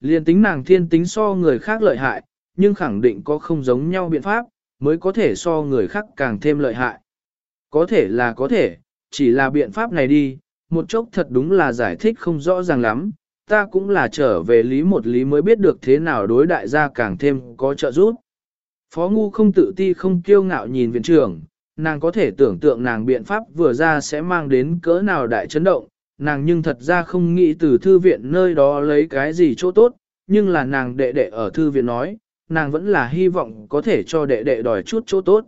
Liền tính nàng thiên tính so người khác lợi hại, nhưng khẳng định có không giống nhau biện pháp, mới có thể so người khác càng thêm lợi hại. Có thể là có thể, chỉ là biện pháp này đi, một chốc thật đúng là giải thích không rõ ràng lắm, ta cũng là trở về lý một lý mới biết được thế nào đối đại gia càng thêm có trợ giúp. Phó Ngu không tự ti không kiêu ngạo nhìn viện trưởng, nàng có thể tưởng tượng nàng biện pháp vừa ra sẽ mang đến cỡ nào đại chấn động, nàng nhưng thật ra không nghĩ từ thư viện nơi đó lấy cái gì chỗ tốt, nhưng là nàng đệ đệ ở thư viện nói, nàng vẫn là hy vọng có thể cho đệ đệ đòi chút chỗ tốt.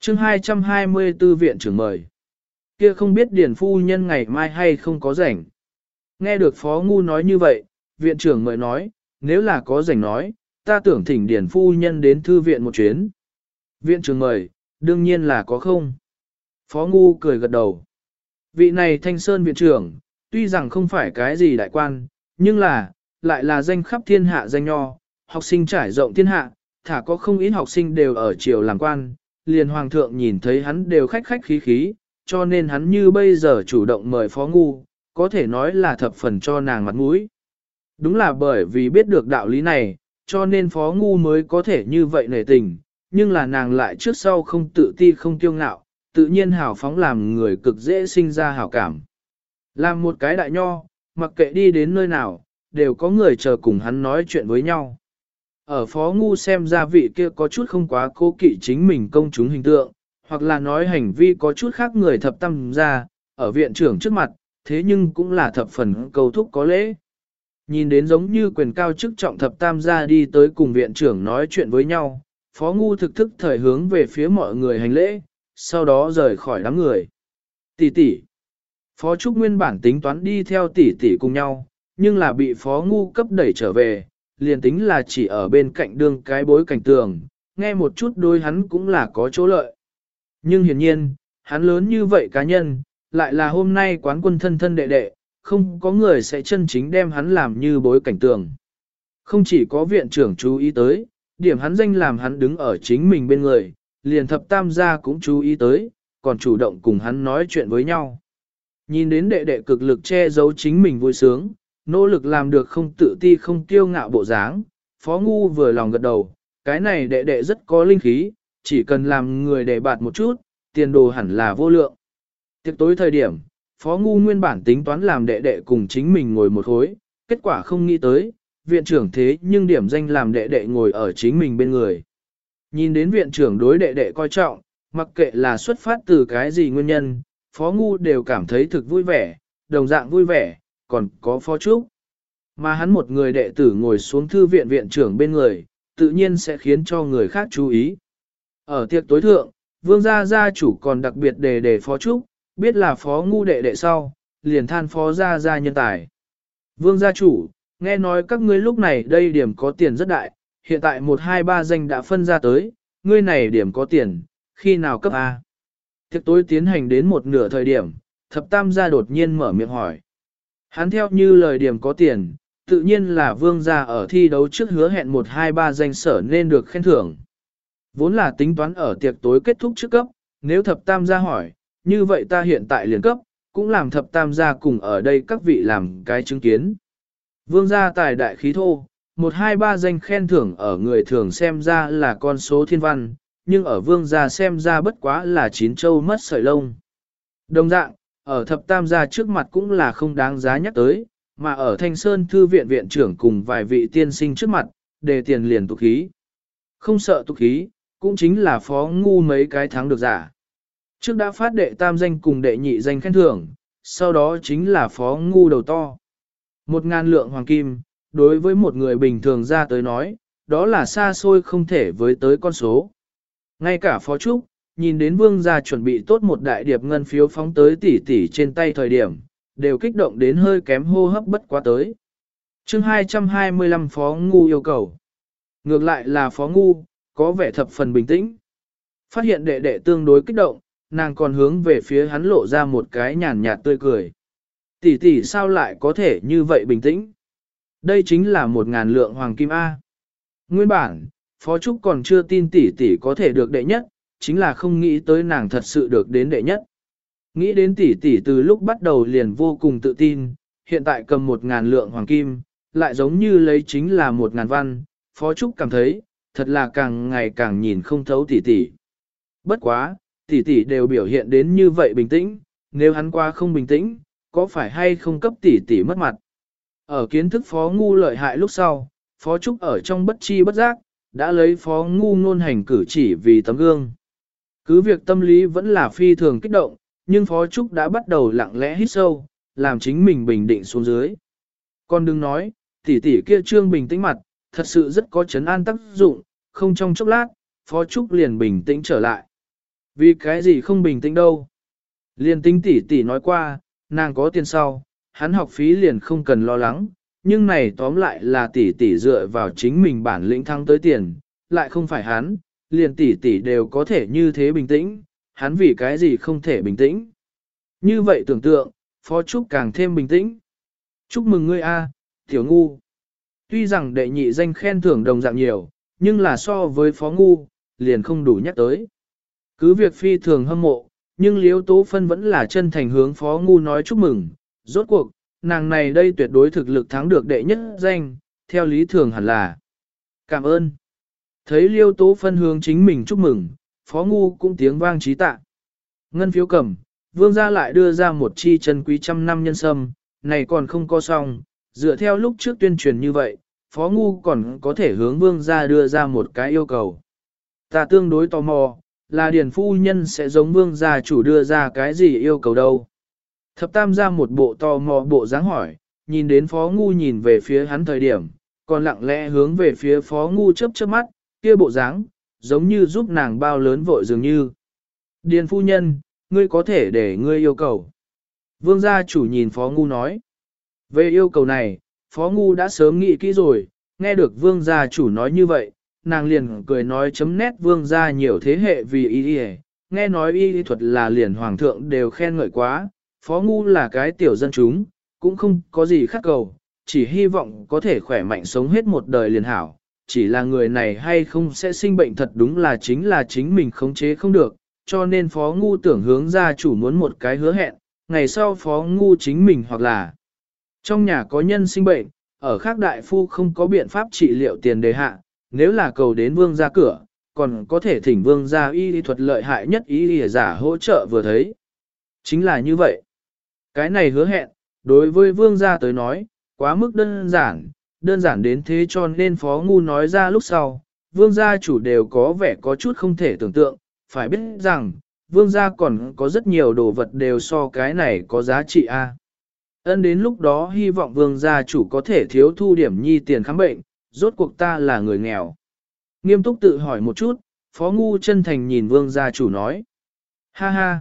chương 224 viện trưởng mời. Kia không biết điển phu nhân ngày mai hay không có rảnh. Nghe được Phó Ngu nói như vậy, viện trưởng mời nói, nếu là có rảnh nói, ta tưởng thỉnh điển phu nhân đến thư viện một chuyến. Viện trưởng mời, đương nhiên là có không. Phó Ngu cười gật đầu. Vị này thanh sơn viện trưởng, tuy rằng không phải cái gì đại quan, nhưng là, lại là danh khắp thiên hạ danh nho, học sinh trải rộng thiên hạ, thả có không ít học sinh đều ở triều làm quan, liền hoàng thượng nhìn thấy hắn đều khách khách khí khí, cho nên hắn như bây giờ chủ động mời phó ngu, có thể nói là thập phần cho nàng mặt mũi. Đúng là bởi vì biết được đạo lý này, cho nên phó ngu mới có thể như vậy nể tình, nhưng là nàng lại trước sau không tự ti không kiêu ngạo, tự nhiên hào phóng làm người cực dễ sinh ra hảo cảm. Làm một cái đại nho, mặc kệ đi đến nơi nào, đều có người chờ cùng hắn nói chuyện với nhau. Ở phó ngu xem ra vị kia có chút không quá cố kỵ chính mình công chúng hình tượng, hoặc là nói hành vi có chút khác người thập tâm ra, ở viện trưởng trước mặt, thế nhưng cũng là thập phần cầu thúc có lễ. Nhìn đến giống như quyền cao chức trọng thập tam gia đi tới cùng viện trưởng nói chuyện với nhau, phó ngu thực thức thời hướng về phía mọi người hành lễ, sau đó rời khỏi đám người. Tỷ tỷ. Phó Trúc nguyên bản tính toán đi theo tỷ tỷ cùng nhau, nhưng là bị phó ngu cấp đẩy trở về, liền tính là chỉ ở bên cạnh đương cái bối cảnh tường, nghe một chút đôi hắn cũng là có chỗ lợi. Nhưng hiển nhiên, hắn lớn như vậy cá nhân, lại là hôm nay quán quân thân thân đệ đệ, không có người sẽ chân chính đem hắn làm như bối cảnh tường. Không chỉ có viện trưởng chú ý tới, điểm hắn danh làm hắn đứng ở chính mình bên người, liền thập tam gia cũng chú ý tới, còn chủ động cùng hắn nói chuyện với nhau. Nhìn đến đệ đệ cực lực che giấu chính mình vui sướng, nỗ lực làm được không tự ti không kiêu ngạo bộ dáng, phó ngu vừa lòng gật đầu, cái này đệ đệ rất có linh khí, chỉ cần làm người đệ bạt một chút, tiền đồ hẳn là vô lượng. Tiệc tối thời điểm, phó ngu nguyên bản tính toán làm đệ đệ cùng chính mình ngồi một khối, kết quả không nghĩ tới, viện trưởng thế nhưng điểm danh làm đệ đệ ngồi ở chính mình bên người. Nhìn đến viện trưởng đối đệ đệ coi trọng, mặc kệ là xuất phát từ cái gì nguyên nhân, phó ngu đều cảm thấy thực vui vẻ, đồng dạng vui vẻ, còn có phó trúc. Mà hắn một người đệ tử ngồi xuống thư viện viện trưởng bên người, tự nhiên sẽ khiến cho người khác chú ý. Ở tiệc tối thượng, vương gia gia chủ còn đặc biệt đề đề phó trúc, biết là phó ngu đệ đệ sau, liền than phó gia gia nhân tài. Vương gia chủ, nghe nói các ngươi lúc này đây điểm có tiền rất đại, hiện tại một hai ba danh đã phân ra tới, ngươi này điểm có tiền, khi nào cấp A. Tiệc tối tiến hành đến một nửa thời điểm, thập tam gia đột nhiên mở miệng hỏi. Hắn theo như lời điểm có tiền, tự nhiên là vương gia ở thi đấu trước hứa hẹn một hai ba danh sở nên được khen thưởng. Vốn là tính toán ở tiệc tối kết thúc trước cấp, nếu thập tam gia hỏi, như vậy ta hiện tại liền cấp, cũng làm thập tam gia cùng ở đây các vị làm cái chứng kiến. Vương gia tài đại khí thô, một hai ba danh khen thưởng ở người thường xem ra là con số thiên văn, nhưng ở vương gia xem ra bất quá là chín châu mất sợi lông. Đồng dạng, ở thập tam gia trước mặt cũng là không đáng giá nhắc tới, mà ở thanh sơn thư viện viện trưởng cùng vài vị tiên sinh trước mặt, đề tiền liền tục khí. Không sợ tục khí, cũng chính là phó ngu mấy cái thắng được giả. Trước đã phát đệ tam danh cùng đệ nhị danh khen thưởng, sau đó chính là phó ngu đầu to. Một ngàn lượng hoàng kim, đối với một người bình thường ra tới nói, đó là xa xôi không thể với tới con số. Ngay cả phó trúc, nhìn đến vương gia chuẩn bị tốt một đại điệp ngân phiếu phóng tới tỷ tỷ trên tay thời điểm, đều kích động đến hơi kém hô hấp bất quá tới. chương 225 phó ngu yêu cầu. Ngược lại là phó ngu, có vẻ thập phần bình tĩnh. Phát hiện đệ đệ tương đối kích động, nàng còn hướng về phía hắn lộ ra một cái nhàn nhạt tươi cười. Tỷ tỷ sao lại có thể như vậy bình tĩnh? Đây chính là một ngàn lượng hoàng kim A. Nguyên bản, Phó Trúc còn chưa tin tỷ tỷ có thể được đệ nhất, chính là không nghĩ tới nàng thật sự được đến đệ nhất. Nghĩ đến tỷ tỷ từ lúc bắt đầu liền vô cùng tự tin, hiện tại cầm một ngàn lượng hoàng kim, lại giống như lấy chính là một ngàn văn, Phó Trúc cảm thấy, thật là càng ngày càng nhìn không thấu tỷ tỷ. Bất quá, tỷ tỷ đều biểu hiện đến như vậy bình tĩnh, nếu hắn qua không bình tĩnh, có phải hay không cấp tỷ tỷ mất mặt. Ở kiến thức Phó Ngu lợi hại lúc sau, Phó Trúc ở trong bất chi bất giác, đã lấy Phó Ngu ngôn hành cử chỉ vì tấm gương. Cứ việc tâm lý vẫn là phi thường kích động, nhưng Phó Trúc đã bắt đầu lặng lẽ hít sâu, làm chính mình bình định xuống dưới. Con đừng nói, tỷ tỷ kia trương bình tĩnh mặt, thật sự rất có chấn an tác dụng, không trong chốc lát, Phó Trúc liền bình tĩnh trở lại. Vì cái gì không bình tĩnh đâu? Liền tính tỷ tỷ nói qua, nàng có tiền sau, hắn học phí liền không cần lo lắng, nhưng này tóm lại là tỷ tỷ dựa vào chính mình bản lĩnh thăng tới tiền, lại không phải hắn, liền tỷ tỷ đều có thể như thế bình tĩnh, hắn vì cái gì không thể bình tĩnh. Như vậy tưởng tượng, Phó Trúc càng thêm bình tĩnh. Chúc mừng ngươi a, tiểu ngu. Tuy rằng đệ nhị danh khen thưởng đồng dạng nhiều, nhưng là so với Phó Ngu, liền không đủ nhắc tới. Cứ việc phi thường hâm mộ, nhưng Liễu Tố Phân vẫn là chân thành hướng Phó Ngu nói chúc mừng. Rốt cuộc, nàng này đây tuyệt đối thực lực thắng được đệ nhất danh, theo lý thường hẳn là. Cảm ơn. Thấy Liêu Tố Phân hướng chính mình chúc mừng, Phó Ngu cũng tiếng vang trí tạ. Ngân phiếu cầm, vương gia lại đưa ra một chi chân quý trăm năm nhân sâm, này còn không có xong, dựa theo lúc trước tuyên truyền như vậy, Phó Ngu còn có thể hướng vương gia đưa ra một cái yêu cầu. Ta tương đối tò mò, là điển phu nhân sẽ giống vương gia chủ đưa ra cái gì yêu cầu đâu. Thập tam ra một bộ to mò bộ dáng hỏi, nhìn đến Phó Ngu nhìn về phía hắn thời điểm, còn lặng lẽ hướng về phía Phó Ngu chớp chớp mắt, kia bộ dáng, giống như giúp nàng bao lớn vội dường như. Điền phu nhân, ngươi có thể để ngươi yêu cầu. Vương gia chủ nhìn Phó Ngu nói. Về yêu cầu này, Phó Ngu đã sớm nghĩ kỹ rồi, nghe được vương gia chủ nói như vậy, nàng liền cười nói chấm nét vương gia nhiều thế hệ vì y y nghe nói y thuật là liền hoàng thượng đều khen ngợi quá, Phó Ngu là cái tiểu dân chúng, cũng không có gì khác cầu, chỉ hy vọng có thể khỏe mạnh sống hết một đời liền hảo, chỉ là người này hay không sẽ sinh bệnh thật đúng là chính là chính mình khống chế không được, cho nên Phó Ngu tưởng hướng ra chủ muốn một cái hứa hẹn, ngày sau Phó Ngu chính mình hoặc là trong nhà có nhân sinh bệnh, ở khác đại phu không có biện pháp trị liệu tiền đề hạ, nếu là cầu đến vương gia cửa, còn có thể thỉnh vương gia y thuật lợi hại nhất y giả hỗ trợ vừa thấy. Chính là như vậy. Cái này hứa hẹn, đối với vương gia tới nói, quá mức đơn giản, đơn giản đến thế cho nên phó ngu nói ra lúc sau, vương gia chủ đều có vẻ có chút không thể tưởng tượng, phải biết rằng, vương gia còn có rất nhiều đồ vật đều so cái này có giá trị a. Ân đến lúc đó hy vọng vương gia chủ có thể thiếu thu điểm nhi tiền khám bệnh, rốt cuộc ta là người nghèo. Nghiêm túc tự hỏi một chút, phó ngu chân thành nhìn vương gia chủ nói. Ha ha!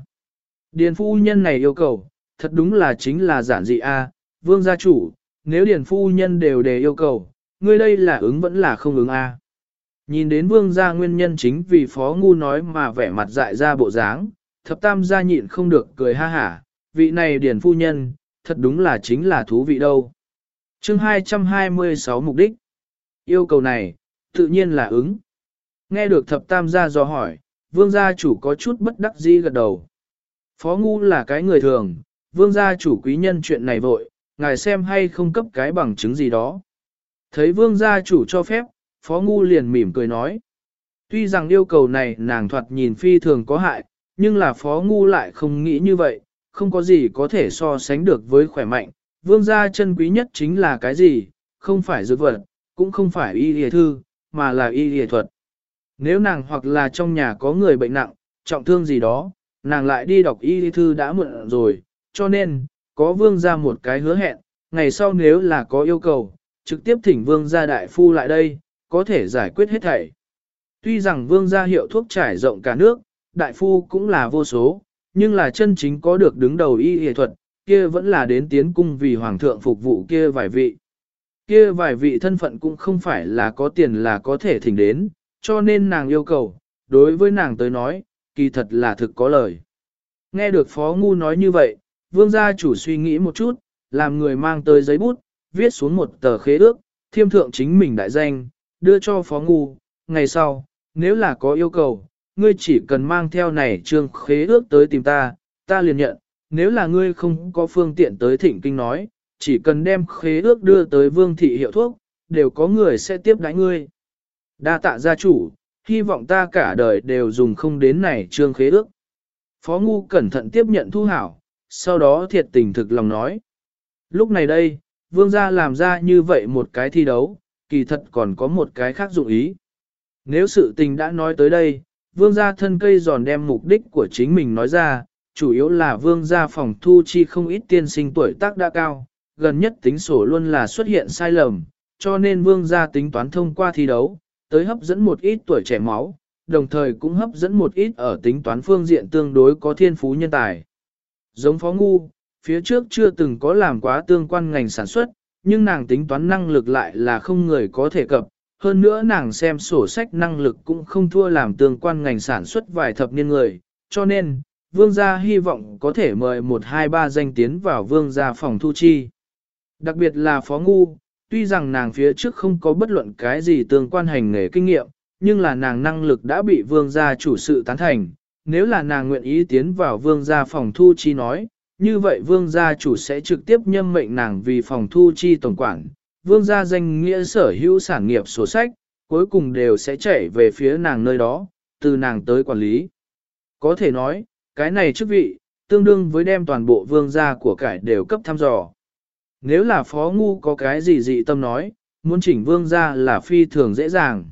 Điền phu nhân này yêu cầu, thật đúng là chính là giản dị a, vương gia chủ, nếu điền phu nhân đều đề yêu cầu, ngươi đây là ứng vẫn là không ứng a. Nhìn đến vương gia nguyên nhân chính vì phó ngu nói mà vẻ mặt dại ra bộ dáng, thập tam gia nhịn không được cười ha hả, vị này điền phu nhân, thật đúng là chính là thú vị đâu. chương 226 mục đích. Yêu cầu này, tự nhiên là ứng. Nghe được thập tam gia do hỏi, vương gia chủ có chút bất đắc dĩ gật đầu. Phó ngu là cái người thường, vương gia chủ quý nhân chuyện này vội, ngài xem hay không cấp cái bằng chứng gì đó. Thấy vương gia chủ cho phép, phó ngu liền mỉm cười nói. Tuy rằng yêu cầu này nàng thoạt nhìn phi thường có hại, nhưng là phó ngu lại không nghĩ như vậy, không có gì có thể so sánh được với khỏe mạnh. Vương gia chân quý nhất chính là cái gì, không phải dược vật, cũng không phải y lìa thư, mà là y lìa thuật. Nếu nàng hoặc là trong nhà có người bệnh nặng, trọng thương gì đó, nàng lại đi đọc y y thư đã muộn rồi, cho nên, có vương gia một cái hứa hẹn, ngày sau nếu là có yêu cầu, trực tiếp thỉnh vương gia đại phu lại đây, có thể giải quyết hết thảy. Tuy rằng vương gia hiệu thuốc trải rộng cả nước, đại phu cũng là vô số, nhưng là chân chính có được đứng đầu y y thuật, kia vẫn là đến tiến cung vì hoàng thượng phục vụ kia vài vị. Kia vài vị thân phận cũng không phải là có tiền là có thể thỉnh đến, cho nên nàng yêu cầu, đối với nàng tới nói, kỳ thật là thực có lời. Nghe được Phó Ngu nói như vậy, vương gia chủ suy nghĩ một chút, làm người mang tới giấy bút, viết xuống một tờ khế ước, thiêm thượng chính mình đại danh, đưa cho Phó Ngu, ngày sau, nếu là có yêu cầu, ngươi chỉ cần mang theo này trương khế ước tới tìm ta, ta liền nhận, nếu là ngươi không có phương tiện tới thịnh kinh nói, chỉ cần đem khế ước đưa tới vương thị hiệu thuốc, đều có người sẽ tiếp đái ngươi. Đa tạ gia chủ, hy vọng ta cả đời đều dùng không đến này trương khế ước. Phó Ngu cẩn thận tiếp nhận thu hảo, sau đó thiệt tình thực lòng nói. Lúc này đây, vương gia làm ra như vậy một cái thi đấu, kỳ thật còn có một cái khác dụng ý. Nếu sự tình đã nói tới đây, vương gia thân cây giòn đem mục đích của chính mình nói ra, chủ yếu là vương gia phòng thu chi không ít tiên sinh tuổi tác đã cao, gần nhất tính sổ luôn là xuất hiện sai lầm, cho nên vương gia tính toán thông qua thi đấu, tới hấp dẫn một ít tuổi trẻ máu, đồng thời cũng hấp dẫn một ít ở tính toán phương diện tương đối có thiên phú nhân tài. Giống phó ngu, phía trước chưa từng có làm quá tương quan ngành sản xuất, nhưng nàng tính toán năng lực lại là không người có thể cập. Hơn nữa nàng xem sổ sách năng lực cũng không thua làm tương quan ngành sản xuất vài thập niên người, cho nên, vương gia hy vọng có thể mời một hai ba danh tiến vào vương gia phòng thu chi. Đặc biệt là phó ngu, tuy rằng nàng phía trước không có bất luận cái gì tương quan hành nghề kinh nghiệm, nhưng là nàng năng lực đã bị vương gia chủ sự tán thành. Nếu là nàng nguyện ý tiến vào vương gia phòng thu chi nói, như vậy vương gia chủ sẽ trực tiếp nhâm mệnh nàng vì phòng thu chi tổng quản. Vương gia danh nghĩa sở hữu sản nghiệp sổ sách, cuối cùng đều sẽ chạy về phía nàng nơi đó, từ nàng tới quản lý. Có thể nói, cái này chức vị, tương đương với đem toàn bộ vương gia của cải đều cấp thăm dò. Nếu là phó ngu có cái gì dị tâm nói, muốn chỉnh vương gia là phi thường dễ dàng.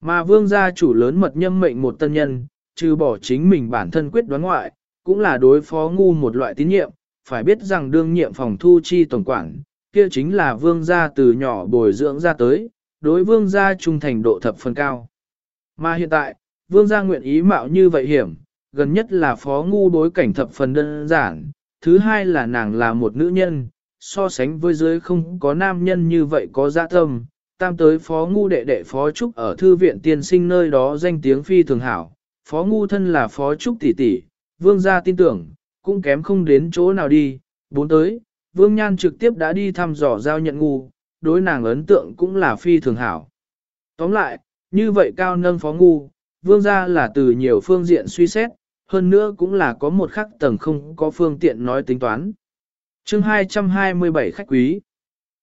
Mà vương gia chủ lớn mật nhâm mệnh một tân nhân, trừ bỏ chính mình bản thân quyết đoán ngoại, cũng là đối phó ngu một loại tín nhiệm, phải biết rằng đương nhiệm phòng thu chi tổng quản, kia chính là vương gia từ nhỏ bồi dưỡng ra tới, đối vương gia trung thành độ thập phần cao. Mà hiện tại, vương gia nguyện ý mạo như vậy hiểm, gần nhất là phó ngu đối cảnh thập phần đơn giản, thứ hai là nàng là một nữ nhân, so sánh với dưới không có nam nhân như vậy có dạ tâm, tam tới phó ngu đệ đệ phó trúc ở thư viện tiên sinh nơi đó danh tiếng phi thường hảo, phó ngu thân là phó trúc tỷ tỷ, vương gia tin tưởng, cũng kém không đến chỗ nào đi, bốn tới, vương nhan trực tiếp đã đi thăm dò giao nhận ngu, đối nàng ấn tượng cũng là phi thường hảo. Tóm lại, như vậy cao nâng phó ngu, vương gia là từ nhiều phương diện suy xét, hơn nữa cũng là có một khắc tầng không có phương tiện nói tính toán chương 227 khách quý.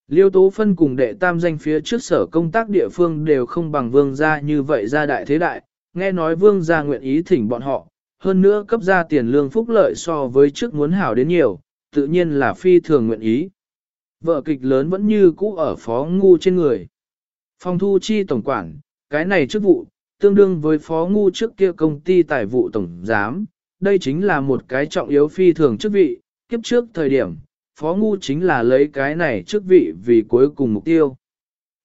Liêu Tố Phân cùng đệ tam danh phía trước sở công tác địa phương đều không bằng vương gia như vậy gia đại thế đại, nghe nói vương gia nguyện ý thỉnh bọn họ, hơn nữa cấp ra tiền lương phúc lợi so với trước muốn hảo đến nhiều, tự nhiên là phi thường nguyện ý. Vợ kịch lớn vẫn như cũ ở phó ngu trên người. Phòng thu chi tổng quản, cái này chức vụ, tương đương với phó ngu trước kia công ty tài vụ tổng giám, đây chính là một cái trọng yếu phi thường chức vị, kiếp trước thời điểm, Phó Ngu chính là lấy cái này chức vị vì cuối cùng mục tiêu.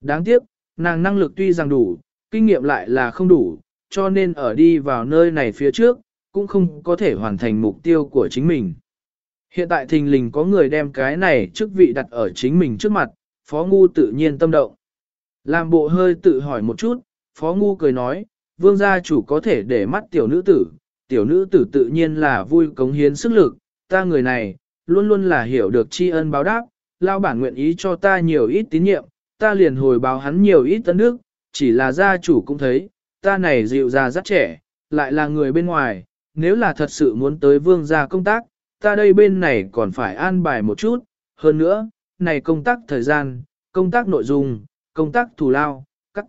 Đáng tiếc, nàng năng lực tuy rằng đủ, kinh nghiệm lại là không đủ, cho nên ở đi vào nơi này phía trước, cũng không có thể hoàn thành mục tiêu của chính mình. Hiện tại thình lình có người đem cái này chức vị đặt ở chính mình trước mặt, Phó Ngu tự nhiên tâm động. Làm bộ hơi tự hỏi một chút, Phó Ngu cười nói, vương gia chủ có thể để mắt tiểu nữ tử, tiểu nữ tử tự nhiên là vui cống hiến sức lực, ta người này, luôn luôn là hiểu được tri ân báo đáp, lao bản nguyện ý cho ta nhiều ít tín nhiệm, ta liền hồi báo hắn nhiều ít tân đức, chỉ là gia chủ cũng thấy, ta này dịu già rất trẻ, lại là người bên ngoài, nếu là thật sự muốn tới vương gia công tác, ta đây bên này còn phải an bài một chút, hơn nữa, này công tác thời gian, công tác nội dung, công tác thù lao, các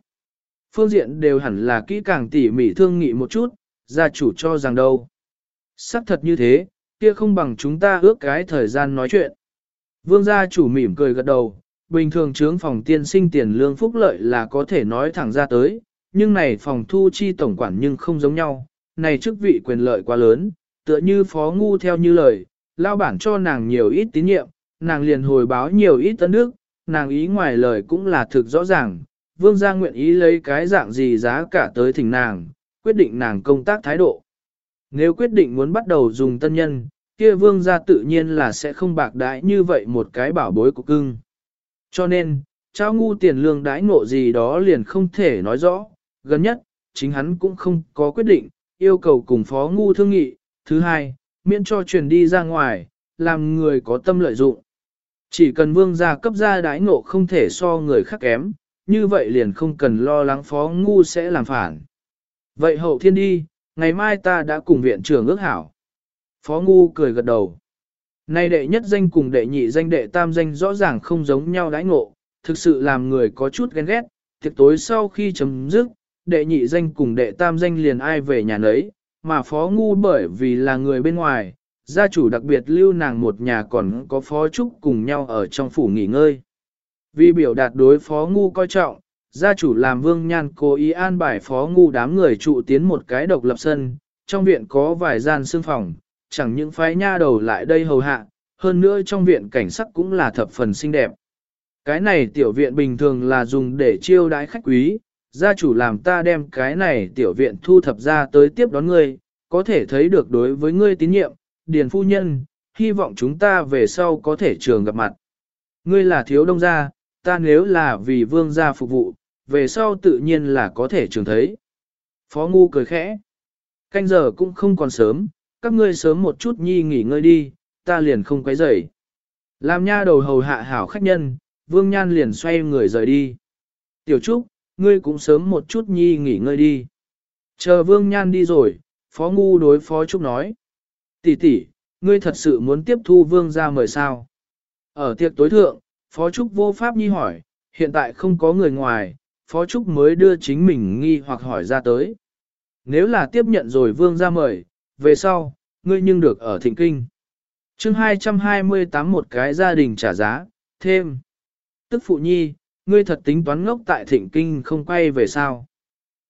phương diện đều hẳn là kỹ càng tỉ mỉ thương nghị một chút, gia chủ cho rằng đâu. Sắc thật như thế, kia không bằng chúng ta ước cái thời gian nói chuyện. Vương gia chủ mỉm cười gật đầu, bình thường trướng phòng tiên sinh tiền lương phúc lợi là có thể nói thẳng ra tới, nhưng này phòng thu chi tổng quản nhưng không giống nhau, này chức vị quyền lợi quá lớn, tựa như phó ngu theo như lời, lao bản cho nàng nhiều ít tín nhiệm, nàng liền hồi báo nhiều ít tấn nước, nàng ý ngoài lời cũng là thực rõ ràng, vương gia nguyện ý lấy cái dạng gì giá cả tới thỉnh nàng, quyết định nàng công tác thái độ. Nếu quyết định muốn bắt đầu dùng tân nhân, kia vương gia tự nhiên là sẽ không bạc đãi như vậy một cái bảo bối của cưng. Cho nên, trao ngu tiền lương đãi ngộ gì đó liền không thể nói rõ, gần nhất, chính hắn cũng không có quyết định, yêu cầu cùng phó ngu thương nghị, thứ hai, miễn cho truyền đi ra ngoài, làm người có tâm lợi dụng. Chỉ cần vương gia cấp gia đãi ngộ không thể so người khác kém, như vậy liền không cần lo lắng phó ngu sẽ làm phản. Vậy hậu thiên đi, ngày mai ta đã cùng viện trưởng ước hảo. Phó Ngu cười gật đầu. Nay đệ nhất danh cùng đệ nhị danh đệ tam danh rõ ràng không giống nhau đãi ngộ, thực sự làm người có chút ghen ghét, thực tối sau khi chấm dứt, đệ nhị danh cùng đệ tam danh liền ai về nhà nấy, mà phó ngu bởi vì là người bên ngoài, gia chủ đặc biệt lưu nàng một nhà còn có phó trúc cùng nhau ở trong phủ nghỉ ngơi. Vì biểu đạt đối phó ngu coi trọng, gia chủ làm vương nhan cố ý an bài phó ngu đám người trụ tiến một cái độc lập sân, trong viện có vài gian xương phòng, chẳng những phái nha đầu lại đây hầu hạ, hơn nữa trong viện cảnh sắc cũng là thập phần xinh đẹp. Cái này tiểu viện bình thường là dùng để chiêu đái khách quý, gia chủ làm ta đem cái này tiểu viện thu thập ra tới tiếp đón ngươi, có thể thấy được đối với ngươi tín nhiệm, điền phu nhân, hy vọng chúng ta về sau có thể trường gặp mặt. Ngươi là thiếu đông gia, ta nếu là vì vương gia phục vụ, về sau tự nhiên là có thể trường thấy. Phó Ngu cười khẽ. Canh giờ cũng không còn sớm, các ngươi sớm một chút nhi nghỉ ngơi đi, ta liền không quấy rầy. Làm nha đầu hầu hạ hảo khách nhân, Vương Nhan liền xoay người rời đi. Tiểu Trúc, ngươi cũng sớm một chút nhi nghỉ ngơi đi. Chờ Vương Nhan đi rồi, Phó Ngu đối Phó Trúc nói. Tỷ tỷ, ngươi thật sự muốn tiếp thu Vương ra mời sao? Ở tiệc tối thượng, Phó Trúc vô pháp nhi hỏi, hiện tại không có người ngoài, Phó Trúc mới đưa chính mình nghi hoặc hỏi ra tới. Nếu là tiếp nhận rồi Vương ra mời, về sau, ngươi nhưng được ở thịnh kinh. chương 228 một cái gia đình trả giá, thêm. Tức phụ nhi, ngươi thật tính toán ngốc tại thịnh kinh không quay về sao?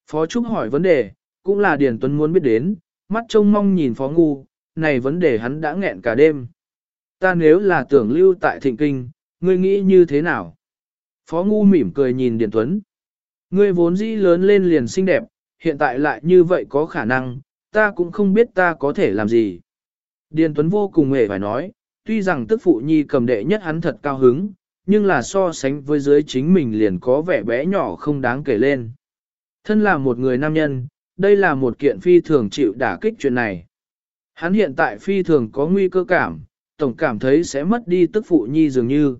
Phó Trúc hỏi vấn đề, cũng là Điền Tuấn muốn biết đến, mắt trông mong nhìn Phó Ngu, này vấn đề hắn đã nghẹn cả đêm. Ta nếu là tưởng lưu tại thịnh kinh, ngươi nghĩ như thế nào? Phó Ngu mỉm cười nhìn Điền Tuấn. Ngươi vốn dĩ lớn lên liền xinh đẹp, hiện tại lại như vậy có khả năng, ta cũng không biết ta có thể làm gì. Điền Tuấn vô cùng hề phải nói, tuy rằng tức phụ nhi cầm đệ nhất hắn thật cao hứng, nhưng là so sánh với dưới chính mình liền có vẻ bé nhỏ không đáng kể lên. Thân là một người nam nhân, đây là một kiện phi thường chịu đả kích chuyện này. Hắn hiện tại phi thường có nguy cơ cảm, tổng cảm thấy sẽ mất đi tức phụ nhi dường như.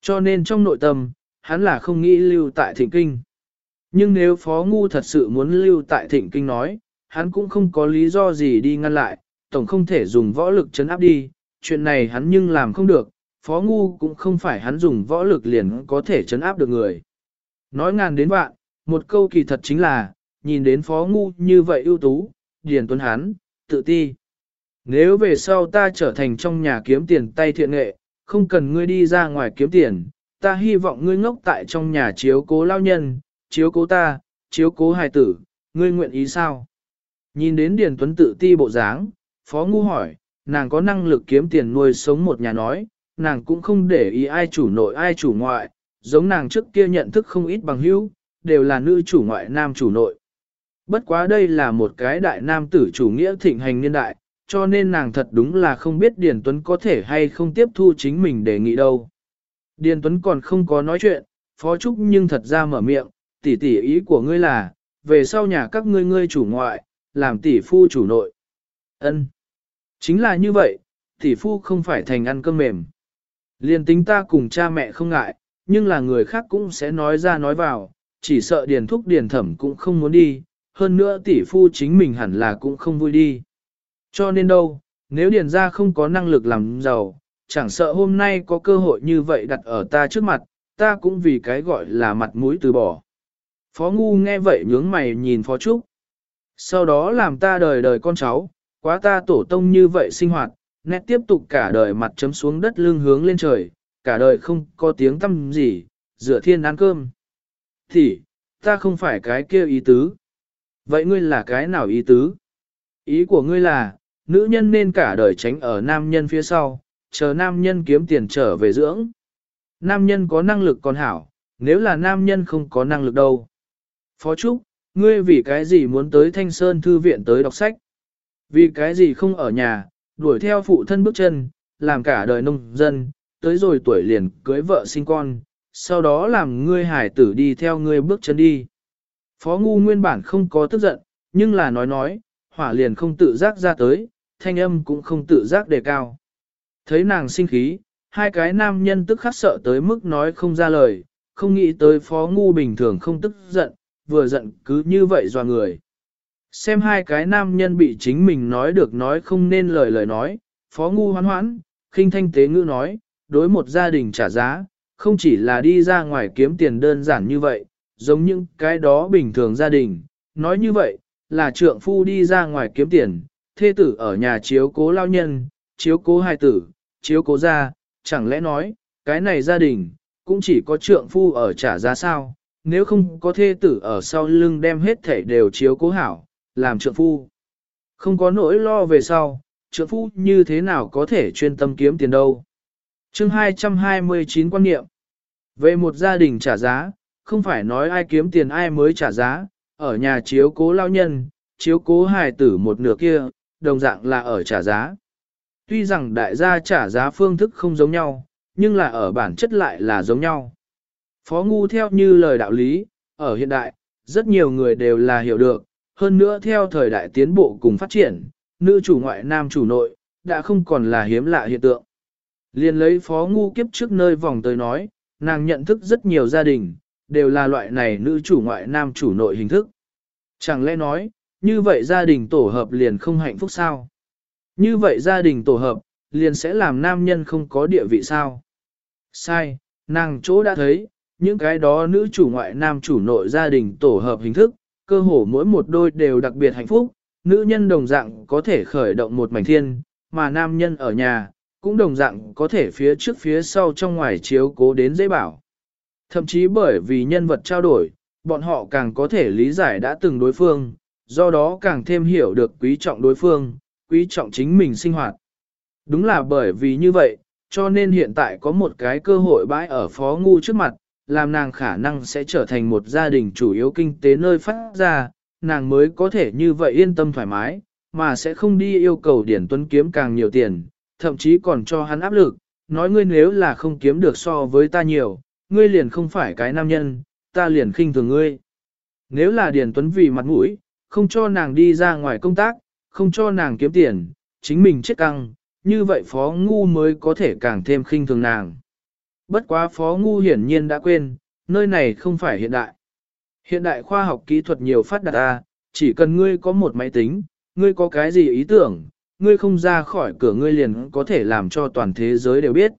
Cho nên trong nội tâm, hắn là không nghĩ lưu tại thịnh kinh. Nhưng nếu Phó Ngu thật sự muốn lưu tại thịnh kinh nói, hắn cũng không có lý do gì đi ngăn lại, tổng không thể dùng võ lực chấn áp đi, chuyện này hắn nhưng làm không được, Phó Ngu cũng không phải hắn dùng võ lực liền có thể chấn áp được người. Nói ngàn đến vạn, một câu kỳ thật chính là, nhìn đến Phó Ngu như vậy ưu tú, Điền Tuấn hắn, tự ti. Nếu về sau ta trở thành trong nhà kiếm tiền tay thiện nghệ, không cần ngươi đi ra ngoài kiếm tiền, ta hy vọng ngươi ngốc tại trong nhà chiếu cố lao nhân, chiếu cố ta, chiếu cố hài tử, ngươi nguyện ý sao? Nhìn đến Điền Tuấn tự ti bộ dáng, Phó Ngu hỏi, nàng có năng lực kiếm tiền nuôi sống một nhà nói, nàng cũng không để ý ai chủ nội ai chủ ngoại, giống nàng trước kia nhận thức không ít bằng hữu, đều là nữ chủ ngoại nam chủ nội. Bất quá đây là một cái đại nam tử chủ nghĩa thịnh hành niên đại, cho nên nàng thật đúng là không biết Điền Tuấn có thể hay không tiếp thu chính mình đề nghị đâu. Điền Tuấn còn không có nói chuyện, Phó Trúc nhưng thật ra mở miệng, tỷ tỷ ý của ngươi là, về sau nhà các ngươi ngươi chủ ngoại, làm tỷ phu chủ nội. Ân, Chính là như vậy, tỷ phu không phải thành ăn cơm mềm. Liên tính ta cùng cha mẹ không ngại, nhưng là người khác cũng sẽ nói ra nói vào, chỉ sợ điền thúc điền thẩm cũng không muốn đi, hơn nữa tỷ phu chính mình hẳn là cũng không vui đi. Cho nên đâu, nếu điền ra không có năng lực làm giàu, chẳng sợ hôm nay có cơ hội như vậy đặt ở ta trước mặt, ta cũng vì cái gọi là mặt mũi từ bỏ. Phó Ngu nghe vậy nhướng mày nhìn Phó Trúc. Sau đó làm ta đời đời con cháu, quá ta tổ tông như vậy sinh hoạt, nét tiếp tục cả đời mặt chấm xuống đất lưng hướng lên trời, cả đời không có tiếng tâm gì, dựa thiên ăn cơm. Thì, ta không phải cái kia ý tứ. Vậy ngươi là cái nào ý tứ? Ý của ngươi là, nữ nhân nên cả đời tránh ở nam nhân phía sau, chờ nam nhân kiếm tiền trở về dưỡng. Nam nhân có năng lực còn hảo, nếu là nam nhân không có năng lực đâu. Phó Trúc, ngươi vì cái gì muốn tới Thanh Sơn Thư viện tới đọc sách? Vì cái gì không ở nhà, đuổi theo phụ thân bước chân, làm cả đời nông dân, tới rồi tuổi liền cưới vợ sinh con, sau đó làm ngươi hải tử đi theo ngươi bước chân đi. Phó Ngu nguyên bản không có tức giận, nhưng là nói nói, hỏa liền không tự giác ra tới, thanh âm cũng không tự giác đề cao. Thấy nàng sinh khí, hai cái nam nhân tức khắc sợ tới mức nói không ra lời, không nghĩ tới phó ngu bình thường không tức giận, vừa giận cứ như vậy dò người. Xem hai cái nam nhân bị chính mình nói được nói không nên lời lời nói, phó ngu hoán hoãn, khinh thanh tế ngữ nói, đối một gia đình trả giá, không chỉ là đi ra ngoài kiếm tiền đơn giản như vậy, giống những cái đó bình thường gia đình. Nói như vậy, là trượng phu đi ra ngoài kiếm tiền, thê tử ở nhà chiếu cố lao nhân, chiếu cố hai tử, chiếu cố gia, chẳng lẽ nói, cái này gia đình, cũng chỉ có trượng phu ở trả giá sao, nếu không có thê tử ở sau lưng đem hết thể đều chiếu cố hảo, làm trượng phu. Không có nỗi lo về sau, trượng phu như thế nào có thể chuyên tâm kiếm tiền đâu. chương 229 quan niệm. Về một gia đình trả giá, không phải nói ai kiếm tiền ai mới trả giá, ở nhà chiếu cố lao nhân, chiếu cố hài tử một nửa kia, đồng dạng là ở trả giá. Tuy rằng đại gia trả giá phương thức không giống nhau, nhưng là ở bản chất lại là giống nhau. Phó ngu theo như lời đạo lý, ở hiện đại, rất nhiều người đều là hiểu được, hơn nữa theo thời đại tiến bộ cùng phát triển, nữ chủ ngoại nam chủ nội, đã không còn là hiếm lạ hiện tượng. Liên lấy phó ngu kiếp trước nơi vòng tới nói, nàng nhận thức rất nhiều gia đình, đều là loại này nữ chủ ngoại nam chủ nội hình thức. Chẳng lẽ nói, như vậy gia đình tổ hợp liền không hạnh phúc sao? Như vậy gia đình tổ hợp, liền sẽ làm nam nhân không có địa vị sao? Sai, nàng chỗ đã thấy, những cái đó nữ chủ ngoại nam chủ nội gia đình tổ hợp hình thức, cơ hồ mỗi một đôi đều đặc biệt hạnh phúc, nữ nhân đồng dạng có thể khởi động một mảnh thiên, mà nam nhân ở nhà, cũng đồng dạng có thể phía trước phía sau trong ngoài chiếu cố đến dễ bảo. Thậm chí bởi vì nhân vật trao đổi, bọn họ càng có thể lý giải đã từng đối phương, do đó càng thêm hiểu được quý trọng đối phương, quý trọng chính mình sinh hoạt. Đúng là bởi vì như vậy, cho nên hiện tại có một cái cơ hội bãi ở phó ngu trước mặt, làm nàng khả năng sẽ trở thành một gia đình chủ yếu kinh tế nơi phát ra, nàng mới có thể như vậy yên tâm thoải mái, mà sẽ không đi yêu cầu Điển Tuấn kiếm càng nhiều tiền, thậm chí còn cho hắn áp lực, nói ngươi nếu là không kiếm được so với ta nhiều, ngươi liền không phải cái nam nhân, ta liền khinh thường ngươi. Nếu là Điển Tuấn vì mặt mũi, không cho nàng đi ra ngoài công tác, không cho nàng kiếm tiền, chính mình chết căng, như vậy Phó Ngu mới có thể càng thêm khinh thường nàng. Bất quá Phó Ngu hiển nhiên đã quên, nơi này không phải hiện đại. Hiện đại khoa học kỹ thuật nhiều phát đạt a, chỉ cần ngươi có một máy tính, ngươi có cái gì ý tưởng, ngươi không ra khỏi cửa ngươi liền có thể làm cho toàn thế giới đều biết.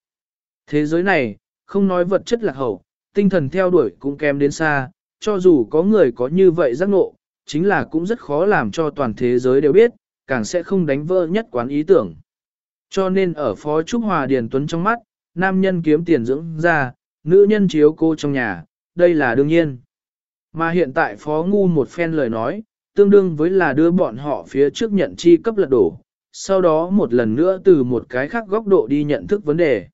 Thế giới này, không nói vật chất lạc hậu, tinh thần theo đuổi cũng kém đến xa, cho dù có người có như vậy giác ngộ, chính là cũng rất khó làm cho toàn thế giới đều biết, càng sẽ không đánh vỡ nhất quán ý tưởng. Cho nên ở Phó Trúc Hòa Điền Tuấn trong mắt, nam nhân kiếm tiền dưỡng ra, nữ nhân chiếu cô trong nhà, đây là đương nhiên. Mà hiện tại Phó Ngu một phen lời nói, tương đương với là đưa bọn họ phía trước nhận chi cấp lật đổ, sau đó một lần nữa từ một cái khác góc độ đi nhận thức vấn đề.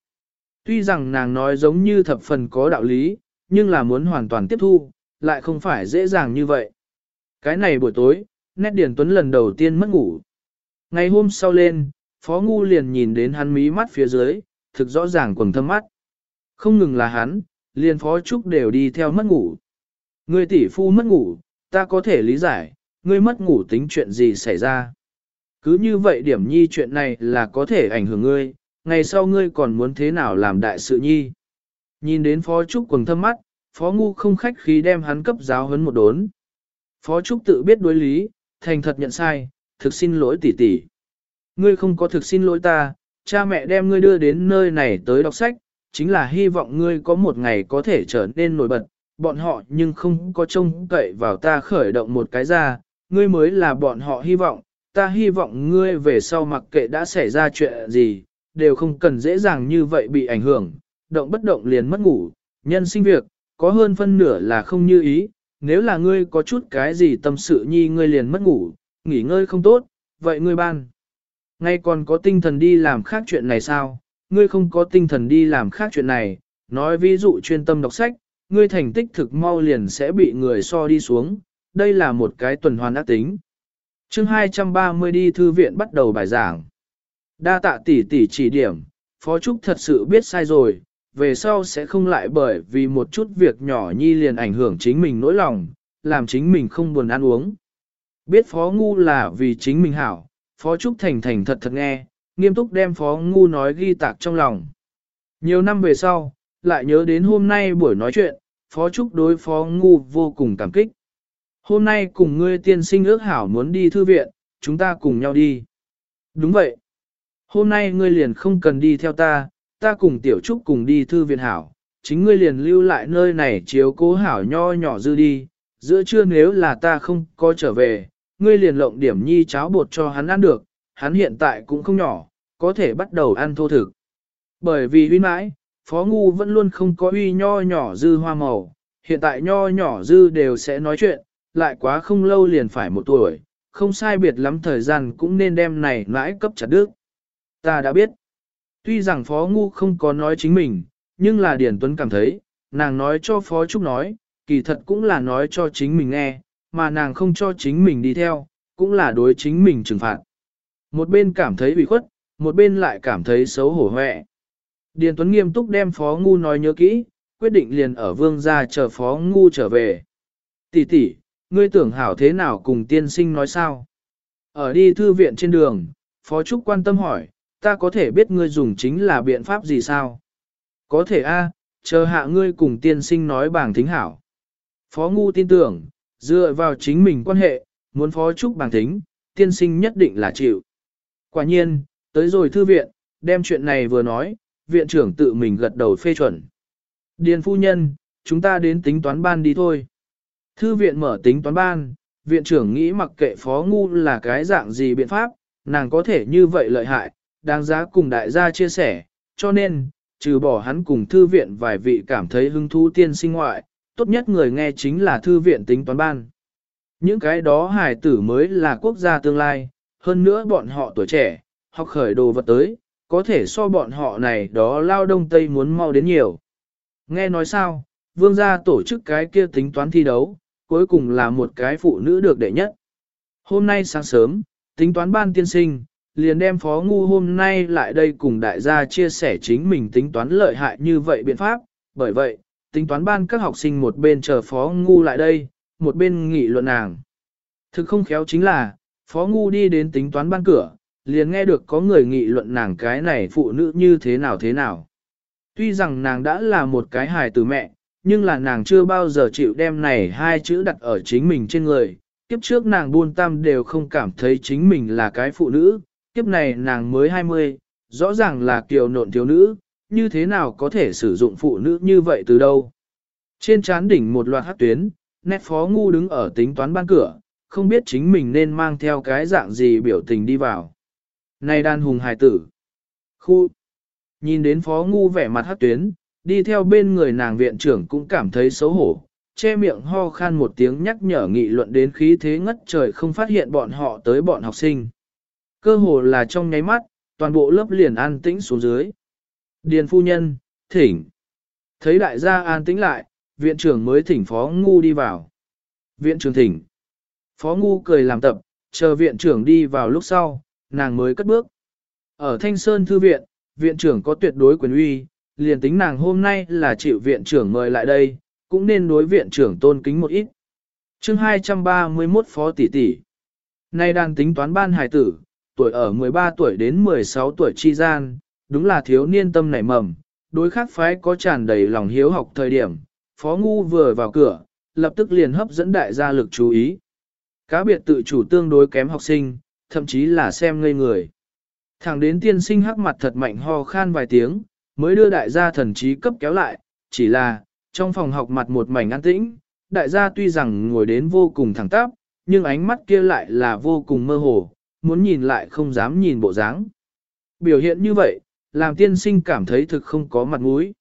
Tuy rằng nàng nói giống như thập phần có đạo lý, nhưng là muốn hoàn toàn tiếp thu, lại không phải dễ dàng như vậy. Cái này buổi tối, nét điển tuấn lần đầu tiên mất ngủ. Ngày hôm sau lên, Phó Ngu liền nhìn đến hắn mí mắt phía dưới, thực rõ ràng quầng thâm mắt. Không ngừng là hắn, liền Phó Trúc đều đi theo mất ngủ. Ngươi tỷ phu mất ngủ, ta có thể lý giải, ngươi mất ngủ tính chuyện gì xảy ra. Cứ như vậy điểm nhi chuyện này là có thể ảnh hưởng ngươi, ngày sau ngươi còn muốn thế nào làm đại sự nhi. Nhìn đến Phó Trúc quần thâm mắt, Phó Ngu không khách khí đem hắn cấp giáo hấn một đốn. Phó Trúc tự biết đối lý, thành thật nhận sai, thực xin lỗi tỷ tỷ. Ngươi không có thực xin lỗi ta, cha mẹ đem ngươi đưa đến nơi này tới đọc sách, chính là hy vọng ngươi có một ngày có thể trở nên nổi bật, bọn họ nhưng không có trông cậy vào ta khởi động một cái ra, ngươi mới là bọn họ hy vọng, ta hy vọng ngươi về sau mặc kệ đã xảy ra chuyện gì, đều không cần dễ dàng như vậy bị ảnh hưởng, động bất động liền mất ngủ, nhân sinh việc, có hơn phân nửa là không như ý, nếu là ngươi có chút cái gì tâm sự nhi ngươi liền mất ngủ, nghỉ ngơi không tốt, vậy ngươi ban. Ngay còn có tinh thần đi làm khác chuyện này sao, ngươi không có tinh thần đi làm khác chuyện này, nói ví dụ chuyên tâm đọc sách, ngươi thành tích thực mau liền sẽ bị người so đi xuống, đây là một cái tuần hoàn ác tính. chương 230 đi thư viện bắt đầu bài giảng. Đa tạ tỷ tỷ chỉ điểm, Phó Trúc thật sự biết sai rồi, về sau sẽ không lại bởi vì một chút việc nhỏ nhi liền ảnh hưởng chính mình nỗi lòng, làm chính mình không buồn ăn uống. Biết Phó Ngu là vì chính mình hảo, Phó Trúc thành thành thật thật nghe, nghiêm túc đem Phó Ngu nói ghi tạc trong lòng. Nhiều năm về sau, lại nhớ đến hôm nay buổi nói chuyện, Phó Trúc đối Phó Ngu vô cùng cảm kích. Hôm nay cùng ngươi tiên sinh ước hảo muốn đi thư viện, chúng ta cùng nhau đi. Đúng vậy. Hôm nay ngươi liền không cần đi theo ta, ta cùng tiểu trúc cùng đi thư viện hảo, chính ngươi liền lưu lại nơi này chiếu cố hảo nho nhỏ dư đi, giữa trưa nếu là ta không có trở về, ngươi liền lộng điểm nhi cháo bột cho hắn ăn được, hắn hiện tại cũng không nhỏ, có thể bắt đầu ăn thô thực. Bởi vì huy mãi, Phó Ngu vẫn luôn không có uy nho nhỏ dư hoa màu, hiện tại nho nhỏ dư đều sẽ nói chuyện, lại quá không lâu liền phải một tuổi, không sai biệt lắm thời gian cũng nên đem này mãi cấp chặt đức. Ta đã biết. Tuy rằng Phó Ngu không có nói chính mình, nhưng là Điển Tuấn cảm thấy, nàng nói cho Phó Trúc nói, kỳ thật cũng là nói cho chính mình nghe, mà nàng không cho chính mình đi theo, cũng là đối chính mình trừng phạt. Một bên cảm thấy bị khuất, một bên lại cảm thấy xấu hổ hoẹ. Điền Tuấn nghiêm túc đem Phó Ngu nói nhớ kỹ, quyết định liền ở vương gia chờ Phó Ngu trở về. Tỷ tỷ, ngươi tưởng hảo thế nào cùng tiên sinh nói sao? Ở đi thư viện trên đường, Phó Trúc quan tâm hỏi, ta có thể biết ngươi dùng chính là biện pháp gì sao? Có thể a, chờ hạ ngươi cùng tiên sinh nói bảng thính hảo. Phó Ngu tin tưởng, dựa vào chính mình quan hệ, muốn Phó Trúc bằng thính, tiên sinh nhất định là chịu. Quả nhiên, tới rồi thư viện, đem chuyện này vừa nói, viện trưởng tự mình gật đầu phê chuẩn. Điền phu nhân, chúng ta đến tính toán ban đi thôi. Thư viện mở tính toán ban, viện trưởng nghĩ mặc kệ phó ngu là cái dạng gì biện pháp, nàng có thể như vậy lợi hại, đáng giá cùng đại gia chia sẻ, cho nên, trừ bỏ hắn cùng thư viện vài vị cảm thấy hứng thú tiên sinh ngoại, tốt nhất người nghe chính là thư viện tính toán ban. Những cái đó hài tử mới là quốc gia tương lai, hơn nữa bọn họ tuổi trẻ, học khởi đồ vật tới, có thể so bọn họ này đó lao đông tây muốn mau đến nhiều. Nghe nói sao, vương gia tổ chức cái kia tính toán thi đấu, cuối cùng là một cái phụ nữ được đệ nhất. Hôm nay sáng sớm, tính toán ban tiên sinh, liền đem phó ngu hôm nay lại đây cùng đại gia chia sẻ chính mình tính toán lợi hại như vậy biện pháp, bởi vậy, tính toán ban các học sinh một bên chờ phó ngu lại đây, một bên nghị luận nàng. Thực không khéo chính là, phó ngu đi đến tính toán ban cửa, liền nghe được có người nghị luận nàng cái này phụ nữ như thế nào thế nào. Tuy rằng nàng đã là một cái hài từ mẹ, nhưng là nàng chưa bao giờ chịu đem này hai chữ đặt ở chính mình trên người. Kiếp trước nàng buôn tam đều không cảm thấy chính mình là cái phụ nữ, kiếp này nàng mới 20, rõ ràng là kiều nộn thiếu nữ, như thế nào có thể sử dụng phụ nữ như vậy từ đâu. Trên chán đỉnh một loạt hát tuyến, nét phó ngu đứng ở tính toán ban cửa, không biết chính mình nên mang theo cái dạng gì biểu tình đi vào. Này đàn hùng hài tử. Khu. Nhìn đến phó ngu vẻ mặt hát tuyến, đi theo bên người nàng viện trưởng cũng cảm thấy xấu hổ, che miệng ho khan một tiếng nhắc nhở nghị luận đến khí thế ngất trời không phát hiện bọn họ tới bọn học sinh. Cơ hồ là trong nháy mắt, toàn bộ lớp liền an tĩnh xuống dưới. Điền phu nhân, thỉnh. Thấy đại gia an tĩnh lại, viện trưởng mới thỉnh phó ngu đi vào. Viện trưởng thỉnh. Phó ngu cười làm tập, chờ viện trưởng đi vào lúc sau, nàng mới cất bước. Ở Thanh Sơn Thư Viện, viện trưởng có tuyệt đối quyền uy, liền tính nàng hôm nay là chịu viện trưởng mời lại đây, cũng nên đối viện trưởng tôn kính một ít. chương 231 Phó Tỷ Tỷ Nay đang tính toán ban hài tử, tuổi ở 13 tuổi đến 16 tuổi chi gian, đúng là thiếu niên tâm nảy mầm, đối khác phái có tràn đầy lòng hiếu học thời điểm, Phó Ngu vừa vào cửa, lập tức liền hấp dẫn đại gia lực chú ý. Cá biệt tự chủ tương đối kém học sinh, thậm chí là xem ngây người. Thẳng đến tiên sinh hắc mặt thật mạnh ho khan vài tiếng, mới đưa đại gia thần trí cấp kéo lại, chỉ là, trong phòng học mặt một mảnh an tĩnh, đại gia tuy rằng ngồi đến vô cùng thẳng tắp, nhưng ánh mắt kia lại là vô cùng mơ hồ, muốn nhìn lại không dám nhìn bộ dáng. Biểu hiện như vậy, làm tiên sinh cảm thấy thực không có mặt mũi.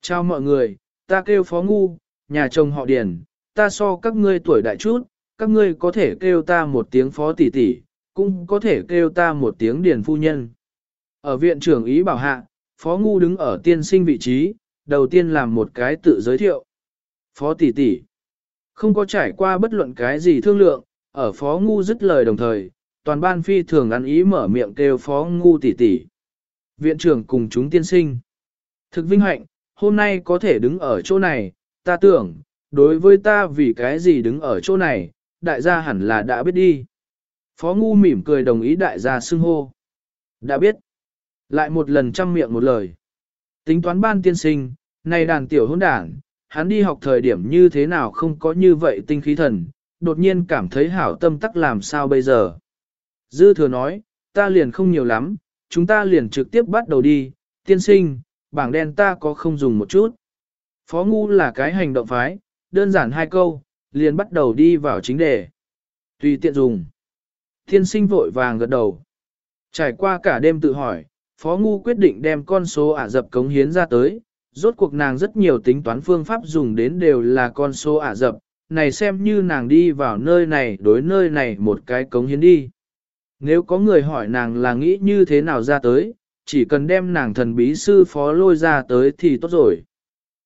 Chào mọi người, ta kêu phó ngu, nhà chồng họ điền, ta so các ngươi tuổi đại chút, các ngươi có thể kêu ta một tiếng phó tỷ tỷ, cũng có thể kêu ta một tiếng điền phu nhân. Ở viện trưởng ý bảo hạ, Phó Ngu đứng ở tiên sinh vị trí, đầu tiên làm một cái tự giới thiệu. Phó tỷ tỷ, không có trải qua bất luận cái gì thương lượng, ở Phó Ngu dứt lời đồng thời, toàn ban phi thường ăn ý mở miệng kêu Phó Ngu tỷ tỷ. Viện trưởng cùng chúng tiên sinh. Thực vinh hạnh, hôm nay có thể đứng ở chỗ này, ta tưởng, đối với ta vì cái gì đứng ở chỗ này, đại gia hẳn là đã biết đi. Phó Ngu mỉm cười đồng ý đại gia xưng hô. Đã biết. Lại một lần trăm miệng một lời. Tính toán ban tiên sinh, này đàn tiểu hôn đảng, hắn đi học thời điểm như thế nào không có như vậy tinh khí thần, đột nhiên cảm thấy hảo tâm tắc làm sao bây giờ. Dư thừa nói, ta liền không nhiều lắm, chúng ta liền trực tiếp bắt đầu đi, tiên sinh, bảng đen ta có không dùng một chút. Phó ngu là cái hành động phái, đơn giản hai câu, liền bắt đầu đi vào chính đề. Tùy tiện dùng. Tiên sinh vội vàng gật đầu. Trải qua cả đêm tự hỏi, Phó Ngu quyết định đem con số ả dập cống hiến ra tới. Rốt cuộc nàng rất nhiều tính toán phương pháp dùng đến đều là con số ả dập, này xem như nàng đi vào nơi này đối nơi này một cái cống hiến đi. Nếu có người hỏi nàng là nghĩ như thế nào ra tới, chỉ cần đem nàng thần bí sư phó lôi ra tới thì tốt rồi.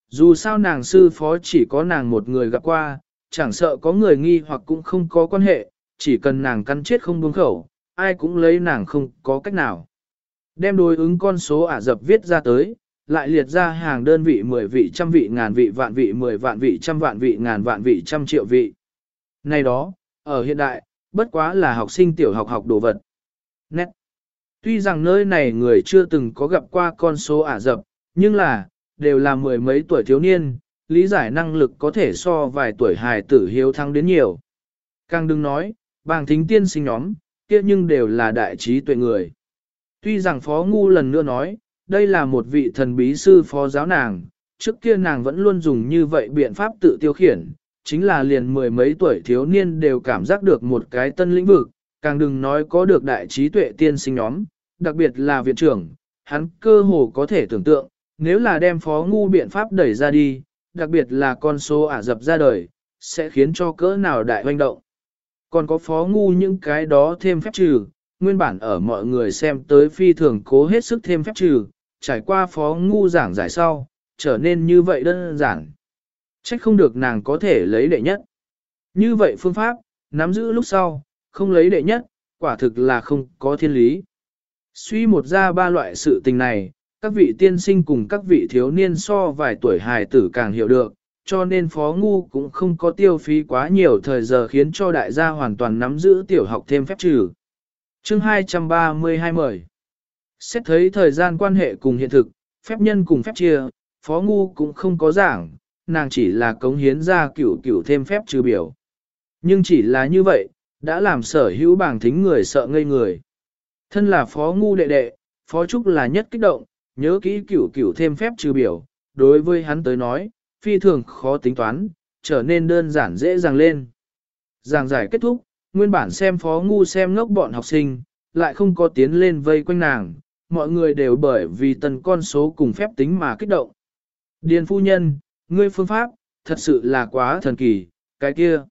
Dù sao nàng sư phó chỉ có nàng một người gặp qua, chẳng sợ có người nghi hoặc cũng không có quan hệ, chỉ cần nàng cắn chết không buông khẩu, ai cũng lấy nàng không có cách nào. Đem đối ứng con số ả dập viết ra tới, lại liệt ra hàng đơn vị 10 vị trăm vị ngàn vị vạn vị 10 vạn vị trăm vạn vị ngàn vạn vị trăm triệu vị. Này đó, ở hiện đại, bất quá là học sinh tiểu học học đồ vật. Nét. Tuy rằng nơi này người chưa từng có gặp qua con số ả dập, nhưng là, đều là mười mấy tuổi thiếu niên, lý giải năng lực có thể so vài tuổi hài tử hiếu thắng đến nhiều. Càng đừng nói, bàng thính tiên sinh nhóm, kia nhưng đều là đại trí tuệ người. Tuy rằng Phó Ngu lần nữa nói, đây là một vị thần bí sư phó giáo nàng, trước kia nàng vẫn luôn dùng như vậy biện pháp tự tiêu khiển, chính là liền mười mấy tuổi thiếu niên đều cảm giác được một cái tân lĩnh vực, càng đừng nói có được đại trí tuệ tiên sinh nhóm, đặc biệt là viện trưởng, hắn cơ hồ có thể tưởng tượng, nếu là đem Phó Ngu biện pháp đẩy ra đi, đặc biệt là con số ả dập ra đời, sẽ khiến cho cỡ nào đại hoành động. Còn có Phó Ngu những cái đó thêm phép trừ, nguyên bản ở mọi người xem tới phi thường cố hết sức thêm phép trừ, trải qua phó ngu giảng giải sau, trở nên như vậy đơn giản. Trách không được nàng có thể lấy đệ nhất. Như vậy phương pháp, nắm giữ lúc sau, không lấy đệ nhất, quả thực là không có thiên lý. Suy một ra ba loại sự tình này, các vị tiên sinh cùng các vị thiếu niên so vài tuổi hài tử càng hiểu được, cho nên phó ngu cũng không có tiêu phí quá nhiều thời giờ khiến cho đại gia hoàn toàn nắm giữ tiểu học thêm phép trừ. Chương 232 mời. Xét thấy thời gian quan hệ cùng hiện thực, phép nhân cùng phép chia, Phó Ngu cũng không có giảng, nàng chỉ là cống hiến ra cửu cửu thêm phép trừ biểu. Nhưng chỉ là như vậy, đã làm sở hữu bảng thính người sợ ngây người. Thân là Phó Ngu đệ đệ, Phó Trúc là nhất kích động, nhớ kỹ cửu cửu thêm phép trừ biểu, đối với hắn tới nói, phi thường khó tính toán, trở nên đơn giản dễ dàng lên. Giảng giải kết thúc, nguyên bản xem phó ngu xem ngốc bọn học sinh, lại không có tiến lên vây quanh nàng, mọi người đều bởi vì tần con số cùng phép tính mà kích động. Điền phu nhân, ngươi phương pháp, thật sự là quá thần kỳ, cái kia.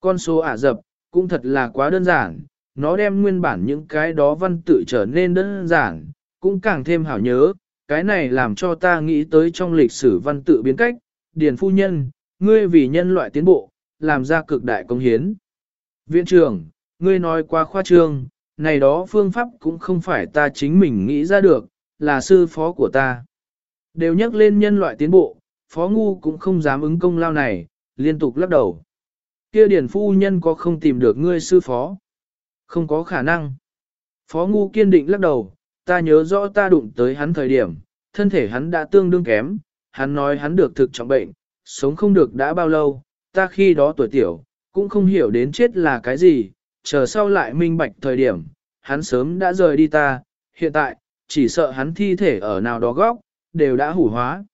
Con số ả dập, cũng thật là quá đơn giản, nó đem nguyên bản những cái đó văn tự trở nên đơn giản, cũng càng thêm hảo nhớ, cái này làm cho ta nghĩ tới trong lịch sử văn tự biến cách, Điền phu nhân, ngươi vì nhân loại tiến bộ, làm ra cực đại công hiến. Viện trưởng, ngươi nói quá khoa trương, này đó phương pháp cũng không phải ta chính mình nghĩ ra được, là sư phó của ta. Đều nhắc lên nhân loại tiến bộ, phó ngu cũng không dám ứng công lao này, liên tục lắc đầu. Kia điển phu nhân có không tìm được ngươi sư phó? Không có khả năng. Phó ngu kiên định lắc đầu, ta nhớ rõ ta đụng tới hắn thời điểm, thân thể hắn đã tương đương kém, hắn nói hắn được thực trọng bệnh, sống không được đã bao lâu, ta khi đó tuổi tiểu, cũng không hiểu đến chết là cái gì, chờ sau lại minh bạch thời điểm, hắn sớm đã rời đi ta, hiện tại, chỉ sợ hắn thi thể ở nào đó góc, đều đã hủ hóa.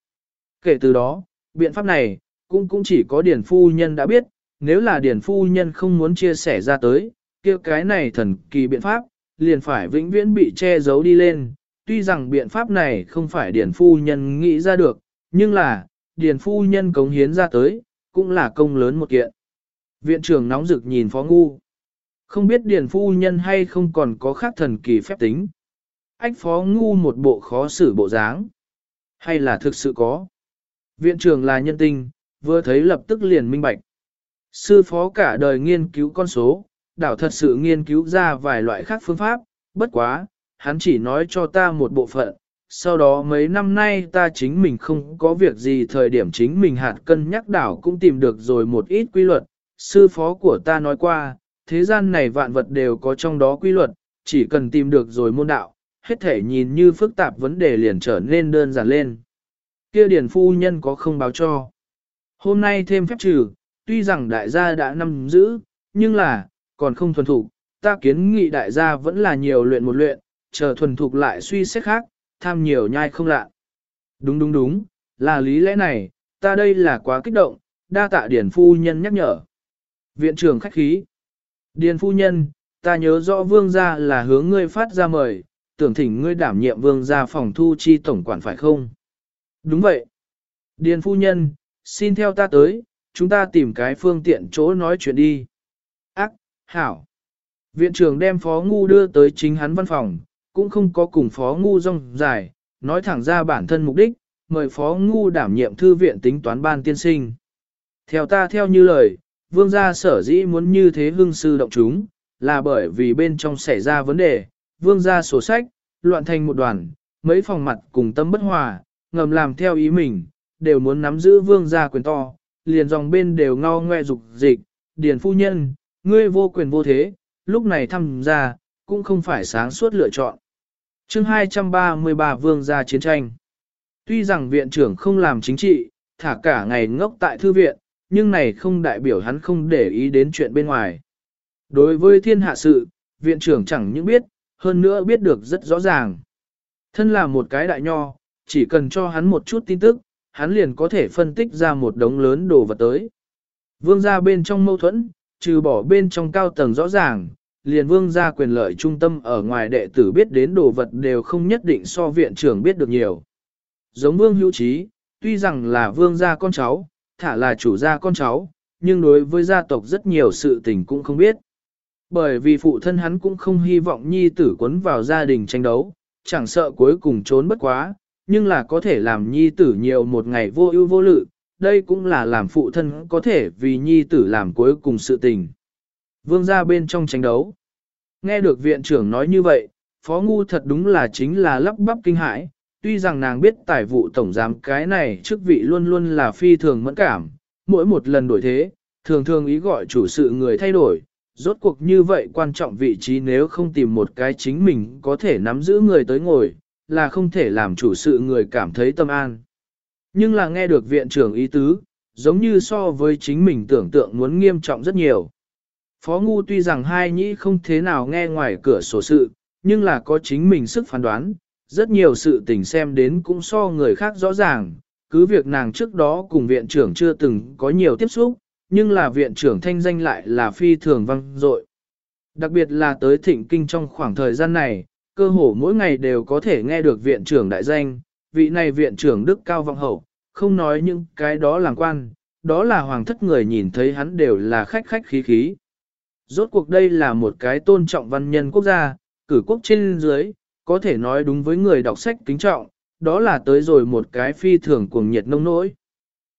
Kể từ đó, biện pháp này, cũng cũng chỉ có điển phu nhân đã biết, nếu là điển phu nhân không muốn chia sẻ ra tới, kia cái này thần kỳ biện pháp, liền phải vĩnh viễn bị che giấu đi lên. Tuy rằng biện pháp này không phải điển phu nhân nghĩ ra được, nhưng là, điển phu nhân cống hiến ra tới, cũng là công lớn một kiện. Viện trưởng nóng rực nhìn phó ngu. Không biết điền phu nhân hay không còn có khác thần kỳ phép tính. Ách phó ngu một bộ khó xử bộ dáng. Hay là thực sự có. Viện trưởng là nhân tinh, vừa thấy lập tức liền minh bạch. Sư phó cả đời nghiên cứu con số, đảo thật sự nghiên cứu ra vài loại khác phương pháp, bất quá, hắn chỉ nói cho ta một bộ phận, sau đó mấy năm nay ta chính mình không có việc gì thời điểm chính mình hạt cân nhắc đảo cũng tìm được rồi một ít quy luật, sư phó của ta nói qua, thế gian này vạn vật đều có trong đó quy luật, chỉ cần tìm được rồi môn đạo, hết thể nhìn như phức tạp vấn đề liền trở nên đơn giản lên. Kia điển phu nhân có không báo cho. Hôm nay thêm phép trừ, tuy rằng đại gia đã nắm giữ, nhưng là, còn không thuần thục ta kiến nghị đại gia vẫn là nhiều luyện một luyện, chờ thuần thục lại suy xét khác, tham nhiều nhai không lạ. Đúng đúng đúng, là lý lẽ này, ta đây là quá kích động, đa tạ điển phu nhân nhắc nhở. Viện trưởng khách khí. Điền phu nhân, ta nhớ rõ vương gia là hướng ngươi phát ra mời, tưởng thỉnh ngươi đảm nhiệm vương gia phòng thu chi tổng quản phải không? Đúng vậy. Điền phu nhân, xin theo ta tới, chúng ta tìm cái phương tiện chỗ nói chuyện đi. Ác, hảo. Viện trưởng đem phó ngu đưa tới chính hắn văn phòng, cũng không có cùng phó ngu rong dài, nói thẳng ra bản thân mục đích, mời phó ngu đảm nhiệm thư viện tính toán ban tiên sinh. Theo ta theo như lời, vương gia sở dĩ muốn như thế hưng sư động chúng, là bởi vì bên trong xảy ra vấn đề, vương gia sổ sách, loạn thành một đoàn, mấy phòng mặt cùng tâm bất hòa, ngầm làm theo ý mình, đều muốn nắm giữ vương gia quyền to, liền dòng bên đều ngao ngoe dục dịch, điền phu nhân, ngươi vô quyền vô thế, lúc này tham gia, cũng không phải sáng suốt lựa chọn. chương 233 vương gia chiến tranh. Tuy rằng viện trưởng không làm chính trị, thả cả ngày ngốc tại thư viện, nhưng này không đại biểu hắn không để ý đến chuyện bên ngoài. Đối với thiên hạ sự, viện trưởng chẳng những biết, hơn nữa biết được rất rõ ràng. Thân là một cái đại nho, chỉ cần cho hắn một chút tin tức, hắn liền có thể phân tích ra một đống lớn đồ vật tới. Vương gia bên trong mâu thuẫn, trừ bỏ bên trong cao tầng rõ ràng, liền vương gia quyền lợi trung tâm ở ngoài đệ tử biết đến đồ vật đều không nhất định so viện trưởng biết được nhiều. Giống vương hữu trí, tuy rằng là vương gia con cháu, thả là chủ gia con cháu, nhưng đối với gia tộc rất nhiều sự tình cũng không biết. Bởi vì phụ thân hắn cũng không hy vọng nhi tử quấn vào gia đình tranh đấu, chẳng sợ cuối cùng trốn bất quá, nhưng là có thể làm nhi tử nhiều một ngày vô ưu vô lự, đây cũng là làm phụ thân có thể vì nhi tử làm cuối cùng sự tình. Vương gia bên trong tranh đấu. Nghe được viện trưởng nói như vậy, phó ngu thật đúng là chính là lắp bắp kinh hãi, tuy rằng nàng biết tài vụ tổng giám cái này chức vị luôn luôn là phi thường mẫn cảm, mỗi một lần đổi thế, thường thường ý gọi chủ sự người thay đổi, rốt cuộc như vậy quan trọng vị trí nếu không tìm một cái chính mình có thể nắm giữ người tới ngồi, là không thể làm chủ sự người cảm thấy tâm an. Nhưng là nghe được viện trưởng ý tứ, giống như so với chính mình tưởng tượng muốn nghiêm trọng rất nhiều. Phó Ngu tuy rằng hai nhĩ không thế nào nghe ngoài cửa sổ sự, nhưng là có chính mình sức phán đoán, rất nhiều sự tình xem đến cũng so người khác rõ ràng, cứ việc nàng trước đó cùng viện trưởng chưa từng có nhiều tiếp xúc, nhưng là viện trưởng thanh danh lại là phi thường vang dội. Đặc biệt là tới thịnh kinh trong khoảng thời gian này, cơ hồ mỗi ngày đều có thể nghe được viện trưởng đại danh, vị này viện trưởng đức cao vọng hậu, không nói những cái đó làm quan, đó là hoàng thất người nhìn thấy hắn đều là khách khách khí khí. Rốt cuộc đây là một cái tôn trọng văn nhân quốc gia, cử quốc trên dưới, có thể nói đúng với người đọc sách kính trọng, đó là tới rồi một cái phi thường cuồng nhiệt nông nỗi.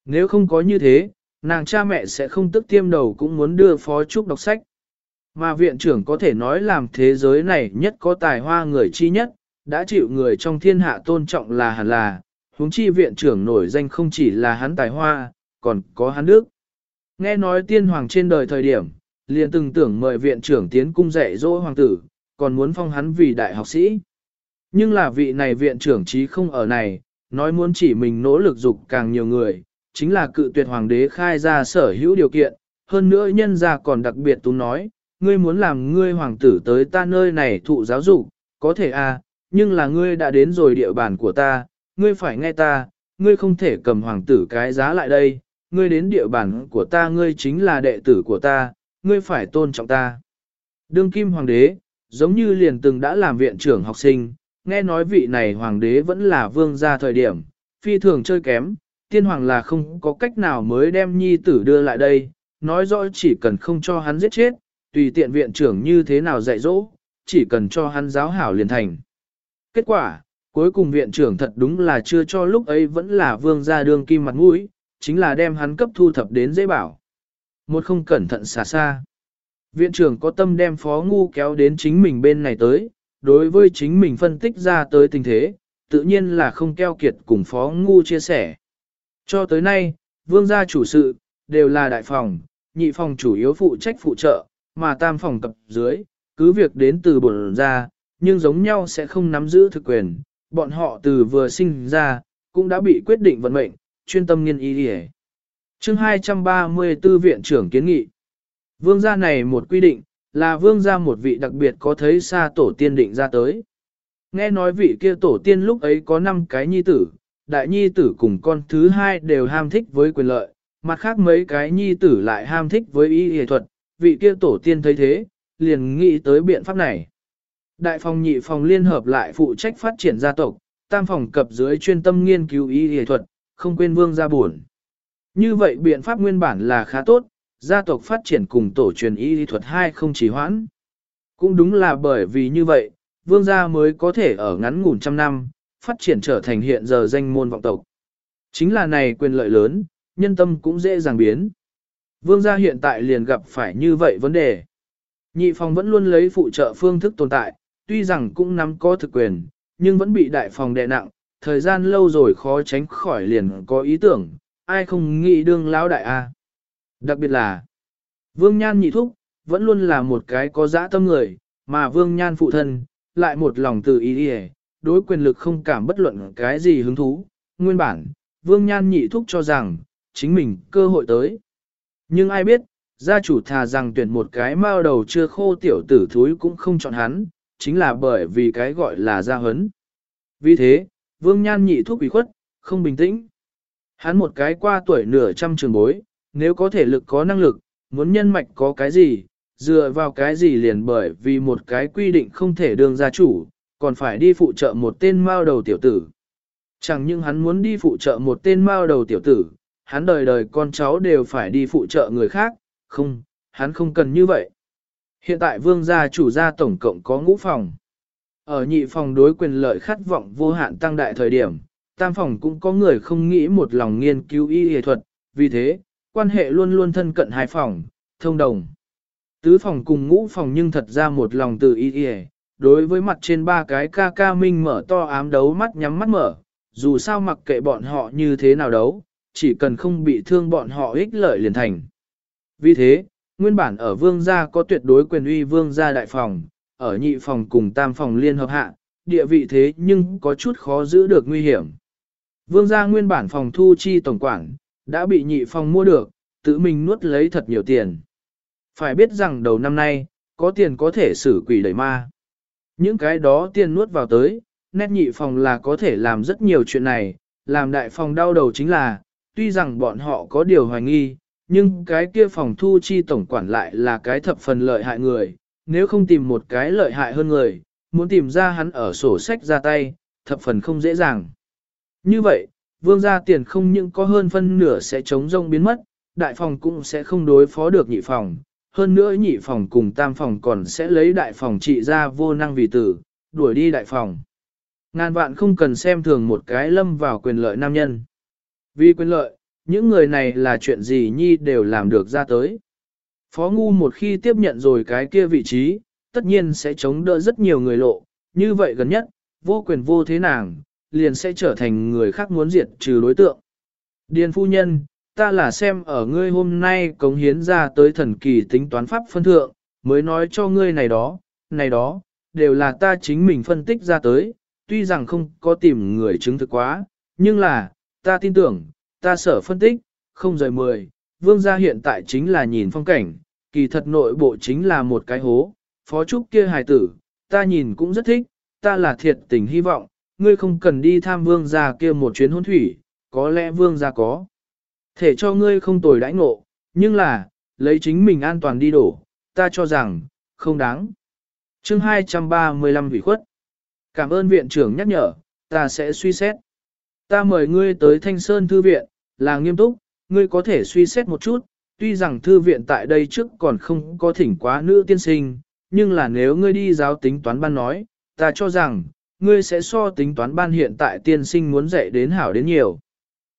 Nếu không có như thế, nàng cha mẹ sẽ không tức tiêm đầu cũng muốn đưa phó trúc đọc sách. Mà viện trưởng có thể nói làm thế giới này nhất có tài hoa người chi nhất, đã chịu người trong thiên hạ tôn trọng là hẳn là, huống chi viện trưởng nổi danh không chỉ là hắn tài hoa, còn có hắn đức. Nghe nói tiên hoàng trên đời thời điểm, liền từng tưởng mời viện trưởng tiến cung dạy dỗ hoàng tử, còn muốn phong hắn vì đại học sĩ. Nhưng là vị này viện trưởng trí không ở này, nói muốn chỉ mình nỗ lực dục càng nhiều người, chính là cự tuyệt hoàng đế khai ra sở hữu điều kiện, hơn nữa nhân ra còn đặc biệt tú nói, ngươi muốn làm ngươi hoàng tử tới ta nơi này thụ giáo dục, có thể à, nhưng là ngươi đã đến rồi địa bàn của ta, ngươi phải nghe ta, ngươi không thể cầm hoàng tử cái giá lại đây, ngươi đến địa bàn của ta ngươi chính là đệ tử của ta, ngươi phải tôn trọng ta. Đương kim hoàng đế, giống như liền từng đã làm viện trưởng học sinh, nghe nói vị này hoàng đế vẫn là vương gia thời điểm, phi thường chơi kém, tiên hoàng là không có cách nào mới đem nhi tử đưa lại đây, nói rõ chỉ cần không cho hắn giết chết, tùy tiện viện trưởng như thế nào dạy dỗ, chỉ cần cho hắn giáo hảo liền thành. Kết quả, cuối cùng viện trưởng thật đúng là chưa cho lúc ấy vẫn là vương gia đường kim mặt mũi, chính là đem hắn cấp thu thập đến dễ bảo. Một không cẩn thận xa xa. Viện trưởng có tâm đem phó ngu kéo đến chính mình bên này tới, đối với chính mình phân tích ra tới tình thế, tự nhiên là không keo kiệt cùng phó ngu chia sẻ. Cho tới nay, vương gia chủ sự, đều là đại phòng, nhị phòng chủ yếu phụ trách phụ trợ, mà tam phòng cập dưới, cứ việc đến từ bổn ra, nhưng giống nhau sẽ không nắm giữ thực quyền, bọn họ từ vừa sinh ra, cũng đã bị quyết định vận mệnh, chuyên tâm nghiên y đi Chương 234 viện trưởng kiến nghị. Vương gia này một quy định, là vương gia một vị đặc biệt có thấy xa tổ tiên định ra tới. Nghe nói vị kia tổ tiên lúc ấy có 5 cái nhi tử, đại nhi tử cùng con thứ hai đều ham thích với quyền lợi, mặt khác mấy cái nhi tử lại ham thích với y y thuật, vị kia tổ tiên thấy thế, liền nghĩ tới biện pháp này. Đại phòng nhị phòng liên hợp lại phụ trách phát triển gia tộc, tam phòng cập dưới chuyên tâm nghiên cứu y y thuật, không quên vương gia buồn. Như vậy biện pháp nguyên bản là khá tốt, gia tộc phát triển cùng tổ truyền y y thuật hai không chỉ hoãn. Cũng đúng là bởi vì như vậy, vương gia mới có thể ở ngắn ngủn trăm năm, phát triển trở thành hiện giờ danh môn vọng tộc. Chính là này quyền lợi lớn, nhân tâm cũng dễ dàng biến. Vương gia hiện tại liền gặp phải như vậy vấn đề. Nhị phòng vẫn luôn lấy phụ trợ phương thức tồn tại, tuy rằng cũng nắm có thực quyền, nhưng vẫn bị đại phòng đè nặng, thời gian lâu rồi khó tránh khỏi liền có ý tưởng, ai không nghĩ đương lão đại a. Đặc biệt là, Vương Nhan nhị thúc, vẫn luôn là một cái có dã tâm người, mà Vương Nhan phụ thân, lại một lòng từ ý đi đối quyền lực không cảm bất luận cái gì hứng thú. Nguyên bản, Vương Nhan nhị thúc cho rằng, chính mình cơ hội tới. Nhưng ai biết, gia chủ thà rằng tuyển một cái mao đầu chưa khô tiểu tử thúi cũng không chọn hắn, chính là bởi vì cái gọi là gia hấn. Vì thế, Vương Nhan nhị thúc bị khuất, không bình tĩnh. Hắn một cái qua tuổi nửa trăm trường bối, nếu có thể lực có năng lực, muốn nhân mạch có cái gì, dựa vào cái gì liền bởi vì một cái quy định không thể đương gia chủ, còn phải đi phụ trợ một tên mao đầu tiểu tử. Chẳng những hắn muốn đi phụ trợ một tên mao đầu tiểu tử, hắn đời đời con cháu đều phải đi phụ trợ người khác, không, hắn không cần như vậy. Hiện tại vương gia chủ gia tổng cộng có ngũ phòng. Ở nhị phòng đối quyền lợi khát vọng vô hạn tăng đại thời điểm, tam phòng cũng có người không nghĩ một lòng nghiên cứu y y thuật, vì thế, quan hệ luôn luôn thân cận hai phòng, thông đồng. Tứ phòng cùng ngũ phòng nhưng thật ra một lòng từ y y, đối với mặt trên ba cái ca ca minh mở to ám đấu mắt nhắm mắt mở, dù sao mặc kệ bọn họ như thế nào đấu, chỉ cần không bị thương bọn họ ích lợi liền thành. Vì thế, nguyên bản ở vương gia có tuyệt đối quyền uy vương gia đại phòng, ở nhị phòng cùng tam phòng liên hợp hạ, địa vị thế nhưng có chút khó giữ được nguy hiểm. Vương gia nguyên bản phòng thu chi tổng quản, đã bị nhị phòng mua được, tự mình nuốt lấy thật nhiều tiền. Phải biết rằng đầu năm nay, có tiền có thể xử quỷ đẩy ma. Những cái đó tiền nuốt vào tới, nét nhị phòng là có thể làm rất nhiều chuyện này, làm đại phòng đau đầu chính là, tuy rằng bọn họ có điều hoài nghi, nhưng cái kia phòng thu chi tổng quản lại là cái thập phần lợi hại người, nếu không tìm một cái lợi hại hơn người, muốn tìm ra hắn ở sổ sách ra tay, thập phần không dễ dàng. Như vậy, vương gia tiền không những có hơn phân nửa sẽ chống rông biến mất, đại phòng cũng sẽ không đối phó được nhị phòng, hơn nữa nhị phòng cùng tam phòng còn sẽ lấy đại phòng trị ra vô năng vì tử, đuổi đi đại phòng. Ngàn vạn không cần xem thường một cái lâm vào quyền lợi nam nhân. Vì quyền lợi, những người này là chuyện gì nhi đều làm được ra tới. Phó Ngu một khi tiếp nhận rồi cái kia vị trí, tất nhiên sẽ chống đỡ rất nhiều người lộ, như vậy gần nhất, vô quyền vô thế nàng, liền sẽ trở thành người khác muốn diệt trừ đối tượng. Điền phu nhân, ta là xem ở ngươi hôm nay cống hiến ra tới thần kỳ tính toán pháp phân thượng, mới nói cho ngươi này đó, này đó, đều là ta chính mình phân tích ra tới, tuy rằng không có tìm người chứng thực quá, nhưng là, ta tin tưởng, ta sở phân tích, không rời mười, vương gia hiện tại chính là nhìn phong cảnh, kỳ thật nội bộ chính là một cái hố, phó trúc kia hài tử, ta nhìn cũng rất thích, ta là thiệt tình hy vọng, ngươi không cần đi tham vương gia kia một chuyến hôn thủy, có lẽ vương gia có. Thể cho ngươi không tồi đãi ngộ, nhưng là, lấy chính mình an toàn đi đổ, ta cho rằng, không đáng. chương 235 vị khuất. Cảm ơn viện trưởng nhắc nhở, ta sẽ suy xét. Ta mời ngươi tới Thanh Sơn Thư Viện, là nghiêm túc, ngươi có thể suy xét một chút, tuy rằng Thư Viện tại đây trước còn không có thỉnh quá nữ tiên sinh, nhưng là nếu ngươi đi giáo tính toán ban nói, ta cho rằng, ngươi sẽ so tính toán ban hiện tại tiên sinh muốn dạy đến hảo đến nhiều.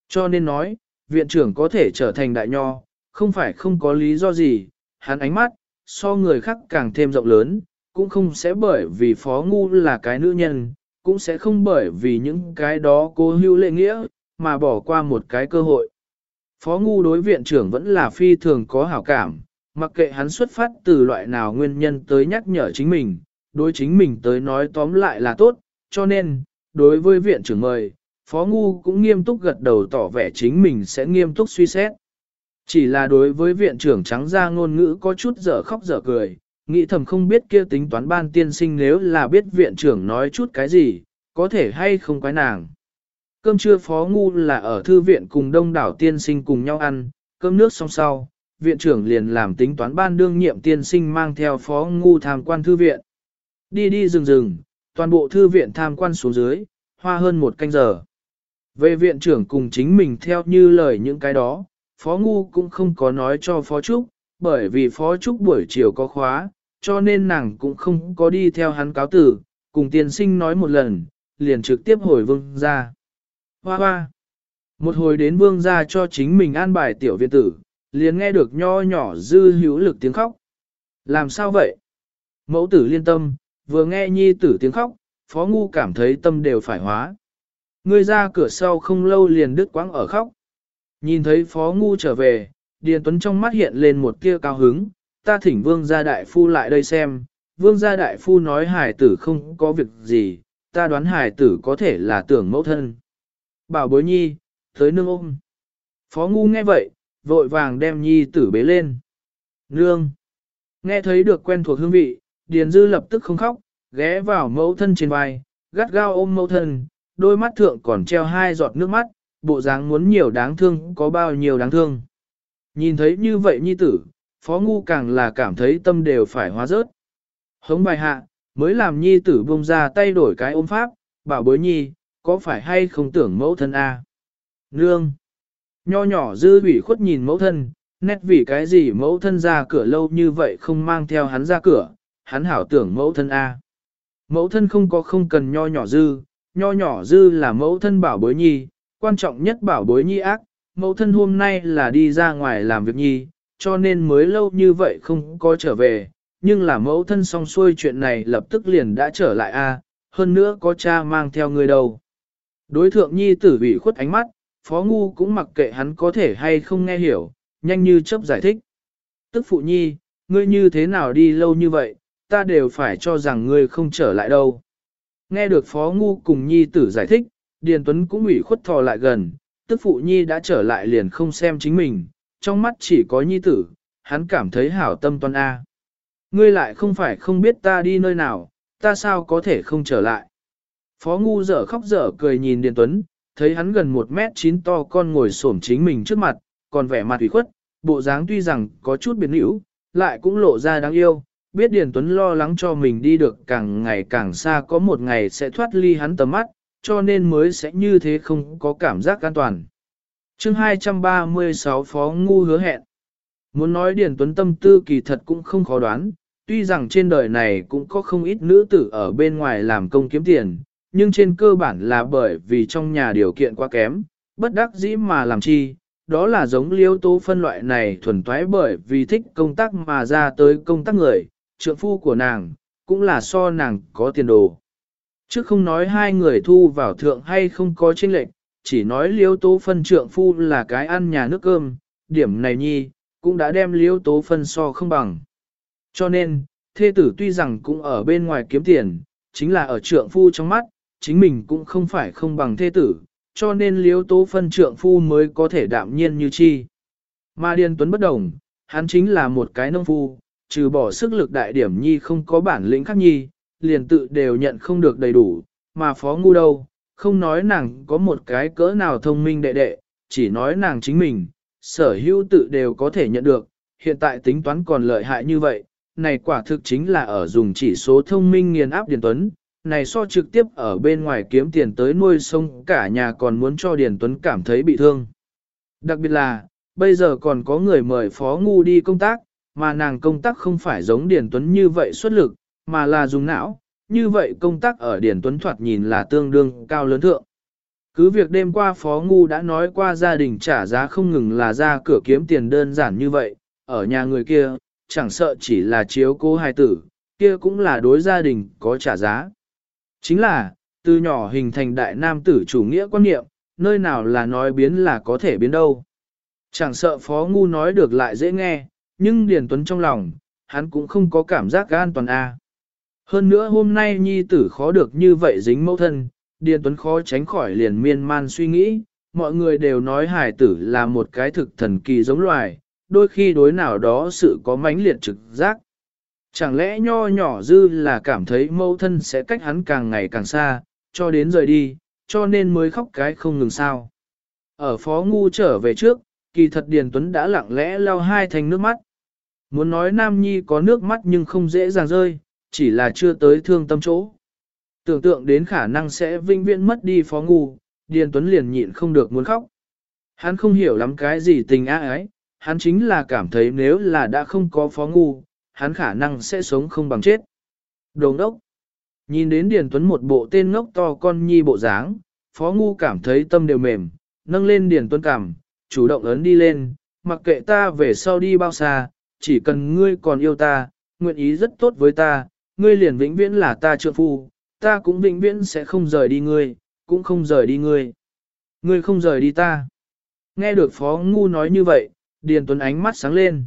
Cho nên nói, viện trưởng có thể trở thành đại nho, không phải không có lý do gì, hắn ánh mắt, so người khác càng thêm rộng lớn, cũng không sẽ bởi vì phó ngu là cái nữ nhân, cũng sẽ không bởi vì những cái đó cô hữu lệ nghĩa, mà bỏ qua một cái cơ hội. Phó ngu đối viện trưởng vẫn là phi thường có hảo cảm, mặc kệ hắn xuất phát từ loại nào nguyên nhân tới nhắc nhở chính mình, đối chính mình tới nói tóm lại là tốt, cho nên, đối với viện trưởng mời, Phó Ngu cũng nghiêm túc gật đầu tỏ vẻ chính mình sẽ nghiêm túc suy xét. Chỉ là đối với viện trưởng trắng ra ngôn ngữ có chút dở khóc dở cười, nghĩ thầm không biết kia tính toán ban tiên sinh nếu là biết viện trưởng nói chút cái gì, có thể hay không quái nàng. Cơm trưa phó ngu là ở thư viện cùng đông đảo tiên sinh cùng nhau ăn, cơm nước xong sau, viện trưởng liền làm tính toán ban đương nhiệm tiên sinh mang theo phó ngu tham quan thư viện. Đi đi rừng rừng, toàn bộ thư viện tham quan xuống dưới, hoa hơn một canh giờ. Về viện trưởng cùng chính mình theo như lời những cái đó, phó ngu cũng không có nói cho phó trúc, bởi vì phó trúc buổi chiều có khóa, cho nên nàng cũng không có đi theo hắn cáo tử, cùng tiên sinh nói một lần, liền trực tiếp hồi vương ra. Hoa hoa! Một hồi đến vương ra cho chính mình an bài tiểu viện tử, liền nghe được nho nhỏ dư hữu lực tiếng khóc. Làm sao vậy? Mẫu tử liên tâm, vừa nghe nhi tử tiếng khóc, phó ngu cảm thấy tâm đều phải hóa. Người ra cửa sau không lâu liền đứt quãng ở khóc. Nhìn thấy phó ngu trở về, Điền Tuấn trong mắt hiện lên một tia cao hứng, ta thỉnh vương gia đại phu lại đây xem, vương gia đại phu nói hải tử không có việc gì, ta đoán hải tử có thể là tưởng mẫu thân. Bảo bối nhi, tới nương ôm. Phó ngu nghe vậy, vội vàng đem nhi tử bế lên. Nương. Nghe thấy được quen thuộc hương vị, Điền Dư lập tức không khóc, ghé vào mẫu thân trên vai, gắt gao ôm mẫu thân, đôi mắt thượng còn treo hai giọt nước mắt, bộ dáng muốn nhiều đáng thương có bao nhiêu đáng thương. Nhìn thấy như vậy nhi tử, phó ngu càng là cảm thấy tâm đều phải hóa rớt. Hống bài hạ, mới làm nhi tử bông ra tay đổi cái ôm pháp, bảo bối nhi, có phải hay không tưởng mẫu thân a? Nương! Nho nhỏ dư ủy khuất nhìn mẫu thân, nét vì cái gì mẫu thân ra cửa lâu như vậy không mang theo hắn ra cửa, hắn hảo tưởng mẫu thân A. Mẫu thân không có không cần nho nhỏ dư, nho nhỏ dư là mẫu thân bảo bối nhi, quan trọng nhất bảo bối nhi ác, mẫu thân hôm nay là đi ra ngoài làm việc nhi, cho nên mới lâu như vậy không có trở về, nhưng là mẫu thân xong xuôi chuyện này lập tức liền đã trở lại a, hơn nữa có cha mang theo người đâu. Đối thượng nhi tử bị khuất ánh mắt, phó ngu cũng mặc kệ hắn có thể hay không nghe hiểu, nhanh như chớp giải thích. Tức phụ nhi, ngươi như thế nào đi lâu như vậy, ta đều phải cho rằng ngươi không trở lại đâu. Nghe được phó ngu cùng nhi tử giải thích, Điền Tuấn cũng ủy khuất thò lại gần, tức phụ nhi đã trở lại liền không xem chính mình, trong mắt chỉ có nhi tử, hắn cảm thấy hảo tâm toan A. Ngươi lại không phải không biết ta đi nơi nào, ta sao có thể không trở lại. Phó ngu dở khóc dở cười nhìn Điền Tuấn, thấy hắn gần một mét chín to con ngồi xổm chính mình trước mặt, còn vẻ mặt ủy khuất, bộ dáng tuy rằng có chút biến hữu, lại cũng lộ ra đáng yêu, biết Điền Tuấn lo lắng cho mình đi được càng ngày càng xa có một ngày sẽ thoát ly hắn tầm mắt, cho nên mới sẽ như thế không có cảm giác an toàn. chương 236 Phó Ngu hứa hẹn Muốn nói Điền Tuấn tâm tư kỳ thật cũng không khó đoán, tuy rằng trên đời này cũng có không ít nữ tử ở bên ngoài làm công kiếm tiền, nhưng trên cơ bản là bởi vì trong nhà điều kiện quá kém, bất đắc dĩ mà làm chi, đó là giống liêu tố phân loại này thuần toái bởi vì thích công tác mà ra tới công tác người, trượng phu của nàng, cũng là so nàng có tiền đồ. Chứ không nói hai người thu vào thượng hay không có chênh lệnh, chỉ nói liêu tố phân trượng phu là cái ăn nhà nước cơm, điểm này nhi, cũng đã đem liêu tố phân so không bằng. Cho nên, thê tử tuy rằng cũng ở bên ngoài kiếm tiền, chính là ở trượng phu trong mắt, chính mình cũng không phải không bằng thê tử, cho nên liêu tố phân trượng phu mới có thể đạm nhiên như chi. Mà Điền Tuấn bất đồng, hắn chính là một cái nông phu, trừ bỏ sức lực đại điểm nhi không có bản lĩnh khác nhi, liền tự đều nhận không được đầy đủ, mà phó ngu đâu, không nói nàng có một cái cỡ nào thông minh đệ đệ, chỉ nói nàng chính mình, sở hữu tự đều có thể nhận được, hiện tại tính toán còn lợi hại như vậy, này quả thực chính là ở dùng chỉ số thông minh nghiền áp Điền Tuấn, này so trực tiếp ở bên ngoài kiếm tiền tới nuôi sông cả nhà còn muốn cho Điền Tuấn cảm thấy bị thương. Đặc biệt là, bây giờ còn có người mời Phó Ngu đi công tác, mà nàng công tác không phải giống Điền Tuấn như vậy xuất lực, mà là dùng não, như vậy công tác ở điển Tuấn thoạt nhìn là tương đương cao lớn thượng. Cứ việc đêm qua Phó Ngu đã nói qua gia đình trả giá không ngừng là ra cửa kiếm tiền đơn giản như vậy, ở nhà người kia, chẳng sợ chỉ là chiếu cố hài tử, kia cũng là đối gia đình có trả giá. Chính là, từ nhỏ hình thành đại nam tử chủ nghĩa quan niệm, nơi nào là nói biến là có thể biến đâu. Chẳng sợ Phó Ngu nói được lại dễ nghe, nhưng Điền Tuấn trong lòng, hắn cũng không có cảm giác an toàn a. Hơn nữa hôm nay nhi tử khó được như vậy dính mẫu thân, Điền Tuấn khó tránh khỏi liền miên man suy nghĩ, mọi người đều nói hải tử là một cái thực thần kỳ giống loài, đôi khi đối nào đó sự có mãnh liệt trực giác. Chẳng lẽ nho nhỏ dư là cảm thấy mâu thân sẽ cách hắn càng ngày càng xa, cho đến rời đi, cho nên mới khóc cái không ngừng sao. Ở phó ngu trở về trước, kỳ thật Điền Tuấn đã lặng lẽ lau hai thành nước mắt. Muốn nói Nam Nhi có nước mắt nhưng không dễ dàng rơi, chỉ là chưa tới thương tâm chỗ. Tưởng tượng đến khả năng sẽ vinh viễn mất đi phó ngu, Điền Tuấn liền nhịn không được muốn khóc. Hắn không hiểu lắm cái gì tình ái ấy, hắn chính là cảm thấy nếu là đã không có phó ngu, hắn khả năng sẽ sống không bằng chết. Đồng đốc. Nhìn đến Điền Tuấn một bộ tên ngốc to con nhi bộ dáng, phó ngu cảm thấy tâm đều mềm, nâng lên Điền Tuấn cảm, chủ động ấn đi lên, mặc kệ ta về sau đi bao xa, chỉ cần ngươi còn yêu ta, nguyện ý rất tốt với ta, ngươi liền vĩnh viễn là ta trượng phu, ta cũng vĩnh viễn sẽ không rời đi ngươi, cũng không rời đi ngươi. Ngươi không rời đi ta. Nghe được Phó Ngu nói như vậy, Điền Tuấn ánh mắt sáng lên.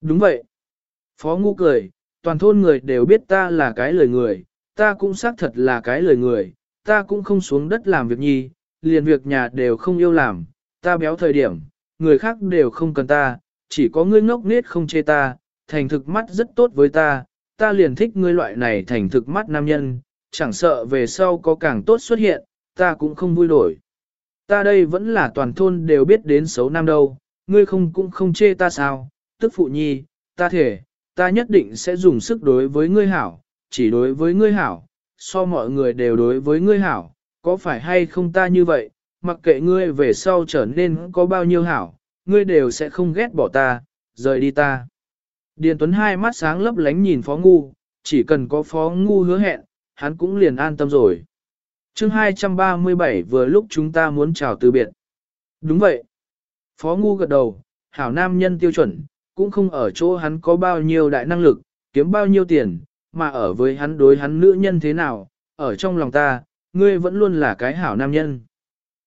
Đúng vậy. Phó Ngu cười, toàn thôn người đều biết ta là cái lời người, ta cũng xác thật là cái lời người, ta cũng không xuống đất làm việc nhi, liền việc nhà đều không yêu làm, ta béo thời điểm, người khác đều không cần ta, chỉ có ngươi ngốc nết không chê ta, thành thực mắt rất tốt với ta, ta liền thích ngươi loại này thành thực mắt nam nhân, chẳng sợ về sau có càng tốt xuất hiện, ta cũng không vui đổi. Ta đây vẫn là toàn thôn đều biết đến xấu nam đâu, ngươi không cũng không chê ta sao, tức phụ nhi, ta thể, ta nhất định sẽ dùng sức đối với ngươi hảo, chỉ đối với ngươi hảo, so mọi người đều đối với ngươi hảo, có phải hay không ta như vậy, mặc kệ ngươi về sau trở nên có bao nhiêu hảo, ngươi đều sẽ không ghét bỏ ta, rời đi ta. Điền Tuấn hai mắt sáng lấp lánh nhìn Phó Ngu, chỉ cần có Phó Ngu hứa hẹn, hắn cũng liền an tâm rồi. chương 237 vừa lúc chúng ta muốn chào từ biệt. Đúng vậy. Phó Ngu gật đầu, hảo nam nhân tiêu chuẩn, cũng không ở chỗ hắn có bao nhiêu đại năng lực, kiếm bao nhiêu tiền, mà ở với hắn đối hắn nữ nhân thế nào, ở trong lòng ta, ngươi vẫn luôn là cái hảo nam nhân.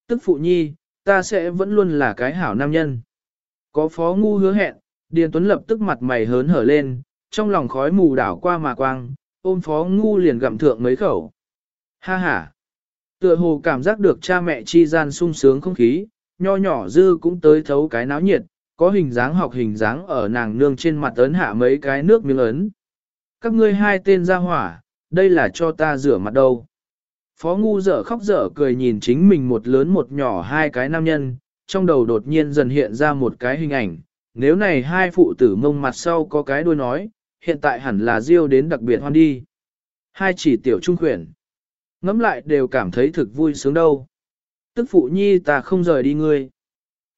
Tức phụ nhi, ta sẽ vẫn luôn là cái hảo nam nhân. Có phó ngu hứa hẹn, Điền Tuấn lập tức mặt mày hớn hở lên, trong lòng khói mù đảo qua mà quang, ôm phó ngu liền gặm thượng mấy khẩu. Ha ha! Tựa hồ cảm giác được cha mẹ chi gian sung sướng không khí, nho nhỏ dư cũng tới thấu cái náo nhiệt, có hình dáng học hình dáng ở nàng nương trên mặt ấn hạ mấy cái nước miếng ấn. Các ngươi hai tên ra hỏa, đây là cho ta rửa mặt đâu. Phó ngu dở khóc dở cười nhìn chính mình một lớn một nhỏ hai cái nam nhân, trong đầu đột nhiên dần hiện ra một cái hình ảnh, nếu này hai phụ tử mông mặt sau có cái đuôi nói, hiện tại hẳn là diêu đến đặc biệt hoan đi. Hai chỉ tiểu trung khuyển. Ngắm lại đều cảm thấy thực vui sướng đâu. Tức phụ nhi ta không rời đi ngươi.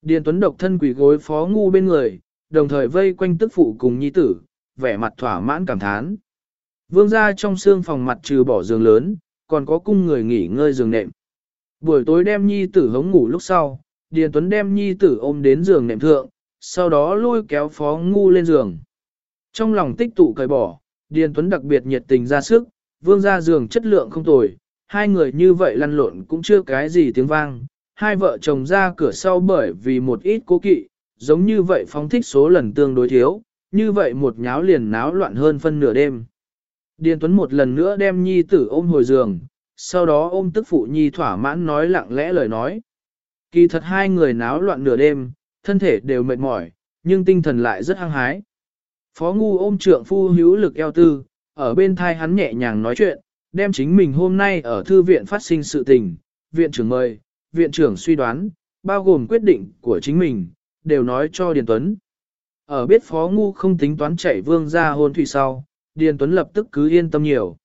Điền Tuấn độc thân quỷ gối phó ngu bên người, đồng thời vây quanh tức phụ cùng nhi tử, vẻ mặt thỏa mãn cảm thán. Vương ra trong xương phòng mặt trừ bỏ giường lớn, còn có cung người nghỉ ngơi giường nệm. Buổi tối đem nhi tử hống ngủ lúc sau, Điền Tuấn đem nhi tử ôm đến giường nệm thượng, sau đó lôi kéo phó ngu lên giường. Trong lòng tích tụ cởi bỏ, Điền Tuấn đặc biệt nhiệt tình ra sức, vương ra giường chất lượng không tồi, hai người như vậy lăn lộn cũng chưa cái gì tiếng vang. Hai vợ chồng ra cửa sau bởi vì một ít cố kỵ, giống như vậy phóng thích số lần tương đối thiếu, như vậy một nháo liền náo loạn hơn phân nửa đêm. Điền Tuấn một lần nữa đem nhi tử ôm hồi giường, sau đó ôm tức phụ nhi thỏa mãn nói lặng lẽ lời nói. Kỳ thật hai người náo loạn nửa đêm, thân thể đều mệt mỏi, nhưng tinh thần lại rất hăng hái. Phó ngu ôm trượng phu hữu lực eo tư, ở bên thai hắn nhẹ nhàng nói chuyện, đem chính mình hôm nay ở thư viện phát sinh sự tình, viện trưởng mời, viện trưởng suy đoán, bao gồm quyết định của chính mình, đều nói cho Điền Tuấn. Ở biết Phó Ngu không tính toán chạy vương ra hôn thủy sau, Điền Tuấn lập tức cứ yên tâm nhiều.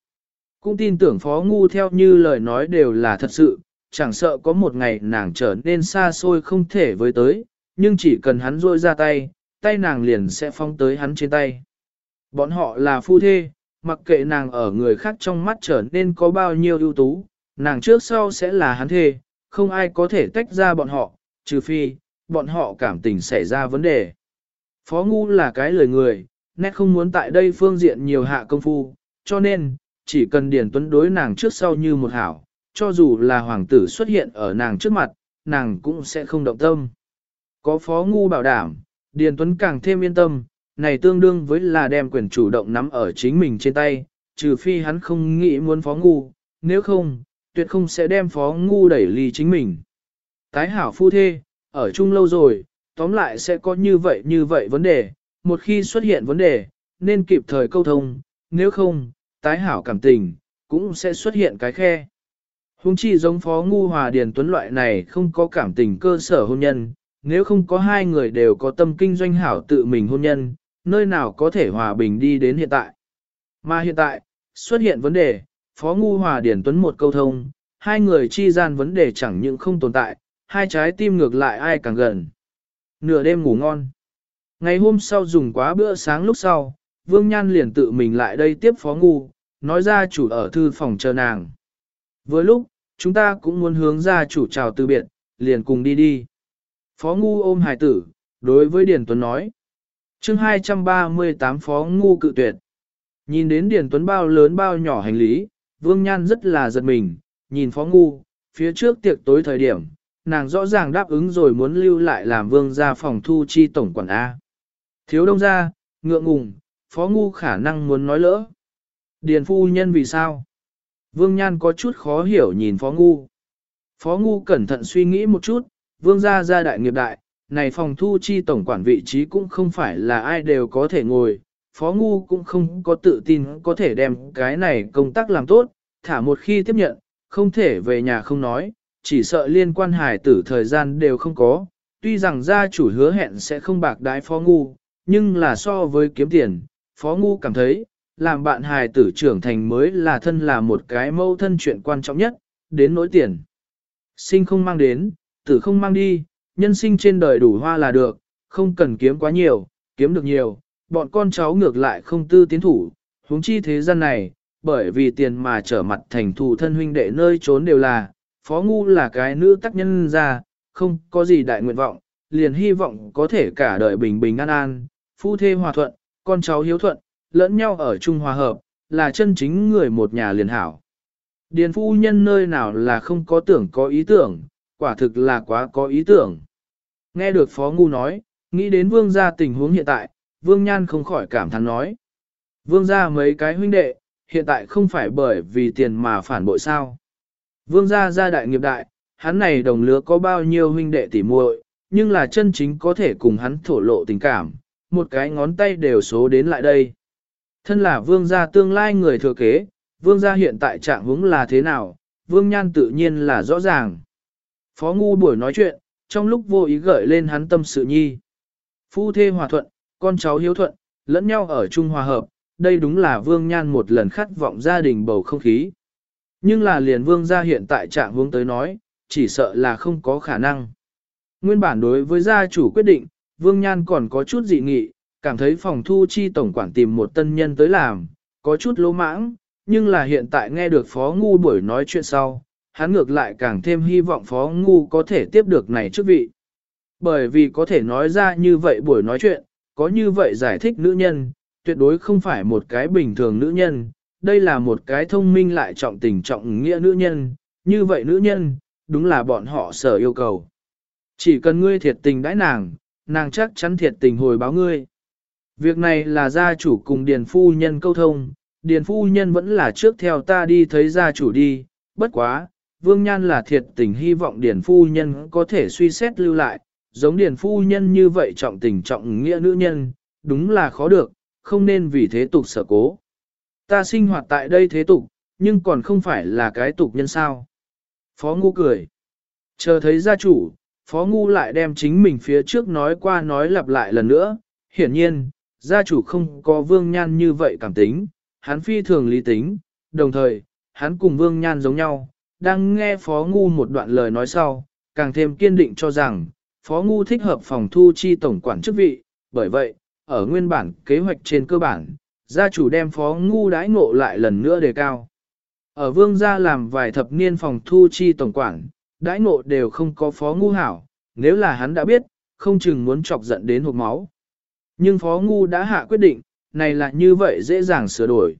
Cũng tin tưởng Phó Ngu theo như lời nói đều là thật sự, chẳng sợ có một ngày nàng trở nên xa xôi không thể với tới, nhưng chỉ cần hắn rôi ra tay, tay nàng liền sẽ phong tới hắn trên tay. Bọn họ là phu thê, mặc kệ nàng ở người khác trong mắt trở nên có bao nhiêu ưu tú, nàng trước sau sẽ là hắn thê, không ai có thể tách ra bọn họ, trừ phi, bọn họ cảm tình xảy ra vấn đề. Phó Ngu là cái lời người, nét không muốn tại đây phương diện nhiều hạ công phu, cho nên, chỉ cần Điền Tuấn đối nàng trước sau như một hảo, cho dù là hoàng tử xuất hiện ở nàng trước mặt, nàng cũng sẽ không động tâm. Có phó ngu bảo đảm, Điền Tuấn càng thêm yên tâm, này tương đương với là đem quyền chủ động nắm ở chính mình trên tay, trừ phi hắn không nghĩ muốn phó ngu, nếu không, tuyệt không sẽ đem phó ngu đẩy ly chính mình. Tái hảo phu thê, ở chung lâu rồi, tóm lại sẽ có như vậy như vậy vấn đề, một khi xuất hiện vấn đề, nên kịp thời câu thông, nếu không, tái hảo cảm tình, cũng sẽ xuất hiện cái khe. Hùng chi giống phó ngu hòa điền tuấn loại này không có cảm tình cơ sở hôn nhân, nếu không có hai người đều có tâm kinh doanh hảo tự mình hôn nhân, nơi nào có thể hòa bình đi đến hiện tại. Mà hiện tại, xuất hiện vấn đề, phó ngu hòa điển tuấn một câu thông, hai người chi gian vấn đề chẳng những không tồn tại, hai trái tim ngược lại ai càng gần. Nửa đêm ngủ ngon. Ngày hôm sau dùng quá bữa sáng lúc sau, Vương Nhan liền tự mình lại đây tiếp phó ngu, nói ra chủ ở thư phòng chờ nàng. Vừa lúc, chúng ta cũng muốn hướng ra chủ chào từ biệt, liền cùng đi đi. Phó ngu ôm hài tử, đối với Điền Tuấn nói. chương 238 Phó ngu cự tuyệt. Nhìn đến Điền Tuấn bao lớn bao nhỏ hành lý, Vương Nhan rất là giật mình, nhìn Phó ngu, phía trước tiệc tối thời điểm, nàng rõ ràng đáp ứng rồi muốn lưu lại làm vương gia phòng thu chi tổng quản A. Thiếu đông gia, ngượng ngùng, Phó ngu khả năng muốn nói lỡ. Điền phu nhân vì sao? Vương Nhan có chút khó hiểu nhìn Phó Ngu. Phó Ngu cẩn thận suy nghĩ một chút, Vương gia gia đại nghiệp đại, này phòng thu chi tổng quản vị trí cũng không phải là ai đều có thể ngồi. Phó Ngu cũng không có tự tin có thể đem cái này công tác làm tốt, thả một khi tiếp nhận, không thể về nhà không nói, chỉ sợ liên quan Hải tử thời gian đều không có. Tuy rằng gia chủ hứa hẹn sẽ không bạc đái Phó Ngu, nhưng là so với kiếm tiền, Phó Ngu cảm thấy, làm bạn hài tử trưởng thành mới là thân là một cái mâu thân chuyện quan trọng nhất, đến nỗi tiền. Sinh không mang đến, tử không mang đi, nhân sinh trên đời đủ hoa là được, không cần kiếm quá nhiều, kiếm được nhiều, bọn con cháu ngược lại không tư tiến thủ, huống chi thế gian này, bởi vì tiền mà trở mặt thành thù thân huynh đệ nơi trốn đều là, phó ngu là cái nữ tác nhân ra, không có gì đại nguyện vọng, liền hy vọng có thể cả đời bình bình an an, phu thê hòa thuận, con cháu hiếu thuận, lẫn nhau ở chung hòa hợp, là chân chính người một nhà liền hảo. Điền phu nhân nơi nào là không có tưởng có ý tưởng, quả thực là quá có ý tưởng. Nghe được Phó Ngu nói, nghĩ đến vương gia tình huống hiện tại, vương nhan không khỏi cảm thán nói. Vương gia mấy cái huynh đệ, hiện tại không phải bởi vì tiền mà phản bội sao. Vương gia gia đại nghiệp đại, hắn này đồng lứa có bao nhiêu huynh đệ tỉ muội, nhưng là chân chính có thể cùng hắn thổ lộ tình cảm, một cái ngón tay đều số đến lại đây. Thân là vương gia tương lai người thừa kế, vương gia hiện tại trạng huống là thế nào, vương nhan tự nhiên là rõ ràng. Phó ngu buổi nói chuyện, trong lúc vô ý gợi lên hắn tâm sự nhi. Phu thê hòa thuận, con cháu hiếu thuận, lẫn nhau ở chung hòa hợp, đây đúng là vương nhan một lần khát vọng gia đình bầu không khí. Nhưng là liền vương gia hiện tại trạng Vương tới nói, chỉ sợ là không có khả năng. Nguyên bản đối với gia chủ quyết định, vương nhan còn có chút dị nghị, cảm thấy phòng thu chi tổng quản tìm một tân nhân tới làm, có chút lỗ mãng, nhưng là hiện tại nghe được Phó Ngu buổi nói chuyện sau, hắn ngược lại càng thêm hy vọng Phó Ngu có thể tiếp được này chức vị. Bởi vì có thể nói ra như vậy buổi nói chuyện, có như vậy giải thích nữ nhân, tuyệt đối không phải một cái bình thường nữ nhân, đây là một cái thông minh lại trọng tình trọng nghĩa nữ nhân, như vậy nữ nhân, đúng là bọn họ sở yêu cầu. Chỉ cần ngươi thiệt tình đãi nàng, nàng chắc chắn thiệt tình hồi báo ngươi. Việc này là gia chủ cùng điền phu nhân câu thông, điền phu nhân vẫn là trước theo ta đi thấy gia chủ đi, bất quá, vương nhan là thiệt tình hy vọng điền phu nhân có thể suy xét lưu lại, giống điền phu nhân như vậy trọng tình trọng nghĩa nữ nhân, đúng là khó được, không nên vì thế tục sở cố. Ta sinh hoạt tại đây thế tục, nhưng còn không phải là cái tục nhân sao. Phó ngu cười. Chờ thấy gia chủ, phó ngu lại đem chính mình phía trước nói qua nói lặp lại lần nữa. Hiển nhiên, gia chủ không có vương nhan như vậy cảm tính, hắn phi thường lý tính, đồng thời, hắn cùng vương nhan giống nhau, đang nghe phó ngu một đoạn lời nói sau, càng thêm kiên định cho rằng, phó ngu thích hợp phòng thu chi tổng quản chức vị, bởi vậy, ở nguyên bản kế hoạch trên cơ bản, gia chủ đem phó ngu đãi ngộ lại lần nữa đề cao. Ở vương gia làm vài thập niên phòng thu chi tổng quản, đãi ngộ đều không có phó ngu hảo, nếu là hắn đã biết, không chừng muốn chọc giận đến hộp máu. Nhưng Phó Ngu đã hạ quyết định, này là như vậy dễ dàng sửa đổi.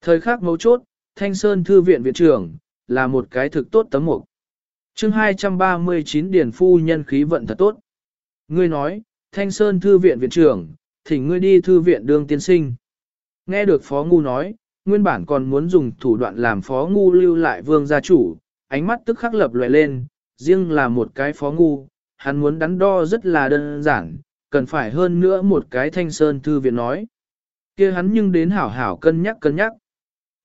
Thời khắc mấu chốt, Thanh Sơn Thư viện viện trưởng, là một cái thực tốt tấm mục. chương 239 Điển Phu nhân khí vận thật tốt. Ngươi nói, Thanh Sơn Thư viện viện trưởng, thỉnh ngươi đi thư viện đương tiên sinh. Nghe được Phó Ngu nói, nguyên bản còn muốn dùng thủ đoạn làm Phó Ngu lưu lại vương gia chủ, ánh mắt tức khắc lập loè lên, riêng là một cái Phó Ngu, hắn muốn đắn đo rất là đơn giản, cần phải hơn nữa một cái thanh sơn thư viện nói. kia hắn nhưng đến hảo hảo cân nhắc cân nhắc.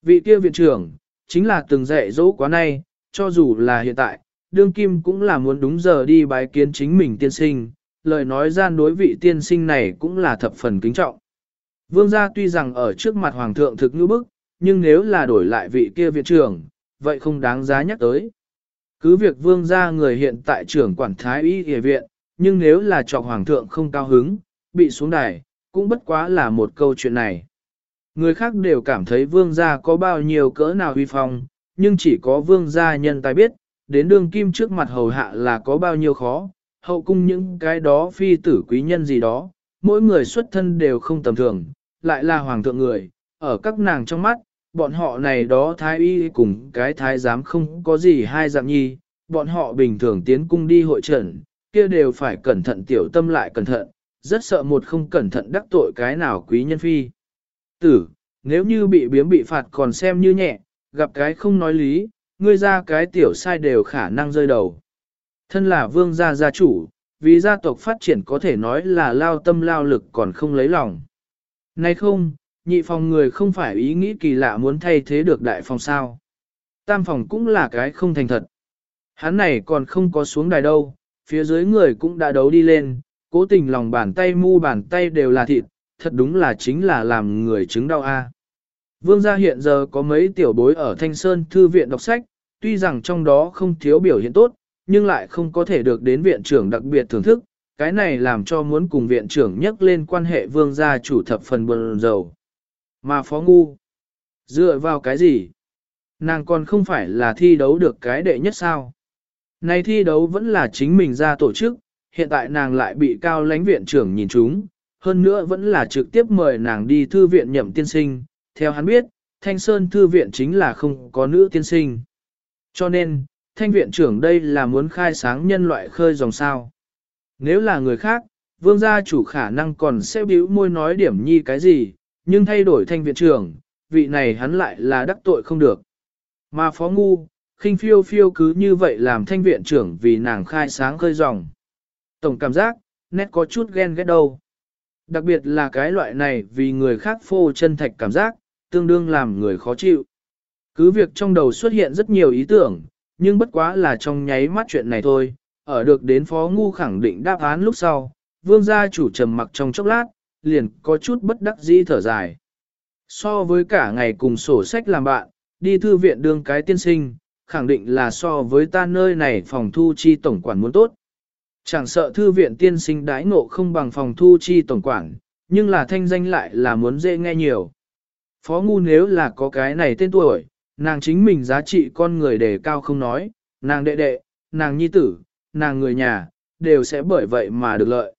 Vị kia viện trưởng, chính là từng dạy dỗ quá nay, cho dù là hiện tại, đương kim cũng là muốn đúng giờ đi bái kiến chính mình tiên sinh, lời nói gian đối vị tiên sinh này cũng là thập phần kính trọng. Vương gia tuy rằng ở trước mặt hoàng thượng thực ngữ bức, nhưng nếu là đổi lại vị kia viện trưởng, vậy không đáng giá nhắc tới. Cứ việc vương gia người hiện tại trưởng quản thái y y viện, nhưng nếu là cho hoàng thượng không cao hứng, bị xuống đài, cũng bất quá là một câu chuyện này. Người khác đều cảm thấy vương gia có bao nhiêu cỡ nào huy phong, nhưng chỉ có vương gia nhân tài biết, đến đường kim trước mặt hầu hạ là có bao nhiêu khó, hậu cung những cái đó phi tử quý nhân gì đó, mỗi người xuất thân đều không tầm thường, lại là hoàng thượng người, ở các nàng trong mắt, bọn họ này đó thái y cùng cái thái giám không có gì hai dạng nhi, bọn họ bình thường tiến cung đi hội trận, kia đều phải cẩn thận tiểu tâm lại cẩn thận, rất sợ một không cẩn thận đắc tội cái nào quý nhân phi. Tử, nếu như bị biếm bị phạt còn xem như nhẹ, gặp cái không nói lý, ngươi ra cái tiểu sai đều khả năng rơi đầu. Thân là vương gia gia chủ, vì gia tộc phát triển có thể nói là lao tâm lao lực còn không lấy lòng. Nay không, nhị phòng người không phải ý nghĩ kỳ lạ muốn thay thế được đại phòng sao. Tam phòng cũng là cái không thành thật. Hắn này còn không có xuống đài đâu, phía dưới người cũng đã đấu đi lên, cố tình lòng bàn tay mu bàn tay đều là thịt, thật đúng là chính là làm người chứng đau a. Vương gia hiện giờ có mấy tiểu bối ở Thanh Sơn Thư viện đọc sách, tuy rằng trong đó không thiếu biểu hiện tốt, nhưng lại không có thể được đến viện trưởng đặc biệt thưởng thức, cái này làm cho muốn cùng viện trưởng nhắc lên quan hệ vương gia chủ thập phần buồn rầu. Mà phó ngu, dựa vào cái gì? Nàng còn không phải là thi đấu được cái đệ nhất sao? Này thi đấu vẫn là chính mình ra tổ chức, hiện tại nàng lại bị cao lãnh viện trưởng nhìn chúng, hơn nữa vẫn là trực tiếp mời nàng đi thư viện nhậm tiên sinh, theo hắn biết, Thanh Sơn Thư viện chính là không có nữ tiên sinh. Cho nên, Thanh viện trưởng đây là muốn khai sáng nhân loại khơi dòng sao. Nếu là người khác, vương gia chủ khả năng còn sẽ bĩu môi nói điểm nhi cái gì, nhưng thay đổi thanh viện trưởng, vị này hắn lại là đắc tội không được. Mà phó ngu, khinh phiêu phiêu cứ như vậy làm thanh viện trưởng vì nàng khai sáng khơi dòng. Tổng cảm giác, nét có chút ghen ghét đâu. Đặc biệt là cái loại này vì người khác phô chân thạch cảm giác, tương đương làm người khó chịu. Cứ việc trong đầu xuất hiện rất nhiều ý tưởng, nhưng bất quá là trong nháy mắt chuyện này thôi, ở được đến phó ngu khẳng định đáp án lúc sau, vương gia chủ trầm mặc trong chốc lát, liền có chút bất đắc dĩ thở dài. So với cả ngày cùng sổ sách làm bạn, đi thư viện đương cái tiên sinh, khẳng định là so với ta nơi này phòng thu chi tổng quản muốn tốt. Chẳng sợ thư viện tiên sinh đái ngộ không bằng phòng thu chi tổng quản, nhưng là thanh danh lại là muốn dễ nghe nhiều. Phó ngu nếu là có cái này tên tuổi, nàng chính mình giá trị con người đề cao không nói, nàng đệ đệ, nàng nhi tử, nàng người nhà, đều sẽ bởi vậy mà được lợi.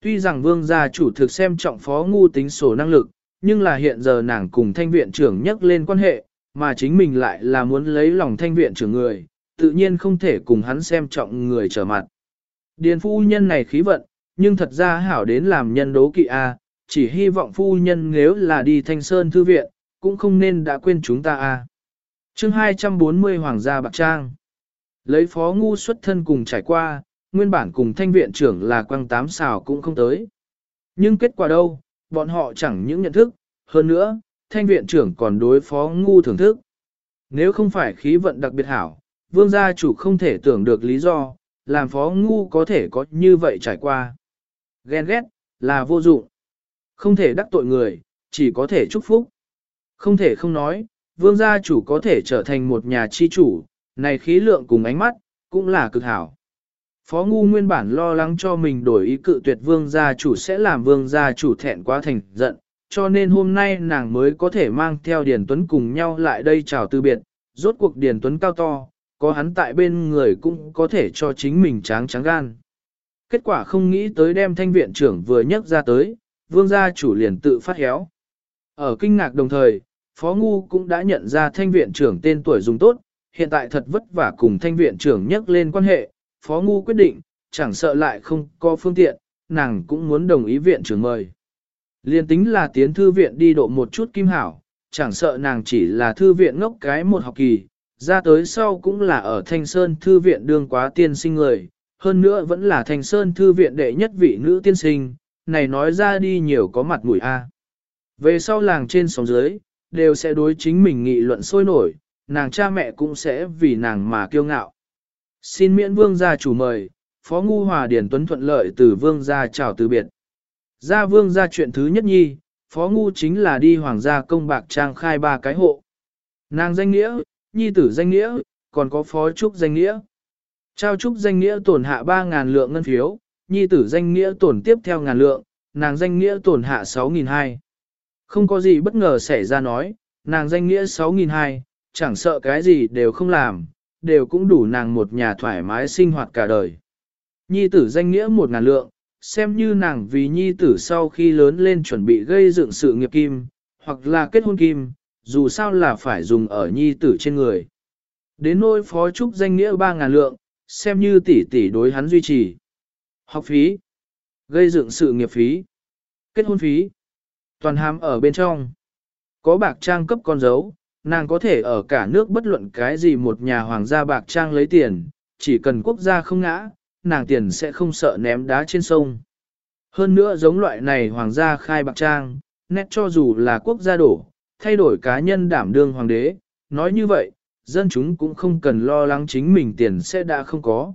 Tuy rằng vương gia chủ thực xem trọng phó ngu tính sổ năng lực, nhưng là hiện giờ nàng cùng thanh viện trưởng nhắc lên quan hệ, mà chính mình lại là muốn lấy lòng thanh viện trưởng người, tự nhiên không thể cùng hắn xem trọng người trở mặt. Điền phu nhân này khí vận, nhưng thật ra hảo đến làm nhân đố kỵ a, chỉ hy vọng phu nhân nếu là đi thanh sơn thư viện, cũng không nên đã quên chúng ta a. Chương 240 Hoàng gia Bạc Trang Lấy phó ngu xuất thân cùng trải qua, nguyên bản cùng thanh viện trưởng là quăng tám xào cũng không tới. Nhưng kết quả đâu, bọn họ chẳng những nhận thức, hơn nữa, thanh viện trưởng còn đối phó ngu thưởng thức. Nếu không phải khí vận đặc biệt hảo, vương gia chủ không thể tưởng được lý do, làm phó ngu có thể có như vậy trải qua. Ghen ghét, là vô dụng. Không thể đắc tội người, chỉ có thể chúc phúc. Không thể không nói, vương gia chủ có thể trở thành một nhà chi chủ, này khí lượng cùng ánh mắt, cũng là cực hảo. Phó ngu nguyên bản lo lắng cho mình đổi ý cự tuyệt vương gia chủ sẽ làm vương gia chủ thẹn quá thành giận, cho nên hôm nay nàng mới có thể mang theo Điền Tuấn cùng nhau lại đây chào từ biệt, rốt cuộc Điền Tuấn cao to, có hắn tại bên người cũng có thể cho chính mình tráng trắng gan. Kết quả không nghĩ tới đem thanh viện trưởng vừa nhắc ra tới, vương gia chủ liền tự phát héo. Ở kinh ngạc đồng thời, Phó Ngu cũng đã nhận ra thanh viện trưởng tên tuổi dùng tốt, hiện tại thật vất vả cùng thanh viện trưởng nhắc lên quan hệ, Phó Ngu quyết định, chẳng sợ lại không có phương tiện, nàng cũng muốn đồng ý viện trưởng mời. Liên tính là tiến thư viện đi độ một chút kim hảo, chẳng sợ nàng chỉ là thư viện ngốc cái một học kỳ, ra tới sau cũng là ở Thanh Sơn thư viện đương quá tiên sinh người, hơn nữa vẫn là Thanh Sơn thư viện đệ nhất vị nữ tiên sinh, này nói ra đi nhiều có mặt mũi a. Về sau làng trên sóng dưới, đều sẽ đối chính mình nghị luận sôi nổi, nàng cha mẹ cũng sẽ vì nàng mà kiêu ngạo. Xin miễn vương gia chủ mời, Phó Ngu Hòa Điển Tuấn thuận lợi từ vương gia chào từ biệt. Gia vương gia chuyện thứ nhất nhi, Phó Ngu chính là đi hoàng gia công bạc trang khai ba cái hộ. Nàng danh nghĩa, nhi tử danh nghĩa, còn có phó trúc danh nghĩa. Trao trúc danh nghĩa tổn hạ 3.000 lượng ngân phiếu, nhi tử danh nghĩa tổn tiếp theo ngàn lượng, nàng danh nghĩa tổn hạ 6.200. Không có gì bất ngờ xảy ra nói, nàng danh nghĩa 6.200, chẳng sợ cái gì đều không làm, đều cũng đủ nàng một nhà thoải mái sinh hoạt cả đời. Nhi tử danh nghĩa một ngàn lượng, xem như nàng vì nhi tử sau khi lớn lên chuẩn bị gây dựng sự nghiệp kim, hoặc là kết hôn kim, dù sao là phải dùng ở nhi tử trên người. Đến nỗi phó trúc danh nghĩa 3.000 lượng, xem như tỷ tỷ đối hắn duy trì. Học phí, gây dựng sự nghiệp phí, kết hôn phí, toàn hàm ở bên trong. Có bạc trang cấp con dấu, nàng có thể ở cả nước bất luận cái gì một nhà hoàng gia bạc trang lấy tiền, chỉ cần quốc gia không ngã, nàng tiền sẽ không sợ ném đá trên sông. Hơn nữa giống loại này hoàng gia khai bạc trang, nét cho dù là quốc gia đổ, thay đổi cá nhân đảm đương hoàng đế, nói như vậy, dân chúng cũng không cần lo lắng chính mình tiền sẽ đã không có.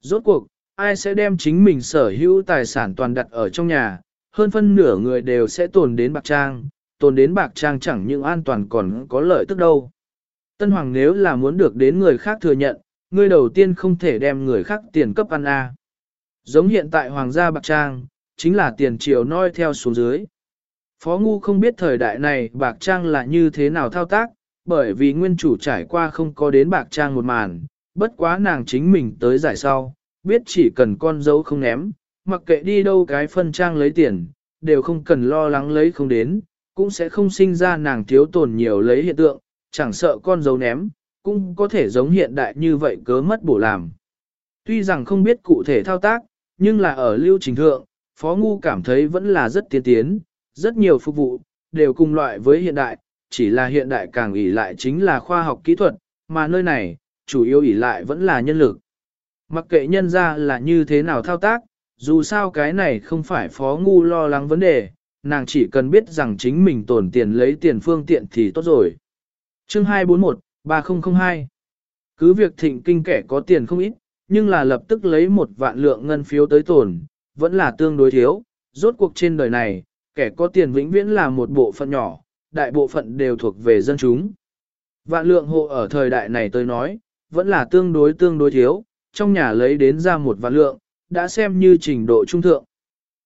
Rốt cuộc, ai sẽ đem chính mình sở hữu tài sản toàn đặt ở trong nhà, hơn phân nửa người đều sẽ tồn đến bạc trang, tồn đến bạc trang chẳng những an toàn còn có lợi tức đâu. Tân Hoàng nếu là muốn được đến người khác thừa nhận, người đầu tiên không thể đem người khác tiền cấp ăn a. Giống hiện tại Hoàng gia bạc trang, chính là tiền triều noi theo xuống dưới. Phó Ngu không biết thời đại này bạc trang là như thế nào thao tác, bởi vì nguyên chủ trải qua không có đến bạc trang một màn, bất quá nàng chính mình tới giải sau, biết chỉ cần con dấu không ném, mặc kệ đi đâu cái phân trang lấy tiền, đều không cần lo lắng lấy không đến, cũng sẽ không sinh ra nàng thiếu tồn nhiều lấy hiện tượng, chẳng sợ con dấu ném, cũng có thể giống hiện đại như vậy cớ mất bổ làm. Tuy rằng không biết cụ thể thao tác, nhưng là ở lưu trình thượng, Phó Ngu cảm thấy vẫn là rất tiên tiến, rất nhiều phục vụ, đều cùng loại với hiện đại, chỉ là hiện đại càng ỷ lại chính là khoa học kỹ thuật, mà nơi này, chủ yếu ỷ lại vẫn là nhân lực. Mặc kệ nhân ra là như thế nào thao tác, dù sao cái này không phải phó ngu lo lắng vấn đề, nàng chỉ cần biết rằng chính mình tổn tiền lấy tiền phương tiện thì tốt rồi. Chương 241, 3002 Cứ việc thịnh kinh kẻ có tiền không ít, nhưng là lập tức lấy một vạn lượng ngân phiếu tới tổn, vẫn là tương đối thiếu, rốt cuộc trên đời này, kẻ có tiền vĩnh viễn là một bộ phận nhỏ, đại bộ phận đều thuộc về dân chúng. Vạn lượng hộ ở thời đại này tôi nói, vẫn là tương đối tương đối thiếu, trong nhà lấy đến ra một vạn lượng, đã xem như trình độ trung thượng.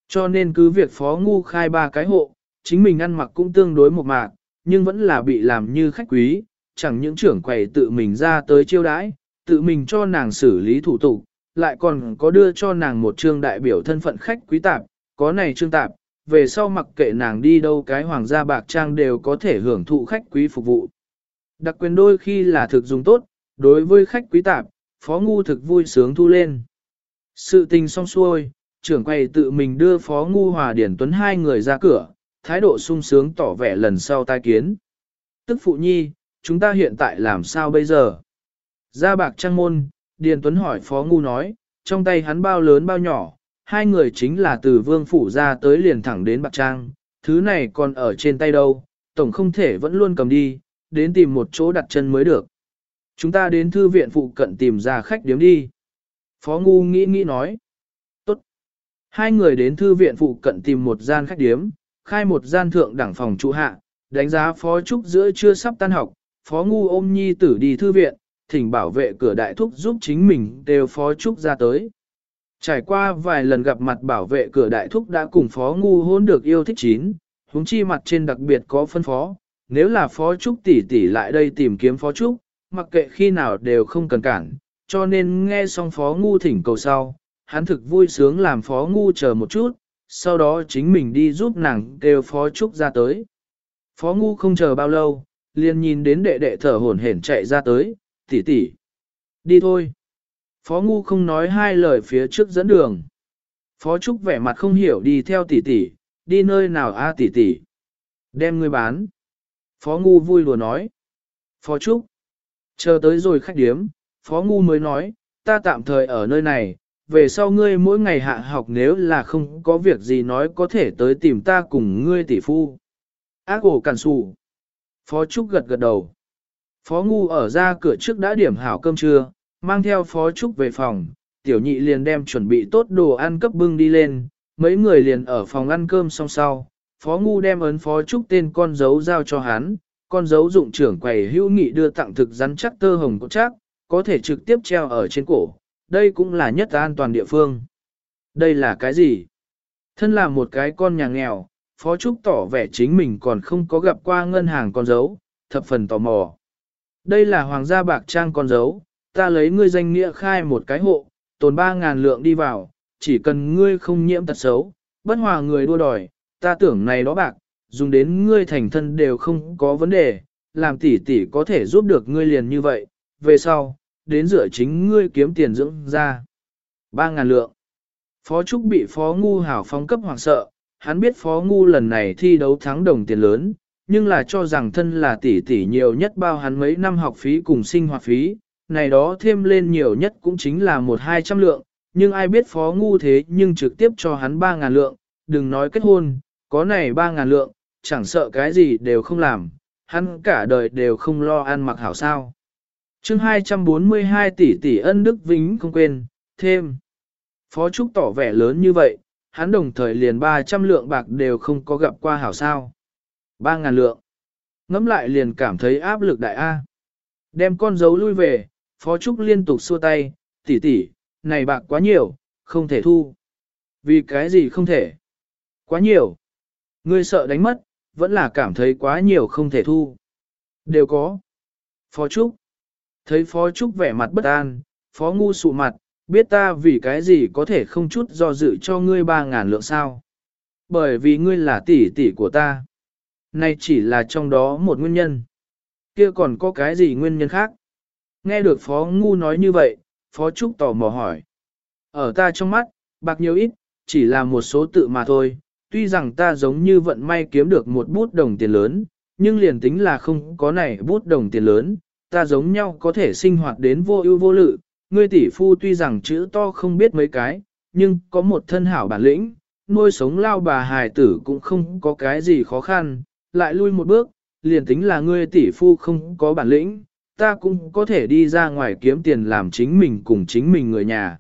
Cho nên cứ việc phó ngu khai ba cái hộ, chính mình ăn mặc cũng tương đối một mạc, nhưng vẫn là bị làm như khách quý, chẳng những trưởng quầy tự mình ra tới chiêu đãi, tự mình cho nàng xử lý thủ tục, lại còn có đưa cho nàng một trương đại biểu thân phận khách quý tạp, có này trương tạp, về sau mặc kệ nàng đi đâu cái hoàng gia bạc trang đều có thể hưởng thụ khách quý phục vụ. Đặc quyền đôi khi là thực dùng tốt, đối với khách quý tạp, phó ngu thực vui sướng thu lên. Sự tình xong xuôi, trưởng quầy tự mình đưa phó ngu hòa điển tuấn hai người ra cửa, thái độ sung sướng tỏ vẻ lần sau tai kiến. Tức phụ nhi, chúng ta hiện tại làm sao bây giờ? Ra bạc trang môn, Điền Tuấn hỏi phó ngu nói, trong tay hắn bao lớn bao nhỏ, hai người chính là từ vương phủ ra tới liền thẳng đến bạc trang, thứ này còn ở trên tay đâu, tổng không thể vẫn luôn cầm đi, đến tìm một chỗ đặt chân mới được. Chúng ta đến thư viện phụ cận tìm ra khách điếm đi. Phó Ngu nghĩ nghĩ nói. Tốt. Hai người đến thư viện phụ cận tìm một gian khách điếm, khai một gian thượng đẳng phòng trụ hạ, đánh giá Phó Trúc giữa chưa sắp tan học, Phó Ngu ôm nhi tử đi thư viện, thỉnh bảo vệ cửa đại thúc giúp chính mình đều Phó Trúc ra tới. Trải qua vài lần gặp mặt bảo vệ cửa đại thúc đã cùng Phó Ngu hôn được yêu thích chín, huống chi mặt trên đặc biệt có phân phó, nếu là Phó Trúc tỷ tỷ lại đây tìm kiếm Phó Trúc, mặc kệ khi nào đều không cần cản, cho nên nghe xong Phó Ngu thỉnh cầu sau, hắn thực vui sướng làm Phó Ngu chờ một chút, sau đó chính mình đi giúp nàng kêu Phó Trúc ra tới. Phó Ngu không chờ bao lâu, liền nhìn đến đệ đệ thở hổn hển chạy ra tới, tỷ tỷ, đi thôi. Phó Ngu không nói hai lời phía trước dẫn đường. Phó Trúc vẻ mặt không hiểu đi theo tỷ tỷ, đi nơi nào a tỷ tỷ. Đem người bán. Phó Ngu vui lùa nói. Phó Trúc. Chờ tới rồi khách điếm, Phó Ngu mới nói, ta tạm thời ở nơi này, về sau ngươi mỗi ngày hạ học nếu là không có việc gì nói có thể tới tìm ta cùng ngươi tỷ phu. Ác ổ cản sủ. Phó Trúc gật gật đầu. Phó Ngu ở ra cửa trước đã điểm hảo cơm trưa, mang theo Phó Trúc về phòng, tiểu nhị liền đem chuẩn bị tốt đồ ăn cấp bưng đi lên, mấy người liền ở phòng ăn cơm xong sau. Phó Ngu đem ấn Phó Trúc tên con dấu giao cho hắn, con dấu dụng trưởng quầy hữu nghị đưa tặng thực rắn chắc tơ hồng cốt chắc, có thể trực tiếp treo ở trên cổ, đây cũng là nhất an toàn địa phương. Đây là cái gì? Thân là một cái con nhà nghèo, Phó Trúc tỏ vẻ chính mình còn không có gặp qua ngân hàng con dấu, thập phần tò mò. Đây là hoàng gia bạc trang con dấu, ta lấy ngươi danh nghĩa khai một cái hộ, tồn 3.000 lượng đi vào, chỉ cần ngươi không nhiễm tật xấu, bất hòa người đua đòi, ta tưởng này đó bạc, dùng đến ngươi thành thân đều không có vấn đề, làm tỷ tỷ có thể giúp được ngươi liền như vậy, về sau, đến dựa chính ngươi kiếm tiền dưỡng ra. 3.000 lượng. Phó Trúc bị Phó Ngu hảo phóng cấp hoàng sợ, hắn biết Phó Ngu lần này thi đấu thắng đồng tiền lớn, nhưng là cho rằng thân là tỷ tỷ nhiều nhất bao hắn mấy năm học phí cùng sinh hoạt phí, này đó thêm lên nhiều nhất cũng chính là một hai trăm lượng, nhưng ai biết Phó Ngu thế nhưng trực tiếp cho hắn ba ngàn lượng, đừng nói kết hôn, có này ba ngàn lượng, chẳng sợ cái gì đều không làm, hắn cả đời đều không lo ăn mặc hảo sao. chương 242 tỷ tỷ ân đức vĩnh không quên, thêm. Phó Trúc tỏ vẻ lớn như vậy, hắn đồng thời liền 300 lượng bạc đều không có gặp qua hảo sao. 3.000 lượng. Ngắm lại liền cảm thấy áp lực đại A. Đem con dấu lui về, Phó Trúc liên tục xua tay, tỷ tỷ, này bạc quá nhiều, không thể thu. Vì cái gì không thể? Quá nhiều. Ngươi sợ đánh mất, vẫn là cảm thấy quá nhiều không thể thu. Đều có. Phó Trúc. Thấy Phó Trúc vẻ mặt bất an, Phó Ngu sụ mặt, biết ta vì cái gì có thể không chút do dự cho ngươi ba ngàn lượng sao. Bởi vì ngươi là tỷ tỷ của ta. Này chỉ là trong đó một nguyên nhân. Kia còn có cái gì nguyên nhân khác? Nghe được Phó Ngu nói như vậy, Phó Trúc tò mò hỏi. Ở ta trong mắt, bạc nhiều ít, chỉ là một số tự mà thôi, tuy rằng ta giống như vận may kiếm được một bút đồng tiền lớn, nhưng liền tính là không có này bút đồng tiền lớn, ta giống nhau có thể sinh hoạt đến vô ưu vô lự, ngươi tỷ phu tuy rằng chữ to không biết mấy cái, nhưng có một thân hảo bản lĩnh, nuôi sống lao bà hài tử cũng không có cái gì khó khăn, lại lui một bước, liền tính là ngươi tỷ phu không có bản lĩnh, ta cũng có thể đi ra ngoài kiếm tiền làm chính mình cùng chính mình người nhà.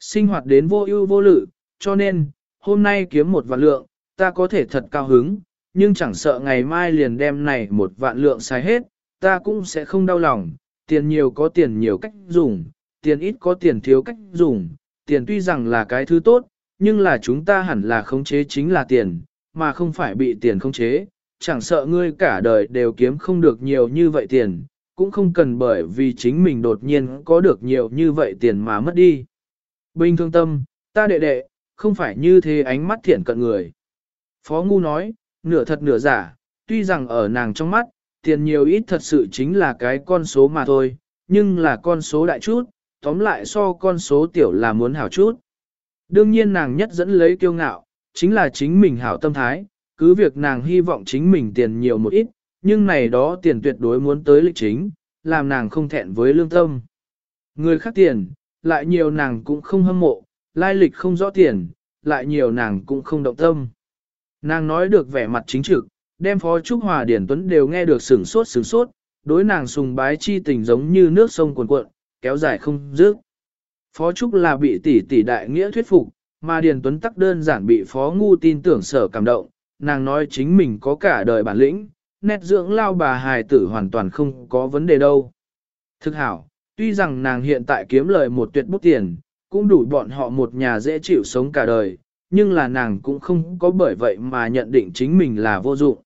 Sinh hoạt đến vô ưu vô lự, cho nên, hôm nay kiếm một vạn lượng, ta có thể thật cao hứng, nhưng chẳng sợ ngày mai liền đem này một vạn lượng xài hết, ta cũng sẽ không đau lòng, tiền nhiều có tiền nhiều cách dùng, tiền ít có tiền thiếu cách dùng, tiền tuy rằng là cái thứ tốt, nhưng là chúng ta hẳn là khống chế chính là tiền, mà không phải bị tiền khống chế, chẳng sợ ngươi cả đời đều kiếm không được nhiều như vậy tiền, cũng không cần bởi vì chính mình đột nhiên có được nhiều như vậy tiền mà mất đi. Bình thường tâm, ta đệ đệ, không phải như thế ánh mắt thiện cận người. Phó Ngu nói, nửa thật nửa giả, tuy rằng ở nàng trong mắt, tiền nhiều ít thật sự chính là cái con số mà thôi, nhưng là con số đại chút, tóm lại so con số tiểu là muốn hảo chút. Đương nhiên nàng nhất dẫn lấy kiêu ngạo, chính là chính mình hảo tâm thái, cứ việc nàng hy vọng chính mình tiền nhiều một ít, nhưng này đó tiền tuyệt đối muốn tới lịch chính, làm nàng không thẹn với lương tâm. Người khác tiền, lại nhiều nàng cũng không hâm mộ, lai lịch không rõ tiền, lại nhiều nàng cũng không động tâm. Nàng nói được vẻ mặt chính trực, đem Phó Trúc Hòa Điển Tuấn đều nghe được sửng sốt sửng sốt, đối nàng sùng bái chi tình giống như nước sông cuồn cuộn, kéo dài không dứt. Phó Trúc là bị tỷ tỷ đại nghĩa thuyết phục, mà Điền Tuấn tắc đơn giản bị Phó Ngu tin tưởng sở cảm động, nàng nói chính mình có cả đời bản lĩnh, nét dưỡng lao bà hài tử hoàn toàn không có vấn đề đâu. Thực hảo, tuy rằng nàng hiện tại kiếm lời một tuyệt bút tiền, cũng đủ bọn họ một nhà dễ chịu sống cả đời, nhưng là nàng cũng không có bởi vậy mà nhận định chính mình là vô dụng.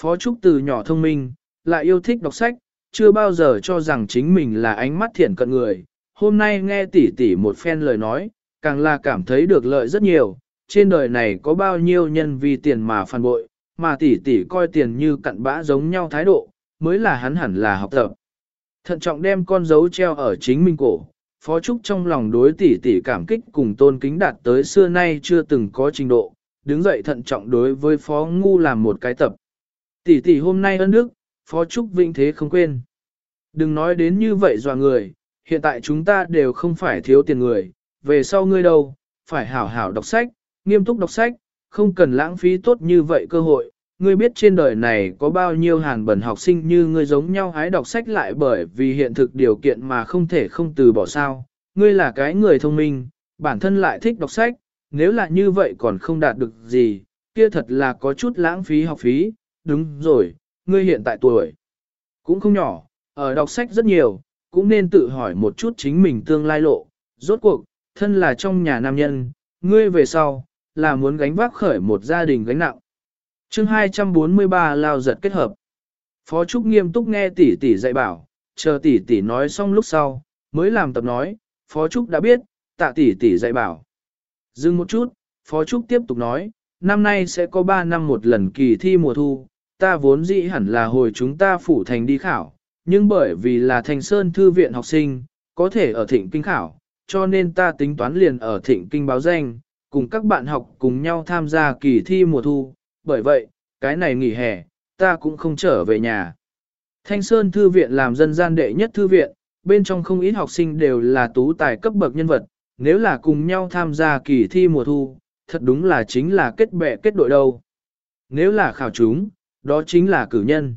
Phó Trúc từ nhỏ thông minh, lại yêu thích đọc sách, chưa bao giờ cho rằng chính mình là ánh mắt thiện cận người. Hôm nay nghe tỷ tỷ một phen lời nói, càng là cảm thấy được lợi rất nhiều. Trên đời này có bao nhiêu nhân vì tiền mà phản bội, mà tỷ tỷ coi tiền như cặn bã giống nhau thái độ, mới là hắn hẳn là học tập. Thận trọng đem con dấu treo ở chính mình cổ, Phó Trúc trong lòng đối tỷ tỷ cảm kích cùng tôn kính đạt tới xưa nay chưa từng có trình độ, đứng dậy thận trọng đối với Phó Ngu làm một cái tập. Tỷ tỷ hôm nay ân đức, Phó Trúc vinh thế không quên. Đừng nói đến như vậy dọa người, hiện tại chúng ta đều không phải thiếu tiền người, về sau ngươi đâu, phải hảo hảo đọc sách, nghiêm túc đọc sách, không cần lãng phí tốt như vậy cơ hội, ngươi biết trên đời này có bao nhiêu hàn bẩn học sinh như ngươi giống nhau hái đọc sách lại bởi vì hiện thực điều kiện mà không thể không từ bỏ sao. Ngươi là cái người thông minh, bản thân lại thích đọc sách, nếu là như vậy còn không đạt được gì, kia thật là có chút lãng phí học phí, đúng rồi, ngươi hiện tại tuổi cũng không nhỏ, ở đọc sách rất nhiều, cũng nên tự hỏi một chút chính mình tương lai lộ, rốt cuộc, thân là trong nhà nam nhân, ngươi về sau, là muốn gánh vác khởi một gia đình gánh nặng. chương 243 lao giật kết hợp. Phó Trúc nghiêm túc nghe tỷ tỷ dạy bảo, chờ tỷ tỷ nói xong lúc sau, mới làm tập nói, Phó Trúc đã biết, tạ tỷ tỷ dạy bảo. Dừng một chút, Phó Trúc tiếp tục nói, năm nay sẽ có 3 năm một lần kỳ thi mùa thu, ta vốn dĩ hẳn là hồi chúng ta phủ thành đi khảo, nhưng bởi vì là thành sơn thư viện học sinh, có thể ở thịnh kinh khảo, cho nên ta tính toán liền ở thịnh kinh báo danh, cùng các bạn học cùng nhau tham gia kỳ thi mùa thu, bởi vậy, cái này nghỉ hè, ta cũng không trở về nhà. Thanh Sơn Thư viện làm dân gian đệ nhất thư viện, bên trong không ít học sinh đều là tú tài cấp bậc nhân vật, nếu là cùng nhau tham gia kỳ thi mùa thu, thật đúng là chính là kết bè kết đội đâu. Nếu là khảo chúng, đó chính là cử nhân.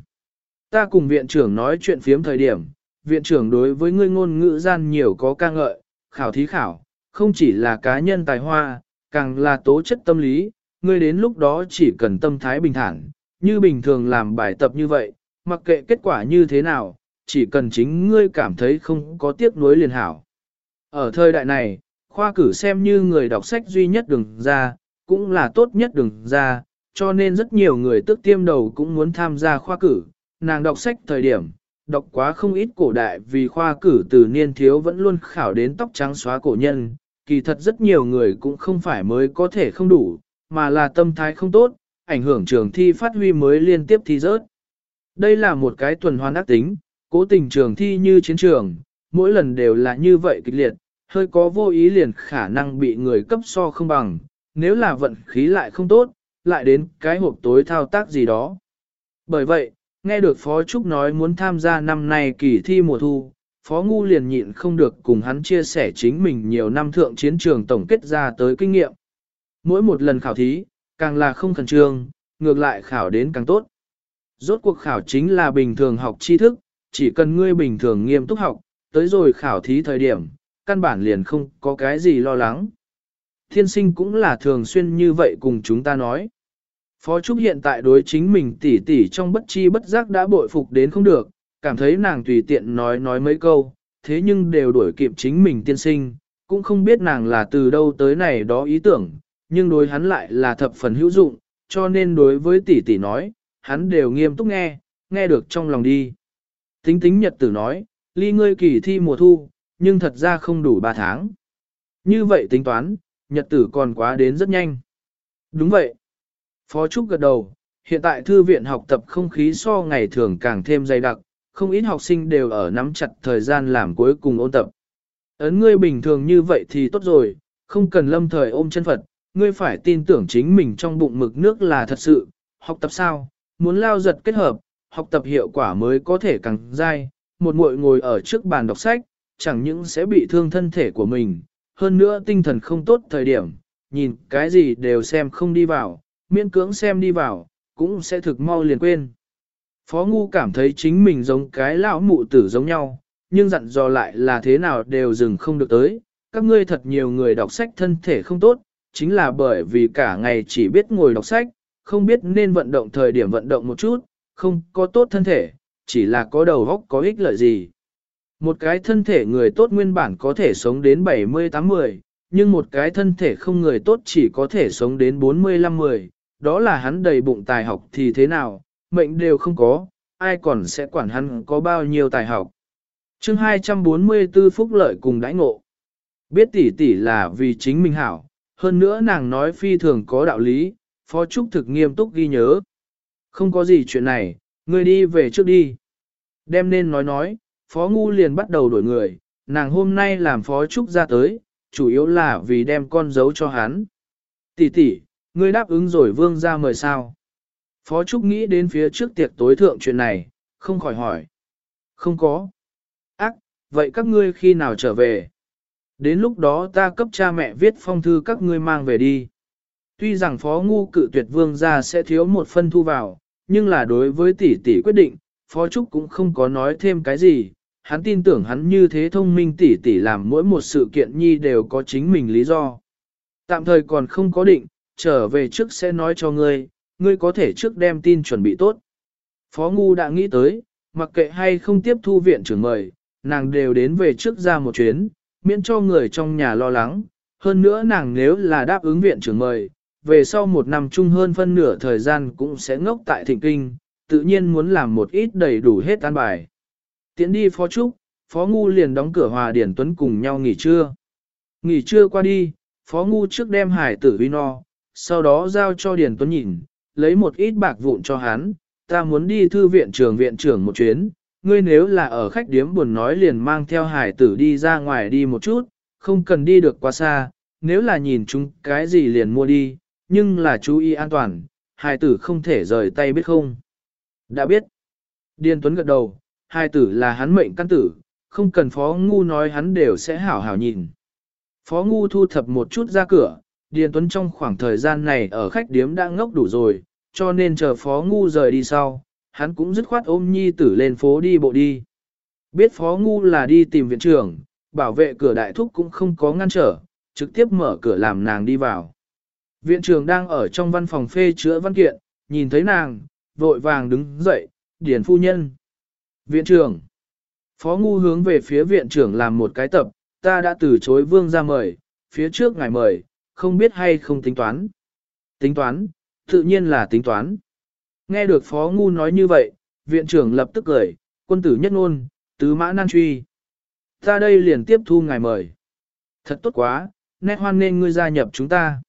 Ta cùng viện trưởng nói chuyện phiếm thời điểm, viện trưởng đối với ngươi ngôn ngữ gian nhiều có ca ngợi, khảo thí khảo, không chỉ là cá nhân tài hoa, càng là tố chất tâm lý, ngươi đến lúc đó chỉ cần tâm thái bình thản, như bình thường làm bài tập như vậy, mặc kệ kết quả như thế nào, chỉ cần chính ngươi cảm thấy không có tiếc nuối liền hảo. Ở thời đại này, khoa cử xem như người đọc sách duy nhất đường ra, cũng là tốt nhất đường ra, cho nên rất nhiều người tức tiêm đầu cũng muốn tham gia khoa cử, nàng đọc sách thời điểm, đọc quá không ít cổ đại vì khoa cử từ niên thiếu vẫn luôn khảo đến tóc trắng xóa cổ nhân, kỳ thật rất nhiều người cũng không phải mới có thể không đủ, mà là tâm thái không tốt, ảnh hưởng trường thi phát huy mới liên tiếp thi rớt. Đây là một cái tuần hoàn ác tính, cố tình trường thi như chiến trường, mỗi lần đều là như vậy kịch liệt, hơi có vô ý liền khả năng bị người cấp so không bằng, nếu là vận khí lại không tốt, lại đến cái hộp tối thao tác gì đó. Bởi vậy, nghe được Phó Trúc nói muốn tham gia năm nay kỳ thi mùa thu, Phó Ngu liền nhịn không được cùng hắn chia sẻ chính mình nhiều năm thượng chiến trường tổng kết ra tới kinh nghiệm. Mỗi một lần khảo thí, càng là không khẩn trương, ngược lại khảo đến càng tốt. Rốt cuộc khảo chính là bình thường học tri thức, chỉ cần ngươi bình thường nghiêm túc học, tới rồi khảo thí thời điểm, căn bản liền không có cái gì lo lắng. Thiên sinh cũng là thường xuyên như vậy cùng chúng ta nói. Phó Trúc hiện tại đối chính mình tỉ tỉ trong bất chi bất giác đã bội phục đến không được, cảm thấy nàng tùy tiện nói nói mấy câu, thế nhưng đều đuổi kịp chính mình tiên sinh, cũng không biết nàng là từ đâu tới này đó ý tưởng, nhưng đối hắn lại là thập phần hữu dụng, cho nên đối với tỷ tỷ nói, hắn đều nghiêm túc nghe, nghe được trong lòng đi. Tính tính nhật tử nói, ly ngươi kỳ thi mùa thu, nhưng thật ra không đủ 3 tháng. Như vậy tính toán, nhật tử còn quá đến rất nhanh. Đúng vậy. Phó Trúc gật đầu, hiện tại thư viện học tập không khí so ngày thường càng thêm dày đặc, không ít học sinh đều ở nắm chặt thời gian làm cuối cùng ôn tập. Ấn ngươi bình thường như vậy thì tốt rồi, không cần lâm thời ôm chân Phật, ngươi phải tin tưởng chính mình trong bụng mực nước là thật sự, học tập sao, muốn lao giật kết hợp, học tập hiệu quả mới có thể càng dai, một muội ngồi ở trước bàn đọc sách, chẳng những sẽ bị thương thân thể của mình, hơn nữa tinh thần không tốt thời điểm, nhìn cái gì đều xem không đi vào, miễn cưỡng xem đi vào, cũng sẽ thực mau liền quên. Phó Ngu cảm thấy chính mình giống cái lão mụ tử giống nhau, nhưng dặn dò lại là thế nào đều dừng không được tới. Các ngươi thật nhiều người đọc sách thân thể không tốt, chính là bởi vì cả ngày chỉ biết ngồi đọc sách, không biết nên vận động thời điểm vận động một chút, không có tốt thân thể, chỉ là có đầu óc có ích lợi gì. Một cái thân thể người tốt nguyên bản có thể sống đến 70-80, nhưng một cái thân thể không người tốt chỉ có thể sống đến 45-10, đó là hắn đầy bụng tài học thì thế nào, mệnh đều không có, ai còn sẽ quản hắn có bao nhiêu tài học. chương 244 phúc lợi cùng đãi ngộ. Biết tỷ tỷ là vì chính mình hảo, hơn nữa nàng nói phi thường có đạo lý, Phó Trúc thực nghiêm túc ghi nhớ. Không có gì chuyện này, ngươi đi về trước đi. Đem nên nói nói, Phó Ngu liền bắt đầu đổi người, nàng hôm nay làm Phó Trúc ra tới, chủ yếu là vì đem con dấu cho hắn. Tỷ tỷ, ngươi đáp ứng rồi vương ra mời sao. Phó Trúc nghĩ đến phía trước tiệc tối thượng chuyện này, không khỏi hỏi. Không có. Ác, vậy các ngươi khi nào trở về? Đến lúc đó ta cấp cha mẹ viết phong thư các ngươi mang về đi. Tuy rằng phó ngu cự tuyệt vương gia sẽ thiếu một phân thu vào, nhưng là đối với tỷ tỷ quyết định, phó trúc cũng không có nói thêm cái gì, hắn tin tưởng hắn như thế thông minh tỷ tỷ làm mỗi một sự kiện nhi đều có chính mình lý do. Tạm thời còn không có định, trở về trước sẽ nói cho ngươi, ngươi có thể trước đem tin chuẩn bị tốt. Phó Ngu đã nghĩ tới, mặc kệ hay không tiếp thu viện trưởng mời, nàng đều đến về trước ra một chuyến, miễn cho người trong nhà lo lắng. Hơn nữa nàng nếu là đáp ứng viện trưởng mời, về sau một năm chung hơn phân nửa thời gian cũng sẽ ngốc tại thịnh kinh, tự nhiên muốn làm một ít đầy đủ hết an bài. Tiến đi phó trúc, phó ngu liền đóng cửa hòa điển tuấn cùng nhau nghỉ trưa. Nghỉ trưa qua đi, phó ngu trước đem hải tử vi no, sau đó giao cho điển tuấn nhìn, lấy một ít bạc vụn cho hắn, ta muốn đi thư viện trường viện trưởng một chuyến, ngươi nếu là ở khách điếm buồn nói liền mang theo hải tử đi ra ngoài đi một chút, không cần đi được quá xa, nếu là nhìn chúng cái gì liền mua đi, nhưng là chú ý an toàn, hải tử không thể rời tay biết không. Đã biết. Điên Tuấn gật đầu, hải tử là hắn mệnh căn tử, không cần phó ngu nói hắn đều sẽ hảo hảo nhìn. Phó ngu thu thập một chút ra cửa, Điền Tuấn trong khoảng thời gian này ở khách điếm đã ngốc đủ rồi, cho nên chờ phó ngu rời đi sau, hắn cũng dứt khoát ôm nhi tử lên phố đi bộ đi. Biết phó ngu là đi tìm viện trưởng, bảo vệ cửa đại thúc cũng không có ngăn trở, trực tiếp mở cửa làm nàng đi vào. Viện trưởng đang ở trong văn phòng phê chữa văn kiện, nhìn thấy nàng, vội vàng đứng dậy, điển phu nhân. Viện trưởng. Phó ngu hướng về phía viện trưởng làm một cái tập, ta đã từ chối vương ra mời, phía trước ngài mời, không biết hay không tính toán. Tính toán, tự nhiên là tính toán. Nghe được Phó Ngu nói như vậy, viện trưởng lập tức cười, quân tử nhất ngôn, tứ mã nan truy. Ta đây liền tiếp thu ngài mời. Thật tốt quá, nét hoan nên ngươi gia nhập chúng ta.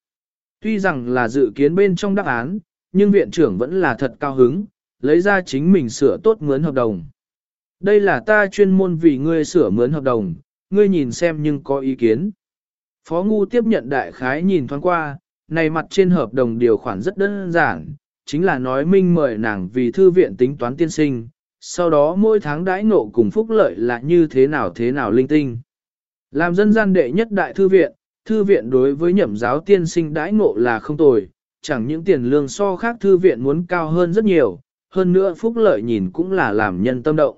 Tuy rằng là dự kiến bên trong đáp án, nhưng viện trưởng vẫn là thật cao hứng, lấy ra chính mình sửa tốt mướn hợp đồng. Đây là ta chuyên môn vì ngươi sửa mướn hợp đồng, ngươi nhìn xem nhưng có ý kiến. Phó Ngu tiếp nhận đại khái nhìn thoáng qua, này mặt trên hợp đồng điều khoản rất đơn giản, chính là nói minh mời nàng vì thư viện tính toán tiên sinh, sau đó mỗi tháng đãi ngộ cùng phúc lợi là như thế nào thế nào linh tinh. Làm dân gian đệ nhất đại thư viện, thư viện đối với nhậm giáo tiên sinh đãi ngộ là không tồi, chẳng những tiền lương so khác thư viện muốn cao hơn rất nhiều, hơn nữa phúc lợi nhìn cũng là làm nhân tâm động.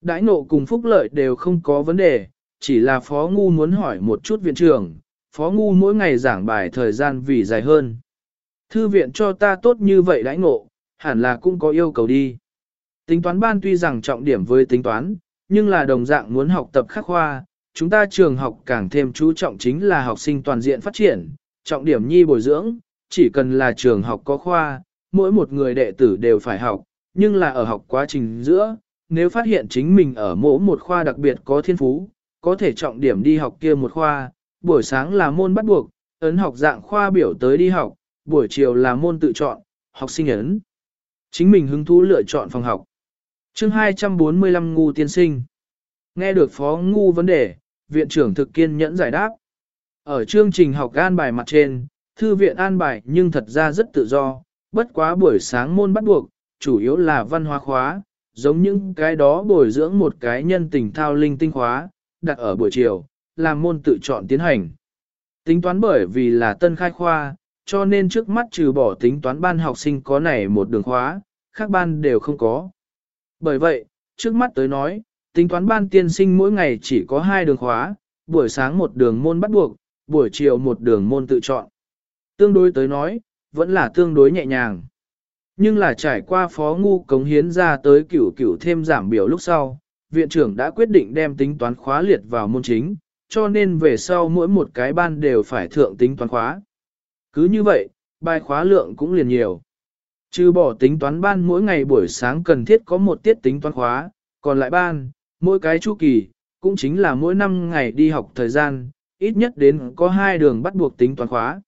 Đãi ngộ cùng phúc lợi đều không có vấn đề, chỉ là Phó Ngu muốn hỏi một chút viện trưởng, Phó Ngu mỗi ngày giảng bài thời gian vì dài hơn. Thư viện cho ta tốt như vậy đãi ngộ, hẳn là cũng có yêu cầu đi. Tính toán ban tuy rằng trọng điểm với tính toán, nhưng là đồng dạng muốn học tập khắc khoa, chúng ta trường học càng thêm chú trọng chính là học sinh toàn diện phát triển, trọng điểm nhi bồi dưỡng, chỉ cần là trường học có khoa, mỗi một người đệ tử đều phải học, nhưng là ở học quá trình giữa, nếu phát hiện chính mình ở mỗi một khoa đặc biệt có thiên phú, có thể trọng điểm đi học kia một khoa, buổi sáng là môn bắt buộc, ấn học dạng khoa biểu tới đi học, buổi chiều là môn tự chọn, học sinh ấn. Chính mình hứng thú lựa chọn phòng học. chương 245 ngu tiên sinh. Nghe được phó ngu vấn đề, viện trưởng thực kiên nhẫn giải đáp. Ở chương trình học an bài mặt trên, thư viện an bài nhưng thật ra rất tự do, bất quá buổi sáng môn bắt buộc, chủ yếu là văn hóa khóa, giống những cái đó bồi dưỡng một cái nhân tình thao linh tinh khóa, đặt ở buổi chiều, làm môn tự chọn tiến hành. Tính toán bởi vì là tân khai khoa, cho nên trước mắt trừ bỏ tính toán ban học sinh có này một đường khóa, khác ban đều không có. Bởi vậy, trước mắt tới nói, tính toán ban tiên sinh mỗi ngày chỉ có hai đường khóa, buổi sáng một đường môn bắt buộc, buổi chiều một đường môn tự chọn. Tương đối tới nói, vẫn là tương đối nhẹ nhàng. Nhưng là trải qua phó ngu cống hiến ra tới cửu cửu thêm giảm biểu lúc sau, viện trưởng đã quyết định đem tính toán khóa liệt vào môn chính, cho nên về sau mỗi một cái ban đều phải thượng tính toán khóa. Cứ như vậy, bài khóa lượng cũng liền nhiều. Trừ bỏ tính toán ban mỗi ngày buổi sáng cần thiết có một tiết tính toán khóa, còn lại ban, mỗi cái chu kỳ, cũng chính là mỗi năm ngày đi học thời gian, ít nhất đến có hai đường bắt buộc tính toán khóa.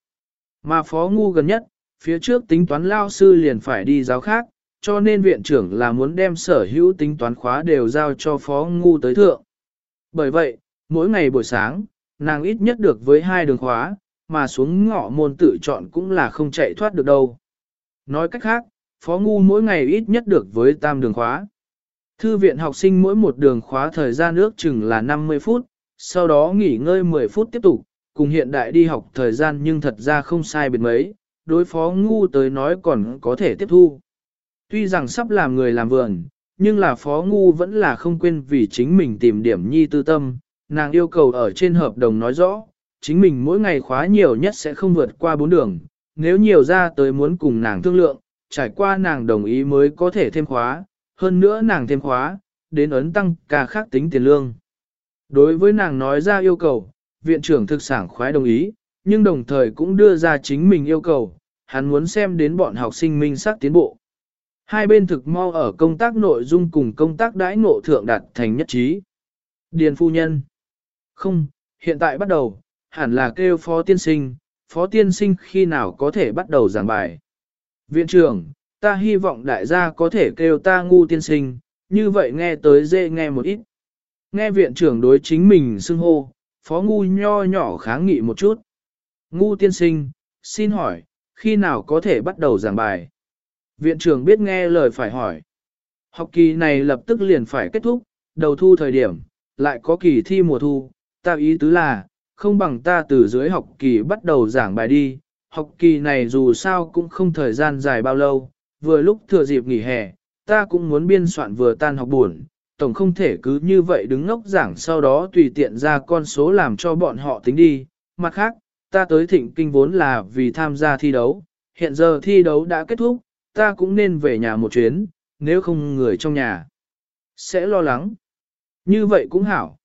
Mà phó ngu gần nhất, phía trước tính toán lao sư liền phải đi giáo khác, cho nên viện trưởng là muốn đem sở hữu tính toán khóa đều giao cho phó ngu tới thượng. Bởi vậy, mỗi ngày buổi sáng, nàng ít nhất được với hai đường khóa, mà xuống ngọ môn tự chọn cũng là không chạy thoát được đâu. Nói cách khác, phó ngu mỗi ngày ít nhất được với tam đường khóa. Thư viện học sinh mỗi một đường khóa thời gian ước chừng là 50 phút, sau đó nghỉ ngơi 10 phút tiếp tục, cùng hiện đại đi học thời gian nhưng thật ra không sai biệt mấy, đối phó ngu tới nói còn có thể tiếp thu. Tuy rằng sắp làm người làm vườn, nhưng là phó ngu vẫn là không quên vì chính mình tìm điểm nhi tư tâm, nàng yêu cầu ở trên hợp đồng nói rõ, chính mình mỗi ngày khóa nhiều nhất sẽ không vượt qua bốn đường, nếu nhiều ra tới muốn cùng nàng thương lượng, trải qua nàng đồng ý mới có thể thêm khóa, hơn nữa nàng thêm khóa, đến ấn tăng ca khác tính tiền lương. Đối với nàng nói ra yêu cầu, viện trưởng thực sản khoái đồng ý, nhưng đồng thời cũng đưa ra chính mình yêu cầu, hắn muốn xem đến bọn học sinh minh sắc tiến bộ. Hai bên thực mau ở công tác nội dung cùng công tác đãi ngộ thượng đạt thành nhất trí. Điền phu nhân. Không, hiện tại bắt đầu, hẳn là kêu phó tiên sinh, phó tiên sinh khi nào có thể bắt đầu giảng bài. Viện trưởng, ta hy vọng đại gia có thể kêu ta ngu tiên sinh, như vậy nghe tới dễ nghe một ít. Nghe viện trưởng đối chính mình xưng hô, phó ngu nho nhỏ kháng nghị một chút. Ngu tiên sinh, xin hỏi, khi nào có thể bắt đầu giảng bài? Viện trưởng biết nghe lời phải hỏi. Học kỳ này lập tức liền phải kết thúc, đầu thu thời điểm, lại có kỳ thi mùa thu, ta ý tứ là, không bằng ta từ dưới học kỳ bắt đầu giảng bài đi, học kỳ này dù sao cũng không thời gian dài bao lâu, vừa lúc thừa dịp nghỉ hè, ta cũng muốn biên soạn vừa tan học buồn, tổng không thể cứ như vậy đứng ngốc giảng sau đó tùy tiện ra con số làm cho bọn họ tính đi. Mặt khác, ta tới thịnh kinh vốn là vì tham gia thi đấu, hiện giờ thi đấu đã kết thúc, ta cũng nên về nhà một chuyến, nếu không người trong nhà sẽ lo lắng. Như vậy cũng hảo.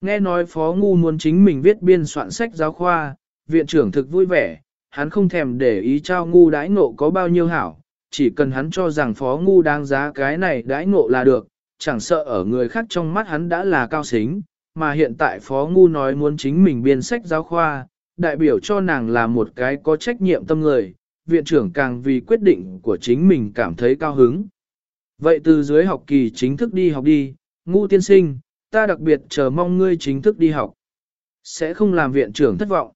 Nghe nói Phó Ngu muốn chính mình viết biên soạn sách giáo khoa, viện trưởng thực vui vẻ, hắn không thèm để ý trao Ngu đãi ngộ có bao nhiêu hảo, chỉ cần hắn cho rằng Phó Ngu đáng giá cái này đãi ngộ là được, chẳng sợ ở người khác trong mắt hắn đã là cao xính, mà hiện tại Phó Ngu nói muốn chính mình biên sách giáo khoa, đại biểu cho nàng là một cái có trách nhiệm tâm người, viện trưởng càng vì quyết định của chính mình cảm thấy cao hứng. Vậy từ dưới học kỳ chính thức đi học đi, Ngu tiên sinh, ta đặc biệt chờ mong ngươi chính thức đi học. Sẽ không làm viện trưởng thất vọng.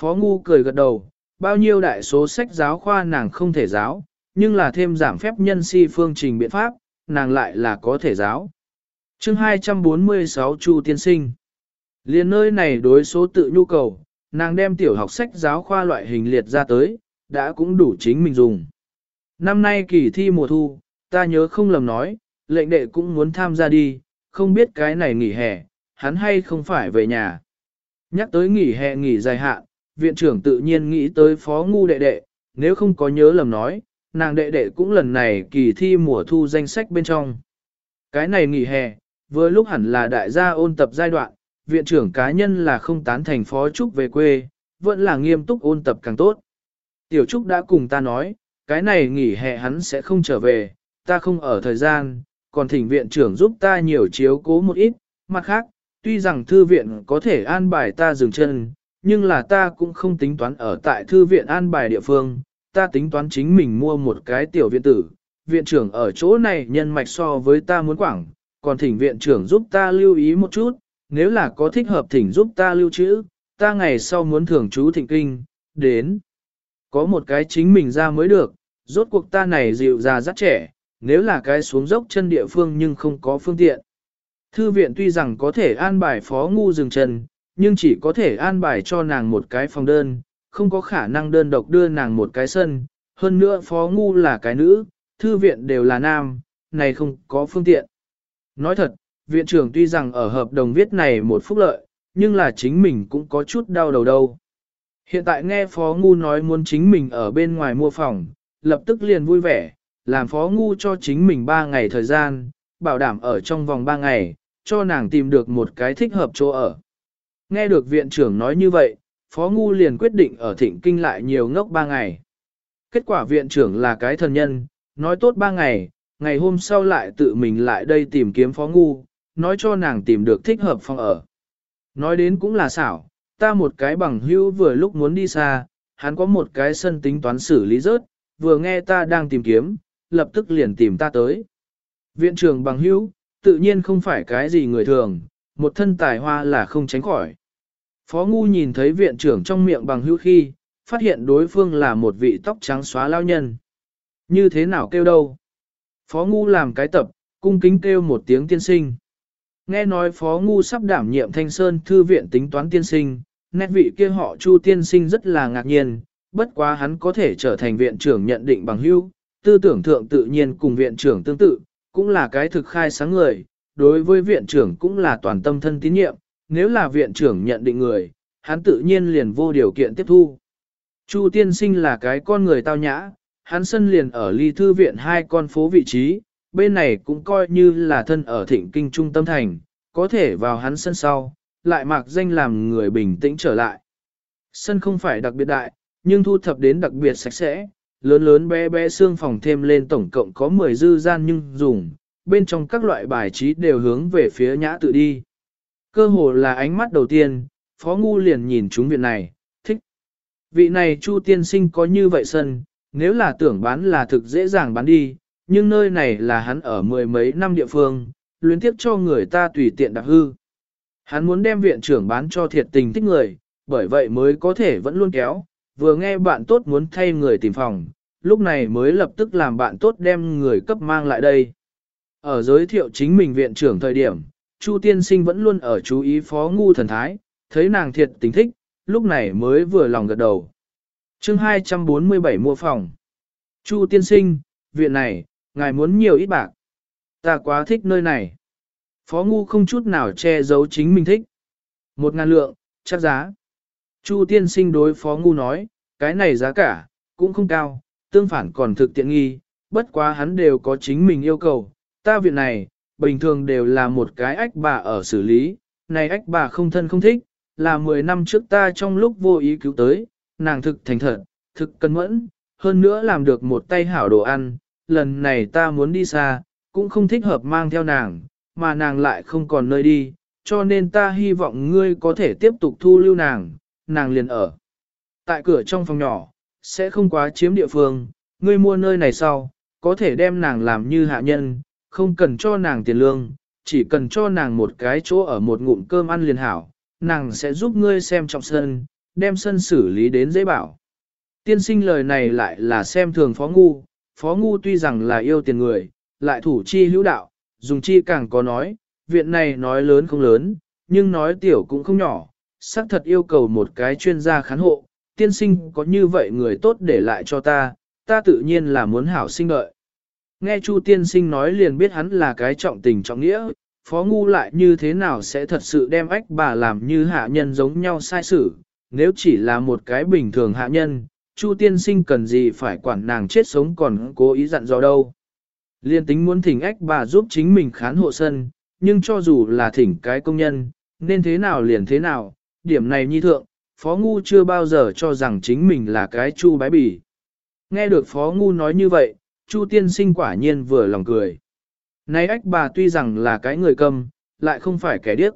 Phó Ngu cười gật đầu, bao nhiêu đại số sách giáo khoa nàng không thể giáo, nhưng là thêm giảm phép nhân si phương trình biện pháp, nàng lại là có thể giáo. chương 246 Chu Tiên Sinh Liên nơi này đối số tự nhu cầu, nàng đem tiểu học sách giáo khoa loại hình liệt ra tới, đã cũng đủ chính mình dùng. Năm nay kỳ thi mùa thu, ta nhớ không lầm nói, lệnh đệ cũng muốn tham gia đi, không biết cái này nghỉ hè, hắn hay không phải về nhà. Nhắc tới nghỉ hè nghỉ dài hạn, viện trưởng tự nhiên nghĩ tới phó ngu đệ đệ, nếu không có nhớ lầm nói, nàng đệ đệ cũng lần này kỳ thi mùa thu danh sách bên trong. Cái này nghỉ hè, vừa lúc hẳn là đại gia ôn tập giai đoạn, viện trưởng cá nhân là không tán thành phó Trúc về quê, vẫn là nghiêm túc ôn tập càng tốt. Tiểu Trúc đã cùng ta nói, cái này nghỉ hè hắn sẽ không trở về, ta không ở thời gian, còn thỉnh viện trưởng giúp ta nhiều chiếu cố một ít, mặt khác, tuy rằng thư viện có thể an bài ta dừng chân, nhưng là ta cũng không tính toán ở tại thư viện an bài địa phương, ta tính toán chính mình mua một cái tiểu viện tử, viện trưởng ở chỗ này nhân mạch so với ta muốn quảng, còn thỉnh viện trưởng giúp ta lưu ý một chút, nếu là có thích hợp thỉnh giúp ta lưu trữ, ta ngày sau muốn thưởng chú thịnh kinh, đến. Có một cái chính mình ra mới được, rốt cuộc ta này dịu già rất trẻ, nếu là cái xuống dốc chân địa phương nhưng không có phương tiện. Thư viện tuy rằng có thể an bài phó ngu dừng chân, nhưng chỉ có thể an bài cho nàng một cái phòng đơn, không có khả năng đơn độc đưa nàng một cái sân, hơn nữa phó ngu là cái nữ, thư viện đều là nam, này không có phương tiện. Nói thật, viện trưởng tuy rằng ở hợp đồng viết này một phúc lợi, nhưng là chính mình cũng có chút đau đầu đâu. Hiện tại nghe phó ngu nói muốn chính mình ở bên ngoài mua phòng, lập tức liền vui vẻ, làm phó ngu cho chính mình 3 ngày thời gian, bảo đảm ở trong vòng 3 ngày, cho nàng tìm được một cái thích hợp chỗ ở. Nghe được viện trưởng nói như vậy, phó ngu liền quyết định ở thịnh kinh lại nhiều ngốc 3 ngày. Kết quả viện trưởng là cái thần nhân, nói tốt 3 ngày, ngày hôm sau lại tự mình lại đây tìm kiếm phó ngu, nói cho nàng tìm được thích hợp phòng ở. Nói đến cũng là xảo, ta một cái bằng hữu vừa lúc muốn đi xa, hắn có một cái sân tính toán xử lý rớt, vừa nghe ta đang tìm kiếm, lập tức liền tìm ta tới. Viện trưởng bằng hữu, tự nhiên không phải cái gì người thường, một thân tài hoa là không tránh khỏi. Phó Ngu nhìn thấy viện trưởng trong miệng bằng hữu khi, phát hiện đối phương là một vị tóc trắng xóa lao nhân. Như thế nào kêu đâu? Phó Ngu làm cái tập, cung kính kêu một tiếng tiên sinh. Nghe nói Phó Ngu sắp đảm nhiệm Thanh Sơn Thư viện tính toán tiên sinh, nét vị kia họ Chu tiên sinh rất là ngạc nhiên, bất quá hắn có thể trở thành viện trưởng nhận định bằng hữu, tư tưởng thượng tự nhiên cùng viện trưởng tương tự, cũng là cái thực khai sáng người, đối với viện trưởng cũng là toàn tâm thân tín nhiệm, nếu là viện trưởng nhận định người, hắn tự nhiên liền vô điều kiện tiếp thu. Chu tiên sinh là cái con người tao nhã, hắn sân liền ở ly thư viện hai con phố vị trí, bên này cũng coi như là thân ở thịnh kinh trung tâm thành, có thể vào hắn sân sau, lại mặc danh làm người bình tĩnh trở lại. Sân không phải đặc biệt đại, nhưng thu thập đến đặc biệt sạch sẽ, lớn lớn bé bé xương phòng thêm lên tổng cộng có 10 dư gian nhưng dùng, bên trong các loại bài trí đều hướng về phía nhã tự đi. Cơ hồ là ánh mắt đầu tiên, Phó Ngu liền nhìn chúng viện này, thích. Vị này Chu tiên sinh có như vậy sân, nếu là tưởng bán là thực dễ dàng bán đi, nhưng nơi này là hắn ở mười mấy năm địa phương, luyến tiếp cho người ta tùy tiện đạp hư. Hắn muốn đem viện trưởng bán cho thiệt tình thích người, bởi vậy mới có thể vẫn luôn kéo, vừa nghe bạn tốt muốn thay người tìm phòng, lúc này mới lập tức làm bạn tốt đem người cấp mang lại đây. Ở giới thiệu chính mình viện trưởng thời điểm, Chu tiên sinh vẫn luôn ở chú ý phó ngu thần thái, thấy nàng thiệt tình thích, lúc này mới vừa lòng gật đầu. chương 247 mua phòng. Chu tiên sinh, viện này, ngài muốn nhiều ít bạc. Ta quá thích nơi này. Phó ngu không chút nào che giấu chính mình thích. Một ngàn lượng, chắc giá. Chu tiên sinh đối phó ngu nói, cái này giá cả, cũng không cao, tương phản còn thực tiện nghi, bất quá hắn đều có chính mình yêu cầu. Ta viện này, bình thường đều là một cái ách bà ở xử lý, này ách bà không thân không thích, là 10 năm trước ta trong lúc vô ý cứu tới, nàng thực thành thật, thực cân mẫn, hơn nữa làm được một tay hảo đồ ăn, lần này ta muốn đi xa, cũng không thích hợp mang theo nàng, mà nàng lại không còn nơi đi, cho nên ta hy vọng ngươi có thể tiếp tục thu lưu nàng, nàng liền ở. Tại cửa trong phòng nhỏ, sẽ không quá chiếm địa phương, ngươi mua nơi này sau, có thể đem nàng làm như hạ nhân, không cần cho nàng tiền lương, chỉ cần cho nàng một cái chỗ ở một ngụm cơm ăn liền hảo, nàng sẽ giúp ngươi xem trọng sân, đem sân xử lý đến dễ bảo. Tiên sinh lời này lại là xem thường phó ngu, phó ngu tuy rằng là yêu tiền người, lại thủ chi hữu đạo, dùng chi càng có nói, viện này nói lớn không lớn, nhưng nói tiểu cũng không nhỏ, xác thật yêu cầu một cái chuyên gia khán hộ, tiên sinh có như vậy người tốt để lại cho ta, ta tự nhiên là muốn hảo sinh đợi. Nghe Chu tiên sinh nói liền biết hắn là cái trọng tình trọng nghĩa, phó ngu lại như thế nào sẽ thật sự đem ách bà làm như hạ nhân giống nhau sai xử, nếu chỉ là một cái bình thường hạ nhân, Chu tiên sinh cần gì phải quản nàng chết sống còn cố ý dặn dò đâu. Liên tính muốn thỉnh ách bà giúp chính mình khán hộ sân, nhưng cho dù là thỉnh cái công nhân, nên thế nào liền thế nào, điểm này nhi thượng, Phó Ngu chưa bao giờ cho rằng chính mình là cái chu bái bỉ. Nghe được Phó Ngu nói như vậy, Chu tiên sinh quả nhiên vừa lòng cười. Này ách bà tuy rằng là cái người cầm, lại không phải kẻ điếc.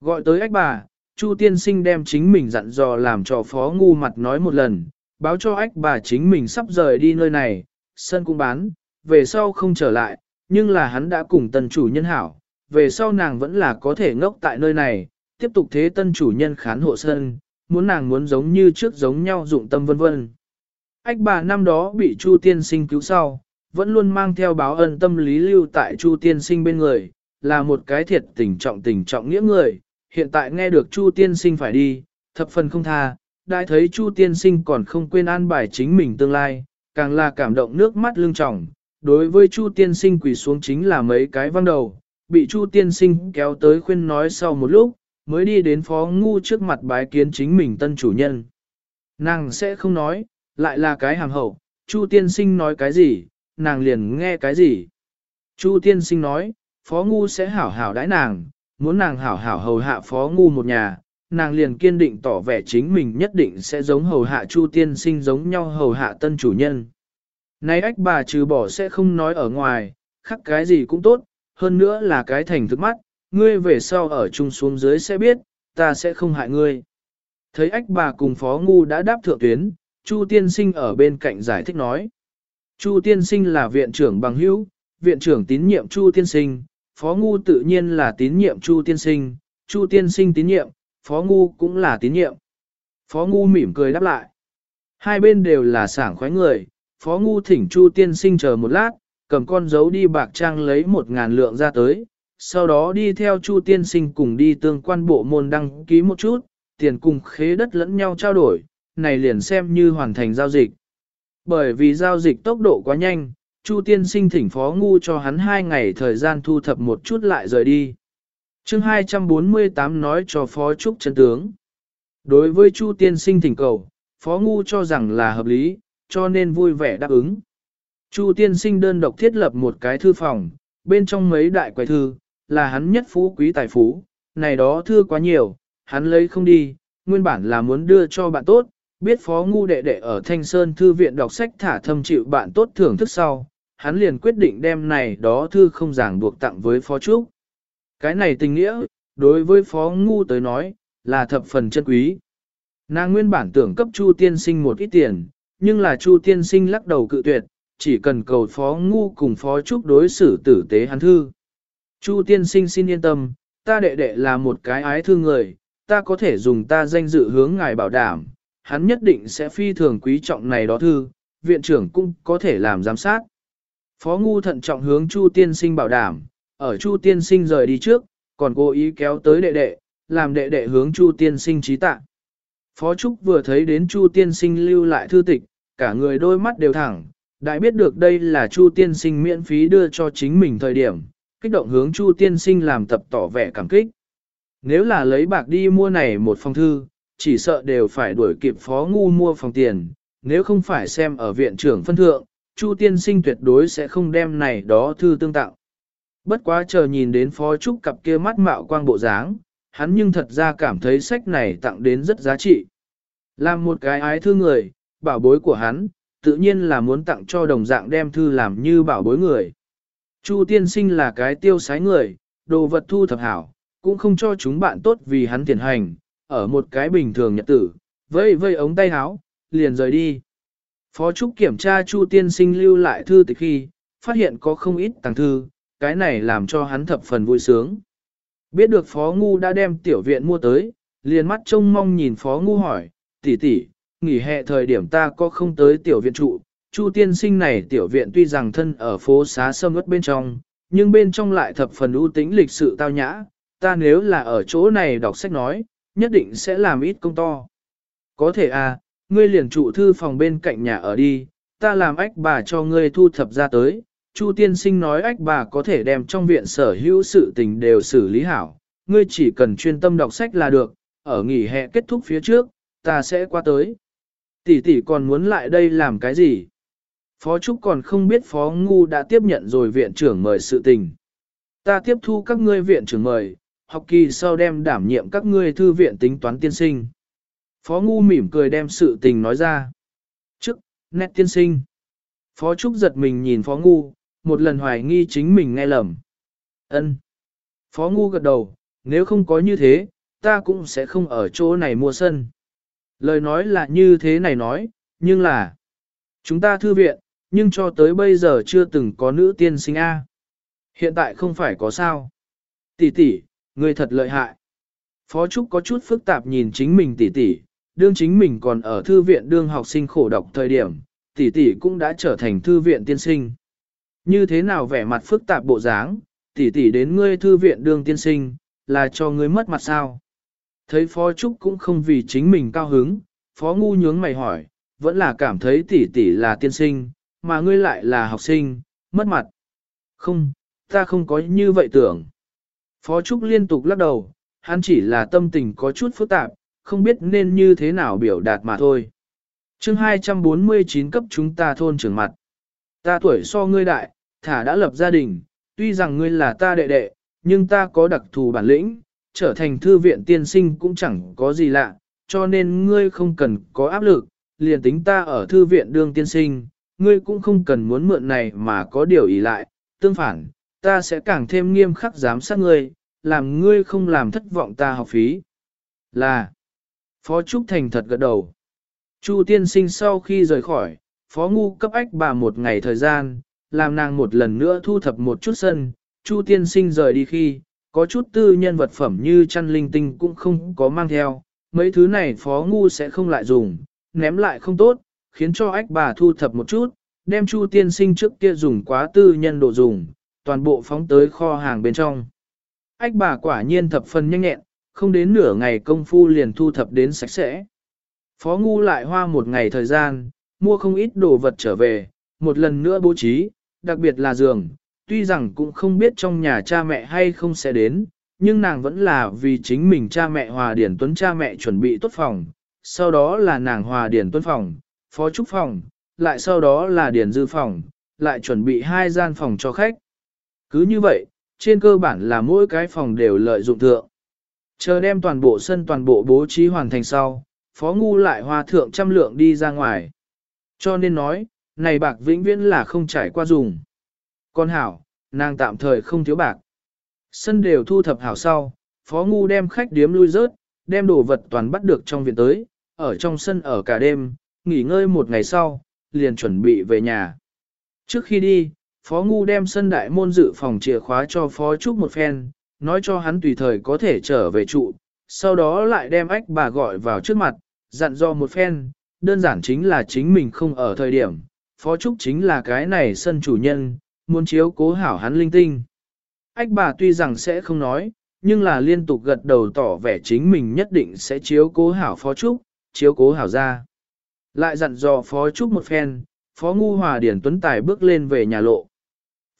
Gọi tới ách bà, Chu tiên sinh đem chính mình dặn dò làm cho Phó Ngu mặt nói một lần, báo cho ách bà chính mình sắp rời đi nơi này, sân cũng bán, về sau không trở lại, nhưng là hắn đã cùng tân chủ nhân hảo, về sau nàng vẫn là có thể ngốc tại nơi này, tiếp tục thế tân chủ nhân khán hộ sân, muốn nàng muốn giống như trước giống nhau dụng tâm vân vân. Ách bà năm đó bị Chu tiên sinh cứu sau, vẫn luôn mang theo báo ân tâm lý lưu tại Chu tiên sinh bên người, là một cái thiệt tình trọng tình trọng nghĩa người, hiện tại nghe được Chu tiên sinh phải đi, thập phần không tha, đã thấy Chu tiên sinh còn không quên an bài chính mình tương lai, càng là cảm động nước mắt lưng tròng. Đối với Chu tiên sinh quỳ xuống chính là mấy cái văng đầu, bị Chu tiên sinh kéo tới khuyên nói sau một lúc, mới đi đến phó ngu trước mặt bái kiến chính mình tân chủ nhân. Nàng sẽ không nói, lại là cái hàng hậu, Chu tiên sinh nói cái gì, nàng liền nghe cái gì. Chu tiên sinh nói, phó ngu sẽ hảo hảo đãi nàng, muốn nàng hảo hảo hầu hạ phó ngu một nhà, nàng liền kiên định tỏ vẻ chính mình nhất định sẽ giống hầu hạ Chu tiên sinh giống nhau hầu hạ tân chủ nhân. Nay ách bà trừ bỏ sẽ không nói ở ngoài, khắc cái gì cũng tốt, hơn nữa là cái thành thức mắt, ngươi về sau ở chung xuống dưới sẽ biết, ta sẽ không hại ngươi. Thấy ách bà cùng phó ngu đã đáp thượng tuyến, Chu tiên sinh ở bên cạnh giải thích nói. Chu tiên sinh là viện trưởng bằng hữu, viện trưởng tín nhiệm Chu tiên sinh, phó ngu tự nhiên là tín nhiệm Chu tiên sinh, Chu tiên sinh tín nhiệm, phó ngu cũng là tín nhiệm. Phó ngu mỉm cười đáp lại. Hai bên đều là sảng khoái người, phó ngu thỉnh Chu tiên sinh chờ một lát, cầm con dấu đi bạc trang lấy một ngàn lượng ra tới, sau đó đi theo Chu tiên sinh cùng đi tương quan bộ môn đăng ký một chút, tiền cùng khế đất lẫn nhau trao đổi, này liền xem như hoàn thành giao dịch. Bởi vì giao dịch tốc độ quá nhanh, Chu tiên sinh thỉnh phó ngu cho hắn hai ngày thời gian thu thập một chút lại rời đi. chương 248 nói cho phó trúc Trấn tướng. Đối với Chu tiên sinh thỉnh cầu, phó ngu cho rằng là hợp lý, cho nên vui vẻ đáp ứng. Chu tiên sinh đơn độc thiết lập một cái thư phòng, bên trong mấy đại quầy thư, là hắn nhất phú quý tài phú, này đó thư quá nhiều, hắn lấy không đi, nguyên bản là muốn đưa cho bạn tốt, biết phó ngu đệ đệ ở Thanh Sơn Thư viện đọc sách thả thâm chịu bạn tốt thưởng thức sau, hắn liền quyết định đem này đó thư không giảng buộc tặng với phó trúc. Cái này tình nghĩa, đối với phó ngu tới nói, là thập phần chân quý. Nàng nguyên bản tưởng cấp Chu tiên sinh một ít tiền, nhưng là Chu tiên sinh lắc đầu cự tuyệt, chỉ cần cầu phó ngu cùng phó trúc đối xử tử tế hắn thư. Chu tiên sinh xin yên tâm, ta đệ đệ là một cái ái thương người, ta có thể dùng ta danh dự hướng ngài bảo đảm, hắn nhất định sẽ phi thường quý trọng này đó thư, viện trưởng cũng có thể làm giám sát. Phó ngu thận trọng hướng Chu tiên sinh bảo đảm, ở Chu tiên sinh rời đi trước, còn cố ý kéo tới đệ đệ, làm đệ đệ hướng Chu tiên sinh trí tạ. Phó Trúc vừa thấy đến Chu tiên sinh lưu lại thư tịch, cả người đôi mắt đều thẳng, đại biết được đây là Chu tiên sinh miễn phí đưa cho chính mình thời điểm, kích động hướng Chu tiên sinh làm tập tỏ vẻ cảm kích. Nếu là lấy bạc đi mua này một phòng thư, chỉ sợ đều phải đuổi kịp phó ngu mua phòng tiền, nếu không phải xem ở viện trưởng phân thượng, Chu tiên sinh tuyệt đối sẽ không đem này đó thư tương tạo. Bất quá chờ nhìn đến phó trúc cặp kia mắt mạo quang bộ dáng, hắn nhưng thật ra cảm thấy sách này tặng đến rất giá trị. Làm một cái ái thư người, bảo bối của hắn, tự nhiên là muốn tặng cho đồng dạng đem thư làm như bảo bối người. Chu tiên sinh là cái tiêu sái người, đồ vật thu thập hảo, cũng không cho chúng bạn tốt vì hắn tiền hành, ở một cái bình thường nhật tử, vây vây ống tay áo, liền rời đi. Phó Trúc kiểm tra Chu tiên sinh lưu lại thư tịch khi, phát hiện có không ít tàng thư, cái này làm cho hắn thập phần vui sướng. Biết được Phó Ngu đã đem tiểu viện mua tới, liền mắt trông mong nhìn Phó Ngu hỏi, tỷ tỷ, nghỉ hè thời điểm ta có không tới tiểu viện trụ, Chu tiên sinh này tiểu viện tuy rằng thân ở phố xá sâm ướt bên trong, nhưng bên trong lại thập phần ưu tính lịch sự tao nhã, ta nếu là ở chỗ này đọc sách nói, nhất định sẽ làm ít công to. Có thể à, ngươi liền trụ thư phòng bên cạnh nhà ở đi, ta làm ách bà cho ngươi thu thập ra tới. Chu tiên sinh nói ách bà có thể đem trong viện sở hữu sự tình đều xử lý hảo, ngươi chỉ cần chuyên tâm đọc sách là được, ở nghỉ hè kết thúc phía trước, ta sẽ qua tới. Tỷ tỷ còn muốn lại đây làm cái gì? Phó Trúc còn không biết Phó Ngu đã tiếp nhận rồi viện trưởng mời sự tình. Ta tiếp thu các ngươi viện trưởng mời, học kỳ sau đem đảm nhiệm các ngươi thư viện tính toán tiên sinh. Phó Ngu mỉm cười đem sự tình nói ra. Trước, nét tiên sinh. Phó Trúc giật mình nhìn Phó Ngu, một lần hoài nghi chính mình nghe lầm. Ân. Phó Ngu gật đầu, nếu không có như thế, ta cũng sẽ không ở chỗ này mua sân. Lời nói là như thế này nói, nhưng là chúng ta thư viện, nhưng cho tới bây giờ chưa từng có nữ tiên sinh A. Hiện tại không phải có sao. Tỷ tỷ, người thật lợi hại. Phó Trúc có chút phức tạp nhìn chính mình tỷ tỷ, đương chính mình còn ở thư viện đương học sinh khổ độc thời điểm, tỷ tỷ cũng đã trở thành thư viện tiên sinh. Như thế nào vẻ mặt phức tạp bộ dáng, tỷ tỷ đến ngươi thư viện đương tiên sinh, là cho ngươi mất mặt sao? Thấy Phó Trúc cũng không vì chính mình cao hứng, Phó Ngu nhướng mày hỏi, vẫn là cảm thấy tỷ tỷ là tiên sinh, mà ngươi lại là học sinh, mất mặt. Không, ta không có như vậy tưởng. Phó Trúc liên tục lắc đầu, hắn chỉ là tâm tình có chút phức tạp, không biết nên như thế nào biểu đạt mà thôi. chương 249 cấp chúng ta thôn trưởng mặt. Ta tuổi so ngươi đại, thả đã lập gia đình, tuy rằng ngươi là ta đệ đệ, nhưng ta có đặc thù bản lĩnh, trở thành thư viện tiên sinh cũng chẳng có gì lạ, cho nên ngươi không cần có áp lực, liền tính ta ở thư viện đương tiên sinh, ngươi cũng không cần muốn mượn này mà có điều ý lại, tương phản, ta sẽ càng thêm nghiêm khắc giám sát ngươi, làm ngươi không làm thất vọng ta học phí. Là, Phó Trúc Thành thật gật đầu. Chu tiên sinh sau khi rời khỏi, Phó Ngu cấp ách bà một ngày thời gian, làm nàng một lần nữa thu thập một chút sân. Chu tiên sinh rời đi khi, có chút tư nhân vật phẩm như chăn linh tinh cũng không có mang theo. Mấy thứ này Phó Ngu sẽ không lại dùng, ném lại không tốt, khiến cho ách bà thu thập một chút, đem Chu tiên sinh trước kia dùng quá tư nhân đồ dùng, toàn bộ phóng tới kho hàng bên trong. Ách bà quả nhiên thập phần nhanh nhẹn, không đến nửa ngày công phu liền thu thập đến sạch sẽ. Phó Ngu lại hoa một ngày thời gian, mua không ít đồ vật trở về, một lần nữa bố trí, đặc biệt là giường, tuy rằng cũng không biết trong nhà cha mẹ hay không sẽ đến, nhưng nàng vẫn là vì chính mình cha mẹ Hòa Điển Tuấn cha mẹ chuẩn bị tốt phòng, sau đó là nàng Hòa Điển Tuấn phòng, Phó Trúc phòng, lại sau đó là Điển Dư phòng, lại chuẩn bị hai gian phòng cho khách. Cứ như vậy, trên cơ bản là mỗi cái phòng đều lợi dụng thượng. Chờ đem toàn bộ sân toàn bộ bố trí hoàn thành sau, Phó Ngu lại hoa thượng trăm lượng đi ra ngoài. Cho nên nói, này bạc vĩnh viễn là không trải qua dùng. Con hảo, nàng tạm thời không thiếu bạc. Sân đều thu thập hảo sau, Phó Ngu đem khách điếm lui rớt, đem đồ vật toàn bắt được trong viện tới, ở trong sân ở cả đêm, nghỉ ngơi một ngày sau, liền chuẩn bị về nhà. Trước khi đi, Phó Ngu đem sân đại môn dự phòng chìa khóa cho Phó Trúc một phen, nói cho hắn tùy thời có thể trở về trụ, sau đó lại đem ách bà gọi vào trước mặt, dặn dò một phen, đơn giản chính là chính mình không ở thời điểm, Phó Trúc chính là cái này sân chủ nhân, muốn chiếu cố hảo hắn linh tinh. Ách bà tuy rằng sẽ không nói, nhưng là liên tục gật đầu tỏ vẻ chính mình nhất định sẽ chiếu cố hảo Phó Trúc, chiếu cố hảo ra. Lại dặn dò Phó Trúc một phen, Phó Ngu Hòa Điển Tuấn Tài bước lên về nhà lộ.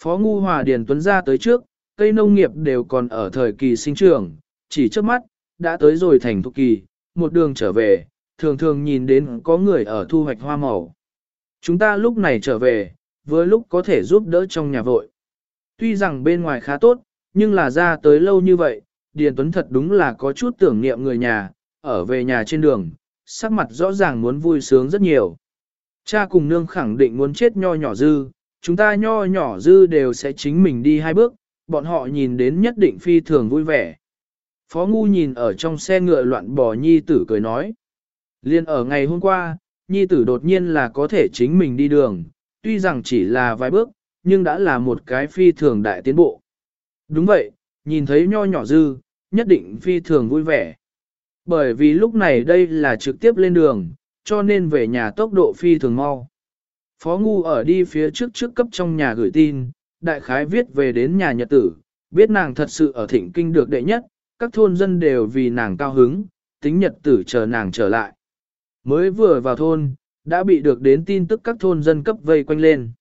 Phó Ngu Hòa Điển Tuấn ra tới trước, cây nông nghiệp đều còn ở thời kỳ sinh trưởng, chỉ trước mắt, đã tới rồi thành thục kỳ, một đường trở về, thường thường nhìn đến có người ở thu hoạch hoa màu. Chúng ta lúc này trở về, vừa lúc có thể giúp đỡ trong nhà vội. Tuy rằng bên ngoài khá tốt, nhưng là ra tới lâu như vậy, Điền Tuấn thật đúng là có chút tưởng niệm người nhà, ở về nhà trên đường, sắc mặt rõ ràng muốn vui sướng rất nhiều. Cha cùng nương khẳng định muốn chết nho nhỏ dư, chúng ta nho nhỏ dư đều sẽ chính mình đi hai bước, bọn họ nhìn đến nhất định phi thường vui vẻ. Phó Ngu nhìn ở trong xe ngựa loạn bò nhi tử cười nói. Liên ở ngày hôm qua, nhi tử đột nhiên là có thể chính mình đi đường, tuy rằng chỉ là vài bước, nhưng đã là một cái phi thường đại tiến bộ. Đúng vậy, nhìn thấy nho nhỏ dư, nhất định phi thường vui vẻ. Bởi vì lúc này đây là trực tiếp lên đường, cho nên về nhà tốc độ phi thường mau. Phó Ngu ở đi phía trước trước cấp trong nhà gửi tin, đại khái viết về đến nhà nhật tử, biết nàng thật sự ở thịnh kinh được đệ nhất, các thôn dân đều vì nàng cao hứng, tính nhật tử chờ nàng trở lại. Mới vừa vào thôn, đã bị được đến tin tức các thôn dân cấp vây quanh lên.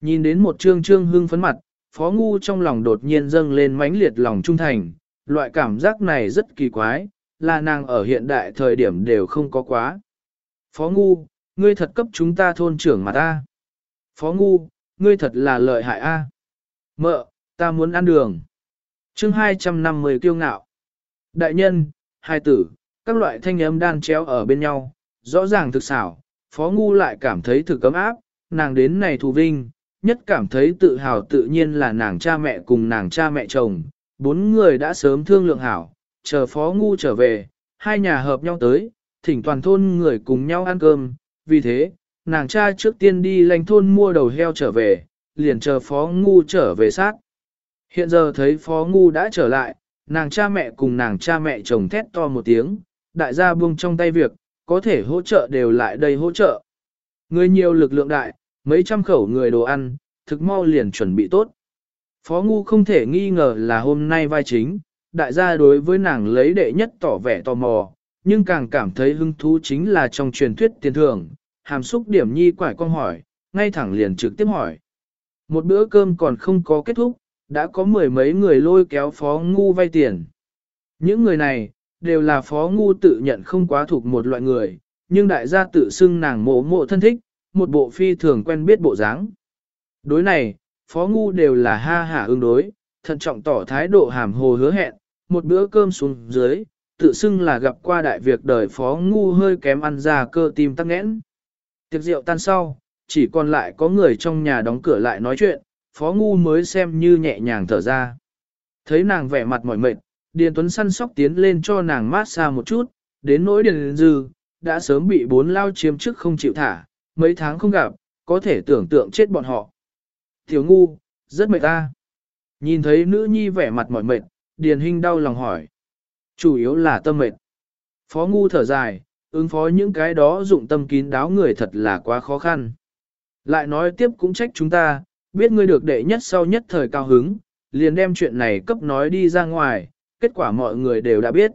Nhìn đến một trương trương hưng phấn mặt, Phó Ngu trong lòng đột nhiên dâng lên mãnh liệt lòng trung thành, loại cảm giác này rất kỳ quái, là nàng ở hiện đại thời điểm đều không có quá. Phó Ngu, ngươi thật cấp chúng ta thôn trưởng mà ta. Phó Ngu, ngươi thật là lợi hại a. Mợ, ta muốn ăn đường. chương 250 kiêu ngạo. Đại nhân, hai tử, các loại thanh âm đan chéo ở bên nhau, rõ ràng thực xảo, Phó Ngu lại cảm thấy thực cấm áp, nàng đến này thù vinh, nhất cảm thấy tự hào tự nhiên là nàng cha mẹ cùng nàng cha mẹ chồng, bốn người đã sớm thương lượng hảo, chờ Phó Ngu trở về, hai nhà hợp nhau tới, thỉnh toàn thôn người cùng nhau ăn cơm, vì thế, nàng cha trước tiên đi lành thôn mua đầu heo trở về, liền chờ Phó Ngu trở về sát. Hiện giờ thấy Phó Ngu đã trở lại, nàng cha mẹ cùng nàng cha mẹ chồng thét to một tiếng, đại gia buông trong tay việc, có thể hỗ trợ đều lại đây hỗ trợ. Người nhiều lực lượng đại, mấy trăm khẩu người đồ ăn, thực mau liền chuẩn bị tốt. Phó Ngu không thể nghi ngờ là hôm nay vai chính, đại gia đối với nàng lấy đệ nhất tỏ vẻ tò mò, nhưng càng cảm thấy hứng thú chính là trong truyền thuyết tiền thưởng, hàm xúc điểm nhi quải con hỏi, ngay thẳng liền trực tiếp hỏi. Một bữa cơm còn không có kết thúc, đã có mười mấy người lôi kéo phó ngu vay tiền. Những người này, đều là phó ngu tự nhận không quá thuộc một loại người, nhưng đại gia tự xưng nàng mộ mộ thân thích, một bộ phi thường quen biết bộ dáng. Đối này, phó ngu đều là ha hả ứng đối, thận trọng tỏ thái độ hàm hồ hứa hẹn, một bữa cơm xuống dưới, tự xưng là gặp qua đại việc đời phó ngu hơi kém ăn ra cơ tim tắc nghẽn. Tiệc rượu tan sau, chỉ còn lại có người trong nhà đóng cửa lại nói chuyện, phó ngu mới xem như nhẹ nhàng thở ra. Thấy nàng vẻ mặt mỏi mệt, Điền Tuấn săn sóc tiến lên cho nàng mát xa một chút, đến nỗi Điền Dư, đã sớm bị bốn lao chiếm trước không chịu thả, mấy tháng không gặp, có thể tưởng tượng chết bọn họ. Thiếu ngu, rất mệt ta. Nhìn thấy nữ nhi vẻ mặt mỏi mệt, Điền Hinh đau lòng hỏi. Chủ yếu là tâm mệt. Phó ngu thở dài, ứng phó những cái đó dụng tâm kín đáo người thật là quá khó khăn. Lại nói tiếp cũng trách chúng ta, biết ngươi được đệ nhất sau nhất thời cao hứng, liền đem chuyện này cấp nói đi ra ngoài, kết quả mọi người đều đã biết.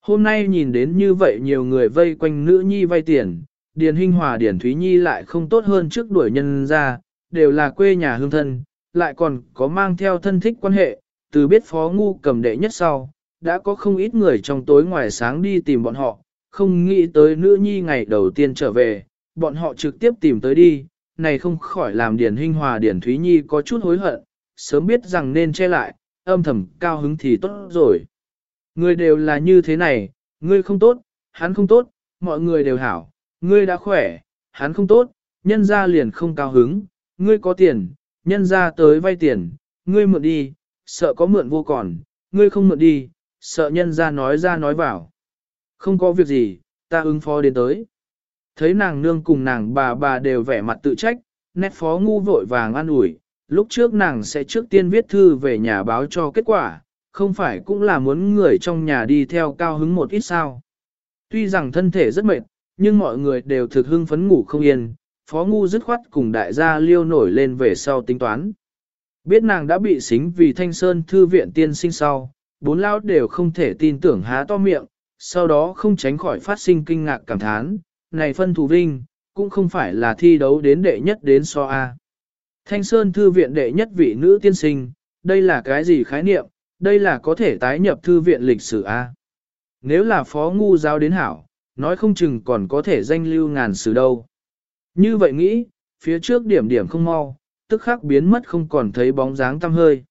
Hôm nay nhìn đến như vậy nhiều người vây quanh nữ nhi vay tiền, Điền Hinh Hòa Điền Thúy Nhi lại không tốt hơn trước đuổi nhân ra, đều là quê nhà hương thân, lại còn có mang theo thân thích quan hệ, từ biết phó ngu cầm đệ nhất sau, đã có không ít người trong tối ngoài sáng đi tìm bọn họ, không nghĩ tới nữ nhi ngày đầu tiên trở về, bọn họ trực tiếp tìm tới đi, này không khỏi làm Điền Hinh Hòa Điền Thúy Nhi có chút hối hận, sớm biết rằng nên che lại, âm thầm cao hứng thì tốt rồi. Người đều là như thế này, ngươi không tốt, hắn không tốt, mọi người đều hảo, ngươi đã khỏe, hắn không tốt, nhân ra liền không cao hứng, ngươi có tiền, nhân ra tới vay tiền, ngươi mượn đi, sợ có mượn vô còn, ngươi không mượn đi, sợ nhân ra nói ra nói vào. Không có việc gì, ta ứng phó đến tới. Thấy nàng nương cùng nàng bà bà đều vẻ mặt tự trách, nét phó ngu vội vàng an ủi, lúc trước nàng sẽ trước tiên viết thư về nhà báo cho kết quả, không phải cũng là muốn người trong nhà đi theo cao hứng một ít sao. Tuy rằng thân thể rất mệt, nhưng mọi người đều thực hưng phấn ngủ không yên, phó ngu dứt khoát cùng đại gia liêu nổi lên về sau tính toán. Biết nàng đã bị xính vì thanh sơn thư viện tiên sinh sau, bốn lão đều không thể tin tưởng há to miệng, sau đó không tránh khỏi phát sinh kinh ngạc cảm thán, này phân thù vinh, cũng không phải là thi đấu đến đệ nhất đến so A. Thanh Sơn Thư viện đệ nhất vị nữ tiên sinh, đây là cái gì khái niệm, đây là có thể tái nhập thư viện lịch sử A. Nếu là phó ngu giáo đến hảo, nói không chừng còn có thể danh lưu ngàn sử đâu. Như vậy nghĩ, phía trước điểm điểm không mau, tức khắc biến mất không còn thấy bóng dáng tăm hơi.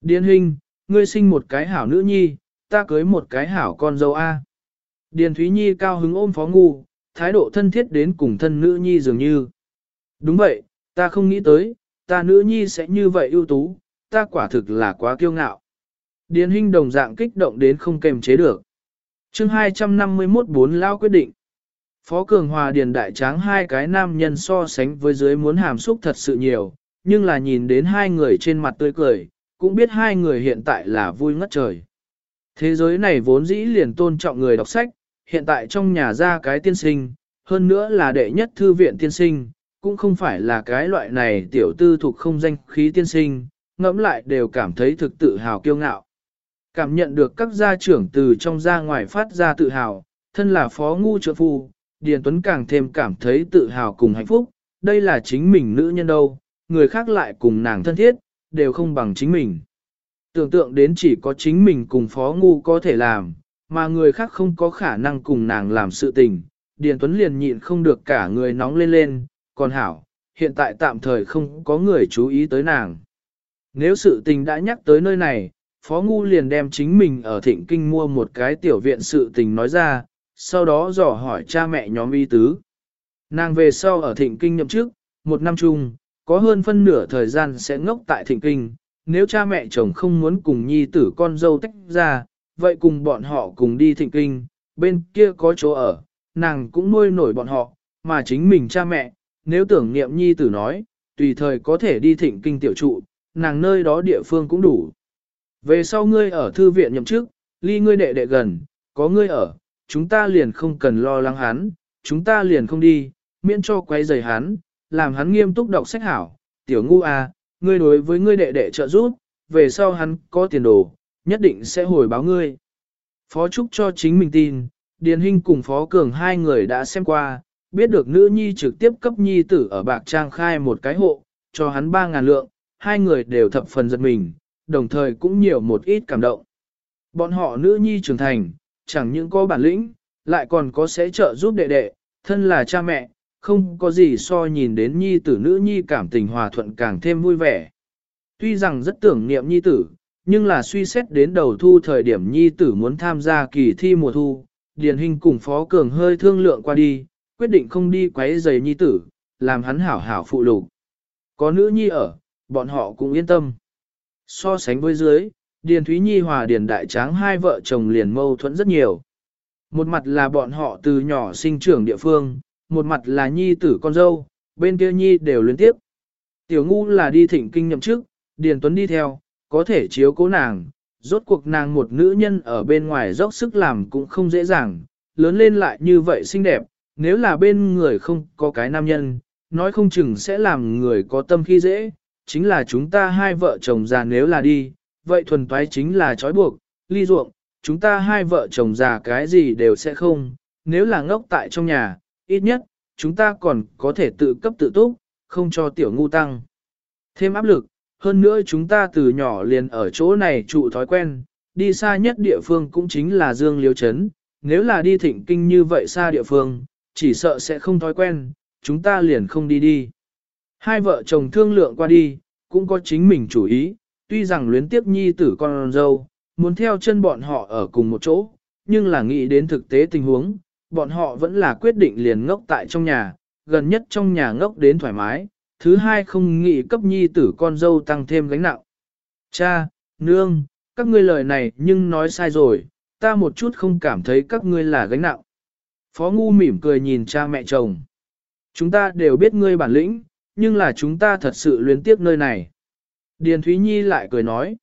Điền hình, ngươi sinh một cái hảo nữ nhi, ta cưới một cái hảo con dâu A. Điền Thúy Nhi cao hứng ôm phó ngu, thái độ thân thiết đến cùng thân nữ nhi dường như. Đúng vậy, ta không nghĩ tới, ta nữ nhi sẽ như vậy ưu tú, ta quả thực là quá kiêu ngạo. Điền Hinh đồng dạng kích động đến không kềm chế được. chương 251 bốn lao quyết định. Phó Cường Hòa Điền Đại Tráng hai cái nam nhân so sánh với dưới muốn hàm xúc thật sự nhiều, nhưng là nhìn đến hai người trên mặt tươi cười, cũng biết hai người hiện tại là vui ngất trời. Thế giới này vốn dĩ liền tôn trọng người đọc sách, hiện tại trong nhà ra cái tiên sinh, hơn nữa là đệ nhất thư viện tiên sinh, cũng không phải là cái loại này tiểu tư thuộc không danh khí tiên sinh, ngẫm lại đều cảm thấy thực tự hào kiêu ngạo. Cảm nhận được các gia trưởng từ trong ra ngoài phát ra tự hào, thân là phó ngu trợ phu, Điền Tuấn càng thêm cảm thấy tự hào cùng hạnh phúc, đây là chính mình nữ nhân đâu, người khác lại cùng nàng thân thiết, đều không bằng chính mình. Tưởng tượng đến chỉ có chính mình cùng phó ngu có thể làm, mà người khác không có khả năng cùng nàng làm sự tình, Điền Tuấn liền nhịn không được cả người nóng lên lên, còn hảo, hiện tại tạm thời không có người chú ý tới nàng. Nếu sự tình đã nhắc tới nơi này, Phó Ngu liền đem chính mình ở thịnh kinh mua một cái tiểu viện sự tình nói ra, sau đó dò hỏi cha mẹ nhóm y tứ. Nàng về sau ở thịnh kinh nhậm chức, một năm chung, có hơn phân nửa thời gian sẽ ngốc tại thịnh kinh, nếu cha mẹ chồng không muốn cùng nhi tử con dâu tách ra, vậy cùng bọn họ cùng đi thịnh kinh, bên kia có chỗ ở, nàng cũng nuôi nổi bọn họ, mà chính mình cha mẹ, nếu tưởng niệm nhi tử nói, tùy thời có thể đi thịnh kinh tiểu trụ, nàng nơi đó địa phương cũng đủ. Về sau ngươi ở thư viện nhậm chức, ly ngươi đệ đệ gần, có ngươi ở, chúng ta liền không cần lo lắng hắn, chúng ta liền không đi, miễn cho quay rời hắn, làm hắn nghiêm túc đọc sách hảo, tiểu ngu à, ngươi đối với ngươi đệ đệ trợ giúp, về sau hắn có tiền đồ, nhất định sẽ hồi báo ngươi. Phó Trúc cho chính mình tin, Điền Hinh cùng Phó Cường hai người đã xem qua, biết được nữ nhi trực tiếp cấp nhi tử ở Bạc Trang khai một cái hộ, cho hắn 3.000 lượng, hai người đều thập phần giật mình, đồng thời cũng nhiều một ít cảm động. Bọn họ nữ nhi trưởng thành, chẳng những có bản lĩnh, lại còn có sẽ trợ giúp đệ đệ, thân là cha mẹ, không có gì so nhìn đến nhi tử nữ nhi cảm tình hòa thuận càng thêm vui vẻ. Tuy rằng rất tưởng niệm nhi tử, nhưng là suy xét đến đầu thu thời điểm nhi tử muốn tham gia kỳ thi mùa thu, Điền Hình cùng Phó Cường hơi thương lượng qua đi, quyết định không đi quấy giày nhi tử, làm hắn hảo hảo phụ lục. Có nữ nhi ở, bọn họ cũng yên tâm. So sánh với dưới, Điền Thúy Nhi hòa Điền Đại Tráng hai vợ chồng liền mâu thuẫn rất nhiều. Một mặt là bọn họ từ nhỏ sinh trưởng địa phương, một mặt là nhi tử con dâu, bên kia nhi đều liên tiếp. Tiểu ngu là đi thỉnh kinh nhậm chức, Điền Tuấn đi theo, có thể chiếu cố nàng, rốt cuộc nàng một nữ nhân ở bên ngoài dốc sức làm cũng không dễ dàng, lớn lên lại như vậy xinh đẹp, nếu là bên người không có cái nam nhân, nói không chừng sẽ làm người có tâm khi dễ, chính là chúng ta hai vợ chồng già nếu là đi, vậy thuần toái chính là trói buộc, ly ruộng, chúng ta hai vợ chồng già cái gì đều sẽ không, nếu là ngốc tại trong nhà, ít nhất, chúng ta còn có thể tự cấp tự túc, không cho tiểu ngu tăng. Thêm áp lực, hơn nữa chúng ta từ nhỏ liền ở chỗ này trụ thói quen, đi xa nhất địa phương cũng chính là Dương Liêu Trấn, nếu là đi thịnh kinh như vậy xa địa phương, chỉ sợ sẽ không thói quen, chúng ta liền không đi đi. Hai vợ chồng thương lượng qua đi, cũng có chính mình chủ ý, tuy rằng luyến tiếp nhi tử con dâu, muốn theo chân bọn họ ở cùng một chỗ, nhưng là nghĩ đến thực tế tình huống, bọn họ vẫn là quyết định liền ngốc tại trong nhà, gần nhất trong nhà ngốc đến thoải mái, thứ hai không nghĩ cấp nhi tử con dâu tăng thêm gánh nặng. Cha, nương, các ngươi lời này nhưng nói sai rồi, ta một chút không cảm thấy các ngươi là gánh nặng. Phó Ngu mỉm cười nhìn cha mẹ chồng. Chúng ta đều biết ngươi bản lĩnh, nhưng là chúng ta thật sự luyến tiếc nơi này. Điền Thúy Nhi lại cười nói.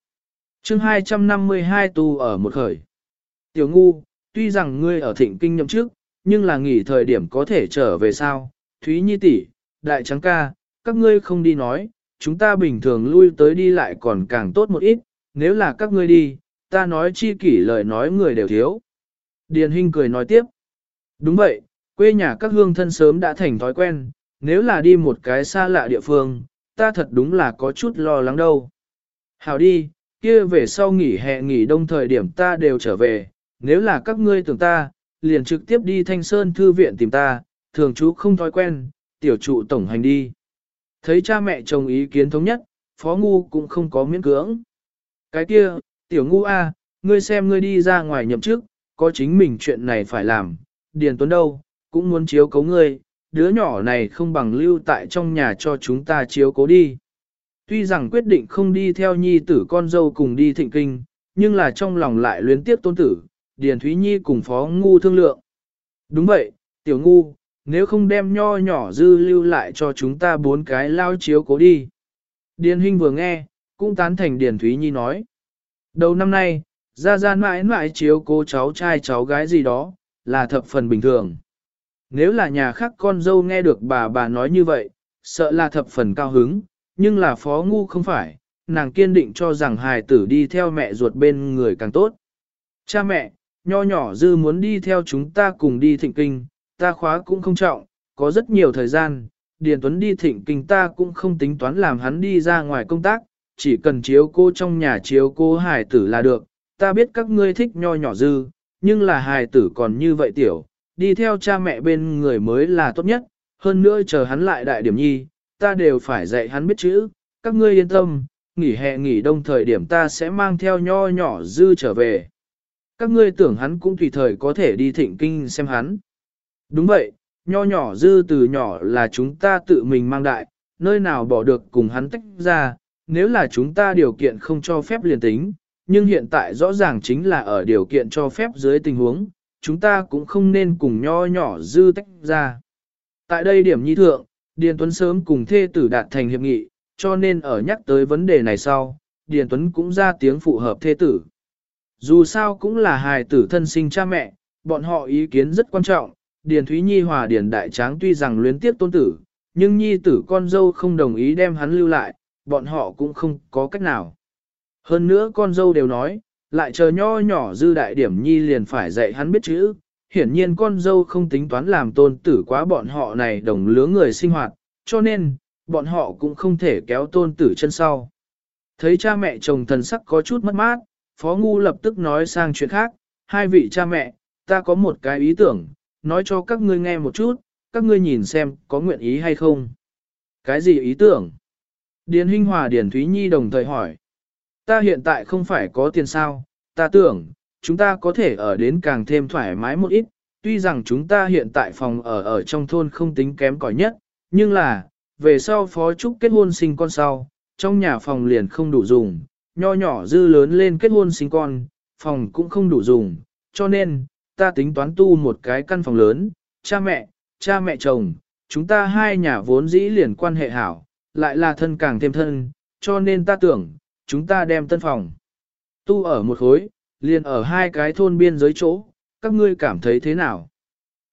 chương 252 tu ở một khởi. Tiểu Ngu, tuy rằng ngươi ở thịnh kinh nhậm trước, nhưng là nghỉ thời điểm có thể trở về sao. Thúy Nhi tỷ, Đại Trắng ca, các ngươi không đi nói, chúng ta bình thường lui tới đi lại còn càng tốt một ít, nếu là các ngươi đi, ta nói chi kỷ lời nói người đều thiếu. Điền Hinh cười nói tiếp. Đúng vậy, quê nhà các hương thân sớm đã thành thói quen, nếu là đi một cái xa lạ địa phương, ta thật đúng là có chút lo lắng đâu. Hảo đi, kia về sau nghỉ hè nghỉ đông thời điểm ta đều trở về, nếu là các ngươi tưởng ta, liền trực tiếp đi Thanh Sơn Thư viện tìm ta, thường chú không thói quen, tiểu trụ tổng hành đi. Thấy cha mẹ chồng ý kiến thống nhất, Phó Ngu cũng không có miễn cưỡng. Cái kia, tiểu ngu A, ngươi xem ngươi đi ra ngoài nhậm chức, có chính mình chuyện này phải làm, Điền Tuấn đâu, cũng muốn chiếu cố ngươi, đứa nhỏ này không bằng lưu tại trong nhà cho chúng ta chiếu cố đi. Tuy rằng quyết định không đi theo nhi tử con dâu cùng đi thịnh kinh, nhưng là trong lòng lại luyến tiếp tôn tử, Điền Thúy Nhi cùng Phó Ngu thương lượng. Đúng vậy, tiểu ngu, nếu không đem nho nhỏ dư lưu lại cho chúng ta bốn cái lao chiếu cố đi. Điền Hinh vừa nghe, cũng tán thành Điền Thúy Nhi nói. Đầu năm nay, ra ra mãi mãi chiếu cố cháu trai cháu gái gì đó, là thập phần bình thường. Nếu là nhà khác con dâu nghe được bà bà nói như vậy, sợ là thập phần cao hứng, nhưng là phó ngu không phải, nàng kiên định cho rằng hài tử đi theo mẹ ruột bên người càng tốt. Cha mẹ, nho nhỏ dư muốn đi theo chúng ta cùng đi thịnh kinh, ta khóa cũng không trọng, có rất nhiều thời gian, Điền Tuấn đi thịnh kinh ta cũng không tính toán làm hắn đi ra ngoài công tác, chỉ cần chiếu cô trong nhà chiếu cô hài tử là được, ta biết các ngươi thích nho nhỏ dư, nhưng là hài tử còn như vậy tiểu, đi theo cha mẹ bên người mới là tốt nhất, hơn nữa chờ hắn lại đại điểm nhi, ta đều phải dạy hắn biết chữ, các ngươi yên tâm, nghỉ hè nghỉ đông thời điểm ta sẽ mang theo nho nhỏ dư trở về. Các ngươi tưởng hắn cũng tùy thời có thể đi thịnh kinh xem hắn. Đúng vậy, nho nhỏ dư từ nhỏ là chúng ta tự mình mang đại, nơi nào bỏ được cùng hắn tách ra, nếu là chúng ta điều kiện không cho phép liền tính, nhưng hiện tại rõ ràng chính là ở điều kiện cho phép dưới tình huống, chúng ta cũng không nên cùng nho nhỏ dư tách ra. Tại đây điểm nhi thượng, Điền Tuấn sớm cùng thê tử đạt thành hiệp nghị, cho nên ở nhắc tới vấn đề này sau, Điền Tuấn cũng ra tiếng phụ hợp thê tử. Dù sao cũng là hài tử thân sinh cha mẹ, bọn họ ý kiến rất quan trọng, Điền Thúy Nhi hòa Điền Đại Tráng tuy rằng luyến tiếp tôn tử, nhưng Nhi tử con dâu không đồng ý đem hắn lưu lại, bọn họ cũng không có cách nào. Hơn nữa con dâu đều nói, lại chờ nho nhỏ dư đại điểm Nhi liền phải dạy hắn biết chữ, hiển nhiên con dâu không tính toán làm tôn tử quá bọn họ này đồng lứa người sinh hoạt, cho nên, bọn họ cũng không thể kéo tôn tử chân sau. Thấy cha mẹ chồng thần sắc có chút mất mát, Phó Ngu lập tức nói sang chuyện khác, hai vị cha mẹ, ta có một cái ý tưởng, nói cho các ngươi nghe một chút, các ngươi nhìn xem có nguyện ý hay không. Cái gì ý tưởng? Điền Hinh Hòa Điền Thúy Nhi đồng thời hỏi. Ta hiện tại không phải có tiền sao, ta tưởng, chúng ta có thể ở đến càng thêm thoải mái một ít, tuy rằng chúng ta hiện tại phòng ở ở trong thôn không tính kém cỏi nhất, nhưng là, về sau phó trúc kết hôn sinh con sau, trong nhà phòng liền không đủ dùng, nho nhỏ dư lớn lên kết hôn sinh con, phòng cũng không đủ dùng, cho nên, ta tính toán tu một cái căn phòng lớn, cha mẹ, cha mẹ chồng, chúng ta hai nhà vốn dĩ liền quan hệ hảo, lại là thân càng thêm thân, cho nên ta tưởng, chúng ta đem tân phòng. Tu ở một khối, liền ở hai cái thôn biên giới chỗ, các ngươi cảm thấy thế nào?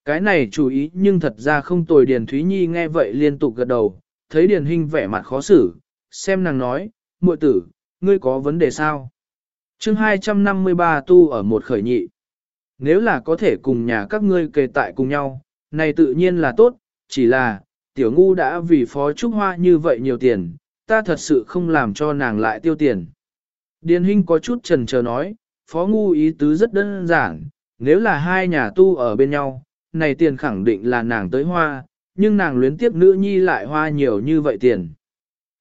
Cái này chú ý nhưng thật ra không tồi Điền Thúy Nhi nghe vậy liên tục gật đầu, thấy Điền Hinh vẻ mặt khó xử, xem nàng nói, muội tử, ngươi có vấn đề sao? chương 253 tu ở một khởi nhị. Nếu là có thể cùng nhà các ngươi kề tại cùng nhau, này tự nhiên là tốt, chỉ là, tiểu ngu đã vì phó trúc hoa như vậy nhiều tiền, ta thật sự không làm cho nàng lại tiêu tiền. Điền Hinh có chút trần chờ nói, phó ngu ý tứ rất đơn giản, nếu là hai nhà tu ở bên nhau, này tiền khẳng định là nàng tới hoa, nhưng nàng luyến tiếp nữ nhi lại hoa nhiều như vậy tiền.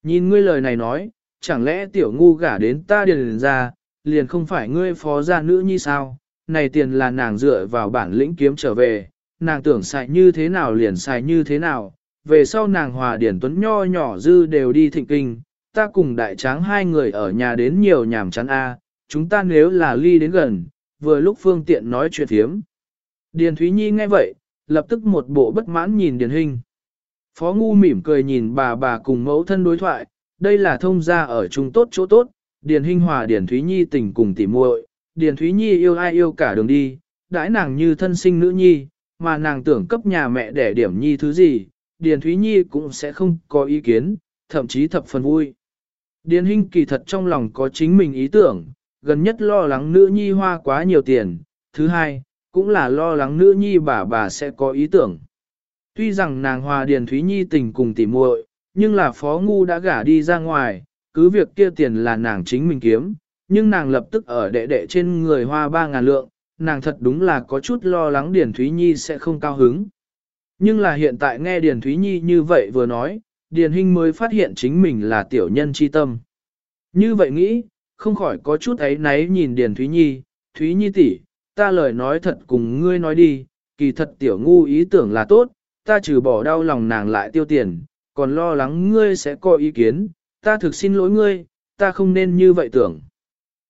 Nhìn ngươi lời này nói, chẳng lẽ tiểu ngu gả đến ta điền ra, liền không phải ngươi phó gia nữ nhi sao, này tiền là nàng dựa vào bản lĩnh kiếm trở về, nàng tưởng xài như thế nào liền xài như thế nào, về sau nàng hòa điển tuấn nho nhỏ dư đều đi thịnh kinh, ta cùng đại tráng hai người ở nhà đến nhiều nhàm chán a, chúng ta nếu là ly đến gần, vừa lúc phương tiện nói chuyện thiếm. Điền Thúy Nhi nghe vậy, lập tức một bộ bất mãn nhìn điển Hình. Phó Ngu mỉm cười nhìn bà bà cùng mẫu thân đối thoại, đây là thông gia ở chung tốt chỗ tốt, Điền Hinh hòa Điền Thúy Nhi tình cùng tỉ muội, Điền Thúy Nhi yêu ai yêu cả đường đi, đãi nàng như thân sinh nữ nhi, mà nàng tưởng cấp nhà mẹ để điểm nhi thứ gì, Điền Thúy Nhi cũng sẽ không có ý kiến, thậm chí thập phần vui. Điền Hinh kỳ thật trong lòng có chính mình ý tưởng, gần nhất lo lắng nữ nhi hoa quá nhiều tiền, thứ hai, cũng là lo lắng nữ nhi bà bà sẽ có ý tưởng. Tuy rằng nàng hòa Điền Thúy Nhi tình cùng tỉ muội, nhưng là phó ngu đã gả đi ra ngoài, cứ việc kia tiền là nàng chính mình kiếm, nhưng nàng lập tức ở đệ đệ trên người hoa ba ngàn lượng, nàng thật đúng là có chút lo lắng Điền Thúy Nhi sẽ không cao hứng. Nhưng là hiện tại nghe Điền Thúy Nhi như vậy vừa nói, Điền Hinh mới phát hiện chính mình là tiểu nhân chi tâm. Như vậy nghĩ, không khỏi có chút ấy náy nhìn Điền Thúy Nhi, Thúy Nhi tỷ, ta lời nói thật cùng ngươi nói đi, kỳ thật tiểu ngu ý tưởng là tốt, ta trừ bỏ đau lòng nàng lại tiêu tiền, còn lo lắng ngươi sẽ có ý kiến, ta thực xin lỗi ngươi, ta không nên như vậy tưởng.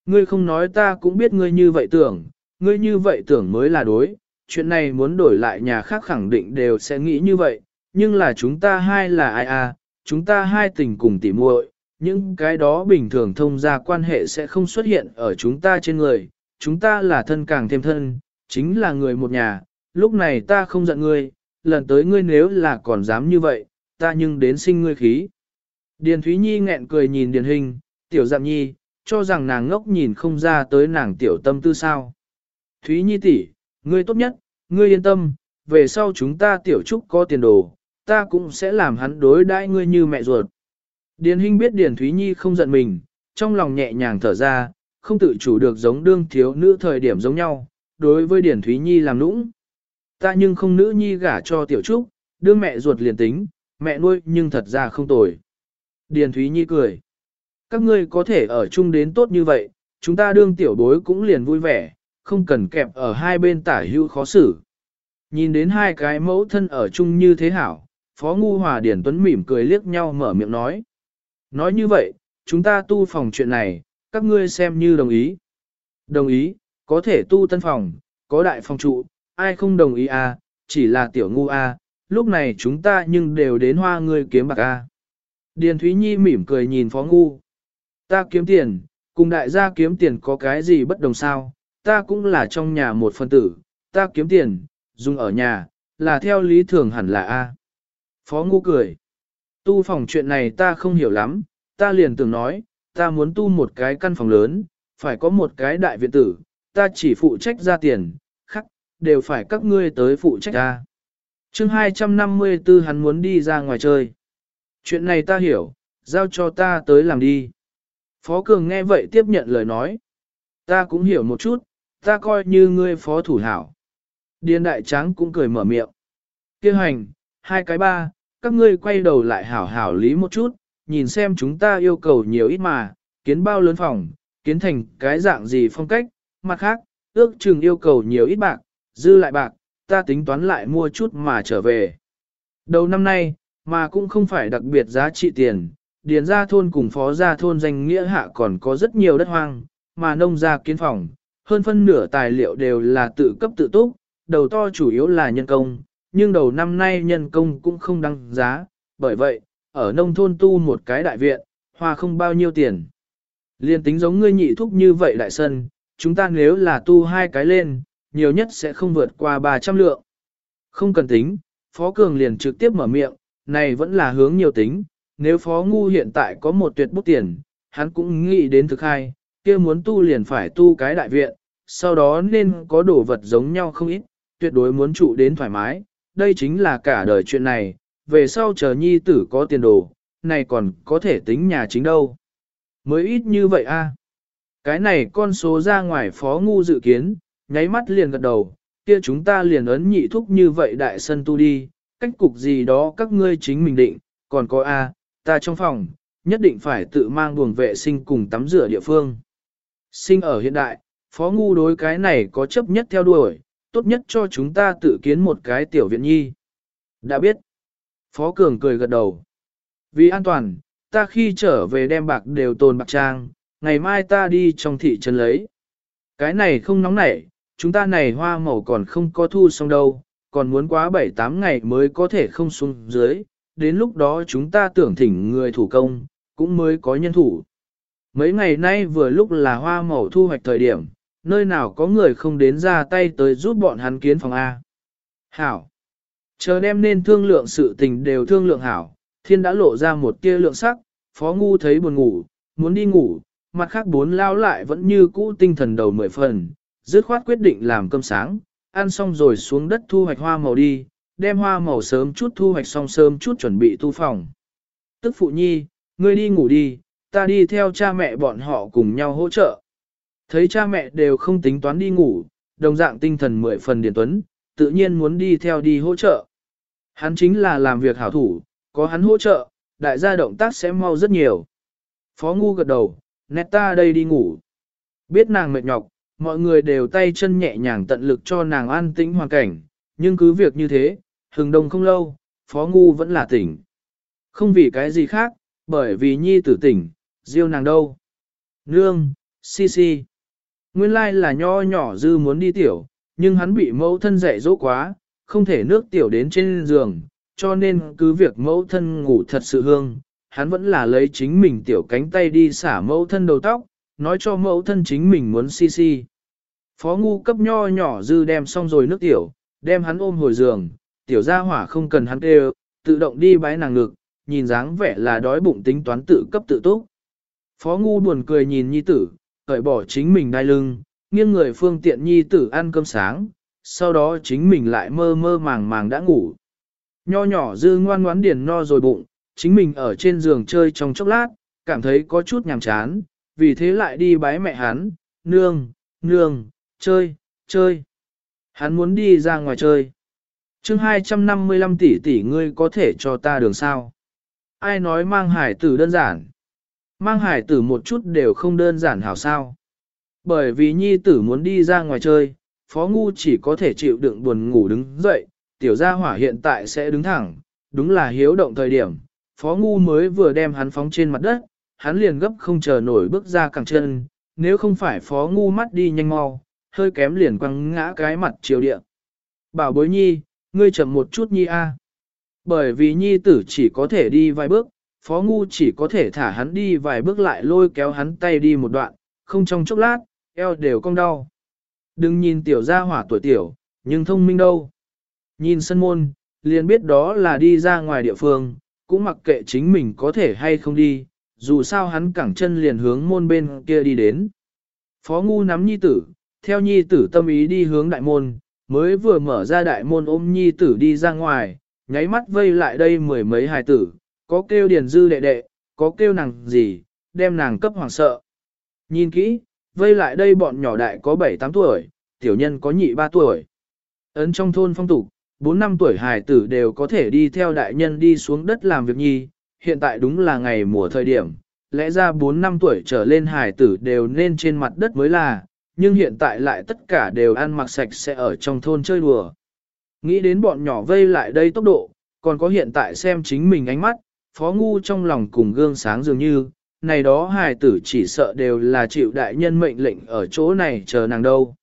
Ngươi không nói ta cũng biết ngươi như vậy tưởng, ngươi như vậy tưởng mới là đối, chuyện này muốn đổi lại nhà khác khẳng định đều sẽ nghĩ như vậy, nhưng là chúng ta hai là ai à, chúng ta hai tình cùng tỉ muội, những cái đó bình thường thông ra quan hệ sẽ không xuất hiện ở chúng ta trên người, chúng ta là thân càng thêm thân, chính là người một nhà, lúc này ta không giận ngươi, lần tới ngươi nếu là còn dám như vậy, ta nhưng đến sinh ngươi khí. Điền Thúy Nhi nghẹn cười nhìn Điền Hình, tiểu dạng nhi, cho rằng nàng ngốc nhìn không ra tới nàng tiểu tâm tư sao. Thúy Nhi tỷ, ngươi tốt nhất, ngươi yên tâm, về sau chúng ta tiểu trúc có tiền đồ, ta cũng sẽ làm hắn đối đãi ngươi như mẹ ruột. Điền Hinh biết Điền Thúy Nhi không giận mình, trong lòng nhẹ nhàng thở ra, không tự chủ được giống đương thiếu nữ thời điểm giống nhau, đối với Điền Thúy Nhi làm nũng. Ta nhưng không nữ nhi gả cho tiểu trúc, đương mẹ ruột liền tính, mẹ nuôi nhưng thật ra không tồi. Điền Thúy Nhi cười. Các ngươi có thể ở chung đến tốt như vậy, chúng ta đương tiểu bối cũng liền vui vẻ, không cần kẹp ở hai bên tả hữu khó xử. Nhìn đến hai cái mẫu thân ở chung như thế hảo, Phó Ngu Hòa Điển Tuấn mỉm cười liếc nhau mở miệng nói. Nói như vậy, chúng ta tu phòng chuyện này, các ngươi xem như đồng ý. Đồng ý, có thể tu tân phòng, có đại phòng trụ, ai không đồng ý à, chỉ là tiểu ngu à, lúc này chúng ta nhưng đều đến hoa ngươi kiếm bạc à. Điền Thúy Nhi mỉm cười nhìn Phó Ngu. Ta kiếm tiền, cùng đại gia kiếm tiền có cái gì bất đồng sao, ta cũng là trong nhà một phân tử, ta kiếm tiền, dùng ở nhà, là theo lý thường hẳn là A. Phó Ngu cười. Tu phòng chuyện này ta không hiểu lắm, ta liền tưởng nói, ta muốn tu một cái căn phòng lớn, phải có một cái đại viện tử, ta chỉ phụ trách ra tiền, khắc, đều phải các ngươi tới phụ trách ta. chương 254 hắn muốn đi ra ngoài chơi. Chuyện này ta hiểu, giao cho ta tới làm đi. Phó Cường nghe vậy tiếp nhận lời nói. Ta cũng hiểu một chút, ta coi như ngươi phó thủ hảo. Điền đại tráng cũng cười mở miệng. Kêu hành, hai cái ba, các ngươi quay đầu lại hảo hảo lý một chút, nhìn xem chúng ta yêu cầu nhiều ít mà, kiến bao lớn phòng, kiến thành cái dạng gì phong cách, mặt khác, ước chừng yêu cầu nhiều ít bạc, dư lại bạc, ta tính toán lại mua chút mà trở về. Đầu năm nay, mà cũng không phải đặc biệt giá trị tiền, điền gia thôn cùng phó gia thôn danh nghĩa hạ còn có rất nhiều đất hoang, mà nông gia kiến phòng, hơn phân nửa tài liệu đều là tự cấp tự túc, đầu to chủ yếu là nhân công, nhưng đầu năm nay nhân công cũng không đăng giá, bởi vậy, ở nông thôn tu một cái đại viện, hoa không bao nhiêu tiền. Liên tính giống ngươi nhị thúc như vậy đại sân, chúng ta nếu là tu hai cái lên, nhiều nhất sẽ không vượt qua 300 lượng. Không cần tính, Phó Cường liền trực tiếp mở miệng, này vẫn là hướng nhiều tính, nếu Phó Ngu hiện tại có một tuyệt bút tiền, hắn cũng nghĩ đến thực hai, kia muốn tu liền phải tu cái đại viện, sau đó nên có đồ vật giống nhau không ít, tuyệt đối muốn trụ đến thoải mái, đây chính là cả đời chuyện này, về sau chờ nhi tử có tiền đồ, này còn có thể tính nhà chính đâu. Mới ít như vậy a. Cái này con số ra ngoài phó ngu dự kiến, nháy mắt liền gật đầu, kia chúng ta liền ấn nhị thúc như vậy đại sân tu đi, cách cục gì đó các ngươi chính mình định, còn có a, ta trong phòng, nhất định phải tự mang buồng vệ sinh cùng tắm rửa địa phương. Sinh ở hiện đại, phó ngu đối cái này có chấp nhất theo đuổi, tốt nhất cho chúng ta tự kiến một cái tiểu viện nhi. Đã biết. Phó Cường cười gật đầu. Vì an toàn, ta khi trở về đem bạc đều tồn bạc trang, ngày mai ta đi trong thị trấn lấy. Cái này không nóng nảy, chúng ta này hoa màu còn không có thu xong đâu, còn muốn quá 7-8 ngày mới có thể không xuống dưới, đến lúc đó chúng ta tưởng thỉnh người thủ công, cũng mới có nhân thủ. Mấy ngày nay vừa lúc là hoa màu thu hoạch thời điểm, nơi nào có người không đến ra tay tới giúp bọn hắn kiến phòng A. Hảo. Chờ đem nên thương lượng sự tình đều thương lượng hảo, thiên đã lộ ra một tia lượng sắc, phó ngu thấy buồn ngủ, muốn đi ngủ, mặt khác bốn lao lại vẫn như cũ tinh thần đầu mười phần, dứt khoát quyết định làm cơm sáng, ăn xong rồi xuống đất thu hoạch hoa màu đi, đem hoa màu sớm chút thu hoạch xong sớm chút chuẩn bị tu phòng. Tức phụ nhi, ngươi đi ngủ đi, ta đi theo cha mẹ bọn họ cùng nhau hỗ trợ. Thấy cha mẹ đều không tính toán đi ngủ, đồng dạng tinh thần mười phần điển tuấn, tự nhiên muốn đi theo đi hỗ trợ. Hắn chính là làm việc hảo thủ, có hắn hỗ trợ, đại gia động tác sẽ mau rất nhiều. Phó ngu gật đầu, nét ta đây đi ngủ. Biết nàng mệt nhọc, mọi người đều tay chân nhẹ nhàng tận lực cho nàng an tĩnh hoàn cảnh, nhưng cứ việc như thế, hừng đông không lâu, phó ngu vẫn là tỉnh. Không vì cái gì khác, bởi vì nhi tử tỉnh, riêu nàng đâu. Nương, si si. Nguyên lai là nho nhỏ dư muốn đi tiểu, nhưng hắn bị mẫu thân dạy dỗ quá, không thể nước tiểu đến trên giường, cho nên cứ việc mẫu thân ngủ thật sự hương, hắn vẫn là lấy chính mình tiểu cánh tay đi xả mẫu thân đầu tóc, nói cho mẫu thân chính mình muốn si si. Phó ngu cấp nho nhỏ dư đem xong rồi nước tiểu, đem hắn ôm hồi giường, tiểu gia hỏa không cần hắn kêu, tự động đi bái nàng ngực, nhìn dáng vẻ là đói bụng tính toán tự cấp tự túc. Phó ngu buồn cười nhìn nhi tử, cởi bỏ chính mình đai lưng, nghiêng người phương tiện nhi tử ăn cơm sáng, sau đó chính mình lại mơ mơ màng màng đã ngủ. Nho nhỏ dư ngoan ngoãn điền no rồi bụng, chính mình ở trên giường chơi trong chốc lát, cảm thấy có chút nhàm chán, vì thế lại đi bái mẹ hắn, nương, nương, chơi, chơi. Hắn muốn đi ra ngoài chơi. chương 255 tỷ tỷ ngươi có thể cho ta đường sao? Ai nói mang hải tử đơn giản? Mang hải tử một chút đều không đơn giản hảo sao. Bởi vì nhi tử muốn đi ra ngoài chơi, phó ngu chỉ có thể chịu đựng buồn ngủ đứng dậy, tiểu gia hỏa hiện tại sẽ đứng thẳng, đúng là hiếu động thời điểm. Phó ngu mới vừa đem hắn phóng trên mặt đất, hắn liền gấp không chờ nổi bước ra cẳng chân, nếu không phải phó ngu mắt đi nhanh mau, hơi kém liền quăng ngã cái mặt chiều địa. Bảo bối nhi, ngươi chậm một chút nhi a. Bởi vì nhi tử chỉ có thể đi vài bước, phó ngu chỉ có thể thả hắn đi vài bước lại lôi kéo hắn tay đi một đoạn, không trong chốc lát, eo đều cong đau. Đừng nhìn tiểu gia hỏa tuổi tiểu, nhưng thông minh đâu. Nhìn sân môn, liền biết đó là đi ra ngoài địa phương, cũng mặc kệ chính mình có thể hay không đi, dù sao hắn cẳng chân liền hướng môn bên kia đi đến. Phó ngu nắm nhi tử, theo nhi tử tâm ý đi hướng đại môn, mới vừa mở ra đại môn ôm nhi tử đi ra ngoài, nháy mắt vây lại đây mười mấy hài tử, có kêu điền dư đệ đệ, có kêu nàng gì, đem nàng cấp hoàng sợ. Nhìn kỹ, vây lại đây bọn nhỏ đại có 7-8 tuổi, tiểu nhân có nhị 3 tuổi. Ấn trong thôn phong tục, 4 năm tuổi hài tử đều có thể đi theo đại nhân đi xuống đất làm việc nhi, hiện tại đúng là ngày mùa thời điểm, lẽ ra 4 năm tuổi trở lên hài tử đều nên trên mặt đất mới là, nhưng hiện tại lại tất cả đều ăn mặc sạch sẽ ở trong thôn chơi đùa. Nghĩ đến bọn nhỏ vây lại đây tốc độ, còn có hiện tại xem chính mình ánh mắt, phó ngu trong lòng cùng gương sáng dường như, này đó hài tử chỉ sợ đều là chịu đại nhân mệnh lệnh ở chỗ này chờ nàng đâu.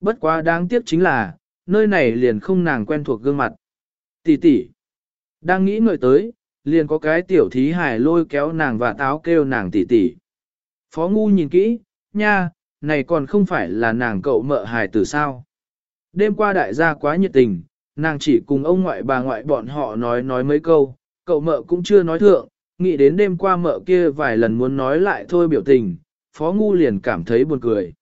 Bất quá đáng tiếc chính là, nơi này liền không nàng quen thuộc gương mặt. Tỷ tỷ, đang nghĩ ngợi tới, liền có cái tiểu thí hài lôi kéo nàng và táo kêu nàng tỷ tỷ. Phó ngu nhìn kỹ, nha, này còn không phải là nàng cậu mợ hài tử sao. Đêm qua đại gia quá nhiệt tình, nàng chỉ cùng ông ngoại bà ngoại bọn họ nói nói mấy câu, cậu mợ cũng chưa nói thượng, nghĩ đến đêm qua mợ kia vài lần muốn nói lại thôi biểu tình, Phó Ngu liền cảm thấy buồn cười.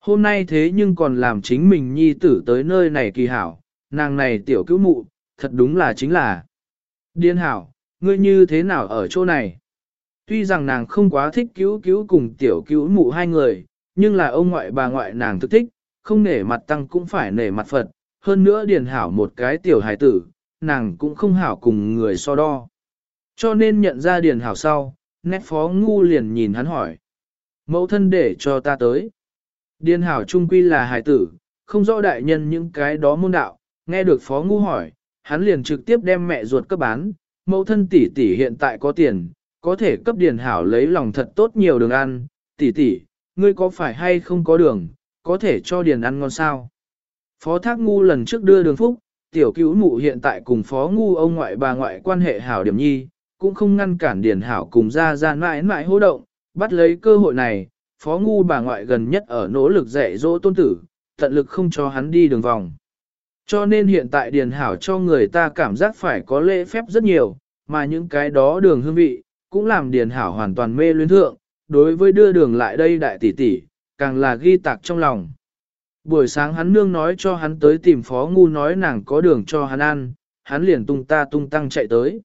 Hôm nay thế nhưng còn làm chính mình nhi tử tới nơi này kỳ hảo, nàng này tiểu cứu mụ, thật đúng là chính là. Điên hảo, ngươi như thế nào ở chỗ này? Tuy rằng nàng không quá thích cứu cứu cùng tiểu cứu mụ hai người, nhưng là ông ngoại bà ngoại nàng thức thích, không nể mặt tăng cũng phải nể mặt Phật, hơn nữa điền hảo một cái tiểu hài tử, nàng cũng không hảo cùng người so đo. Cho nên nhận ra điền hảo sau, nét phó ngu liền nhìn hắn hỏi. Mẫu thân để cho ta tới. Điền hảo trung quy là hài tử, không rõ đại nhân những cái đó môn đạo, nghe được phó ngu hỏi, hắn liền trực tiếp đem mẹ ruột cấp bán, mẫu thân tỷ tỷ hiện tại có tiền, có thể cấp điền hảo lấy lòng thật tốt nhiều đường ăn, tỷ tỷ, ngươi có phải hay không có đường, có thể cho điền ăn ngon sao? Phó thác ngu lần trước đưa đường phúc, tiểu cứu mụ hiện tại cùng phó ngu ông ngoại bà ngoại quan hệ hảo điểm nhi, cũng không ngăn cản điền hảo cùng ra ra mãi mãi hô động, bắt lấy cơ hội này, phó ngu bà ngoại gần nhất ở nỗ lực dạy dỗ tôn tử, tận lực không cho hắn đi đường vòng. Cho nên hiện tại điền hảo cho người ta cảm giác phải có lễ phép rất nhiều, mà những cái đó đường hương vị, cũng làm điền hảo hoàn toàn mê luyến thượng, đối với đưa đường lại đây đại tỷ tỷ, càng là ghi tạc trong lòng. Buổi sáng hắn nương nói cho hắn tới tìm phó ngu nói nàng có đường cho hắn ăn, hắn liền tung ta tung tăng chạy tới.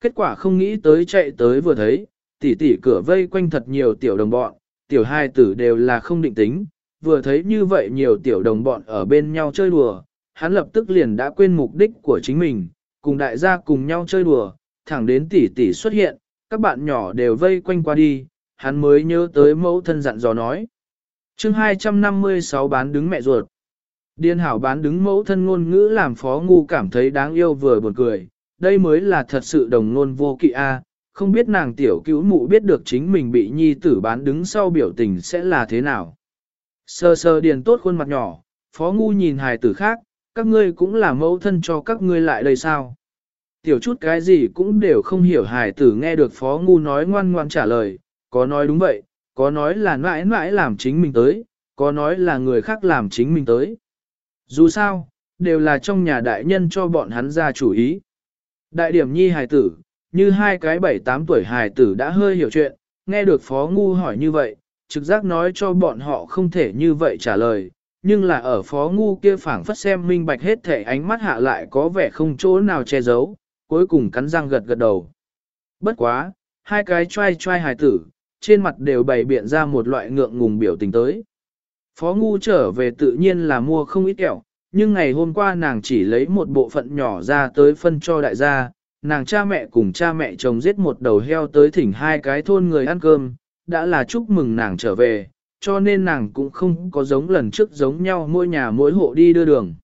Kết quả không nghĩ tới chạy tới vừa thấy, tỷ tỷ cửa vây quanh thật nhiều tiểu đồng bọn, tiểu hai tử đều là không định tính, vừa thấy như vậy nhiều tiểu đồng bọn ở bên nhau chơi đùa, hắn lập tức liền đã quên mục đích của chính mình, cùng đại gia cùng nhau chơi đùa, thẳng đến tỷ tỷ xuất hiện, các bạn nhỏ đều vây quanh qua đi, hắn mới nhớ tới mẫu thân dặn dò nói chương 256 bán đứng mẹ ruột. Điên hảo bán đứng mẫu thân ngôn ngữ làm phó ngu cảm thấy đáng yêu vừa buồn cười, đây mới là thật sự đồng ngôn vô kỵ a không biết nàng tiểu cứu mụ biết được chính mình bị nhi tử bán đứng sau biểu tình sẽ là thế nào. Sơ sơ điền tốt khuôn mặt nhỏ, phó ngu nhìn hài tử khác, các ngươi cũng là mẫu thân cho các ngươi lại đây sao. Tiểu chút cái gì cũng đều không hiểu hài tử nghe được phó ngu nói ngoan ngoan trả lời, có nói đúng vậy, có nói là mãi mãi làm chính mình tới, có nói là người khác làm chính mình tới. Dù sao, đều là trong nhà đại nhân cho bọn hắn ra chủ ý. Đại điểm nhi hài tử, như hai cái bảy tám tuổi hài tử đã hơi hiểu chuyện, nghe được phó ngu hỏi như vậy, trực giác nói cho bọn họ không thể như vậy trả lời, nhưng là ở phó ngu kia phảng phất xem minh bạch hết thể ánh mắt hạ lại có vẻ không chỗ nào che giấu, cuối cùng cắn răng gật gật đầu. Bất quá, hai cái trai trai hài tử, trên mặt đều bày biện ra một loại ngượng ngùng biểu tình tới. Phó ngu trở về tự nhiên là mua không ít kẹo, nhưng ngày hôm qua nàng chỉ lấy một bộ phận nhỏ ra tới phân cho đại gia, nàng cha mẹ cùng cha mẹ chồng giết một đầu heo tới thỉnh hai cái thôn người ăn cơm, đã là chúc mừng nàng trở về, cho nên nàng cũng không có giống lần trước giống nhau mỗi nhà mỗi hộ đi đưa đường.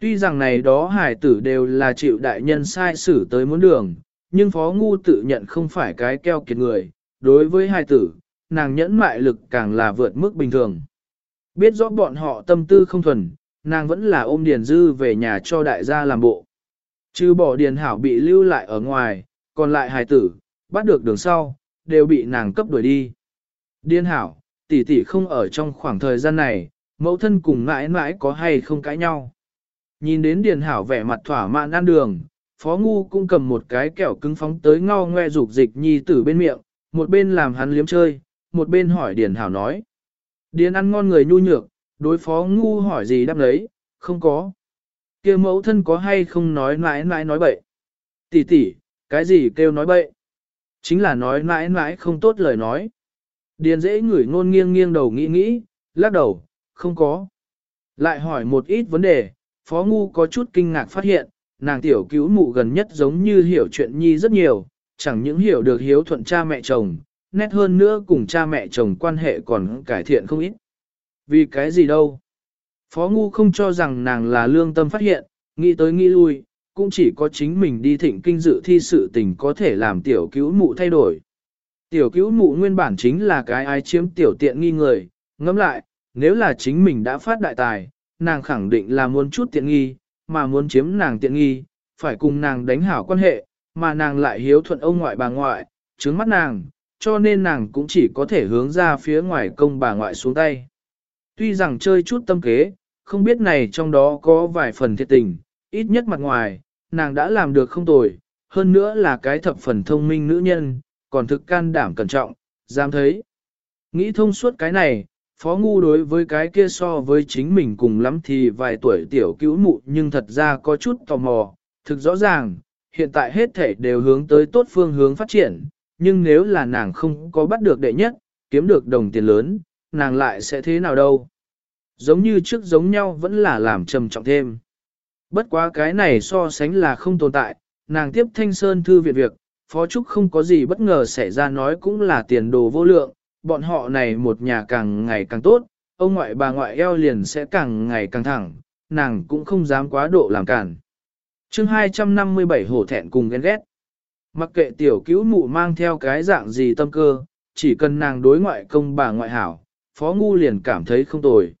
Tuy rằng này đó hải tử đều là chịu đại nhân sai xử tới muốn đường, nhưng phó ngu tự nhận không phải cái keo kiệt người, đối với hai tử, nàng nhẫn mại lực càng là vượt mức bình thường. Biết rõ bọn họ tâm tư không thuần, nàng vẫn là ôm điền dư về nhà cho đại gia làm bộ. Chứ bỏ điền hảo bị lưu lại ở ngoài, còn lại hài tử, bắt được đường sau, đều bị nàng cấp đuổi đi. Điền hảo, tỷ tỷ không ở trong khoảng thời gian này, mẫu thân cùng mãi mãi có hay không cãi nhau. Nhìn đến điền hảo vẻ mặt thỏa mãn ăn đường, phó ngu cũng cầm một cái kẹo cứng phóng tới ngao ngoe dục dịch nhi tử bên miệng, một bên làm hắn liếm chơi, một bên hỏi điền hảo nói. Điền ăn ngon người nhu nhược, đối phó ngu hỏi gì đáp lấy, không có kia mẫu thân có hay không nói mãi mãi nói bậy. Tỷ tỷ, cái gì kêu nói bậy? Chính là nói mãi mãi không tốt lời nói. Điền dễ ngửi ngôn nghiêng nghiêng đầu nghĩ nghĩ, lắc đầu, không có. Lại hỏi một ít vấn đề, Phó Ngu có chút kinh ngạc phát hiện, nàng tiểu cứu mụ gần nhất giống như hiểu chuyện nhi rất nhiều, chẳng những hiểu được hiếu thuận cha mẹ chồng, nét hơn nữa cùng cha mẹ chồng quan hệ còn cải thiện không ít. Vì cái gì đâu? Phó Ngu không cho rằng nàng là lương tâm phát hiện, nghĩ tới nghĩ lui, cũng chỉ có chính mình đi thịnh kinh dự thi sự tình có thể làm tiểu cứu mụ thay đổi. Tiểu cứu mụ nguyên bản chính là cái ai chiếm tiểu tiện nghi người, ngẫm lại, nếu là chính mình đã phát đại tài, nàng khẳng định là muốn chút tiện nghi, mà muốn chiếm nàng tiện nghi, phải cùng nàng đánh hảo quan hệ, mà nàng lại hiếu thuận ông ngoại bà ngoại, trứng mắt nàng, cho nên nàng cũng chỉ có thể hướng ra phía ngoài công bà ngoại xuống tay. Tuy rằng chơi chút tâm kế, không biết này trong đó có vài phần thiệt tình, ít nhất mặt ngoài, nàng đã làm được không tồi, hơn nữa là cái thập phần thông minh nữ nhân, còn thực can đảm cẩn trọng, dám thấy. Nghĩ thông suốt cái này, phó ngu đối với cái kia so với chính mình cùng lắm thì vài tuổi tiểu cứu mụ nhưng thật ra có chút tò mò, thực rõ ràng, hiện tại hết thể đều hướng tới tốt phương hướng phát triển, nhưng nếu là nàng không có bắt được đệ nhất, kiếm được đồng tiền lớn, nàng lại sẽ thế nào đâu. Giống như trước giống nhau vẫn là làm trầm trọng thêm. Bất quá cái này so sánh là không tồn tại, nàng tiếp thanh sơn thư viện việc, Phó Trúc không có gì bất ngờ xảy ra nói cũng là tiền đồ vô lượng, bọn họ này một nhà càng ngày càng tốt, ông ngoại bà ngoại eo liền sẽ càng ngày càng thẳng, nàng cũng không dám quá độ làm cản chương 257 hổ thẹn cùng ghen ghét. Mặc kệ tiểu cứu mụ mang theo cái dạng gì tâm cơ, chỉ cần nàng đối ngoại công bà ngoại hảo, phó ngu liền cảm thấy không tồi.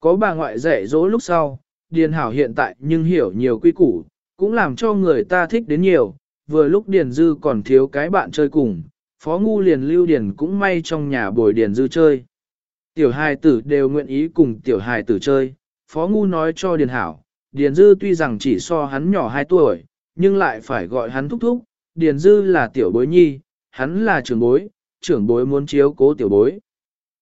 Có bà ngoại dạy dỗ lúc sau, Điền Hảo hiện tại nhưng hiểu nhiều quy củ, cũng làm cho người ta thích đến nhiều, vừa lúc Điền Dư còn thiếu cái bạn chơi cùng, Phó Ngu liền lưu Điền cũng may trong nhà bồi Điền Dư chơi. Tiểu hài tử đều nguyện ý cùng tiểu hài tử chơi, Phó Ngu nói cho Điền Hảo, Điền Dư tuy rằng chỉ so hắn nhỏ 2 tuổi, nhưng lại phải gọi hắn thúc thúc, Điền Dư là tiểu bối nhi, hắn là trưởng bối, trưởng bối muốn chiếu cố tiểu bối.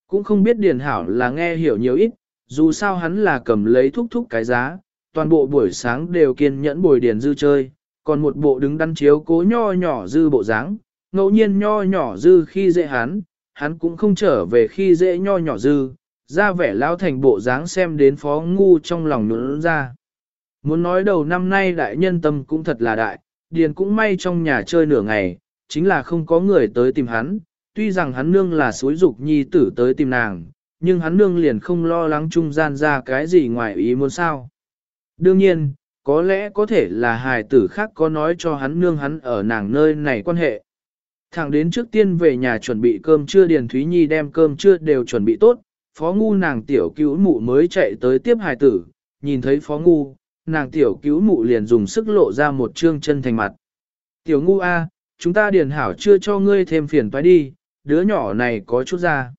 Cũng không biết Điền Hảo là nghe hiểu nhiều ít, dù sao hắn là cầm lấy thúc thúc cái giá, toàn bộ buổi sáng đều kiên nhẫn bồi Điền Dư chơi, còn một bộ đứng đắn chiếu cố nho nhỏ Dư bộ dáng, ngẫu nhiên nho nhỏ Dư khi dễ hắn, hắn cũng không trở về khi dễ nho nhỏ Dư, ra vẻ lao thành bộ dáng xem đến phó ngu trong lòng nướng ra. Muốn nói đầu năm nay đại nhân tâm cũng thật là đại, Điền cũng may trong nhà chơi nửa ngày, chính là không có người tới tìm hắn, tuy rằng hắn nương là suối dục nhi tử tới tìm nàng, nhưng hắn nương liền không lo lắng trung gian ra cái gì ngoài ý muốn sao. Đương nhiên, có lẽ có thể là hài tử khác có nói cho hắn nương hắn ở nàng nơi này quan hệ. Thẳng đến trước tiên về nhà chuẩn bị cơm trưa Điền Thúy Nhi đem cơm trưa đều chuẩn bị tốt, phó ngu nàng tiểu cứu mụ mới chạy tới tiếp hài tử, nhìn thấy phó ngu, nàng tiểu cứu mụ liền dùng sức lộ ra một trương chân thành mặt. Tiểu ngu A, chúng ta điền hảo chưa cho ngươi thêm phiền toái đi, đứa nhỏ này có chút ra.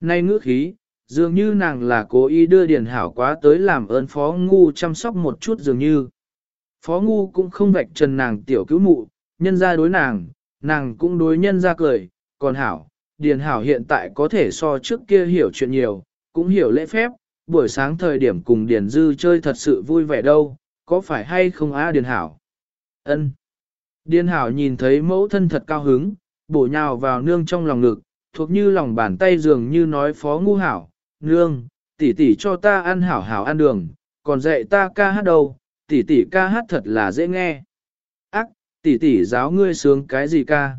Nay ngữ khí, dường như nàng là cố ý đưa điền hảo quá tới làm ơn phó ngu chăm sóc một chút dường như. Phó ngu cũng không vạch trần nàng tiểu cứu mụ, nhân ra đối nàng, nàng cũng đối nhân ra cười, còn hảo, điền hảo hiện tại có thể so trước kia hiểu chuyện nhiều, cũng hiểu lễ phép, buổi sáng thời điểm cùng điền dư chơi thật sự vui vẻ đâu, có phải hay không á điền hảo? ân Điền hảo nhìn thấy mẫu thân thật cao hứng, bổ nhào vào nương trong lòng ngực, thuộc như lòng bàn tay dường như nói phó ngu hảo, nương, tỷ tỷ cho ta ăn hảo hảo ăn đường, còn dạy ta ca hát đâu, tỷ tỷ ca hát thật là dễ nghe. Ác, tỷ tỷ giáo ngươi sướng cái gì ca?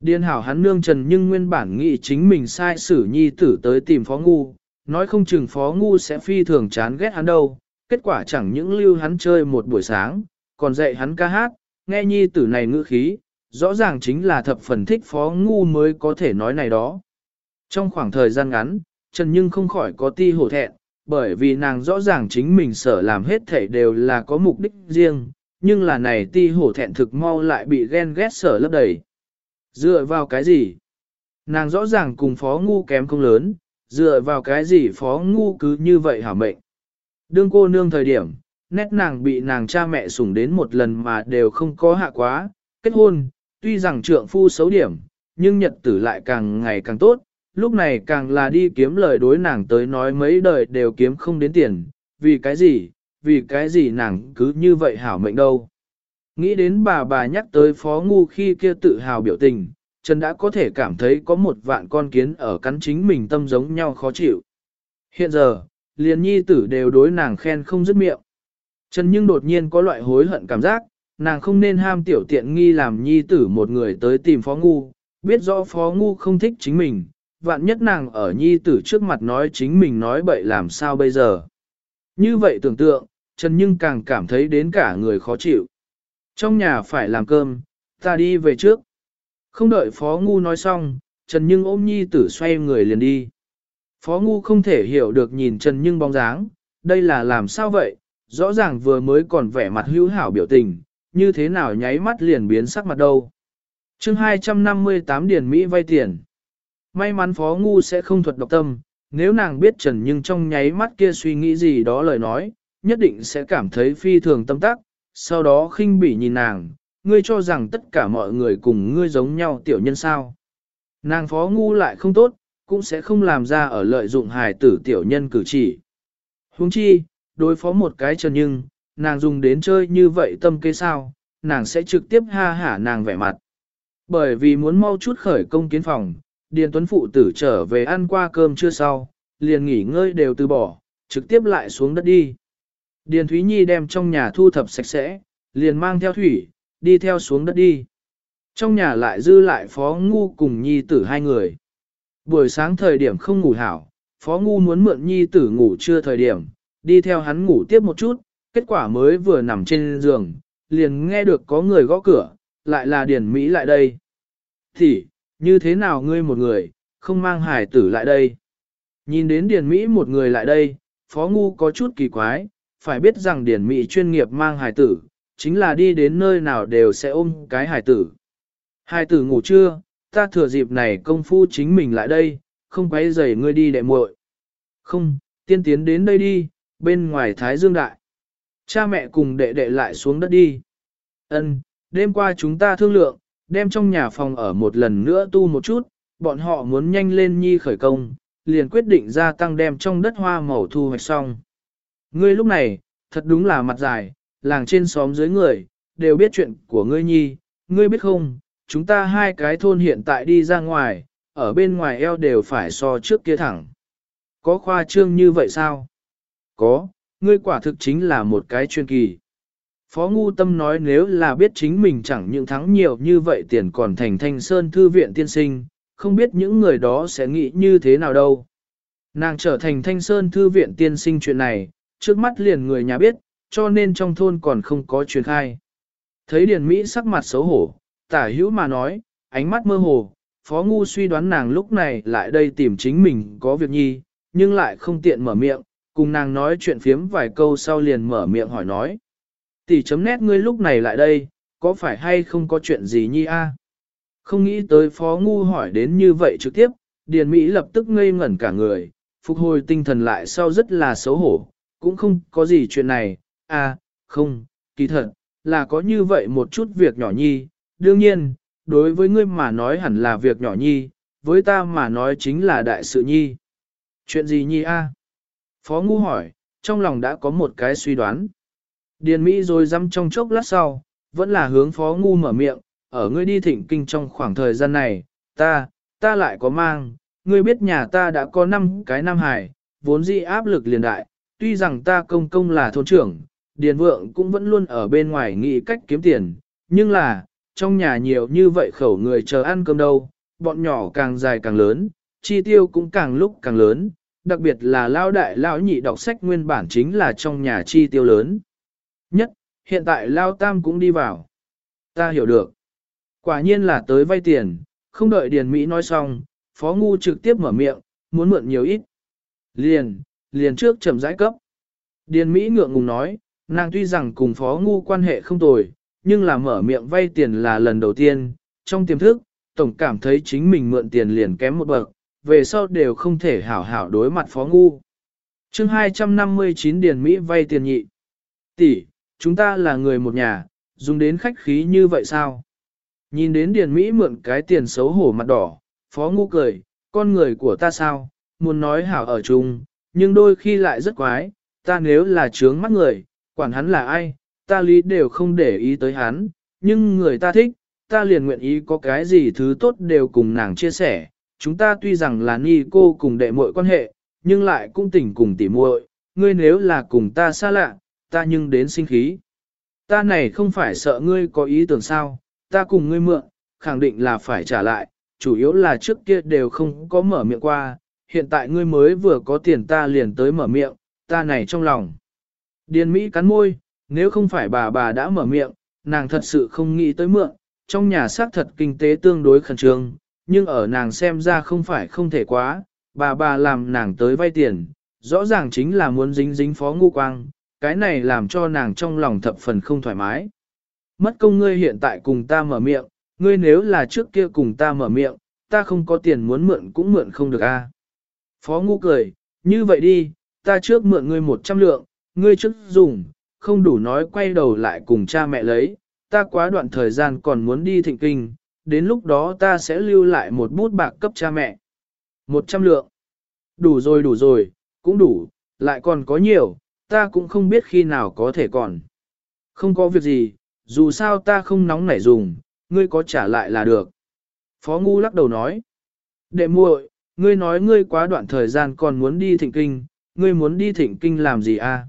Điên hảo hắn nương trần nhưng nguyên bản nghĩ chính mình sai xử nhi tử tới tìm phó ngu, nói không chừng phó ngu sẽ phi thường chán ghét hắn đâu, kết quả chẳng những lưu hắn chơi một buổi sáng, còn dạy hắn ca hát, nghe nhi tử này ngữ khí, rõ ràng chính là thập phần thích phó ngu mới có thể nói này đó. Trong khoảng thời gian ngắn, Trần Nhưng không khỏi có ti hổ thẹn, bởi vì nàng rõ ràng chính mình sở làm hết thể đều là có mục đích riêng, nhưng là này ti hổ thẹn thực mau lại bị ghen ghét sở lấp đầy. Dựa vào cái gì? Nàng rõ ràng cùng phó ngu kém không lớn, dựa vào cái gì phó ngu cứ như vậy hả mệnh. Đương cô nương thời điểm, nét nàng bị nàng cha mẹ sủng đến một lần mà đều không có hạ quá, kết hôn, tuy rằng trượng phu xấu điểm, nhưng nhật tử lại càng ngày càng tốt, lúc này càng là đi kiếm lời đối nàng tới nói mấy đời đều kiếm không đến tiền, vì cái gì, vì cái gì nàng cứ như vậy hảo mệnh đâu. Nghĩ đến bà bà nhắc tới phó ngu khi kia tự hào biểu tình, Trần đã có thể cảm thấy có một vạn con kiến ở cắn chính mình tâm giống nhau khó chịu. Hiện giờ, liền nhi tử đều đối nàng khen không dứt miệng. Trần nhưng đột nhiên có loại hối hận cảm giác, nàng không nên ham tiểu tiện nghi làm nhi tử một người tới tìm phó ngu, biết rõ phó ngu không thích chính mình, vạn nhất nàng ở nhi tử trước mặt nói chính mình nói bậy làm sao bây giờ. Như vậy tưởng tượng, Trần Nhưng càng cảm thấy đến cả người khó chịu. Trong nhà phải làm cơm, ta đi về trước. Không đợi Phó Ngu nói xong, Trần Nhưng ôm nhi tử xoay người liền đi. Phó Ngu không thể hiểu được nhìn Trần Nhưng bóng dáng, đây là làm sao vậy, rõ ràng vừa mới còn vẻ mặt hữu hảo biểu tình, như thế nào nháy mắt liền biến sắc mặt đâu. chương 258 Điền Mỹ vay tiền. May mắn Phó Ngu sẽ không thuật độc tâm, nếu nàng biết Trần Nhưng trong nháy mắt kia suy nghĩ gì đó lời nói, nhất định sẽ cảm thấy phi thường tâm tắc, sau đó khinh bỉ nhìn nàng, ngươi cho rằng tất cả mọi người cùng ngươi giống nhau tiểu nhân sao. Nàng Phó Ngu lại không tốt, cũng sẽ không làm ra ở lợi dụng hài tử tiểu nhân cử chỉ. Huống chi, đối phó một cái chân nhưng, nàng dùng đến chơi như vậy tâm kế sao, nàng sẽ trực tiếp ha hả nàng vẻ mặt. Bởi vì muốn mau chút khởi công kiến phòng, Điền Tuấn phụ tử trở về ăn qua cơm chưa sau, liền nghỉ ngơi đều từ bỏ, trực tiếp lại xuống đất đi. Điền Thúy Nhi đem trong nhà thu thập sạch sẽ, liền mang theo thủy, đi theo xuống đất đi. Trong nhà lại dư lại Phó Ngu cùng Nhi tử hai người. Buổi sáng thời điểm không ngủ hảo, Phó Ngu muốn mượn Nhi tử ngủ trưa thời điểm, đi theo hắn ngủ tiếp một chút, kết quả mới vừa nằm trên giường, liền nghe được có người gõ cửa, lại là Điền Mỹ lại đây. Thì, như thế nào ngươi một người, không mang hải tử lại đây? Nhìn đến Điền Mỹ một người lại đây, Phó Ngu có chút kỳ quái, phải biết rằng Điền Mỹ chuyên nghiệp mang hải tử, chính là đi đến nơi nào đều sẽ ôm cái hải tử. Hải tử ngủ trưa, ta thừa dịp này công phu chính mình lại đây, không quấy rầy ngươi đi đệ muội. Không, tiên tiến đến đây đi, bên ngoài Thái Dương Đại. Cha mẹ cùng đệ đệ lại xuống đất đi. Ân, đêm qua chúng ta thương lượng, đem trong nhà phòng ở một lần nữa tu một chút, bọn họ muốn nhanh lên nhi khởi công, liền quyết định gia tăng đem trong đất hoa màu thu hoạch xong. Ngươi lúc này, thật đúng là mặt dài, làng trên xóm dưới người, đều biết chuyện của ngươi nhi, ngươi biết không, chúng ta hai cái thôn hiện tại đi ra ngoài, ở bên ngoài eo đều phải so trước kia thẳng. Có khoa trương như vậy sao? Có, ngươi quả thực chính là một cái chuyên kỳ. Phó Ngu Tâm nói nếu là biết chính mình chẳng những thắng nhiều như vậy tiền còn thành thanh sơn thư viện tiên sinh, không biết những người đó sẽ nghĩ như thế nào đâu. Nàng trở thành thanh sơn thư viện tiên sinh chuyện này, trước mắt liền người nhà biết, cho nên trong thôn còn không có truyền khai. Thấy Điền Mỹ sắc mặt xấu hổ, tả hữu mà nói, ánh mắt mơ hồ, Phó Ngu suy đoán nàng lúc này lại đây tìm chính mình có việc nhi, nhưng lại không tiện mở miệng, cùng nàng nói chuyện phiếm vài câu sau liền mở miệng hỏi nói. Tỷ chấm nét ngươi lúc này lại đây, có phải hay không có chuyện gì nhi a? Không nghĩ tới Phó Ngu hỏi đến như vậy trực tiếp, Điền Mỹ lập tức ngây ngẩn cả người, phục hồi tinh thần lại sau rất là xấu hổ, cũng không có gì chuyện này, à, không, kỳ thật, là có như vậy một chút việc nhỏ nhi, đương nhiên, đối với ngươi mà nói hẳn là việc nhỏ nhi, với ta mà nói chính là đại sự nhi. Chuyện gì nhi a? Phó Ngu hỏi, trong lòng đã có một cái suy đoán. Điền Mỹ rồi dăm trong chốc lát sau, vẫn là hướng Phó Ngu mở miệng, ở ngươi đi thịnh kinh trong khoảng thời gian này, ta, ta lại có mang, ngươi biết nhà ta đã có 5 cái nam hải, vốn dĩ áp lực liền đại, tuy rằng ta công công là thôn trưởng, điền vượng cũng vẫn luôn ở bên ngoài nghĩ cách kiếm tiền, nhưng là, trong nhà nhiều như vậy khẩu người chờ ăn cơm đâu, bọn nhỏ càng dài càng lớn, chi tiêu cũng càng lúc càng lớn, đặc biệt là lao đại lao nhị đọc sách nguyên bản chính là trong nhà chi tiêu lớn. Nhất, hiện tại lao tam cũng đi vào. Ta hiểu được. Quả nhiên là tới vay tiền, không đợi Điền Mỹ nói xong, Phó Ngu trực tiếp mở miệng, muốn mượn nhiều ít. Liền, liền trước chậm rãi cấp. Điền Mỹ ngượng ngùng nói, nàng tuy rằng cùng Phó Ngu quan hệ không tồi, nhưng là mở miệng vay tiền là lần đầu tiên, trong tiềm thức, tổng cảm thấy chính mình mượn tiền liền kém một bậc, về sau đều không thể hảo hảo đối mặt Phó Ngu. chương 259 Điền Mỹ vay tiền nhị. Tỷ, chúng ta là người một nhà, dùng đến khách khí như vậy sao? Nhìn đến Điền Mỹ mượn cái tiền xấu hổ mặt đỏ, Phó Ngu cười, con người của ta sao, muốn nói hảo ở chung, nhưng đôi khi lại rất quái, ta nếu là trướng mắt người, quản hắn là ai, ta lý đều không để ý tới hắn, nhưng người ta thích, ta liền nguyện ý có cái gì thứ tốt đều cùng nàng chia sẻ. Chúng ta tuy rằng là ni cô cùng đệ muội quan hệ, nhưng lại cũng tình cùng tỉ muội. ngươi nếu là cùng ta xa lạ, ta nhưng đến sinh khí. Ta này không phải sợ ngươi có ý tưởng sao, ta cùng ngươi mượn, khẳng định là phải trả lại, chủ yếu là trước kia đều không có mở miệng qua, hiện tại ngươi mới vừa có tiền ta liền tới mở miệng, ta này trong lòng. Điền Mỹ cắn môi, nếu không phải bà bà đã mở miệng, nàng thật sự không nghĩ tới mượn, trong nhà xác thật kinh tế tương đối khẩn trương, nhưng ở nàng xem ra không phải không thể quá, bà bà làm nàng tới vay tiền, rõ ràng chính là muốn dính dính phó ngu quang, cái này làm cho nàng trong lòng thập phần không thoải mái. Mất công ngươi hiện tại cùng ta mở miệng, ngươi nếu là trước kia cùng ta mở miệng, ta không có tiền muốn mượn cũng mượn không được a. Phó ngu cười, như vậy đi, ta trước mượn ngươi một trăm lượng, ngươi trước dùng, không đủ nói quay đầu lại cùng cha mẹ lấy, ta quá đoạn thời gian còn muốn đi thịnh kinh, đến lúc đó ta sẽ lưu lại một bút bạc cấp cha mẹ. Một trăm lượng. Đủ rồi đủ rồi, cũng đủ, lại còn có nhiều, ta cũng không biết khi nào có thể còn. Không có việc gì, dù sao ta không nóng nảy dùng, ngươi có trả lại là được. Phó Ngu lắc đầu nói. Đệ muội, ngươi nói ngươi quá đoạn thời gian còn muốn đi thịnh kinh, ngươi muốn đi thịnh kinh làm gì à?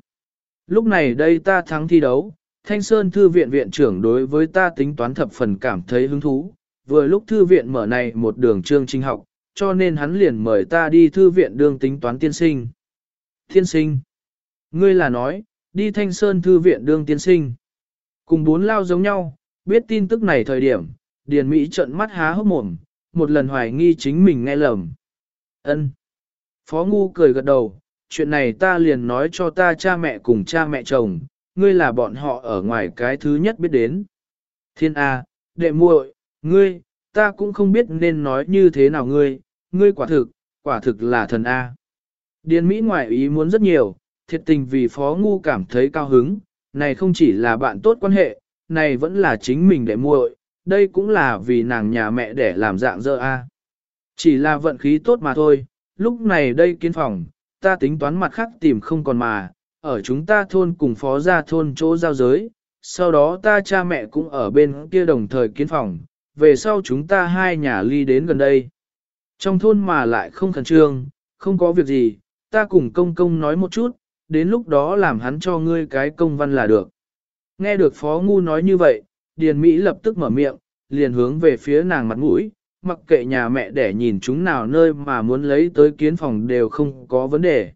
Lúc này đây ta thắng thi đấu, Thanh Sơn Thư viện viện trưởng đối với ta tính toán thập phần cảm thấy hứng thú, vừa lúc thư viện mở này một đường chương trình học, cho nên hắn liền mời ta đi thư viện đương tính toán tiên sinh. Tiên sinh. Ngươi là nói, đi Thanh Sơn Thư viện đương tiên sinh. Cùng bốn lao giống nhau, biết tin tức này thời điểm, Điền Mỹ trợn mắt há hốc mồm, một lần hoài nghi chính mình nghe lầm. Ân. Phó Ngu cười gật đầu, chuyện này ta liền nói cho ta cha mẹ cùng cha mẹ chồng, ngươi là bọn họ ở ngoài cái thứ nhất biết đến. Thiên A, đệ muội, ngươi, ta cũng không biết nên nói như thế nào ngươi, ngươi quả thực, quả thực là thần A. Điền Mỹ ngoại ý muốn rất nhiều, thiệt tình vì Phó Ngu cảm thấy cao hứng, này không chỉ là bạn tốt quan hệ, này vẫn là chính mình đệ muội, đây cũng là vì nàng nhà mẹ để làm dạng dơ A. Chỉ là vận khí tốt mà thôi, lúc này đây kiến phòng, ta tính toán mặt khác tìm không còn mà, ở chúng ta thôn cùng phó gia thôn chỗ giao giới, sau đó ta cha mẹ cũng ở bên kia đồng thời kiến phòng, về sau chúng ta hai nhà ly đến gần đây. Trong thôn mà lại không khẩn trương, không có việc gì, ta cùng công công nói một chút, đến lúc đó làm hắn cho ngươi cái công văn là được. Nghe được Phó Ngu nói như vậy, Điền Mỹ lập tức mở miệng, liền hướng về phía nàng mặt mũi, mặc kệ nhà mẹ để nhìn chúng nào nơi mà muốn lấy tới kiến phòng đều không có vấn đề.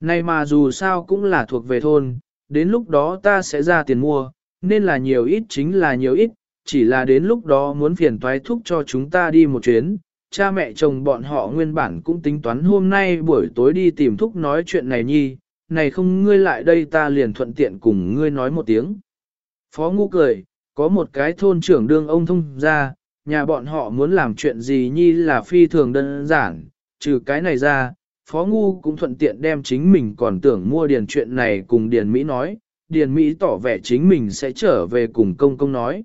Này mà dù sao cũng là thuộc về thôn, đến lúc đó ta sẽ ra tiền mua, nên là nhiều ít chính là nhiều ít, chỉ là đến lúc đó muốn phiền toái thúc cho chúng ta đi một chuyến. Cha mẹ chồng bọn họ nguyên bản cũng tính toán hôm nay buổi tối đi tìm thúc nói chuyện này nhi, này không ngươi lại đây ta liền thuận tiện cùng ngươi nói một tiếng. Phó ngu cười, có một cái thôn trưởng đương ông thông ra, nhà bọn họ muốn làm chuyện gì nhi là phi thường đơn giản, trừ cái này ra, Phó Ngu cũng thuận tiện đem chính mình còn tưởng mua điền chuyện này cùng Điền Mỹ nói, Điền Mỹ tỏ vẻ chính mình sẽ trở về cùng công công nói.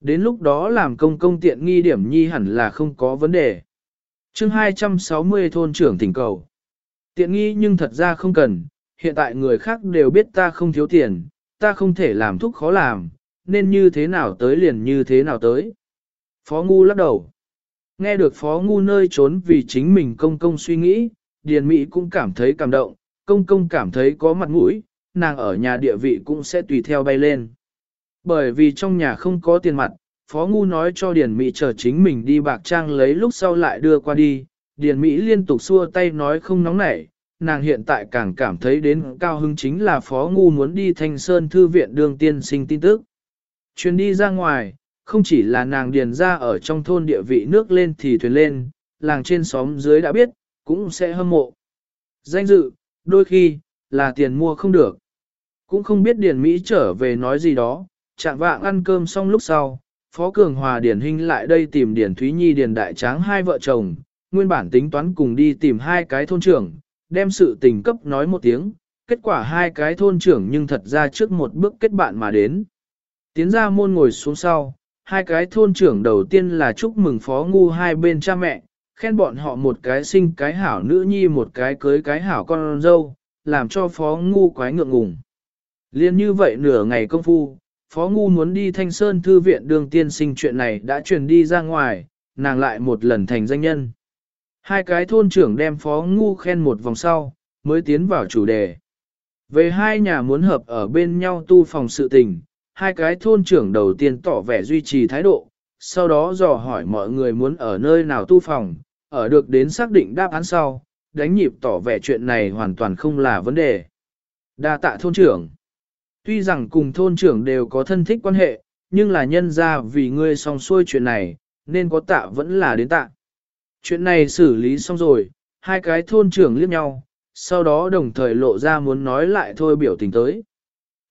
Đến lúc đó làm công công tiện nghi điểm nhi hẳn là không có vấn đề. chương 260 thôn trưởng thỉnh cầu. Tiện nghi nhưng thật ra không cần, hiện tại người khác đều biết ta không thiếu tiền, ta không thể làm thúc khó làm, nên như thế nào tới liền như thế nào tới. Phó Ngu lắc đầu. Nghe được Phó Ngu nơi trốn vì chính mình công công suy nghĩ, Điền Mỹ cũng cảm thấy cảm động, công công cảm thấy có mặt mũi, nàng ở nhà địa vị cũng sẽ tùy theo bay lên. Bởi vì trong nhà không có tiền mặt, Phó Ngu nói cho Điền Mỹ chờ chính mình đi bạc trang lấy lúc sau lại đưa qua đi, Điền Mỹ liên tục xua tay nói không nóng nảy, nàng hiện tại càng cảm thấy đến cao hứng chính là Phó Ngu muốn đi Thanh Sơn Thư viện đường tiên sinh tin tức. Chuyến đi ra ngoài, không chỉ là nàng điền ra ở trong thôn địa vị nước lên thì thuyền lên, làng trên xóm dưới đã biết, cũng sẽ hâm mộ. Danh dự, đôi khi, là tiền mua không được. Cũng không biết Điền Mỹ trở về nói gì đó, chạm vạng ăn cơm xong lúc sau, Phó Cường Hòa Điền Hinh lại đây tìm Điền Thúy Nhi Điền Đại Tráng hai vợ chồng, nguyên bản tính toán cùng đi tìm hai cái thôn trưởng, đem sự tình cấp nói một tiếng, kết quả hai cái thôn trưởng nhưng thật ra trước một bước kết bạn mà đến. Tiến ra môn ngồi xuống sau, hai cái thôn trưởng đầu tiên là chúc mừng Phó Ngu hai bên cha mẹ, khen bọn họ một cái sinh cái hảo nữ nhi một cái cưới cái hảo con dâu, làm cho Phó Ngu quái ngượng ngùng. Liên như vậy nửa ngày công phu, Phó Ngu muốn đi Thanh Sơn Thư viện đường tiên sinh chuyện này đã truyền đi ra ngoài, nàng lại một lần thành danh nhân. Hai cái thôn trưởng đem Phó Ngu khen một vòng sau, mới tiến vào chủ đề. Về hai nhà muốn hợp ở bên nhau tu phòng sự tình, hai cái thôn trưởng đầu tiên tỏ vẻ duy trì thái độ, sau đó dò hỏi mọi người muốn ở nơi nào tu phòng, ở được đến xác định đáp án sau, đánh nhịp tỏ vẻ chuyện này hoàn toàn không là vấn đề. Đa tạ thôn trưởng. Tuy rằng cùng thôn trưởng đều có thân thích quan hệ, nhưng là nhân ra vì ngươi xong xuôi chuyện này, nên có tạ vẫn là đến tạ. Chuyện này xử lý xong rồi, hai cái thôn trưởng liếc nhau, sau đó đồng thời lộ ra muốn nói lại thôi biểu tình tới.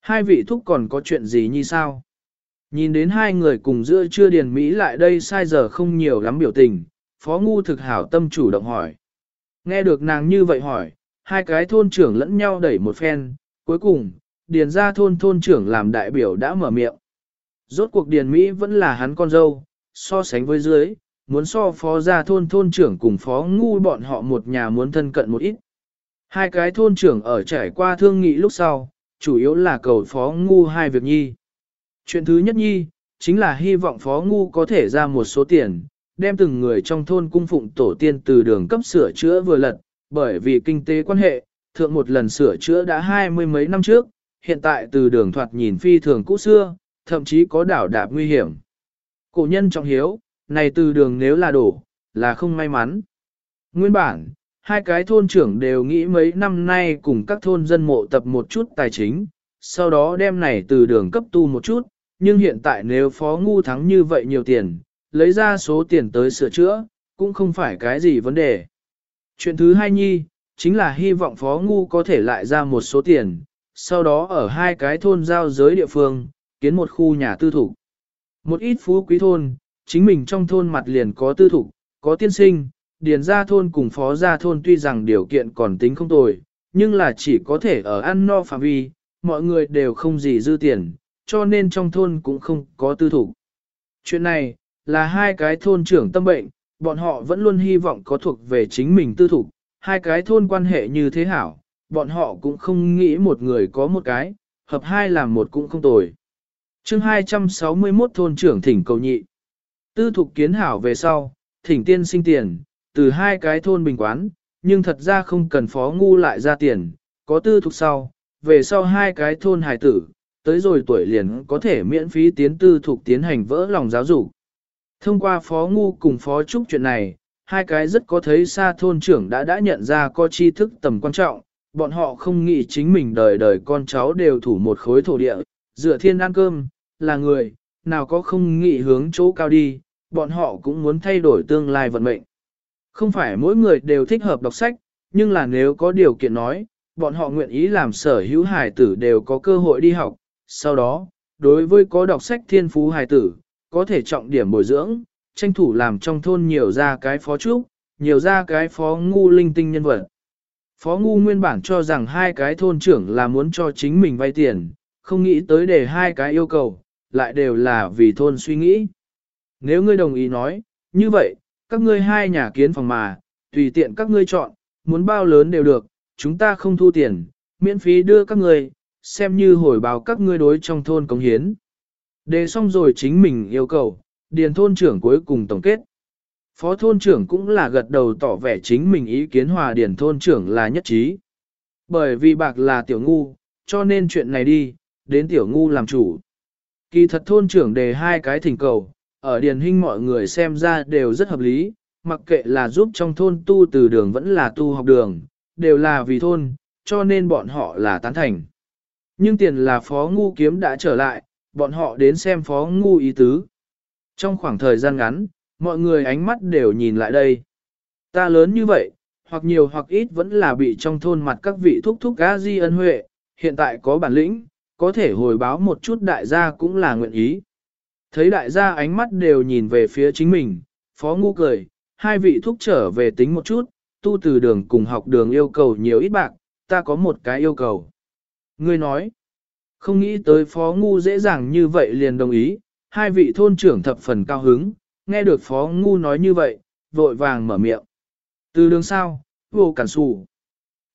Hai vị thúc còn có chuyện gì như sao? Nhìn đến hai người cùng giữa chưa điền Mỹ lại đây sai giờ không nhiều lắm biểu tình, phó ngu thực hảo tâm chủ động hỏi. Nghe được nàng như vậy hỏi, hai cái thôn trưởng lẫn nhau đẩy một phen, cuối cùng, điền ra thôn thôn trưởng làm đại biểu đã mở miệng. Rốt cuộc điền Mỹ vẫn là hắn con dâu, so sánh với dưới, muốn so phó gia thôn thôn trưởng cùng phó ngu bọn họ một nhà muốn thân cận một ít. Hai cái thôn trưởng ở trải qua thương nghị lúc sau, chủ yếu là cầu phó ngu hai việc nhi. Chuyện thứ nhất nhi, chính là hy vọng phó ngu có thể ra một số tiền, đem từng người trong thôn cung phụng tổ tiên từ đường cấp sửa chữa vừa lật, bởi vì kinh tế quan hệ, thượng một lần sửa chữa đã hai mươi mấy năm trước, hiện tại từ đường thoạt nhìn phi thường cũ xưa, thậm chí có đảo đạp nguy hiểm. Cổ nhân trọng hiếu, này từ đường nếu là đổ, là không may mắn. Nguyên bản, hai cái thôn trưởng đều nghĩ mấy năm nay cùng các thôn dân mộ tập một chút tài chính, sau đó đem này từ đường cấp tu một chút, nhưng hiện tại nếu phó ngu thắng như vậy nhiều tiền, lấy ra số tiền tới sửa chữa, cũng không phải cái gì vấn đề. Chuyện thứ hai nhi, chính là hy vọng phó ngu có thể lại ra một số tiền, sau đó ở hai cái thôn giao giới địa phương, kiến một khu nhà tư thủ. Một ít phú quý thôn, chính mình trong thôn mặt liền có tư thủ, có tiên sinh, điền gia thôn cùng phó gia thôn tuy rằng điều kiện còn tính không tồi, nhưng là chỉ có thể ở ăn no phạm vi, mọi người đều không gì dư tiền, cho nên trong thôn cũng không có tư thủ. Chuyện này, là hai cái thôn trưởng tâm bệnh, bọn họ vẫn luôn hy vọng có thuộc về chính mình tư thủ, hai cái thôn quan hệ như thế hảo, bọn họ cũng không nghĩ một người có một cái, hợp hai làm một cũng không tồi. chương 261 thôn trưởng thỉnh cầu nhị. Tư thục kiến hảo về sau, thỉnh tiên sinh tiền, từ hai cái thôn bình quán, nhưng thật ra không cần phó ngu lại ra tiền, có tư thục sau, về sau hai cái thôn hài tử, tới rồi tuổi liền có thể miễn phí tiến tư thục tiến hành vỡ lòng giáo dục. Thông qua phó ngu cùng phó trúc chuyện này, hai cái rất có thấy xa thôn trưởng đã đã nhận ra có tri thức tầm quan trọng, bọn họ không nghĩ chính mình đời đời con cháu đều thủ một khối thổ địa, dựa thiên ăn cơm, là người, nào có không nghĩ hướng chỗ cao đi, bọn họ cũng muốn thay đổi tương lai vận mệnh. Không phải mỗi người đều thích hợp đọc sách, nhưng là nếu có điều kiện nói, bọn họ nguyện ý làm sở hữu hài tử đều có cơ hội đi học. Sau đó, đối với có đọc sách thiên phú hài tử, có thể trọng điểm bồi dưỡng, tranh thủ làm trong thôn nhiều ra cái phó trúc, nhiều ra cái phó ngu linh tinh nhân vật. Phó ngu nguyên bản cho rằng hai cái thôn trưởng là muốn cho chính mình vay tiền, không nghĩ tới để hai cái yêu cầu, lại đều là vì thôn suy nghĩ. Nếu ngươi đồng ý nói, như vậy, các ngươi hai nhà kiến phòng mà, tùy tiện các ngươi chọn, muốn bao lớn đều được, chúng ta không thu tiền, miễn phí đưa các ngươi, xem như hồi báo các ngươi đối trong thôn cống hiến. Đề xong rồi chính mình yêu cầu, điền thôn trưởng cuối cùng tổng kết. Phó thôn trưởng cũng là gật đầu tỏ vẻ chính mình ý kiến hòa điền thôn trưởng là nhất trí. Bởi vì bạc là tiểu ngu, cho nên chuyện này đi, đến tiểu ngu làm chủ. Kỳ thật thôn trưởng đề hai cái thỉnh cầu, ở điền hình mọi người xem ra đều rất hợp lý, mặc kệ là giúp trong thôn tu từ đường vẫn là tu học đường, đều là vì thôn, cho nên bọn họ là tán thành. Nhưng tiền là phó ngu kiếm đã trở lại, bọn họ đến xem phó ngu ý tứ. Trong khoảng thời gian ngắn, mọi người ánh mắt đều nhìn lại đây. Ta lớn như vậy, hoặc nhiều hoặc ít vẫn là bị trong thôn mặt các vị thúc thúc gá di ân huệ, hiện tại có bản lĩnh, có thể hồi báo một chút đại gia cũng là nguyện ý. Thấy đại gia ánh mắt đều nhìn về phía chính mình, phó ngu cười, hai vị thúc trở về tính một chút, tu từ đường cùng học đường yêu cầu nhiều ít bạc, ta có một cái yêu cầu. Ngươi nói, không nghĩ tới phó ngu dễ dàng như vậy liền đồng ý, hai vị thôn trưởng thập phần cao hứng, nghe được phó ngu nói như vậy, vội vàng mở miệng. Từ đường sao, vô cản xù.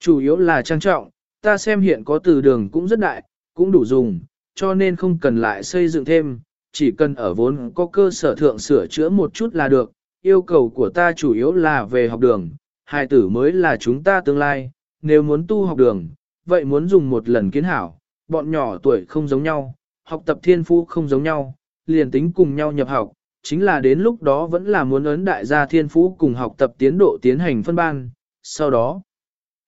Chủ yếu là trang trọng, ta xem hiện có từ đường cũng rất đại, cũng đủ dùng, cho nên không cần lại xây dựng thêm, chỉ cần ở vốn có cơ sở thượng sửa chữa một chút là được. Yêu cầu của ta chủ yếu là về học đường, hài tử mới là chúng ta tương lai, nếu muốn tu học đường, vậy muốn dùng một lần kiến hảo, bọn nhỏ tuổi không giống nhau, học tập thiên phú không giống nhau, liền tính cùng nhau nhập học, chính là đến lúc đó vẫn là muốn ấn đại gia thiên phú cùng học tập tiến độ tiến hành phân ban, sau đó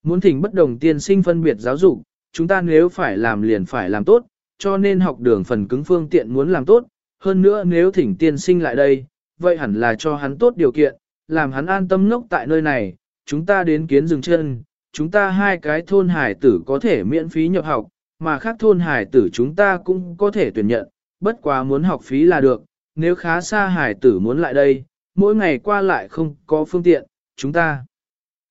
muốn thỉnh bất đồng tiên sinh phân biệt giáo dục, chúng ta nếu phải làm liền phải làm tốt, cho nên học đường phần cứng phương tiện muốn làm tốt, hơn nữa nếu thỉnh tiên sinh lại đây, vậy hẳn là cho hắn tốt điều kiện, làm hắn an tâm ngốc tại nơi này, chúng ta đến kiến dừng chân, chúng ta hai cái thôn hải tử có thể miễn phí nhập học, mà khác thôn hải tử chúng ta cũng có thể tuyển nhận, bất quá muốn học phí là được, nếu khá xa hải tử muốn lại đây, mỗi ngày qua lại không có phương tiện, chúng ta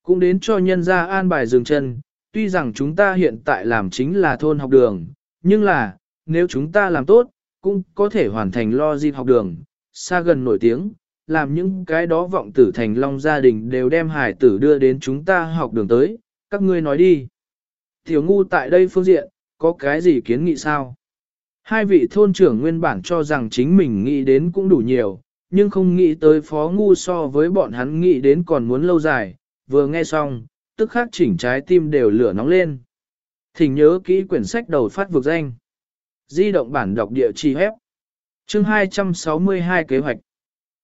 cũng đến cho nhân gia an bài dừng chân, tuy rằng chúng ta hiện tại làm chính là thôn học đường, nhưng là, nếu chúng ta làm tốt, cũng có thể hoàn thành lo di học đường, xa gần nổi tiếng, làm những cái đó vọng tử thành long gia đình đều đem hải tử đưa đến chúng ta học đường tới, các ngươi nói đi. Tiểu ngu tại đây phương diện, có cái gì kiến nghị sao? Hai vị thôn trưởng nguyên bản cho rằng chính mình nghĩ đến cũng đủ nhiều, nhưng không nghĩ tới phó ngu so với bọn hắn nghĩ đến còn muốn lâu dài, vừa nghe xong, tức khắc chỉnh trái tim đều lửa nóng lên. Thỉnh nhớ kỹ quyển sách đầu phát vực danh. Di động bản đọc địa chỉ hép. Chương 262 kế hoạch.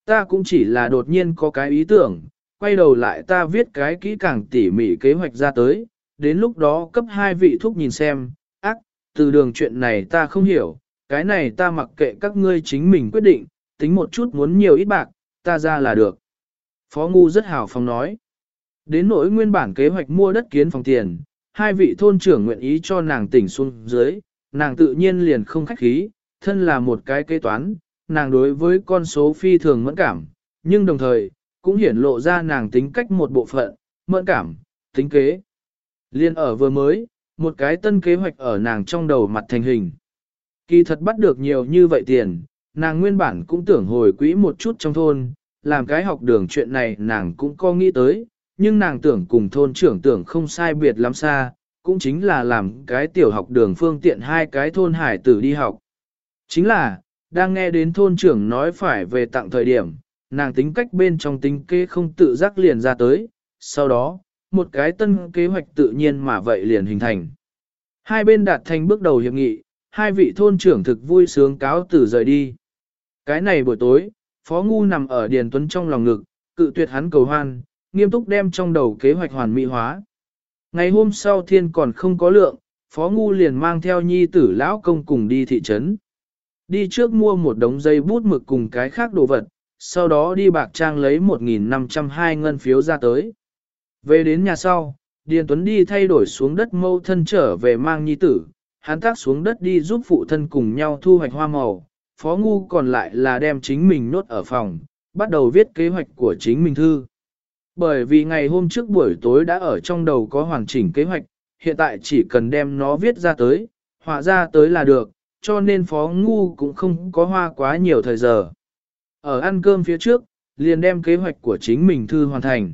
Ta cũng chỉ là đột nhiên có cái ý tưởng, quay đầu lại ta viết cái kỹ càng tỉ mỉ kế hoạch ra tới, đến lúc đó cấp hai vị thúc nhìn xem, ác, từ đường chuyện này ta không hiểu, cái này ta mặc kệ các ngươi chính mình quyết định, tính một chút muốn nhiều ít bạc, ta ra là được. Phó Ngu rất hào phóng nói. Đến nỗi nguyên bản kế hoạch mua đất kiến phòng tiền, hai vị thôn trưởng nguyện ý cho nàng tỉnh xuống dưới, nàng tự nhiên liền không khách khí, thân là một cái kế toán, nàng đối với con số phi thường mẫn cảm, nhưng đồng thời, cũng hiển lộ ra nàng tính cách một bộ phận, mẫn cảm, tính kế. Liên ở vừa mới, một cái tân kế hoạch ở nàng trong đầu mặt thành hình. Kỳ thật bắt được nhiều như vậy tiền, nàng nguyên bản cũng tưởng hồi quỹ một chút trong thôn, làm cái học đường chuyện này nàng cũng có nghĩ tới, nhưng nàng tưởng cùng thôn trưởng tưởng không sai biệt lắm xa, cũng chính là làm cái tiểu học đường phương tiện hai cái thôn hải tử đi học. Chính là, đang nghe đến thôn trưởng nói phải về tặng thời điểm, nàng tính cách bên trong tính kế không tự giác liền ra tới, sau đó, một cái tân kế hoạch tự nhiên mà vậy liền hình thành. Hai bên đạt thành bước đầu hiệp nghị, hai vị thôn trưởng thực vui sướng cáo tử rời đi. Cái này buổi tối, Phó Ngu nằm ở Điền Tuấn trong lòng ngực, cự tuyệt hắn cầu hoan, nghiêm túc đem trong đầu kế hoạch hoàn mỹ hóa. Ngày hôm sau thiên còn không có lượng, Phó Ngu liền mang theo nhi tử lão công cùng đi thị trấn. Đi trước mua một đống dây bút mực cùng cái khác đồ vật, sau đó đi bạc trang lấy 1.502 ngân phiếu ra tới. Về đến nhà sau, Điền Tuấn đi thay đổi xuống đất mâu thân trở về mang nhi tử, hắn tác xuống đất đi giúp phụ thân cùng nhau thu hoạch hoa màu, Phó Ngu còn lại là đem chính mình nốt ở phòng, bắt đầu viết kế hoạch của chính mình thư. Bởi vì ngày hôm trước buổi tối đã ở trong đầu có hoàn chỉnh kế hoạch, hiện tại chỉ cần đem nó viết ra tới, họa ra tới là được, cho nên Phó Ngu cũng không có hoa quá nhiều thời giờ. Ở ăn cơm phía trước, liền đem kế hoạch của chính mình thư hoàn thành.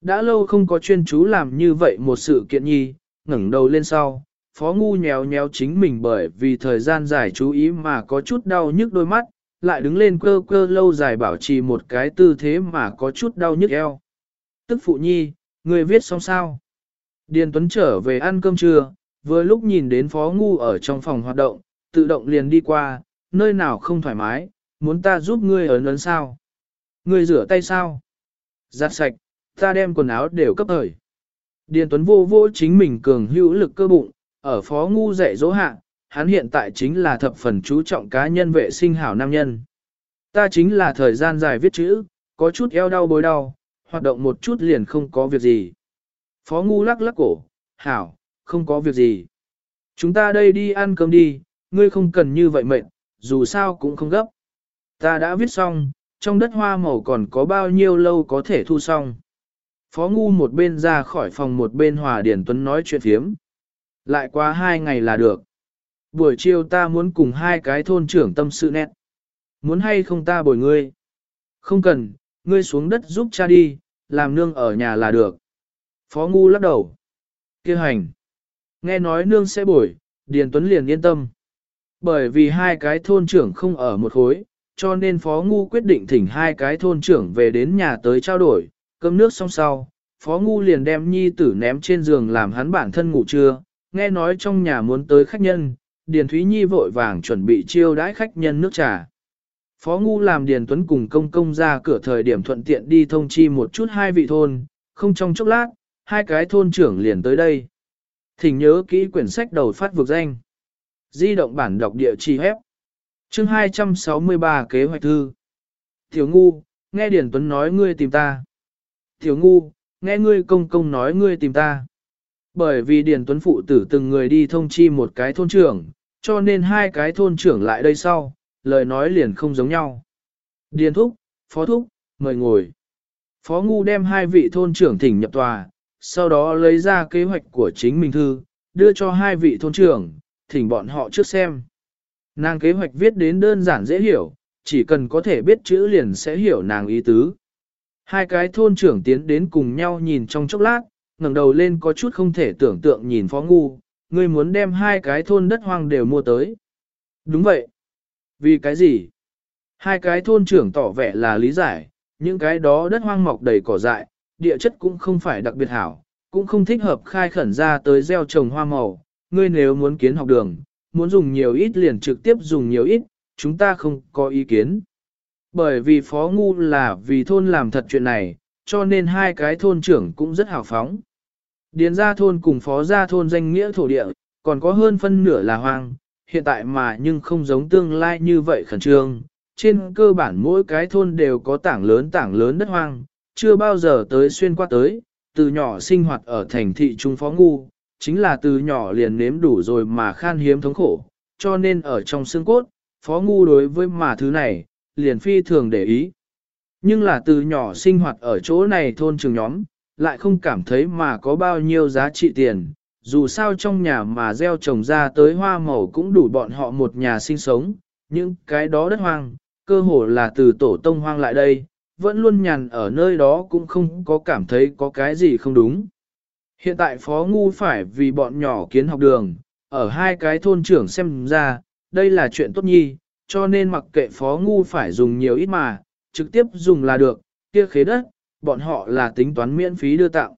Đã lâu không có chuyên chú làm như vậy một sự kiện nhi, ngẩng đầu lên sau, phó ngu nhéo nhéo chính mình bởi vì thời gian dài chú ý mà có chút đau nhức đôi mắt, lại đứng lên cơ cơ lâu dài bảo trì một cái tư thế mà có chút đau nhức eo. Tức phụ nhi, người viết xong sao? Điền Tuấn trở về ăn cơm trưa, vừa lúc nhìn đến phó ngu ở trong phòng hoạt động, tự động liền đi qua, nơi nào không thoải mái, muốn ta giúp ngươi ở ấn sao? Ngươi rửa tay sao? Giặt sạch, ta đem quần áo đều cấp thời. Điền Tuấn vô vô chính mình cường hữu lực cơ bụng, ở phó ngu dạy dỗ hạ, hắn hiện tại chính là thập phần chú trọng cá nhân vệ sinh hảo nam nhân. Ta chính là thời gian dài viết chữ, có chút eo đau bối đau, hoạt động một chút liền không có việc gì. Phó ngu lắc lắc cổ, hảo, không có việc gì. Chúng ta đây đi ăn cơm đi, ngươi không cần như vậy mệt, dù sao cũng không gấp. Ta đã viết xong, trong đất hoa màu còn có bao nhiêu lâu có thể thu xong. Phó ngu một bên ra khỏi phòng một bên hòa điển tuấn nói chuyện phiếm. Lại qua hai ngày là được. Buổi chiều ta muốn cùng hai cái thôn trưởng tâm sự nét. Muốn hay không ta bồi ngươi? Không cần, ngươi xuống đất giúp cha đi, làm nương ở nhà là được. Phó ngu lắc đầu. kia hành. Nghe nói nương sẽ bồi, Điền Tuấn liền yên tâm. Bởi vì hai cái thôn trưởng không ở một khối, cho nên Phó Ngu quyết định thỉnh hai cái thôn trưởng về đến nhà tới trao đổi, cơm nước xong sau. Phó Ngu liền đem nhi tử ném trên giường làm hắn bản thân ngủ trưa, nghe nói trong nhà muốn tới khách nhân, Điền Thúy Nhi vội vàng chuẩn bị chiêu đãi khách nhân nước trà. Phó Ngu làm Điền Tuấn cùng công công ra cửa thời điểm thuận tiện đi thông chi một chút hai vị thôn, không trong chốc lát, hai cái thôn trưởng liền tới đây. Thỉnh nhớ kỹ quyển sách đầu phát vực danh. Di động bản đọc địa chỉ hép. Chương 263 kế hoạch thư. Tiểu ngu, nghe Điền Tuấn nói ngươi tìm ta. Tiểu ngu, nghe ngươi công công nói ngươi tìm ta. Bởi vì Điền Tuấn phụ tử từng người đi thông chi một cái thôn trưởng, cho nên hai cái thôn trưởng lại đây sau, lời nói liền không giống nhau. Điền Thúc, Phó Thúc, mời ngồi. Phó Ngu đem hai vị thôn trưởng thỉnh nhập tòa, sau đó lấy ra kế hoạch của chính mình thư, đưa cho hai vị thôn trưởng, thỉnh bọn họ trước xem. Nàng kế hoạch viết đến đơn giản dễ hiểu, chỉ cần có thể biết chữ liền sẽ hiểu nàng ý tứ. Hai cái thôn trưởng tiến đến cùng nhau nhìn trong chốc lát, ngẩng đầu lên có chút không thể tưởng tượng nhìn phó ngu, ngươi muốn đem hai cái thôn đất hoang đều mua tới. Đúng vậy. Vì cái gì? Hai cái thôn trưởng tỏ vẻ là lý giải, những cái đó đất hoang mọc đầy cỏ dại, địa chất cũng không phải đặc biệt hảo, cũng không thích hợp khai khẩn ra tới gieo trồng hoa màu. Ngươi nếu muốn kiến học đường, muốn dùng nhiều ít liền trực tiếp dùng nhiều ít, chúng ta không có ý kiến. Bởi vì phó ngu là vì thôn làm thật chuyện này, cho nên hai cái thôn trưởng cũng rất hào phóng. Điền gia thôn cùng phó gia thôn danh nghĩa thổ địa, còn có hơn phân nửa là hoang, hiện tại mà nhưng không giống tương lai như vậy khẩn trương. Trên cơ bản mỗi cái thôn đều có tảng lớn tảng lớn đất hoang, chưa bao giờ tới xuyên qua tới, từ nhỏ sinh hoạt ở thành thị trung phó ngu, chính là từ nhỏ liền nếm đủ rồi mà khan hiếm thống khổ, cho nên ở trong xương cốt, phó ngu đối với mà thứ này, liền phi thường để ý. Nhưng là từ nhỏ sinh hoạt ở chỗ này thôn trường nhóm, lại không cảm thấy mà có bao nhiêu giá trị tiền, dù sao trong nhà mà gieo trồng ra tới hoa màu cũng đủ bọn họ một nhà sinh sống, những cái đó đất hoang, cơ hồ là từ tổ tông hoang lại đây, vẫn luôn nhàn ở nơi đó cũng không có cảm thấy có cái gì không đúng. Hiện tại Phó Ngu phải vì bọn nhỏ kiến học đường, ở hai cái thôn trưởng xem ra, đây là chuyện tốt nhi, cho nên mặc kệ Phó Ngu phải dùng nhiều ít mà, trực tiếp dùng là được, kia khế đất, bọn họ là tính toán miễn phí đưa tặng.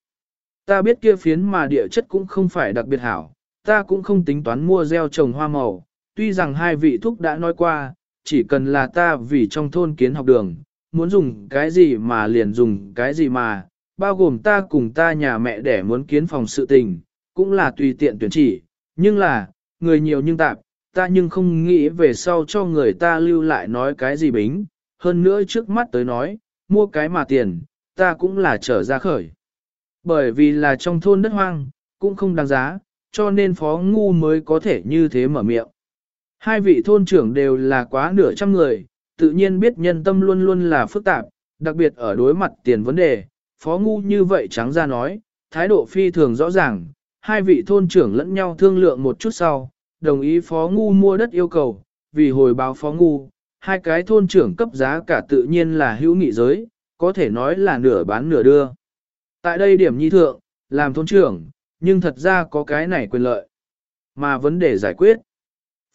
Ta biết kia phiến mà địa chất cũng không phải đặc biệt hảo, ta cũng không tính toán mua gieo trồng hoa màu, tuy rằng hai vị thúc đã nói qua, chỉ cần là ta vì trong thôn kiến học đường, muốn dùng cái gì mà liền dùng cái gì mà, bao gồm ta cùng ta nhà mẹ để muốn kiến phòng sự tình, cũng là tùy tiện tuyển chỉ, nhưng là, người nhiều nhưng tạp, ta nhưng không nghĩ về sau cho người ta lưu lại nói cái gì bính, hơn nữa trước mắt tới nói, mua cái mà tiền, ta cũng là trở ra khởi. Bởi vì là trong thôn đất hoang, cũng không đáng giá, cho nên phó ngu mới có thể như thế mở miệng. Hai vị thôn trưởng đều là quá nửa trăm người, tự nhiên biết nhân tâm luôn luôn là phức tạp, đặc biệt ở đối mặt tiền vấn đề, phó ngu như vậy trắng ra nói, thái độ phi thường rõ ràng, hai vị thôn trưởng lẫn nhau thương lượng một chút sau, đồng ý phó ngu mua đất yêu cầu, vì hồi báo phó ngu, hai cái thôn trưởng cấp giá cả tự nhiên là hữu nghị giới, có thể nói là nửa bán nửa đưa. Tại đây điểm nhi thượng, làm thôn trưởng, nhưng thật ra có cái này quyền lợi. Mà vấn đề giải quyết.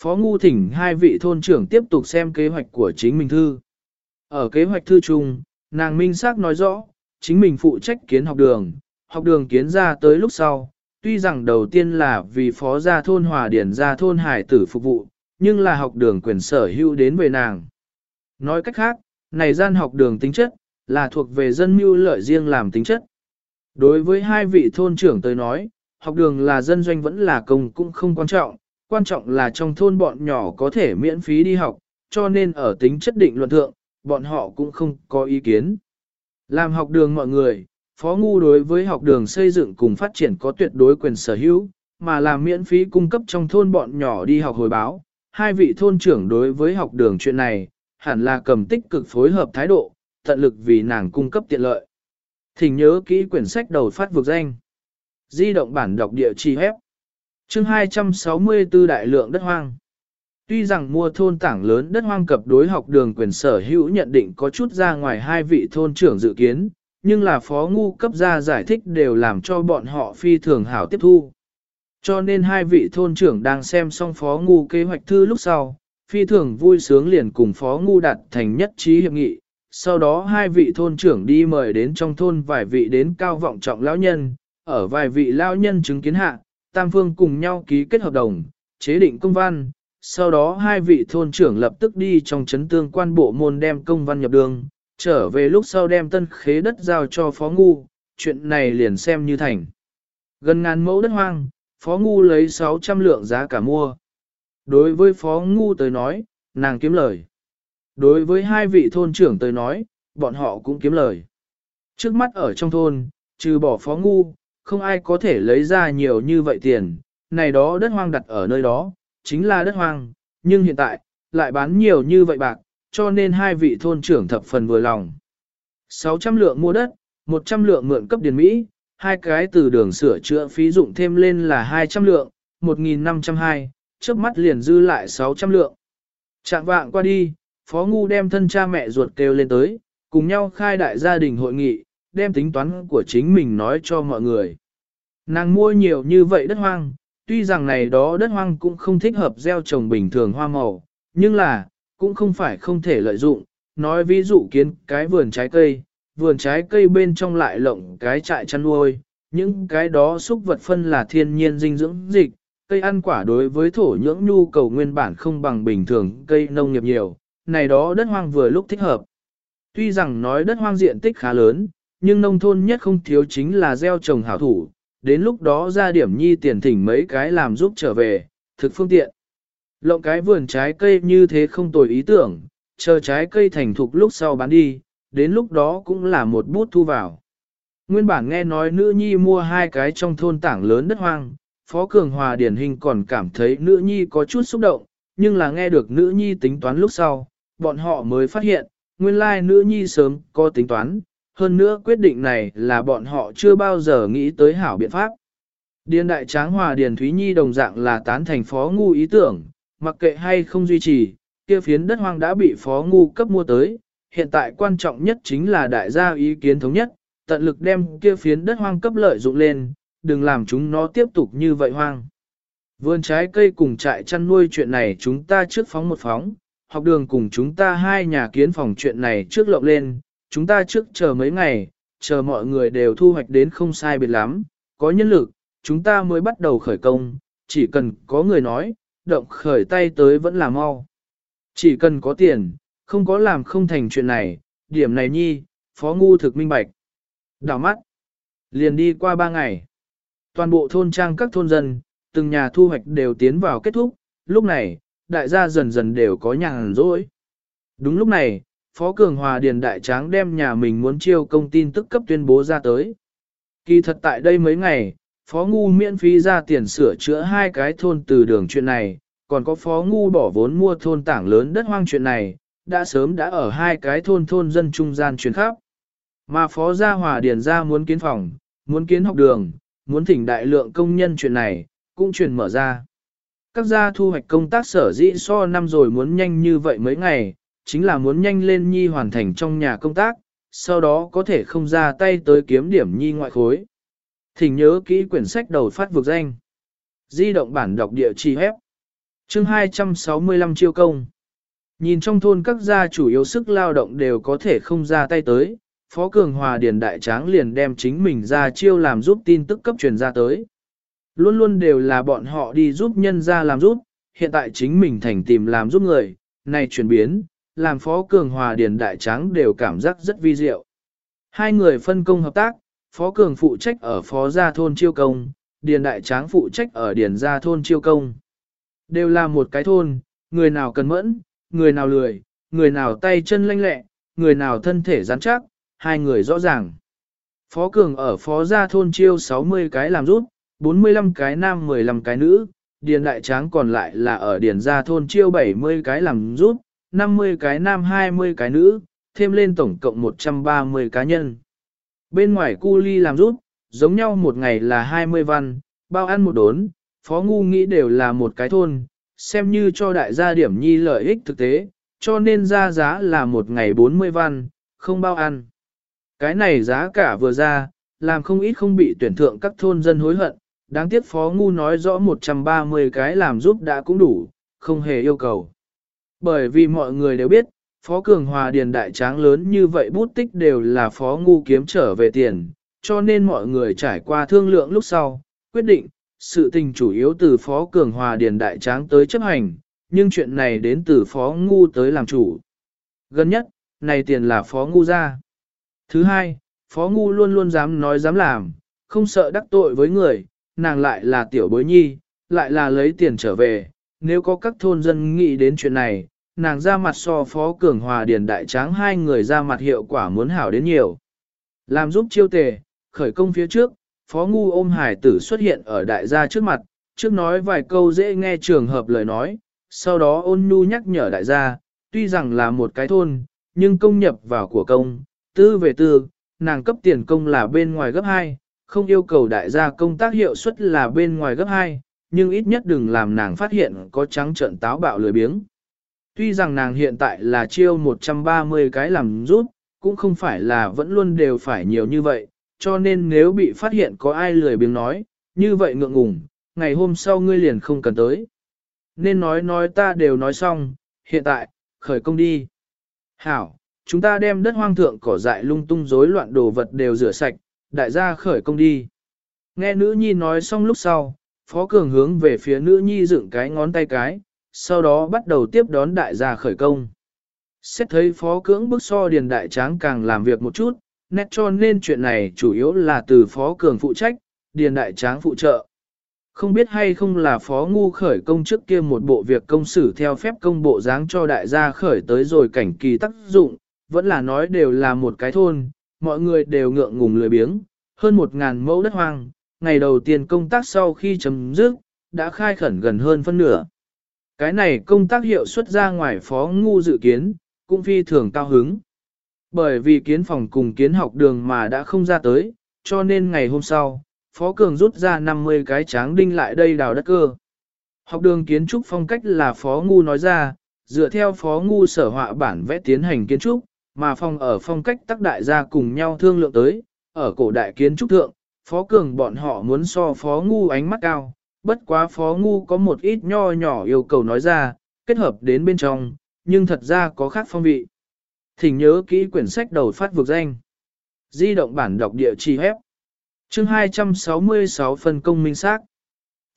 Phó Ngu thỉnh hai vị thôn trưởng tiếp tục xem kế hoạch của chính mình thư. Ở kế hoạch thư chung, nàng minh xác nói rõ, chính mình phụ trách kiến học đường, học đường kiến ra tới lúc sau, tuy rằng đầu tiên là vì phó gia thôn hòa điển gia thôn hải tử phục vụ, nhưng là học đường quyền sở hữu đến về nàng. Nói cách khác, này gian học đường tính chất, là thuộc về dân mưu lợi riêng làm tính chất. Đối với hai vị thôn trưởng tới nói, học đường là dân doanh vẫn là công cũng không quan trọng, quan trọng là trong thôn bọn nhỏ có thể miễn phí đi học, cho nên ở tính chất định luận thượng, bọn họ cũng không có ý kiến. Làm học đường mọi người, Phó Ngu đối với học đường xây dựng cùng phát triển có tuyệt đối quyền sở hữu, mà làm miễn phí cung cấp trong thôn bọn nhỏ đi học hồi báo. Hai vị thôn trưởng đối với học đường chuyện này, hẳn là cầm tích cực phối hợp thái độ, tận lực vì nàng cung cấp tiện lợi. Thỉnh nhớ kỹ quyển sách đầu phát vực danh. Di động bản đọc địa chỉ hép. Chương 264 đại lượng đất hoang. Tuy rằng mua thôn tảng lớn đất hoang cập đối học đường quyền sở hữu nhận định có chút ra ngoài hai vị thôn trưởng dự kiến, nhưng là phó ngu cấp ra giải thích đều làm cho bọn họ phi thường hảo tiếp thu. Cho nên hai vị thôn trưởng đang xem xong phó ngu kế hoạch thư lúc sau, phi thường vui sướng liền cùng phó ngu đạt thành nhất trí hiệp nghị. Sau đó hai vị thôn trưởng đi mời đến trong thôn vài vị đến cao vọng trọng lão nhân, ở vài vị lão nhân chứng kiến hạ, tam phương cùng nhau ký kết hợp đồng, chế định công văn, sau đó hai vị thôn trưởng lập tức đi trong chấn tương quan bộ môn đem công văn nhập đường, trở về lúc sau đem tân khế đất giao cho Phó Ngu, chuyện này liền xem như thành. Gần ngàn mẫu đất hoang, Phó Ngu lấy 600 lượng giá cả mua. Đối với Phó Ngu tới nói, nàng kiếm lời. Đối với hai vị thôn trưởng tới nói, bọn họ cũng kiếm lời. Trước mắt ở trong thôn, trừ bỏ Phó Ngu, không ai có thể lấy ra nhiều như vậy tiền, này đó đất hoang đặt ở nơi đó, chính là đất hoang, nhưng hiện tại, lại bán nhiều như vậy bạc, cho nên hai vị thôn trưởng thập phần vừa lòng. 600 lượng mua đất, 100 lượng mượn cấp điền Mỹ, hai cái từ đường sửa chữa phí dụng thêm lên là 200 lượng, 1.502, trước mắt liền dư lại 600 lượng. Trạng vạng qua đi, Phó Ngu đem thân cha mẹ ruột kêu lên tới, cùng nhau khai đại gia đình hội nghị, đem tính toán của chính mình nói cho mọi người. Nàng mua nhiều như vậy đất hoang, tuy rằng này đó đất hoang cũng không thích hợp gieo trồng bình thường hoa màu, nhưng là, cũng không phải không thể lợi dụng, nói ví dụ kiến cái vườn trái cây, vườn trái cây bên trong lại lộng cái trại chăn nuôi, những cái đó xúc vật phân là thiên nhiên dinh dưỡng dịch, cây ăn quả đối với thổ nhưỡng nhu cầu nguyên bản không bằng bình thường cây nông nghiệp nhiều, này đó đất hoang vừa lúc thích hợp. Tuy rằng nói đất hoang diện tích khá lớn, nhưng nông thôn nhất không thiếu chính là gieo trồng hảo thủ, đến lúc đó ra điểm nhi tiền thỉnh mấy cái làm giúp trở về, thực phương tiện. Lộng cái vườn trái cây như thế không tồi ý tưởng, chờ trái cây thành thục lúc sau bán đi, đến lúc đó cũng là một bút thu vào. Nguyên bản nghe nói nữ nhi mua hai cái trong thôn tảng lớn đất hoang, Phó Cường Hòa điển hình còn cảm thấy nữ nhi có chút xúc động, nhưng là nghe được nữ nhi tính toán lúc sau, bọn họ mới phát hiện, nguyên lai nữ nhi sớm có tính toán, hơn nữa quyết định này là bọn họ chưa bao giờ nghĩ tới hảo biện pháp. Điền đại tráng hòa Điền Thúy Nhi đồng dạng là tán thành phó ngu ý tưởng, mặc kệ hay không duy trì, kia phiến đất hoang đã bị phó ngu cấp mua tới, hiện tại quan trọng nhất chính là đại gia ý kiến thống nhất, tận lực đem kia phiến đất hoang cấp lợi dụng lên, đừng làm chúng nó tiếp tục như vậy hoang. Vườn trái cây cùng trại chăn nuôi chuyện này chúng ta trước phóng một phóng, học đường cùng chúng ta hai nhà kiến phòng chuyện này trước lộng lên, chúng ta trước chờ mấy ngày, chờ mọi người đều thu hoạch đến không sai biệt lắm, có nhân lực, chúng ta mới bắt đầu khởi công, chỉ cần có người nói, động khởi tay tới vẫn là mau. Chỉ cần có tiền, không có làm không thành chuyện này, điểm này nhi, phó ngu thực minh bạch. Đảo mắt, liền đi qua ba ngày. Toàn bộ thôn trang các thôn dân, từng nhà thu hoạch đều tiến vào kết thúc, lúc này, đại gia dần dần đều có nhàn rỗi. Đúng lúc này, Phó Cường Hòa Điền Đại Tráng đem nhà mình muốn chiêu công tin tức cấp tuyên bố ra tới. Kỳ thật tại đây mấy ngày, Phó Ngu miễn phí ra tiền sửa chữa hai cái thôn từ đường chuyện này, còn có Phó Ngu bỏ vốn mua thôn tảng lớn đất hoang chuyện này, đã sớm đã ở hai cái thôn thôn dân trung gian truyền khắp. Mà Phó Gia Hòa Điền ra muốn kiến phòng, muốn kiến học đường, muốn thỉnh đại lượng công nhân chuyện này, cũng truyền mở ra. Các gia thu hoạch công tác sở dĩ so năm rồi muốn nhanh như vậy mấy ngày, chính là muốn nhanh lên nhi hoàn thành trong nhà công tác, sau đó có thể không ra tay tới kiếm điểm nhi ngoại khối. Thỉnh nhớ kỹ quyển sách đầu phát vực danh. Di động bản đọc địa chỉ hép. Chương 265 chiêu công. Nhìn trong thôn các gia chủ yếu sức lao động đều có thể không ra tay tới, Phó Cường Hòa Điền Đại Tráng liền đem chính mình ra chiêu làm giúp tin tức cấp truyền ra tới. Luôn luôn đều là bọn họ đi giúp nhân ra làm giúp, hiện tại chính mình thành tìm làm giúp người, này chuyển biến, làm Phó Cường Hòa Điền Đại Tráng đều cảm giác rất vi diệu. Hai người phân công hợp tác, Phó Cường phụ trách ở Phó Gia Thôn Chiêu Công, Điền Đại Tráng phụ trách ở Điền Gia Thôn Chiêu Công. Đều là một cái thôn, người nào cần mẫn, người nào lười, người nào tay chân lanh lẹ, người nào thân thể rắn chắc, hai người rõ ràng. Phó Cường ở Phó Gia Thôn Chiêu 60 cái làm rút, 45 cái nam 15 cái nữ, Điền Đại Tráng còn lại là ở Điền Gia Thôn Chiêu 70 cái làm rút, 50 cái nam 20 cái nữ, thêm lên tổng cộng 130 cá nhân. Bên ngoài cu ly làm rút, giống nhau một ngày là 20 văn, bao ăn một đốn, phó ngu nghĩ đều là một cái thôn, xem như cho đại gia điểm nhi lợi ích thực tế, cho nên ra giá là một ngày 40 văn, không bao ăn. Cái này giá cả vừa ra, làm không ít không bị tuyển thượng các thôn dân hối hận, đáng tiếc phó ngu nói rõ 130 cái làm giúp đã cũng đủ, không hề yêu cầu. Bởi vì mọi người đều biết, Phó Cường Hòa Điền đại tráng lớn như vậy bút tích đều là Phó Ngu kiếm trở về tiền, cho nên mọi người trải qua thương lượng lúc sau, quyết định, sự tình chủ yếu từ Phó Cường Hòa Điền đại tráng tới chấp hành, nhưng chuyện này đến từ Phó Ngu tới làm chủ. Gần nhất, này tiền là Phó Ngu ra. Thứ hai, Phó Ngu luôn luôn dám nói dám làm, không sợ đắc tội với người, nàng lại là tiểu bối nhi, lại là lấy tiền trở về, nếu có các thôn dân nghĩ đến chuyện này, nàng ra mặt so phó cường hòa điền đại tráng hai người ra mặt hiệu quả muốn hảo đến nhiều. Làm giúp chiêu tề, khởi công phía trước, phó ngu ôm hải tử xuất hiện ở đại gia trước mặt, trước nói vài câu dễ nghe trường hợp lời nói, sau đó ôn nhu nhắc nhở đại gia, tuy rằng là một cái thôn, nhưng công nhập vào của công, tư về tư, nàng cấp tiền công là bên ngoài gấp 2, không yêu cầu đại gia công tác hiệu suất là bên ngoài gấp 2, nhưng ít nhất đừng làm nàng phát hiện có trắng trợn táo bạo lười biếng. Tuy rằng nàng hiện tại là chiêu 130 cái làm rút, cũng không phải là vẫn luôn đều phải nhiều như vậy, cho nên nếu bị phát hiện có ai lười biếng nói, như vậy ngượng ngùng, ngày hôm sau ngươi liền không cần tới. Nên nói nói ta đều nói xong, hiện tại, khởi công đi. Hảo, chúng ta đem đất hoang thượng cỏ dại lung tung rối loạn đồ vật đều rửa sạch, đại gia khởi công đi. Nghe nữ nhi nói xong lúc sau, phó cường hướng về phía nữ nhi dựng cái ngón tay cái, sau đó bắt đầu tiếp đón đại gia khởi công. Xét thấy phó cưỡng bức so điền đại tráng càng làm việc một chút, nét cho nên chuyện này chủ yếu là từ phó cường phụ trách, điền đại tráng phụ trợ. Không biết hay không là phó ngu khởi công trước kia một bộ việc công xử theo phép công bộ dáng cho đại gia khởi tới rồi cảnh kỳ tác dụng, vẫn là nói đều là một cái thôn, mọi người đều ngượng ngùng lười biếng, hơn một ngàn mẫu đất hoang, ngày đầu tiên công tác sau khi chấm dứt, đã khai khẩn gần hơn phân nửa. Cái này công tác hiệu suất ra ngoài phó ngu dự kiến, cũng phi thường cao hứng. Bởi vì kiến phòng cùng kiến học đường mà đã không ra tới, cho nên ngày hôm sau, Phó Cường rút ra 50 cái tráng đinh lại đây đào đất cơ. Học đường kiến trúc phong cách là Phó Ngu nói ra, dựa theo Phó Ngu sở họa bản vẽ tiến hành kiến trúc, mà phong ở phong cách tác đại gia cùng nhau thương lượng tới, ở cổ đại kiến trúc thượng, Phó Cường bọn họ muốn so Phó Ngu ánh mắt cao, bất quá Phó Ngu có một ít nho nhỏ yêu cầu nói ra, kết hợp đến bên trong, nhưng thật ra có khác phong vị. Thỉnh nhớ kỹ quyển sách đầu phát vực danh. Di động bản đọc địa chỉ hép. Chương 266 phân công minh xác.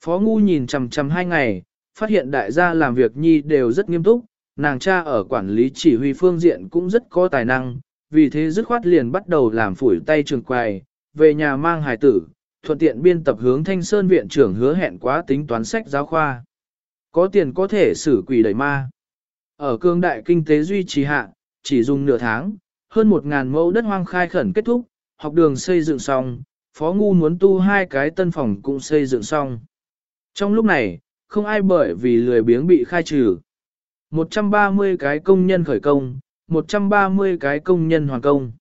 Phó Ngu nhìn chằm chằm hai ngày, phát hiện đại gia làm việc nhi đều rất nghiêm túc, nàng cha ở quản lý chỉ huy phương diện cũng rất có tài năng, vì thế dứt khoát liền bắt đầu làm phủi tay trường quài, về nhà mang hài tử, thuận tiện biên tập hướng Thanh Sơn viện trưởng hứa hẹn quá tính toán sách giáo khoa. Có tiền có thể xử quỷ đẩy ma. Ở cương đại kinh tế duy trì hạ, chỉ dùng nửa tháng, hơn một ngàn mẫu đất hoang khai khẩn kết thúc, học đường xây dựng xong, Phó Ngu muốn tu hai cái tân phòng cũng xây dựng xong. Trong lúc này, không ai bởi vì lười biếng bị khai trừ. 130 cái công nhân khởi công, 130 cái công nhân hoàn công.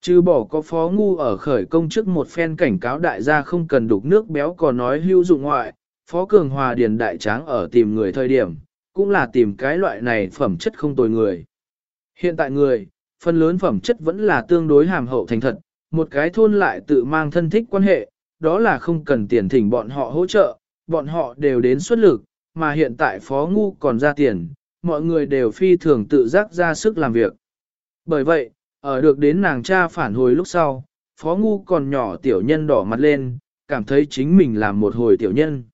Chứ bỏ có phó ngu ở khởi công trước một phen cảnh cáo đại gia không cần đục nước béo còn nói hữu dụng ngoại, phó cường hòa điền đại tráng ở tìm người thời điểm, cũng là tìm cái loại này phẩm chất không tồi người. Hiện tại người, phần lớn phẩm chất vẫn là tương đối hàm hậu thành thật, một cái thôn lại tự mang thân thích quan hệ, đó là không cần tiền thỉnh bọn họ hỗ trợ, bọn họ đều đến xuất lực, mà hiện tại phó ngu còn ra tiền, mọi người đều phi thường tự giác ra sức làm việc. Bởi vậy, ở được đến nàng cha phản hồi lúc sau, phó ngu còn nhỏ tiểu nhân đỏ mặt lên, cảm thấy chính mình làm một hồi tiểu nhân.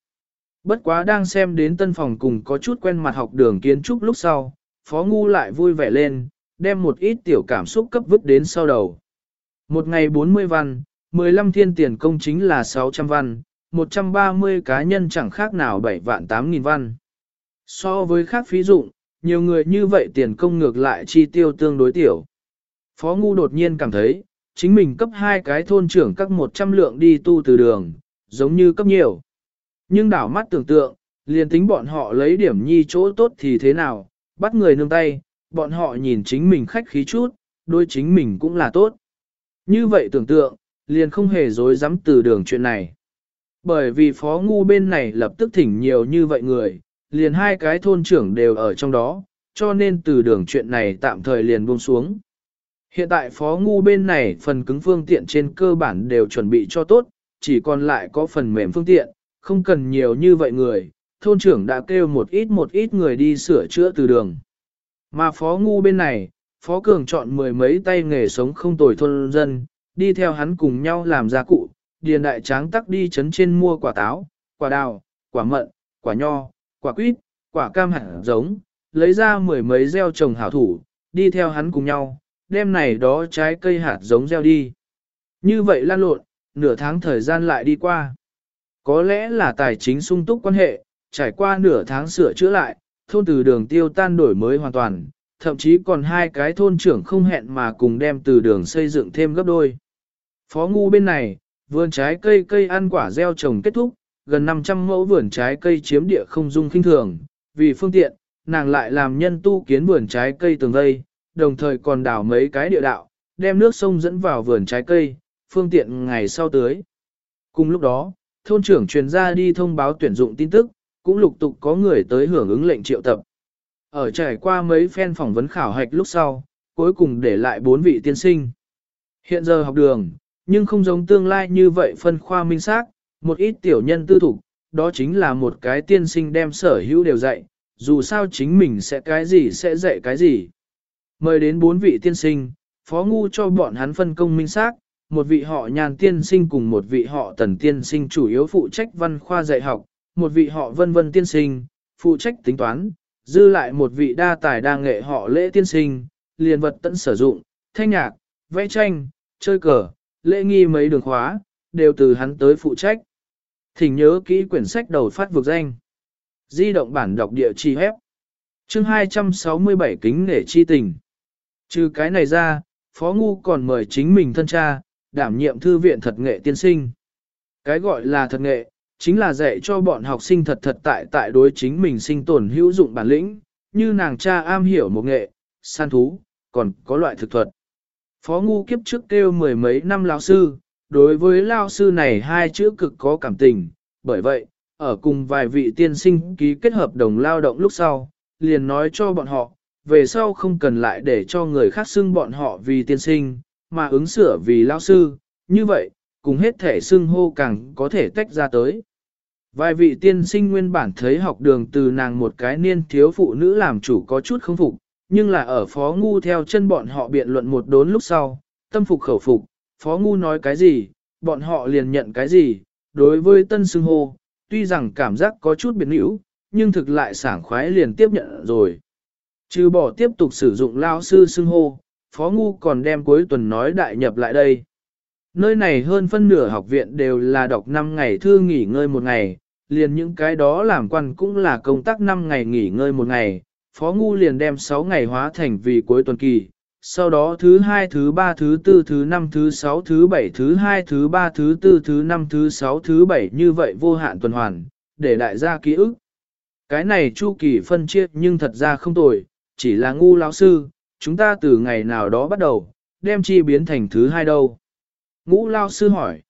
Bất quá đang xem đến tân phòng cùng có chút quen mặt học đường kiến trúc lúc sau, phó ngu lại vui vẻ lên, đem một ít tiểu cảm xúc cấp vứt đến sau đầu. Một ngày 40 văn, 15 thiên tiền công chính là 600 văn, 130 cá nhân chẳng khác nào 7 vạn 8 nghìn văn. So với khác phí dụng, nhiều người như vậy tiền công ngược lại chi tiêu tương đối tiểu. Phó Ngu đột nhiên cảm thấy, chính mình cấp hai cái thôn trưởng các 100 lượng đi tu từ đường, giống như cấp nhiều. Nhưng đảo mắt tưởng tượng, liền tính bọn họ lấy điểm nhi chỗ tốt thì thế nào, bắt người nương tay, bọn họ nhìn chính mình khách khí chút, đôi chính mình cũng là tốt. Như vậy tưởng tượng, liền không hề dối dám từ đường chuyện này. Bởi vì phó ngu bên này lập tức thỉnh nhiều như vậy người, liền hai cái thôn trưởng đều ở trong đó, cho nên từ đường chuyện này tạm thời liền buông xuống. Hiện tại phó ngu bên này phần cứng phương tiện trên cơ bản đều chuẩn bị cho tốt, chỉ còn lại có phần mềm phương tiện, không cần nhiều như vậy người, thôn trưởng đã kêu một ít một ít người đi sửa chữa từ đường. Mà phó ngu bên này, phó cường chọn mười mấy tay nghề sống không tồi thôn dân, đi theo hắn cùng nhau làm gia cụ, điền đại tráng tắc đi chấn trên mua quả táo, quả đào, quả mận, quả nho, quả quýt, quả cam hạt giống, lấy ra mười mấy gieo trồng hảo thủ, đi theo hắn cùng nhau, đem này đó trái cây hạt giống gieo đi. Như vậy lan lộn, nửa tháng thời gian lại đi qua. Có lẽ là tài chính sung túc quan hệ, trải qua nửa tháng sửa chữa lại, thôn từ đường tiêu tan đổi mới hoàn toàn, thậm chí còn hai cái thôn trưởng không hẹn mà cùng đem từ đường xây dựng thêm gấp đôi. Phó ngu bên này, vườn trái cây cây ăn quả gieo trồng kết thúc, gần 500 mẫu vườn trái cây chiếm địa không dung kinh thường, vì phương tiện, nàng lại làm nhân tu kiến vườn trái cây tường vây, đồng thời còn đào mấy cái địa đạo, đem nước sông dẫn vào vườn trái cây, phương tiện ngày sau tưới. Cùng lúc đó, thôn trưởng truyền ra đi thông báo tuyển dụng tin tức, cũng lục tục có người tới hưởng ứng lệnh triệu tập. ở trải qua mấy phen phỏng vấn khảo hạch lúc sau, cuối cùng để lại bốn vị tiên sinh. Hiện giờ học đường, nhưng không giống tương lai như vậy phân khoa minh xác, một ít tiểu nhân tư thục, đó chính là một cái tiên sinh đem sở hữu đều dạy, dù sao chính mình sẽ cái gì sẽ dạy cái gì. Mời đến bốn vị tiên sinh, phó ngu cho bọn hắn phân công minh xác, một vị họ nhàn tiên sinh cùng một vị họ tần tiên sinh chủ yếu phụ trách văn khoa dạy học, một vị họ vân vân tiên sinh, phụ trách tính toán, dư lại một vị đa tài đa nghệ họ lễ tiên sinh, liền vật tận sử dụng, thanh nhạc, vẽ tranh, chơi cờ, lễ nghi mấy đường khóa, đều từ hắn tới phụ trách. Thỉnh nhớ kỹ quyển sách đầu phát vực danh. Di động bản đọc địa chỉ hép. Chương 267 kính nể chi tình. Trừ cái này ra, Phó Ngu còn mời chính mình thân cha, đảm nhiệm thư viện thật nghệ tiên sinh. Cái gọi là thật nghệ, chính là dạy cho bọn học sinh thật thật tại tại đối chính mình sinh tồn hữu dụng bản lĩnh, như nàng cha am hiểu một nghệ, san thú, còn có loại thực thuật. Phó Ngu kiếp trước kêu mười mấy năm lão sư, đối với lao sư này hai chữ cực có cảm tình, bởi vậy, ở cùng vài vị tiên sinh ký kết hợp đồng lao động lúc sau, liền nói cho bọn họ, về sau không cần lại để cho người khác xưng bọn họ vì tiên sinh, mà ứng sửa vì lao sư, như vậy, cùng hết thể xưng hô càng có thể tách ra tới. Vài vị tiên sinh nguyên bản thấy học đường từ nàng một cái niên thiếu phụ nữ làm chủ có chút không phục, nhưng là ở phó ngu theo chân bọn họ biện luận một đốn lúc sau, tâm phục khẩu phục, phó ngu nói cái gì, bọn họ liền nhận cái gì, đối với tân xưng hô, tuy rằng cảm giác có chút biệt nữ, nhưng thực lại sảng khoái liền tiếp nhận rồi. Trừ bỏ tiếp tục sử dụng lao sư xưng hô, phó ngu còn đem cuối tuần nói đại nhập lại đây. Nơi này hơn phân nửa học viện đều là đọc 5 ngày thư nghỉ ngơi một ngày, liền những cái đó làm quan cũng là công tác 5 ngày nghỉ ngơi một ngày, Phó Ngu liền đem 6 ngày hóa thành vì cuối tuần kỳ, sau đó thứ hai thứ ba thứ tư thứ năm thứ sáu thứ bảy thứ hai thứ ba thứ tư thứ năm thứ sáu thứ bảy như vậy vô hạn tuần hoàn, để đại gia ký ức. Cái này chu kỳ phân chia nhưng thật ra không tồi, chỉ là ngu lão sư, chúng ta từ ngày nào đó bắt đầu, đem chi biến thành thứ hai đâu. Ngũ lao sư hỏi.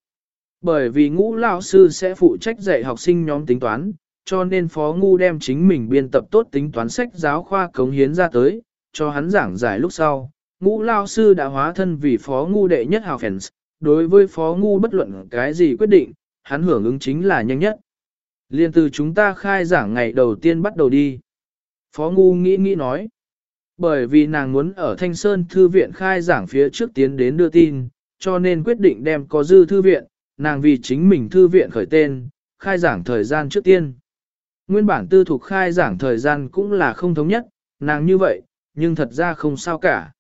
Bởi vì ngũ lao sư sẽ phụ trách dạy học sinh nhóm tính toán, cho nên Phó Ngu đem chính mình biên tập tốt tính toán sách giáo khoa cống hiến ra tới, cho hắn giảng giải lúc sau. Ngũ lao sư đã hóa thân vì Phó Ngu đệ nhất hào phèn, đối với Phó Ngu bất luận cái gì quyết định, hắn hưởng ứng chính là nhanh nhất. Liên từ chúng ta khai giảng ngày đầu tiên bắt đầu đi. Phó Ngu nghĩ nghĩ nói. Bởi vì nàng muốn ở Thanh Sơn Thư viện khai giảng phía trước tiến đến đưa tin, cho nên quyết định đem có dư thư viện, nàng vì chính mình thư viện khởi tên, khai giảng thời gian trước tiên. Nguyên bản tư thuộc khai giảng thời gian cũng là không thống nhất, nàng như vậy, nhưng thật ra không sao cả.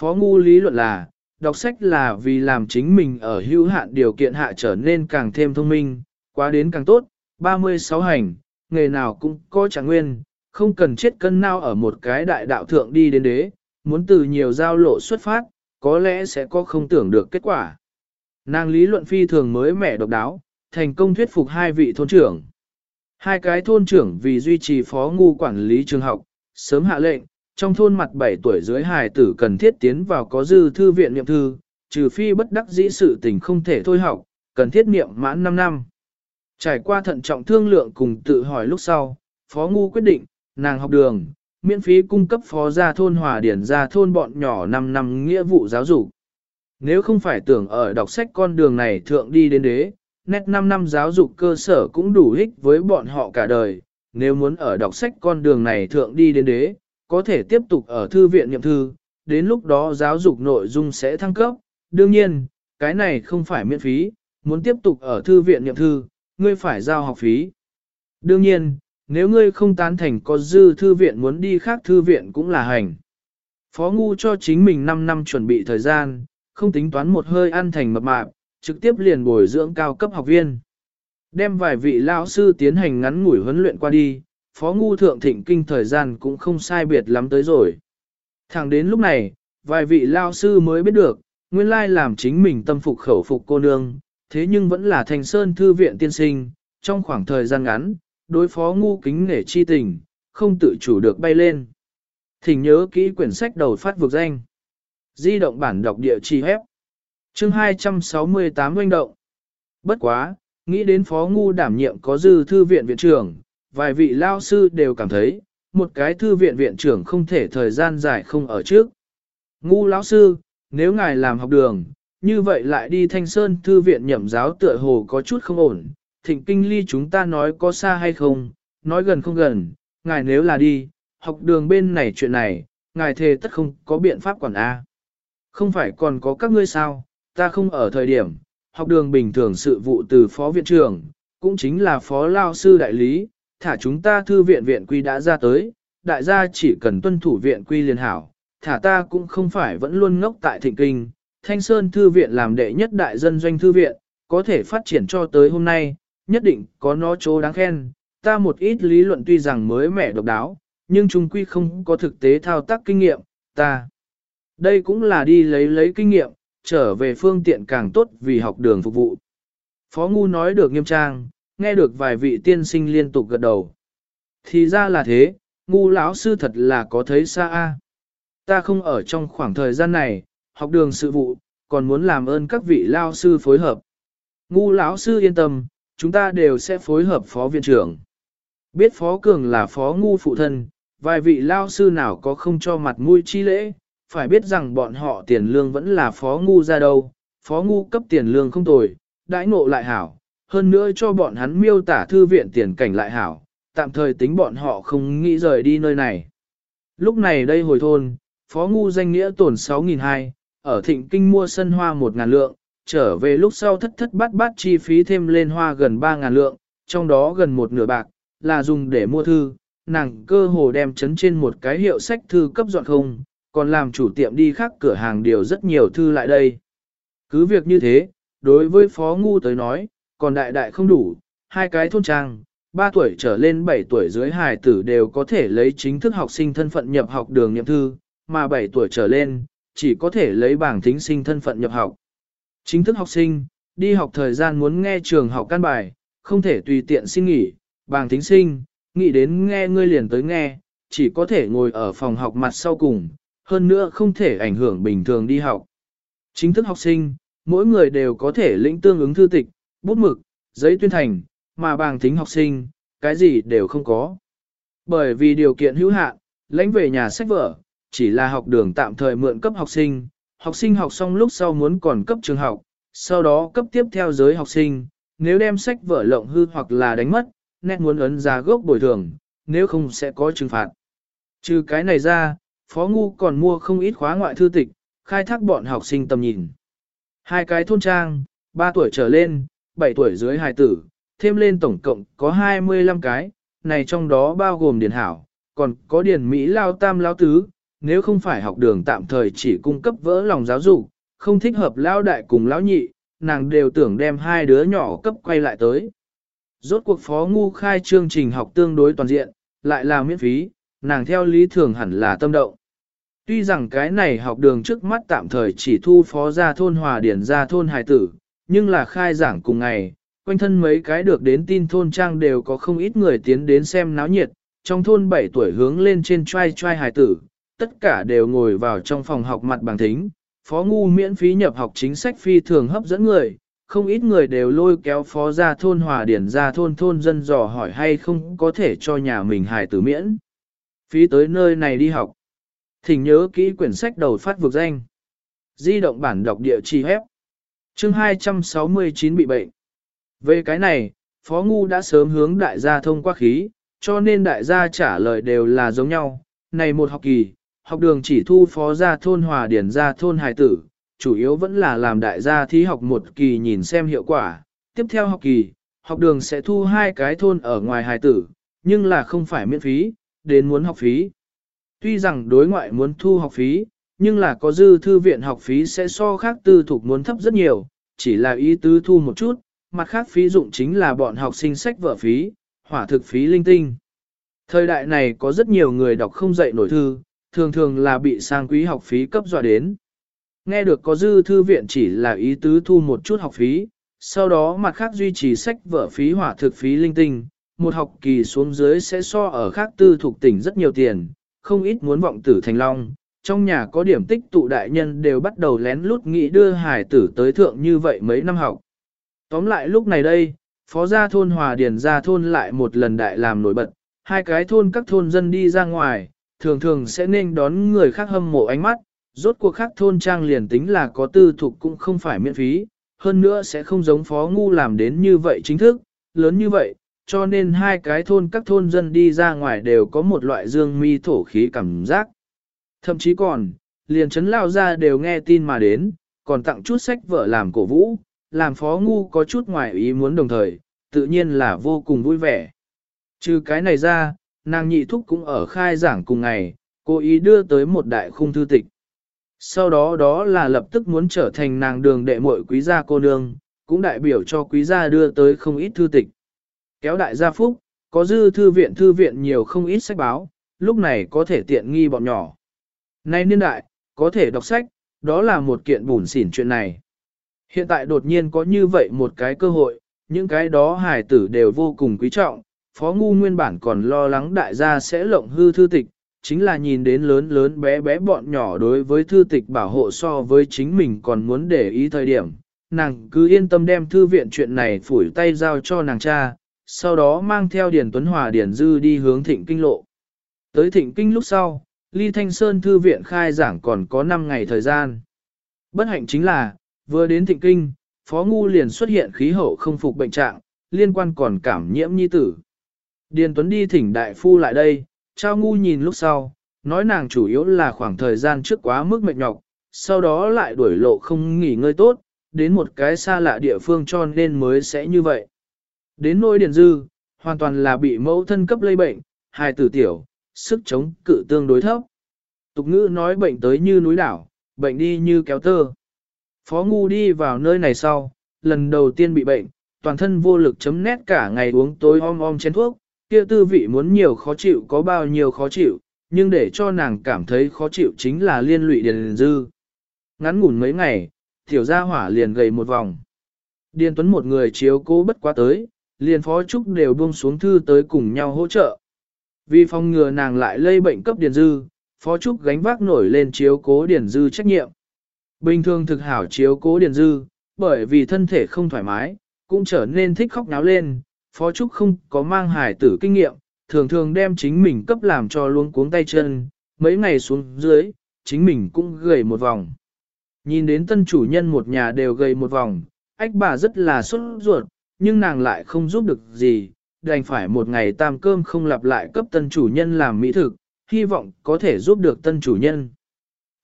Phó ngu lý luận là, đọc sách là vì làm chính mình ở hữu hạn điều kiện hạ trở nên càng thêm thông minh, quá đến càng tốt, 36 hành, nghề nào cũng có chẳng nguyên, không cần chết cân nào ở một cái đại đạo thượng đi đến đế, muốn từ nhiều giao lộ xuất phát, có lẽ sẽ có không tưởng được kết quả. Nàng lý luận phi thường mới mẻ độc đáo, thành công thuyết phục hai vị thôn trưởng. Hai cái thôn trưởng vì duy trì phó ngu quản lý trường học, sớm hạ lệnh, trong thôn mặt 7 tuổi dưới hài tử cần thiết tiến vào có dư thư viện niệm thư, trừ phi bất đắc dĩ sự tình không thể thôi học, cần thiết niệm mãn 5 năm. Trải qua thận trọng thương lượng cùng tự hỏi lúc sau, phó ngu quyết định, nàng học đường, miễn phí cung cấp phó gia thôn hòa điển gia thôn bọn nhỏ 5 năm nghĩa vụ giáo dục. Nếu không phải tưởng ở đọc sách con đường này thượng đi đến đế, nét 5 năm giáo dục cơ sở cũng đủ ích với bọn họ cả đời, nếu muốn ở đọc sách con đường này thượng đi đến đế, có thể tiếp tục ở thư viện nhậm thư, đến lúc đó giáo dục nội dung sẽ thăng cấp. Đương nhiên, cái này không phải miễn phí, muốn tiếp tục ở thư viện nhậm thư, ngươi phải giao học phí. Đương nhiên, nếu ngươi không tán thành có dư thư viện muốn đi khác thư viện cũng là hành. Phó ngu cho chính mình 5 năm chuẩn bị thời gian, không tính toán một hơi ăn thành mập mạp, trực tiếp liền bồi dưỡng cao cấp học viên. Đem vài vị lão sư tiến hành ngắn ngủi huấn luyện qua đi, phó ngu thượng thịnh kinh thời gian cũng không sai biệt lắm tới rồi. Thẳng đến lúc này, vài vị lao sư mới biết được, nguyên lai làm chính mình tâm phục khẩu phục cô nương, thế nhưng vẫn là thành sơn thư viện tiên sinh, trong khoảng thời gian ngắn, đối phó ngu kính nể chi tình, không tự chủ được bay lên. Thỉnh nhớ kỹ quyển sách đầu phát vực danh. Di động bản đọc địa chỉ hép. Chương 268 doanh động. Bất quá, nghĩ đến phó ngu đảm nhiệm có dư thư viện viện trưởng, vài vị lao sư đều cảm thấy, một cái thư viện viện trưởng không thể thời gian dài không ở trước. Ngu lão sư, nếu ngài làm học đường, như vậy lại đi thanh sơn thư viện nhậm giáo tựa hồ có chút không ổn, thịnh kinh ly chúng ta nói có xa hay không, nói gần không gần, ngài nếu là đi, học đường bên này chuyện này, ngài thề tất không có biện pháp quản A. Không phải còn có các ngươi sao, ta không ở thời điểm, học đường bình thường sự vụ từ phó viện trưởng, cũng chính là phó lao sư đại lý, thả chúng ta thư viện viện quy đã ra tới, đại gia chỉ cần tuân thủ viện quy liên hảo, thả ta cũng không phải vẫn luôn ngốc tại thịnh kinh, thanh sơn thư viện làm đệ nhất đại dân doanh thư viện, có thể phát triển cho tới hôm nay, nhất định có nó chỗ đáng khen, ta một ít lý luận tuy rằng mới mẻ độc đáo, nhưng chúng quy không có thực tế thao tác kinh nghiệm, ta. Đây cũng là đi lấy lấy kinh nghiệm, trở về phương tiện càng tốt vì học đường phục vụ. Phó Ngu nói được nghiêm trang, nghe được vài vị tiên sinh liên tục gật đầu. Thì ra là thế, Ngu lão sư thật là có thấy xa a. Ta không ở trong khoảng thời gian này, học đường sự vụ, còn muốn làm ơn các vị lao sư phối hợp. Ngu lão sư yên tâm, chúng ta đều sẽ phối hợp phó viện trưởng. Biết phó cường là phó ngu phụ thân, vài vị lao sư nào có không cho mặt mũi chi lễ, phải biết rằng bọn họ tiền lương vẫn là phó ngu ra đâu, phó ngu cấp tiền lương không tồi, đãi ngộ lại hảo, hơn nữa cho bọn hắn miêu tả thư viện tiền cảnh lại hảo, tạm thời tính bọn họ không nghĩ rời đi nơi này. Lúc này đây hồi thôn, phó ngu danh nghĩa tổn 6.200, ở thịnh kinh mua sân hoa 1.000 lượng, trở về lúc sau thất thất bát bát chi phí thêm lên hoa gần 3.000 lượng, trong đó gần một nửa bạc, là dùng để mua thư, nàng cơ hồ đem chấn trên một cái hiệu sách thư cấp dọn không, còn làm chủ tiệm đi khác cửa hàng điều rất nhiều thư lại đây. Cứ việc như thế, đối với Phó Ngu tới nói, còn đại đại không đủ, hai cái thôn trang, 3 tuổi trở lên 7 tuổi dưới hài tử đều có thể lấy chính thức học sinh thân phận nhập học đường niệm thư, mà 7 tuổi trở lên, chỉ có thể lấy bảng thính sinh thân phận nhập học. Chính thức học sinh, đi học thời gian muốn nghe trường học căn bài, không thể tùy tiện xin nghỉ, bảng thính sinh, nghĩ đến nghe ngươi liền tới nghe, chỉ có thể ngồi ở phòng học mặt sau cùng, hơn nữa không thể ảnh hưởng bình thường đi học. Chính thức học sinh, mỗi người đều có thể lĩnh tương ứng thư tịch, bút mực, giấy tuyên thành, mà bàng thính học sinh, cái gì đều không có. Bởi vì điều kiện hữu hạn, lãnh về nhà sách vở, chỉ là học đường tạm thời mượn cấp học sinh, học sinh học xong lúc sau muốn còn cấp trường học, sau đó cấp tiếp theo giới học sinh, nếu đem sách vở lộng hư hoặc là đánh mất, nét muốn ấn ra gốc bồi thường, nếu không sẽ có trừng phạt. Trừ cái này ra, Phó Ngu còn mua không ít khóa ngoại thư tịch, khai thác bọn học sinh tầm nhìn. Hai cái thôn trang, ba tuổi trở lên, 7 tuổi dưới hài tử, thêm lên tổng cộng có 25 cái, này trong đó bao gồm điển hảo, còn có điển Mỹ lao tam lao tứ, nếu không phải học đường tạm thời chỉ cung cấp vỡ lòng giáo dục, không thích hợp lao đại cùng lão nhị, nàng đều tưởng đem hai đứa nhỏ cấp quay lại tới. Rốt cuộc phó ngu khai chương trình học tương đối toàn diện, lại là miễn phí, nàng theo lý thường hẳn là tâm động. Tuy rằng cái này học đường trước mắt tạm thời chỉ thu phó ra thôn hòa điển ra thôn hài tử, nhưng là khai giảng cùng ngày, quanh thân mấy cái được đến tin thôn trang đều có không ít người tiến đến xem náo nhiệt, trong thôn 7 tuổi hướng lên trên trai trai hài tử, tất cả đều ngồi vào trong phòng học mặt bằng thính, phó ngu miễn phí nhập học chính sách phi thường hấp dẫn người, không ít người đều lôi kéo phó ra thôn hòa điển ra thôn thôn dân dò hỏi hay không có thể cho nhà mình hài tử miễn. Phí tới nơi này đi học. Thỉnh nhớ kỹ quyển sách đầu phát vực danh. Di động bản đọc địa chỉ hép. Chương 269 bị bệnh. Về cái này, Phó Ngu đã sớm hướng đại gia thông qua khí, cho nên đại gia trả lời đều là giống nhau. Này một học kỳ, học đường chỉ thu phó gia thôn hòa điển gia thôn hài tử, chủ yếu vẫn là làm đại gia thí học một kỳ nhìn xem hiệu quả. Tiếp theo học kỳ, học đường sẽ thu hai cái thôn ở ngoài hài tử, nhưng là không phải miễn phí, đến muốn học phí. Tuy rằng đối ngoại muốn thu học phí, nhưng là có dư thư viện học phí sẽ so khác tư thuộc muốn thấp rất nhiều, chỉ là ý tứ thu một chút, mặt khác phí dụng chính là bọn học sinh sách vở phí, hỏa thực phí linh tinh. Thời đại này có rất nhiều người đọc không dạy nổi thư, thường thường là bị sang quý học phí cấp dọa đến. Nghe được có dư thư viện chỉ là ý tứ thu một chút học phí, sau đó mặt khác duy trì sách vở phí hỏa thực phí linh tinh, một học kỳ xuống dưới sẽ so ở khác tư thuộc tỉnh rất nhiều tiền, không ít muốn vọng tử thành long. Trong nhà có điểm tích tụ đại nhân đều bắt đầu lén lút nghĩ đưa hải tử tới thượng như vậy mấy năm học. Tóm lại lúc này đây, phó gia thôn hòa điền gia thôn lại một lần đại làm nổi bật, hai cái thôn các thôn dân đi ra ngoài, thường thường sẽ nên đón người khác hâm mộ ánh mắt, rốt cuộc khác thôn trang liền tính là có tư thục cũng không phải miễn phí, hơn nữa sẽ không giống phó ngu làm đến như vậy chính thức, lớn như vậy, cho nên hai cái thôn các thôn dân đi ra ngoài đều có một loại dương mi thổ khí cảm giác. Thậm chí còn, liền chấn lao ra đều nghe tin mà đến, còn tặng chút sách vợ làm cổ vũ, làm phó ngu có chút ngoài ý muốn đồng thời, tự nhiên là vô cùng vui vẻ. Trừ cái này ra, nàng nhị thúc cũng ở khai giảng cùng ngày, cố ý đưa tới một đại khung thư tịch. Sau đó đó là lập tức muốn trở thành nàng đường đệ muội quý gia cô nương, cũng đại biểu cho quý gia đưa tới không ít thư tịch. Kéo đại gia phúc, có dư thư viện thư viện nhiều không ít sách báo, lúc này có thể tiện nghi bọn nhỏ. Nay niên đại, có thể đọc sách, đó là một kiện bùn xỉn chuyện này. Hiện tại đột nhiên có như vậy một cái cơ hội, những cái đó hài tử đều vô cùng quý trọng, Phó Ngu nguyên bản còn lo lắng đại gia sẽ lộng hư thư tịch, chính là nhìn đến lớn lớn bé bé bọn nhỏ đối với thư tịch bảo hộ so với chính mình còn muốn để ý thời điểm. Nàng cứ yên tâm đem thư viện chuyện này phủi tay giao cho nàng cha, sau đó mang theo Điền Tuấn Hòa Điền Dư đi hướng thịnh kinh lộ. Tới thịnh kinh lúc sau, Ly Thanh Sơn Thư viện khai giảng còn có 5 ngày thời gian. Bất hạnh chính là, vừa đến thịnh kinh, Phó Ngu liền xuất hiện khí hậu không phục bệnh trạng, liên quan còn cảm nhiễm nhi tử. Điền Tuấn đi thỉnh đại phu lại đây, trao ngu nhìn lúc sau, nói nàng chủ yếu là khoảng thời gian trước quá mức mệt nhọc, sau đó lại đuổi lộ không nghỉ ngơi tốt, đến một cái xa lạ địa phương cho nên mới sẽ như vậy. Đến nỗi điền dư, hoàn toàn là bị mẫu thân cấp lây bệnh, hài tử tiểu, sức chống cự tương đối thấp. Tục ngữ nói bệnh tới như núi đảo, bệnh đi như kéo tơ. Phó ngu đi vào nơi này sau, lần đầu tiên bị bệnh, toàn thân vô lực chấm nét cả ngày uống tối om om chén thuốc, kia tư vị muốn nhiều khó chịu có bao nhiêu khó chịu, nhưng để cho nàng cảm thấy khó chịu chính là liên lụy Điền Dư. Ngắn ngủn mấy ngày, tiểu gia hỏa liền gầy một vòng. Điền Tuấn một người chiếu cố bất quá tới, liền phó trúc đều buông xuống thư tới cùng nhau hỗ trợ. Vì phòng ngừa nàng lại lây bệnh cấp Điền Dư, phó trúc gánh vác nổi lên chiếu cố Điền Dư trách nhiệm. Bình thường thực hảo chiếu cố Điền Dư, bởi vì thân thể không thoải mái, cũng trở nên thích khóc náo lên, Phó Trúc không có mang hài tử kinh nghiệm, thường thường đem chính mình cấp làm cho luôn cuống tay chân, mấy ngày xuống dưới, chính mình cũng gầy một vòng. Nhìn đến tân chủ nhân một nhà đều gầy một vòng, ách bà rất là sốt ruột, nhưng nàng lại không giúp được gì, đành phải một ngày tam cơm không lặp lại cấp tân chủ nhân làm mỹ thực, hy vọng có thể giúp được tân chủ nhân.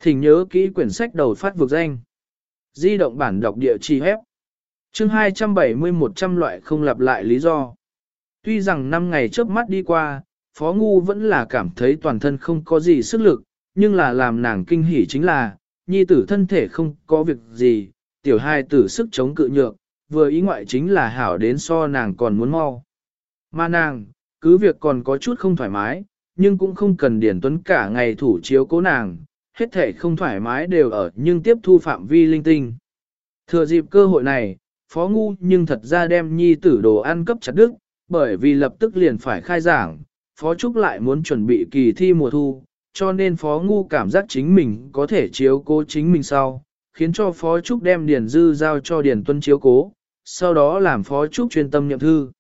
Thỉnh nhớ kỹ quyển sách đầu phát vực danh. Di động bản đọc địa chỉ hép chương 270 100 loại không lặp lại lý do. Tuy rằng 5 ngày trước mắt đi qua, Phó Ngu vẫn là cảm thấy toàn thân không có gì sức lực, nhưng là làm nàng kinh hỉ chính là, nhi tử thân thể không có việc gì, tiểu hai tử sức chống cự nhược, vừa ý ngoại chính là hảo đến so nàng còn muốn mau. Mà nàng, cứ việc còn có chút không thoải mái, nhưng cũng không cần Điển Tuấn cả ngày thủ chiếu cố nàng, hết thể không thoải mái đều ở nhưng tiếp thu phạm vi linh tinh. Thừa dịp cơ hội này, phó ngu nhưng thật ra đem nhi tử đồ ăn cấp chặt đức, bởi vì lập tức liền phải khai giảng, phó trúc lại muốn chuẩn bị kỳ thi mùa thu, cho nên phó ngu cảm giác chính mình có thể chiếu cố chính mình sau, khiến cho phó trúc đem điền dư giao cho điền tuân chiếu cố, sau đó làm phó trúc chuyên tâm nhậm thư.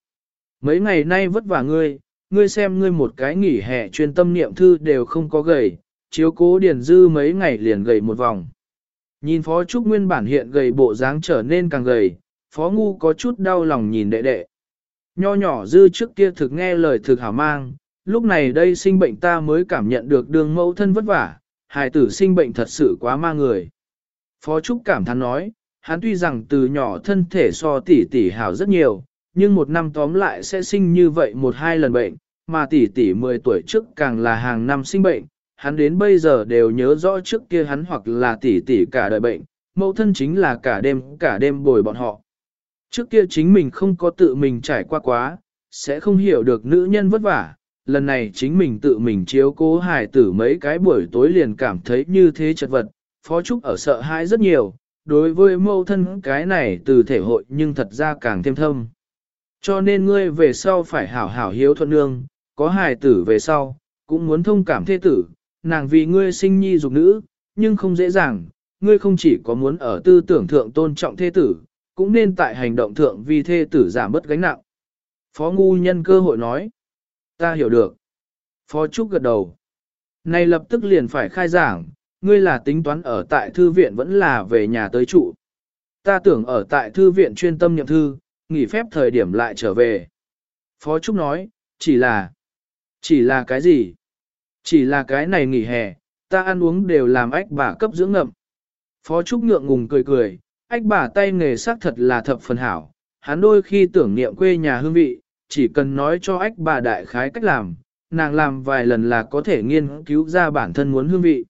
Mấy ngày nay vất vả ngươi, ngươi xem ngươi một cái nghỉ hè chuyên tâm niệm thư đều không có gầy, chiếu cố điền dư mấy ngày liền gầy một vòng. Nhìn phó trúc nguyên bản hiện gầy bộ dáng trở nên càng gầy, Phó Ngu có chút đau lòng nhìn đệ đệ. Nho nhỏ dư trước kia thực nghe lời thực hảo mang, lúc này đây sinh bệnh ta mới cảm nhận được đường mẫu thân vất vả, hài tử sinh bệnh thật sự quá ma người. Phó Trúc cảm thán nói, hắn tuy rằng từ nhỏ thân thể so tỷ tỷ hảo rất nhiều, nhưng một năm tóm lại sẽ sinh như vậy một hai lần bệnh, mà tỷ tỷ 10 tuổi trước càng là hàng năm sinh bệnh, hắn đến bây giờ đều nhớ rõ trước kia hắn hoặc là tỷ tỷ cả đời bệnh, mẫu thân chính là cả đêm cả đêm bồi bọn họ. Trước kia chính mình không có tự mình trải qua quá, sẽ không hiểu được nữ nhân vất vả. Lần này chính mình tự mình chiếu cố hài tử mấy cái buổi tối liền cảm thấy như thế chật vật, Phó Trúc ở sợ hãi rất nhiều, đối với mâu thân cái này từ thể hội nhưng thật ra càng thêm thâm. Cho nên ngươi về sau phải hảo hảo hiếu thuận nương, có hài tử về sau, cũng muốn thông cảm thế tử, nàng vì ngươi sinh nhi dục nữ, nhưng không dễ dàng, ngươi không chỉ có muốn ở tư tưởng thượng tôn trọng thế tử, cũng nên tại hành động thượng vì thê tử giảm bớt gánh nặng. Phó ngu nhân cơ hội nói, ta hiểu được. Phó Trúc gật đầu. Này lập tức liền phải khai giảng, ngươi là tính toán ở tại thư viện vẫn là về nhà tới trụ. Ta tưởng ở tại thư viện chuyên tâm nhậm thư, nghỉ phép thời điểm lại trở về. Phó Trúc nói, chỉ là, chỉ là cái gì? Chỉ là cái này nghỉ hè, ta ăn uống đều làm ách bà cấp dưỡng ngậm. Phó Trúc ngượng ngùng cười cười, ách bà tay nghề sắc thật là thập phần hảo, hắn đôi khi tưởng niệm quê nhà hương vị, chỉ cần nói cho ách bà đại khái cách làm, nàng làm vài lần là có thể nghiên cứu ra bản thân muốn hương vị.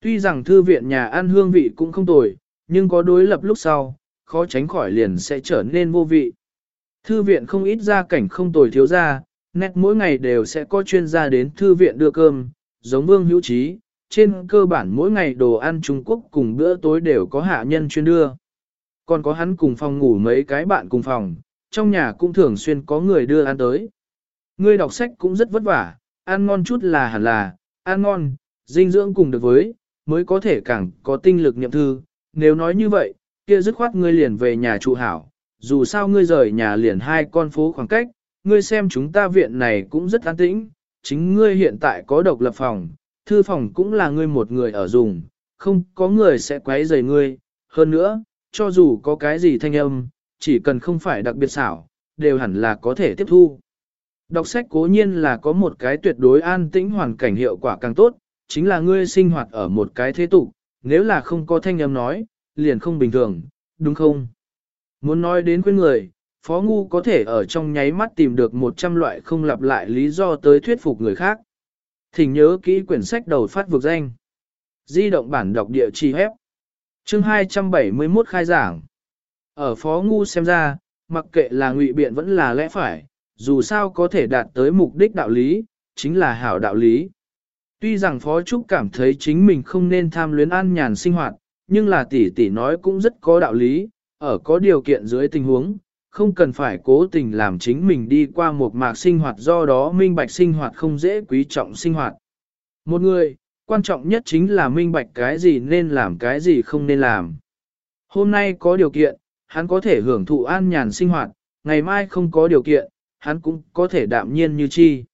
Tuy rằng thư viện nhà ăn hương vị cũng không tồi, nhưng có đối lập lúc sau, khó tránh khỏi liền sẽ trở nên vô vị. Thư viện không ít ra cảnh không tồi thiếu ra, nét mỗi ngày đều sẽ có chuyên gia đến thư viện đưa cơm, giống vương hữu trí, trên cơ bản mỗi ngày đồ ăn Trung Quốc cùng bữa tối đều có hạ nhân chuyên đưa. Còn có hắn cùng phòng ngủ mấy cái bạn cùng phòng, trong nhà cũng thường xuyên có người đưa ăn tới. Ngươi đọc sách cũng rất vất vả, ăn ngon chút là hẳn là, ăn ngon, dinh dưỡng cùng được với, mới có thể càng có tinh lực niệm thư. Nếu nói như vậy, kia dứt khoát ngươi liền về nhà trụ hảo, dù sao ngươi rời nhà liền hai con phố khoảng cách, ngươi xem chúng ta viện này cũng rất an tĩnh, chính ngươi hiện tại có độc lập phòng, thư phòng cũng là ngươi một người ở dùng, không có người sẽ quấy rầy ngươi, hơn nữa, cho dù có cái gì thanh âm, chỉ cần không phải đặc biệt xảo, đều hẳn là có thể tiếp thu. Đọc sách cố nhiên là có một cái tuyệt đối an tĩnh hoàn cảnh hiệu quả càng tốt, chính là ngươi sinh hoạt ở một cái thế tục, nếu là không có thanh âm nói, liền không bình thường, đúng không? Muốn nói đến quên người, Phó Ngu có thể ở trong nháy mắt tìm được 100 loại không lặp lại lý do tới thuyết phục người khác. Thỉnh nhớ kỹ quyển sách đầu phát vực danh. Di động bản đọc địa chỉ hép. Chương 271 khai giảng. Ở Phó Ngu xem ra, mặc kệ là ngụy biện vẫn là lẽ phải, dù sao có thể đạt tới mục đích đạo lý, chính là hảo đạo lý. Tuy rằng Phó Trúc cảm thấy chính mình không nên tham luyến an nhàn sinh hoạt, nhưng là tỷ tỷ nói cũng rất có đạo lý, ở có điều kiện dưới tình huống, không cần phải cố tình làm chính mình đi qua một mạc sinh hoạt do đó minh bạch sinh hoạt không dễ quý trọng sinh hoạt. Một người, quan trọng nhất chính là minh bạch cái gì nên làm cái gì không nên làm. Hôm nay có điều kiện, hắn có thể hưởng thụ an nhàn sinh hoạt, ngày mai không có điều kiện, hắn cũng có thể đạm nhiên như chi.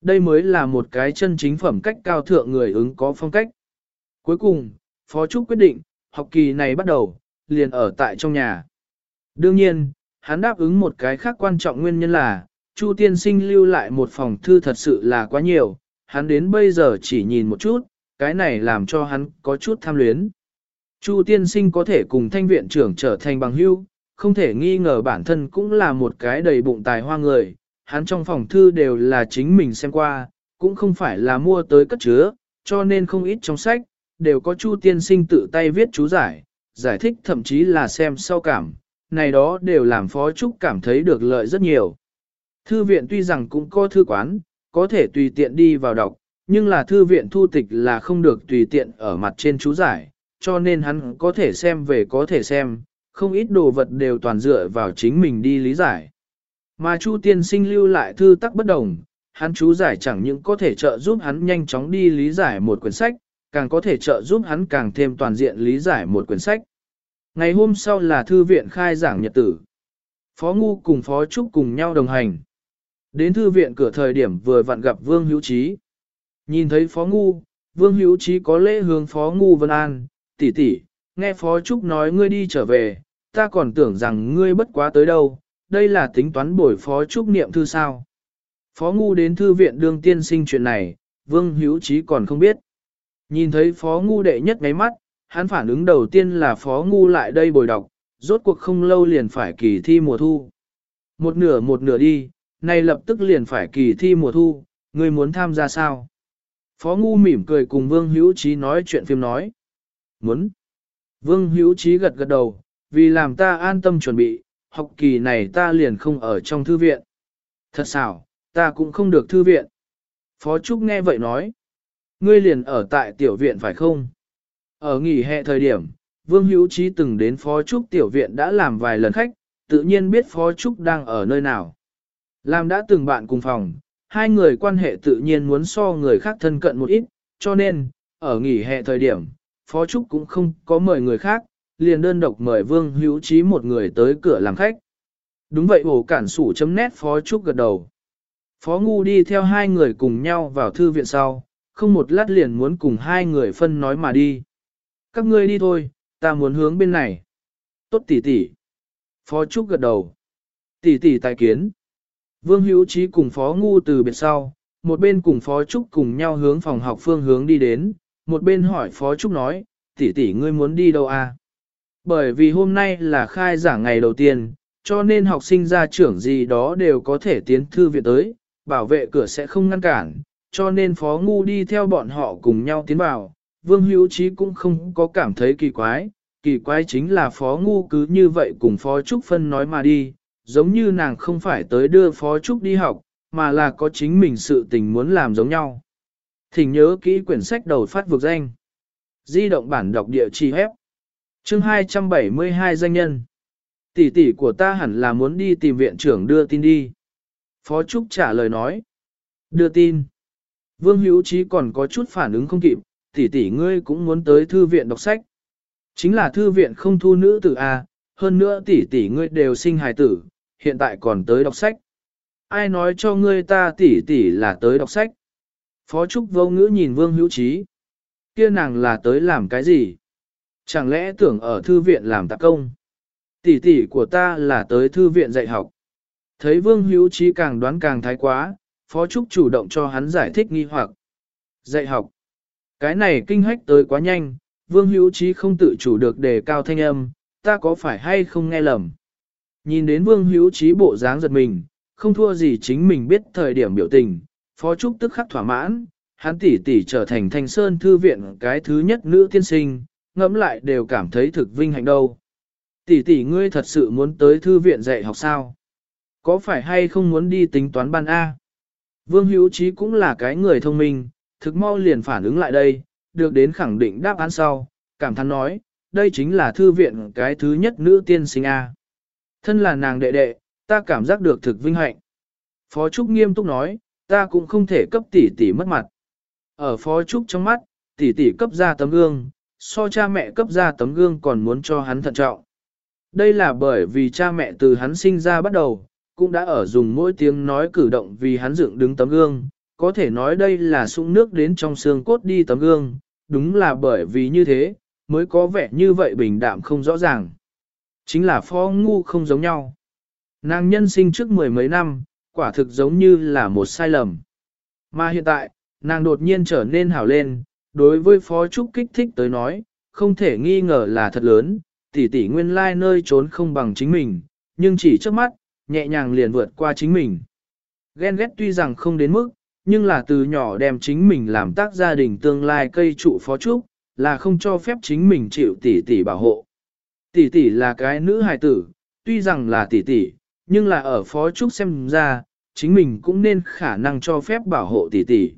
Đây mới là một cái chân chính phẩm cách cao thượng người ứng có phong cách. Cuối cùng, Phó Trúc quyết định, học kỳ này bắt đầu, liền ở tại trong nhà. Đương nhiên, hắn đáp ứng một cái khác quan trọng nguyên nhân là, Chu tiên sinh lưu lại một phòng thư thật sự là quá nhiều, hắn đến bây giờ chỉ nhìn một chút, cái này làm cho hắn có chút tham luyến. Chu tiên sinh có thể cùng thanh viện trưởng trở thành bằng hữu, không thể nghi ngờ bản thân cũng là một cái đầy bụng tài hoa người, hắn trong phòng thư đều là chính mình xem qua, cũng không phải là mua tới cất chứa, cho nên không ít trong sách, đều có Chu tiên sinh tự tay viết chú giải, giải thích thậm chí là xem sau cảm, này đó đều làm Phó Trúc cảm thấy được lợi rất nhiều. Thư viện tuy rằng cũng có thư quán, có thể tùy tiện đi vào đọc, nhưng là thư viện thu tịch là không được tùy tiện ở mặt trên chú giải, cho nên hắn có thể xem về có thể xem, không ít đồ vật đều toàn dựa vào chính mình đi lý giải. Mà Chu tiên sinh lưu lại thư tắc bất đồng, hắn chú giải chẳng những có thể trợ giúp hắn nhanh chóng đi lý giải một quyển sách, càng có thể trợ giúp hắn càng thêm toàn diện lý giải một quyển sách. Ngày hôm sau là thư viện khai giảng nhật tử. Phó Ngu cùng Phó Trúc cùng nhau đồng hành. Đến thư viện cửa thời điểm vừa vặn gặp Vương Hữu Trí. Nhìn thấy Phó Ngu, Vương Hữu Trí có lễ hướng Phó Ngu Vân An, tỷ tỷ, nghe Phó Trúc nói ngươi đi trở về, ta còn tưởng rằng ngươi bất quá tới đâu, đây là tính toán bổi Phó Trúc niệm thư sao. Phó Ngu đến thư viện đương tiên sinh chuyện này, Vương Hữu Trí còn không biết. Nhìn thấy Phó Ngu đệ nhất ngáy mắt, hắn phản ứng đầu tiên là Phó Ngu lại đây bồi đọc, rốt cuộc không lâu liền phải kỳ thi mùa thu. Một nửa một nửa đi, nay lập tức liền phải kỳ thi mùa thu, người muốn tham gia sao? Phó Ngu mỉm cười cùng Vương Hữu Trí nói chuyện phim nói. Muốn. Vương Hữu Trí gật gật đầu, vì làm ta an tâm chuẩn bị, học kỳ này ta liền không ở trong thư viện. Thật xảo, ta cũng không được thư viện. Phó Trúc nghe vậy nói. Ngươi liền ở tại tiểu viện phải không? Ở nghỉ hè thời điểm, Vương Hữu Trí từng đến Phó Trúc tiểu viện đã làm vài lần khách, tự nhiên biết Phó Trúc đang ở nơi nào. Làm đã từng bạn cùng phòng, hai người quan hệ tự nhiên muốn so người khác thân cận một ít, cho nên, ở nghỉ hè thời điểm, Phó Trúc cũng không có mời người khác, liền đơn độc mời Vương Hữu Trí một người tới cửa làm khách. Đúng vậy ổ cản sủ chấm nét Phó Trúc gật đầu. Phó Ngu đi theo hai người cùng nhau vào thư viện sau, không một lát liền muốn cùng hai người phân nói mà đi. Các ngươi đi thôi, ta muốn hướng bên này. Tốt tỷ tỷ. Phó Trúc gật đầu. Tỷ tỷ tài kiến. Vương Hữu Trí cùng Phó Ngu từ biệt sau, một bên cùng Phó Trúc cùng nhau hướng phòng học phương hướng đi đến, một bên hỏi Phó Trúc nói, tỷ tỷ ngươi muốn đi đâu à? Bởi vì hôm nay là khai giảng ngày đầu tiên, cho nên học sinh ra trưởng gì đó đều có thể tiến thư viện tới, bảo vệ cửa sẽ không ngăn cản, cho nên Phó Ngu đi theo bọn họ cùng nhau tiến vào. Vương Hữu Trí cũng không có cảm thấy kỳ quái, kỳ quái chính là Phó Ngu cứ như vậy cùng Phó Trúc Phân nói mà đi, giống như nàng không phải tới đưa Phó Trúc đi học, mà là có chính mình sự tình muốn làm giống nhau. Thỉnh nhớ kỹ quyển sách đầu phát vực danh. Di động bản đọc địa chỉ hép. Chương 272 danh nhân. Tỷ tỷ của ta hẳn là muốn đi tìm viện trưởng đưa tin đi. Phó Trúc trả lời nói. Đưa tin. Vương Hữu Trí còn có chút phản ứng không kịp, tỷ tỷ ngươi cũng muốn tới thư viện đọc sách. Chính là thư viện không thu nữ tử A, hơn nữa tỷ tỷ ngươi đều sinh hài tử, hiện tại còn tới đọc sách. Ai nói cho ngươi ta tỷ tỷ là tới đọc sách? Phó Trúc vô ngữ nhìn Vương Hữu Trí. Kia nàng là tới làm cái gì? Chẳng lẽ tưởng ở thư viện làm tạp công? Tỷ tỷ của ta là tới thư viện dạy học. Thấy Vương Hữu Trí càng đoán càng thái quá, Phó Trúc chủ động cho hắn giải thích nghi hoặc. Dạy học. Cái này kinh hách tới quá nhanh, Vương Hữu Trí không tự chủ được đề cao thanh âm, ta có phải hay không nghe lầm. Nhìn đến Vương Hữu Trí bộ dáng giật mình, không thua gì chính mình biết thời điểm biểu tình, Phó Trúc tức khắc thỏa mãn, hắn tỷ tỷ trở thành thanh sơn thư viện cái thứ nhất nữ tiên sinh, ngẫm lại đều cảm thấy thực vinh hạnh đâu. Tỷ tỷ ngươi thật sự muốn tới thư viện dạy học sao? Có phải hay không muốn đi tính toán ban A? Vương Hữu Trí cũng là cái người thông minh, thực mau liền phản ứng lại đây, được đến khẳng định đáp án sau, cảm thán nói, đây chính là thư viện cái thứ nhất nữ tiên sinh A. Thân là nàng đệ đệ, ta cảm giác được thực vinh hạnh. Phó Trúc nghiêm túc nói, ta cũng không thể cấp tỷ tỷ mất mặt. Ở Phó Trúc trong mắt, tỷ tỷ cấp ra tấm gương, so cha mẹ cấp ra tấm gương còn muốn cho hắn thận trọng. Đây là bởi vì cha mẹ từ hắn sinh ra bắt đầu, cũng đã ở dùng mỗi tiếng nói cử động vì hắn dựng đứng tấm gương, có thể nói đây là sung nước đến trong xương cốt đi tấm gương, đúng là bởi vì như thế, mới có vẻ như vậy bình đạm không rõ ràng. Chính là phó ngu không giống nhau. Nàng nhân sinh trước mười mấy năm, quả thực giống như là một sai lầm. Mà hiện tại, nàng đột nhiên trở nên hảo lên, đối với phó trúc kích thích tới nói, không thể nghi ngờ là thật lớn, tỷ tỷ nguyên lai nơi trốn không bằng chính mình, nhưng chỉ trước mắt, nhẹ nhàng liền vượt qua chính mình. Ghen ghét tuy rằng không đến mức, nhưng là từ nhỏ đem chính mình làm tác gia đình tương lai cây trụ phó trúc, là không cho phép chính mình chịu tỷ tỷ bảo hộ. Tỷ tỷ là cái nữ hài tử, tuy rằng là tỷ tỷ, nhưng là ở phó trúc xem ra, chính mình cũng nên khả năng cho phép bảo hộ tỷ tỷ.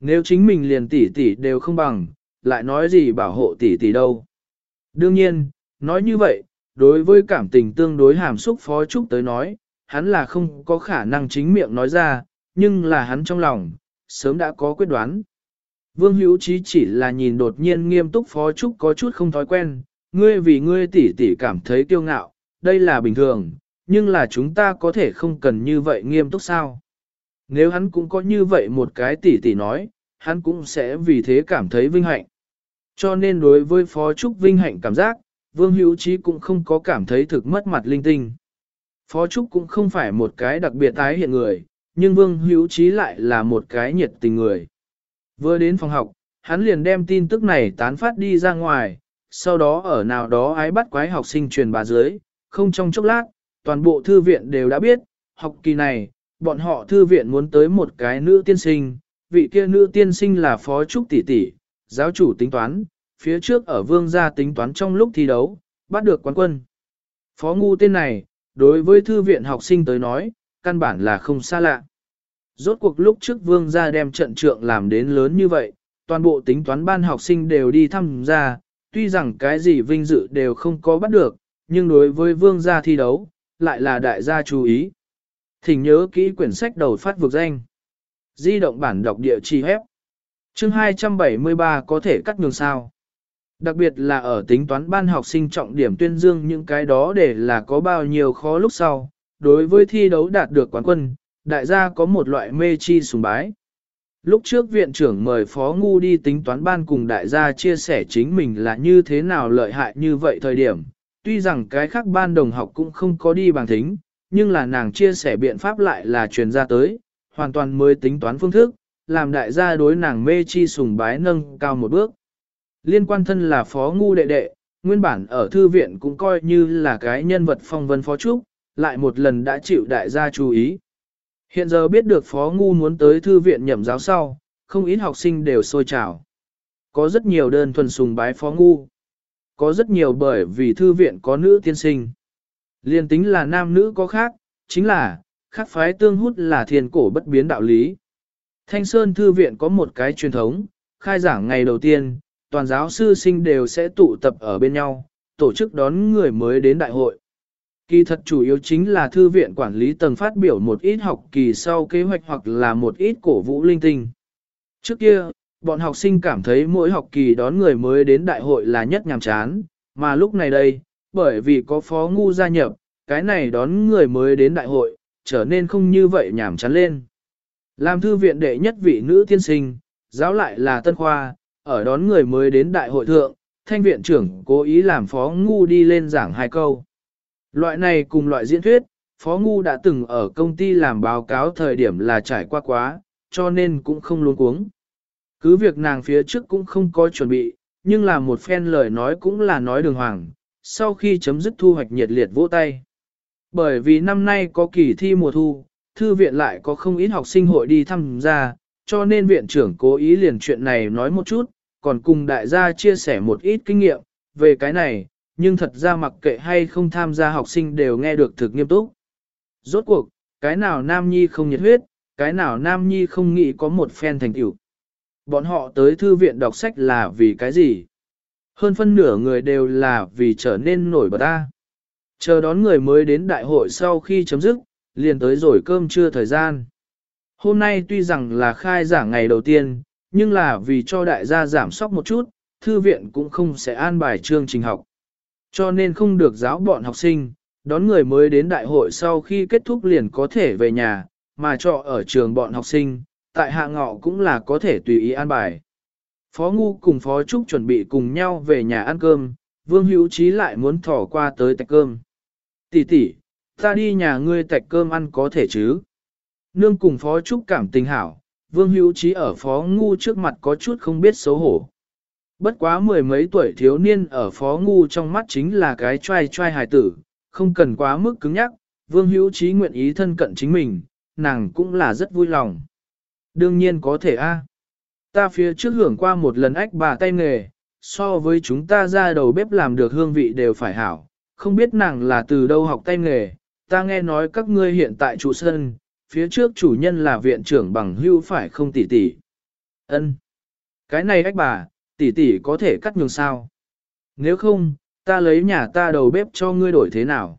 Nếu chính mình liền tỷ tỷ đều không bằng, lại nói gì bảo hộ tỷ tỷ đâu. Đương nhiên, nói như vậy, đối với cảm tình tương đối hàm xúc phó trúc tới nói, hắn là không có khả năng chính miệng nói ra, nhưng là hắn trong lòng, sớm đã có quyết đoán. Vương Hữu trí chỉ là nhìn đột nhiên nghiêm túc phó trúc có chút không thói quen, ngươi vì ngươi tỷ tỷ cảm thấy kiêu ngạo, đây là bình thường, nhưng là chúng ta có thể không cần như vậy nghiêm túc sao. Nếu hắn cũng có như vậy một cái tỷ tỷ nói, hắn cũng sẽ vì thế cảm thấy vinh hạnh. Cho nên đối với phó trúc vinh hạnh cảm giác, Vương Hữu Chí cũng không có cảm thấy thực mất mặt linh tinh. Phó Trúc cũng không phải một cái đặc biệt tái hiện người, nhưng Vương Hữu Chí lại là một cái nhiệt tình người. Vừa đến phòng học, hắn liền đem tin tức này tán phát đi ra ngoài, sau đó ở nào đó ái bắt quái học sinh truyền bà dưới, không trong chốc lát, toàn bộ thư viện đều đã biết, học kỳ này, bọn họ thư viện muốn tới một cái nữ tiên sinh, vị kia nữ tiên sinh là Phó Trúc tỷ tỷ, giáo chủ tính toán, phía trước ở vương gia tính toán trong lúc thi đấu, bắt được quán quân. Phó ngu tên này, đối với thư viện học sinh tới nói, căn bản là không xa lạ. Rốt cuộc lúc trước vương gia đem trận trượng làm đến lớn như vậy, toàn bộ tính toán ban học sinh đều đi thăm gia, tuy rằng cái gì vinh dự đều không có bắt được, nhưng đối với vương gia thi đấu, lại là đại gia chú ý. Thỉnh nhớ kỹ quyển sách đầu phát vực danh. Di động bản đọc địa chỉ hép. Chương 273 có thể cắt nhường sao. Đặc biệt là ở tính toán ban học sinh trọng điểm tuyên dương những cái đó để là có bao nhiêu khó lúc sau, đối với thi đấu đạt được quán quân, đại gia có một loại mê chi sùng bái. Lúc trước viện trưởng mời Phó Ngu đi tính toán ban cùng đại gia chia sẻ chính mình là như thế nào lợi hại như vậy thời điểm, tuy rằng cái khác ban đồng học cũng không có đi bằng thính, nhưng là nàng chia sẻ biện pháp lại là truyền ra tới, hoàn toàn mới tính toán phương thức, làm đại gia đối nàng mê chi sùng bái nâng cao một bước. Liên quan thân là Phó Ngu đệ đệ, nguyên bản ở thư viện cũng coi như là cái nhân vật phong vân phó trúc, lại một lần đã chịu đại gia chú ý. Hiện giờ biết được Phó Ngu muốn tới thư viện nhậm giáo sau, không ít học sinh đều sôi trào. Có rất nhiều đơn thuần sùng bái Phó Ngu. Có rất nhiều bởi vì thư viện có nữ tiên sinh. Liên tính là nam nữ có khác, chính là, khác phái tương hút là thiền cổ bất biến đạo lý. Thanh Sơn Thư viện có một cái truyền thống, khai giảng ngày đầu tiên, toàn giáo sư sinh đều sẽ tụ tập ở bên nhau, tổ chức đón người mới đến đại hội. Kỳ thật chủ yếu chính là thư viện quản lý tầng phát biểu một ít học kỳ sau kế hoạch hoặc là một ít cổ vũ linh tinh. Trước kia, bọn học sinh cảm thấy mỗi học kỳ đón người mới đến đại hội là nhất nhàm chán, mà lúc này đây, bởi vì có phó ngu gia nhập, cái này đón người mới đến đại hội, trở nên không như vậy nhàm chán lên. Làm thư viện đệ nhất vị nữ tiên sinh, giáo lại là tân khoa, ở đón người mới đến đại hội thượng, thanh viện trưởng cố ý làm phó ngu đi lên giảng hai câu. Loại này cùng loại diễn thuyết, Phó Ngu đã từng ở công ty làm báo cáo thời điểm là trải qua quá, cho nên cũng không luôn cuống. Cứ việc nàng phía trước cũng không có chuẩn bị, nhưng là một phen lời nói cũng là nói đường hoàng, sau khi chấm dứt thu hoạch nhiệt liệt vỗ tay. Bởi vì năm nay có kỳ thi mùa thu, thư viện lại có không ít học sinh hội đi tham gia, cho nên viện trưởng cố ý liền chuyện này nói một chút, còn cùng đại gia chia sẻ một ít kinh nghiệm, về cái này, nhưng thật ra mặc kệ hay không tham gia học sinh đều nghe được thực nghiêm túc. Rốt cuộc, cái nào nam nhi không nhiệt huyết, cái nào nam nhi không nghĩ có một phen thành tựu. Bọn họ tới thư viện đọc sách là vì cái gì? Hơn phân nửa người đều là vì trở nên nổi bật ta. Chờ đón người mới đến đại hội sau khi chấm dứt, liền tới rồi cơm trưa thời gian. Hôm nay tuy rằng là khai giảng ngày đầu tiên, nhưng là vì cho đại gia giảm sóc một chút, thư viện cũng không sẽ an bài chương trình học. Cho nên không được giáo bọn học sinh, đón người mới đến đại hội sau khi kết thúc liền có thể về nhà, mà trọ ở trường bọn học sinh, tại hạ ngọ cũng là có thể tùy ý an bài. Phó Ngu cùng Phó Trúc chuẩn bị cùng nhau về nhà ăn cơm, Vương Hữu Trí lại muốn thỏ qua tới tạch cơm. Tỷ tỷ, ta đi nhà ngươi tạch cơm ăn có thể chứ? Nương cùng Phó Trúc cảm tình hảo, Vương Hữu Trí ở Phó Ngu trước mặt có chút không biết xấu hổ. Bất quá mười mấy tuổi thiếu niên ở phó ngu trong mắt chính là cái trai trai hài tử, không cần quá mức cứng nhắc, vương hữu trí nguyện ý thân cận chính mình, nàng cũng là rất vui lòng. Đương nhiên có thể a. Ta phía trước hưởng qua một lần ách bà tay nghề, so với chúng ta ra đầu bếp làm được hương vị đều phải hảo, không biết nàng là từ đâu học tay nghề, ta nghe nói các ngươi hiện tại trụ sân, phía trước chủ nhân là viện trưởng bằng hưu phải không tỷ tỷ. Ân, Cái này ách bà, tỷ tỷ có thể cắt nhường sao? Nếu không, ta lấy nhà ta đầu bếp cho ngươi đổi thế nào?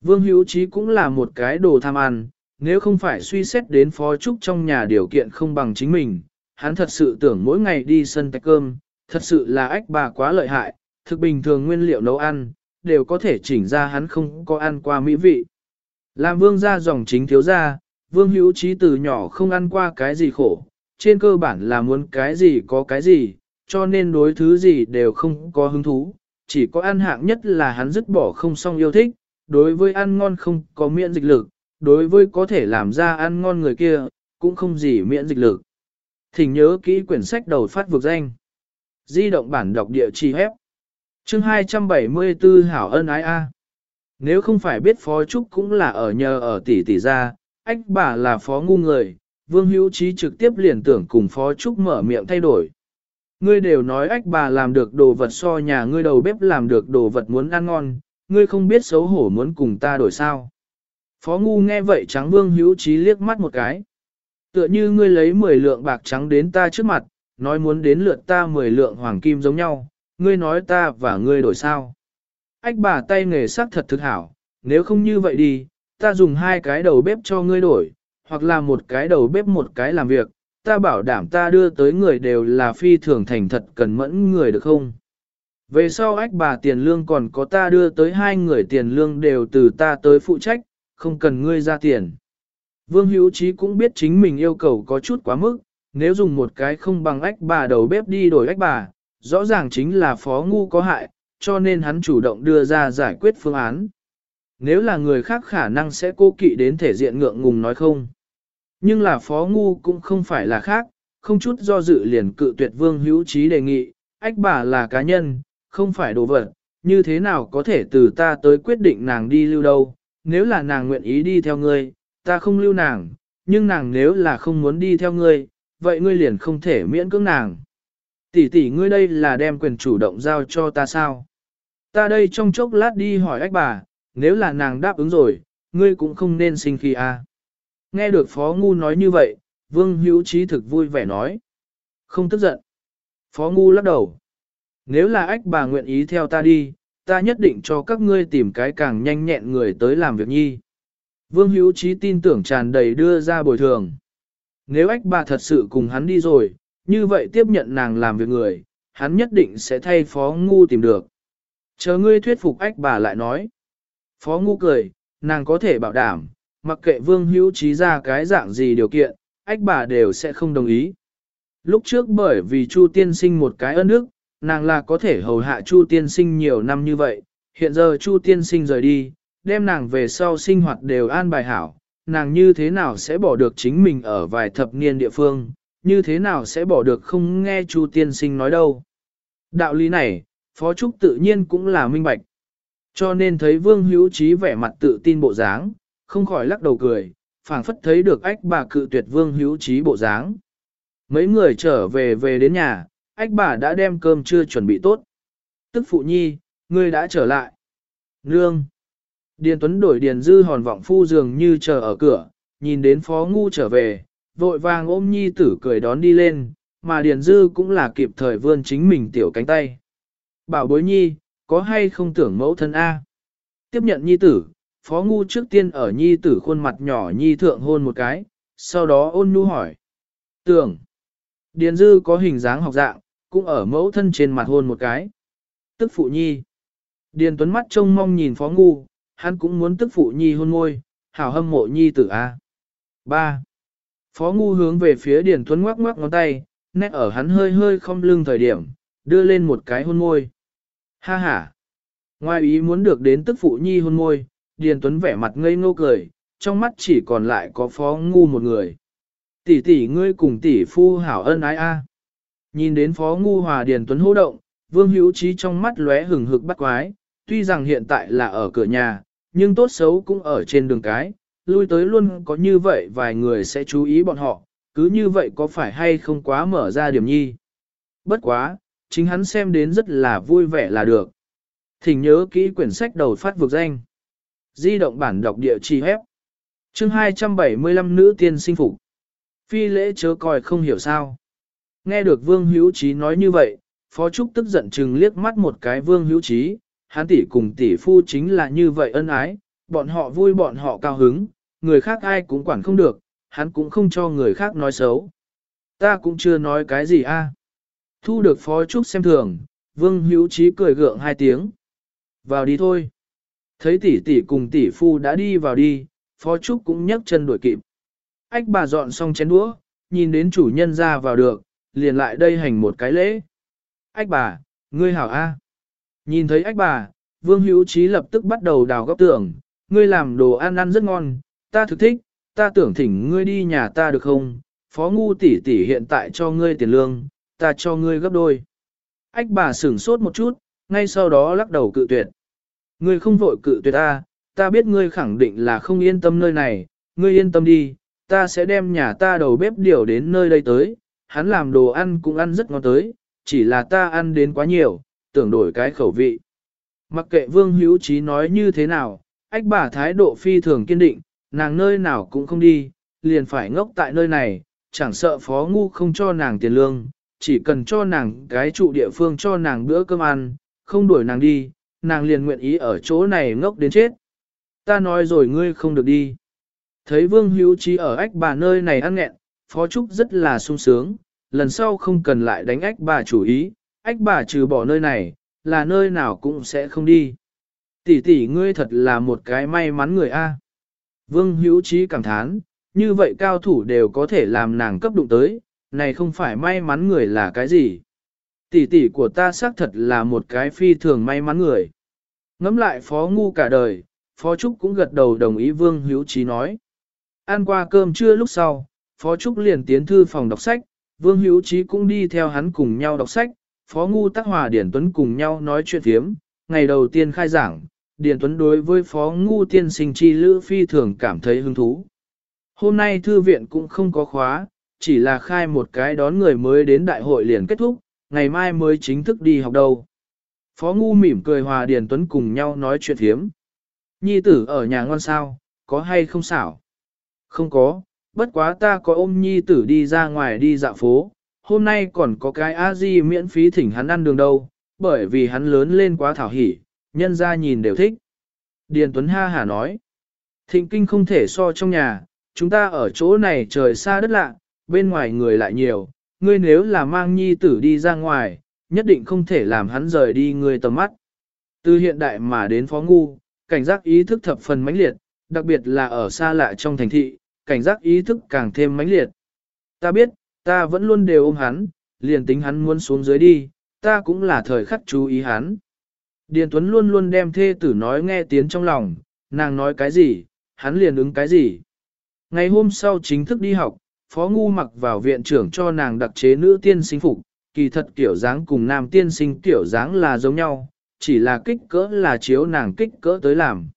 Vương Hữu Trí cũng là một cái đồ tham ăn, nếu không phải suy xét đến phó trúc trong nhà điều kiện không bằng chính mình, hắn thật sự tưởng mỗi ngày đi sân tay cơm, thật sự là ách bà quá lợi hại, thực bình thường nguyên liệu nấu ăn, đều có thể chỉnh ra hắn không có ăn qua mỹ vị. Làm vương gia dòng chính thiếu gia, vương hữu trí từ nhỏ không ăn qua cái gì khổ, trên cơ bản là muốn cái gì có cái gì, cho nên đối thứ gì đều không có hứng thú, chỉ có ăn hạng nhất là hắn dứt bỏ không xong yêu thích, đối với ăn ngon không có miễn dịch lực, đối với có thể làm ra ăn ngon người kia, cũng không gì miễn dịch lực. Thỉnh nhớ kỹ quyển sách đầu phát vực danh. Di động bản đọc địa chỉ hép. Chương 274 Hảo ân ái a. Nếu không phải biết Phó Trúc cũng là ở nhờ ở tỷ tỷ ra, ách bà là Phó ngu người, Vương Hữu Trí trực tiếp liền tưởng cùng Phó Trúc mở miệng thay đổi. Ngươi đều nói ách bà làm được đồ vật so nhà ngươi đầu bếp làm được đồ vật muốn ăn ngon, ngươi không biết xấu hổ muốn cùng ta đổi sao. Phó ngu nghe vậy trắng vương hữu trí liếc mắt một cái. Tựa như ngươi lấy 10 lượng bạc trắng đến ta trước mặt, nói muốn đến lượt ta 10 lượng hoàng kim giống nhau, ngươi nói ta và ngươi đổi sao. Ách bà tay nghề sắc thật thực hảo, nếu không như vậy đi, ta dùng hai cái đầu bếp cho ngươi đổi, hoặc là một cái đầu bếp một cái làm việc, ta bảo đảm ta đưa tới người đều là phi thường thành thật cần mẫn người được không? Về sau ách bà tiền lương còn có ta đưa tới hai người tiền lương đều từ ta tới phụ trách, không cần ngươi ra tiền. Vương Hữu Trí cũng biết chính mình yêu cầu có chút quá mức, nếu dùng một cái không bằng ách bà đầu bếp đi đổi ách bà, rõ ràng chính là phó ngu có hại, cho nên hắn chủ động đưa ra giải quyết phương án. Nếu là người khác khả năng sẽ cố kỵ đến thể diện ngượng ngùng nói không. Nhưng là phó ngu cũng không phải là khác, không chút do dự liền cự tuyệt vương hữu trí đề nghị, ách bà là cá nhân, không phải đồ vật, như thế nào có thể từ ta tới quyết định nàng đi lưu đâu, nếu là nàng nguyện ý đi theo ngươi, ta không lưu nàng, nhưng nàng nếu là không muốn đi theo ngươi, vậy ngươi liền không thể miễn cưỡng nàng. Tỷ tỷ ngươi đây là đem quyền chủ động giao cho ta sao? Ta đây trong chốc lát đi hỏi ách bà, nếu là nàng đáp ứng rồi, ngươi cũng không nên sinh khi a. À. Nghe được Phó Ngu nói như vậy, Vương Hữu Trí thực vui vẻ nói. Không tức giận. Phó Ngu lắc đầu. Nếu là ách bà nguyện ý theo ta đi, ta nhất định cho các ngươi tìm cái càng nhanh nhẹn người tới làm việc nhi. Vương Hữu Trí tin tưởng tràn đầy đưa ra bồi thường. Nếu ách bà thật sự cùng hắn đi rồi, như vậy tiếp nhận nàng làm việc người, hắn nhất định sẽ thay Phó Ngu tìm được. Chờ ngươi thuyết phục ách bà lại nói. Phó Ngu cười, nàng có thể bảo đảm, mặc kệ Vương Hữu Trí ra cái dạng gì điều kiện, ách bà đều sẽ không đồng ý. Lúc trước bởi vì Chu tiên sinh một cái ân đức, nàng là có thể hầu hạ Chu tiên sinh nhiều năm như vậy, hiện giờ Chu tiên sinh rời đi, đem nàng về sau sinh hoạt đều an bài hảo, nàng như thế nào sẽ bỏ được chính mình ở vài thập niên địa phương, như thế nào sẽ bỏ được không nghe Chu tiên sinh nói đâu. Đạo lý này, Phó Trúc tự nhiên cũng là minh bạch. Cho nên thấy Vương Hữu Trí vẻ mặt tự tin bộ dáng, không khỏi lắc đầu cười, phảng phất thấy được ách bà cự tuyệt Vương Hữu Trí bộ dáng. Mấy người trở về về đến nhà, ách bà đã đem cơm chưa chuẩn bị tốt. Tức phụ nhi, ngươi đã trở lại. Nương. Điền Tuấn đổi Điền Dư hòn vọng phu dường như chờ ở cửa, nhìn đến Phó Ngu trở về, vội vàng ôm nhi tử cười đón đi lên, mà Điền Dư cũng là kịp thời vươn chính mình tiểu cánh tay. Bảo bối nhi, có hay không tưởng mẫu thân A? Tiếp nhận nhi tử, Phó Ngu trước tiên ở nhi tử khuôn mặt nhỏ nhi thượng hôn một cái, sau đó ôn nhu hỏi. Tưởng. Điền Dư có hình dáng học dạng, cũng ở mẫu thân trên mặt hôn một cái. Tức phụ nhi. Điền Tuấn mắt trông mong nhìn Phó Ngu, hắn cũng muốn tức phụ nhi hôn môi, hảo hâm mộ nhi tử A. 3. Phó Ngu hướng về phía Điền Tuấn ngoắc ngoắc ngón tay, nét ở hắn hơi hơi không lưng thời điểm, đưa lên một cái hôn môi. Ha ha. Ngoài ý muốn được đến tức phụ nhi hôn môi, Điền Tuấn vẻ mặt ngây ngô cười, trong mắt chỉ còn lại có Phó Ngu một người. Tỷ tỷ ngươi cùng tỷ phu hảo ân ái a. Nhìn đến Phó Ngu Hòa Điền Tuấn hô động, Vương Hữu Trí trong mắt lóe hừng hực bắt quái, tuy rằng hiện tại là ở cửa nhà, nhưng tốt xấu cũng ở trên đường cái, lui tới luôn có như vậy vài người sẽ chú ý bọn họ, cứ như vậy có phải hay không quá mở ra điểm nhi. Bất quá, chính hắn xem đến rất là vui vẻ là được. Thỉnh nhớ kỹ quyển sách đầu phát vực danh. Di động bản đọc địa chỉ hép. Chương 275 nữ tiên sinh phục. Phi lễ chớ coi không hiểu sao. Nghe được Vương Hữu Trí nói như vậy, Phó Trúc tức giận chừng liếc mắt một cái Vương Hữu Trí, hắn tỷ cùng tỷ phu chính là như vậy ân ái, bọn họ vui bọn họ cao hứng, người khác ai cũng quản không được, hắn cũng không cho người khác nói xấu. Ta cũng chưa nói cái gì a. Thu được Phó Trúc xem thường, Vương Hữu Trí cười gượng hai tiếng. Vào đi thôi. Thấy tỷ tỷ cùng tỷ phu đã đi vào đi, Phó Trúc cũng nhấc chân đuổi kịp. Ách bà dọn xong chén đũa, nhìn đến chủ nhân ra vào được, liền lại đây hành một cái lễ. Ách bà, ngươi hảo A. Nhìn thấy ách bà, Vương Hữu Trí lập tức bắt đầu đào góc tưởng, ngươi làm đồ ăn ăn rất ngon, ta thực thích, ta tưởng thỉnh ngươi đi nhà ta được không? Phó ngu tỷ tỷ hiện tại cho ngươi tiền lương, ta cho ngươi gấp đôi. Ách bà sửng sốt một chút, ngay sau đó lắc đầu cự tuyệt. Ngươi không vội cự tuyệt ta, ta biết ngươi khẳng định là không yên tâm nơi này, ngươi yên tâm đi, ta sẽ đem nhà ta đầu bếp điều đến nơi đây tới, hắn làm đồ ăn cũng ăn rất ngon tới, chỉ là ta ăn đến quá nhiều, tưởng đổi cái khẩu vị. Mặc kệ Vương Hữu Trí nói như thế nào, ách bà thái độ phi thường kiên định, nàng nơi nào cũng không đi, liền phải ngốc tại nơi này, chẳng sợ phó ngu không cho nàng tiền lương, chỉ cần cho nàng cái trụ địa phương cho nàng bữa cơm ăn, không đuổi nàng đi, nàng liền nguyện ý ở chỗ này ngốc đến chết. Ta nói rồi ngươi không được đi. Thấy Vương Hữu Trí ở ách bà nơi này ăn nghẹn, Phó Trúc rất là sung sướng, lần sau không cần lại đánh ách bà chủ ý, ách bà trừ bỏ nơi này, là nơi nào cũng sẽ không đi. Tỷ tỷ ngươi thật là một cái may mắn người a. Vương Hữu Trí cảm thán, như vậy cao thủ đều có thể làm nàng cấp đụng tới, này không phải may mắn người là cái gì. Tỷ tỷ của ta xác thật là một cái phi thường may mắn người. Ngắm lại phó ngu cả đời, phó trúc cũng gật đầu đồng ý vương hữu trí nói. Ăn qua cơm trưa lúc sau, phó trúc liền tiến thư phòng đọc sách, vương hữu trí cũng đi theo hắn cùng nhau đọc sách, phó ngu tác hòa điển tuấn cùng nhau nói chuyện thiếm. Ngày đầu tiên khai giảng, Điền Tuấn đối với phó ngu tiên sinh chi lữ phi thường cảm thấy hứng thú. Hôm nay thư viện cũng không có khóa, chỉ là khai một cái đón người mới đến đại hội liền kết thúc, ngày mai mới chính thức đi học đâu. Phó ngu mỉm cười hòa Điền Tuấn cùng nhau nói chuyện thiếm. Nhi tử ở nhà ngon sao, có hay không xảo? Không có, bất quá ta có ôm nhi tử đi ra ngoài đi dạo phố, hôm nay còn có cái a di miễn phí thỉnh hắn ăn đường đâu, bởi vì hắn lớn lên quá thảo hỉ, nhân ra nhìn đều thích. Điền Tuấn ha hả nói, thịnh kinh không thể so trong nhà, chúng ta ở chỗ này trời xa đất lạ, bên ngoài người lại nhiều, ngươi nếu là mang nhi tử đi ra ngoài, nhất định không thể làm hắn rời đi ngươi tầm mắt. Từ hiện đại mà đến phó ngu, cảnh giác ý thức thập phần mãnh liệt, đặc biệt là ở xa lạ trong thành thị, cảnh giác ý thức càng thêm mãnh liệt. Ta biết, ta vẫn luôn đều ôm hắn, liền tính hắn muốn xuống dưới đi, ta cũng là thời khắc chú ý hắn. Điền Tuấn luôn luôn đem thê tử nói nghe tiếng trong lòng, nàng nói cái gì, hắn liền ứng cái gì. Ngày hôm sau chính thức đi học, Phó Ngu mặc vào viện trưởng cho nàng đặc chế nữ tiên sinh phục, kỳ thật kiểu dáng cùng nam tiên sinh kiểu dáng là giống nhau, chỉ là kích cỡ là chiếu nàng kích cỡ tới làm.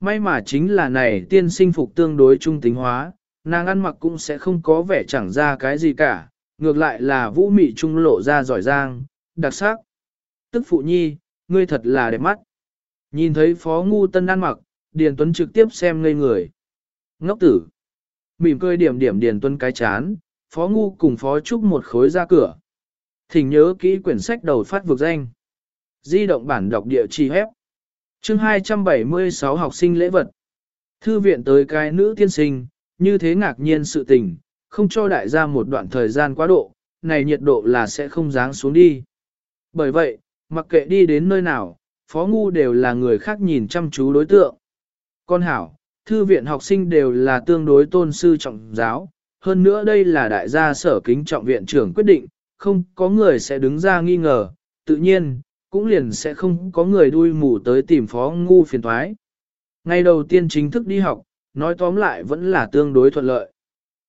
May mà chính là này tiên sinh phục tương đối trung tính hóa, nàng ăn mặc cũng sẽ không có vẻ chẳng ra cái gì cả, ngược lại là vũ mị trung lộ ra giỏi giang, đặc sắc. Tức phụ nhi, ngươi thật là đẹp mắt. Nhìn thấy phó ngu tân ăn mặc, Điền Tuấn trực tiếp xem ngây người. Ngốc tử. Mỉm cười điểm điểm Điền Tuấn cái chán, phó ngu cùng phó trúc một khối ra cửa. Thỉnh nhớ kỹ quyển sách đầu phát vực danh. Di động bản đọc địa chỉ hép. Chương 276 học sinh lễ vật. Thư viện tới cái nữ tiên sinh, như thế ngạc nhiên sự tình, không cho đại gia một đoạn thời gian quá độ, này nhiệt độ là sẽ không dáng xuống đi. Bởi vậy, mặc kệ đi đến nơi nào, phó ngu đều là người khác nhìn chăm chú đối tượng. Con hảo, thư viện học sinh đều là tương đối tôn sư trọng giáo, hơn nữa đây là đại gia sở kính trọng viện trưởng quyết định, không có người sẽ đứng ra nghi ngờ, tự nhiên, cũng liền sẽ không có người đuôi mù tới tìm phó ngu phiền thoái. Ngày đầu tiên chính thức đi học, nói tóm lại vẫn là tương đối thuận lợi.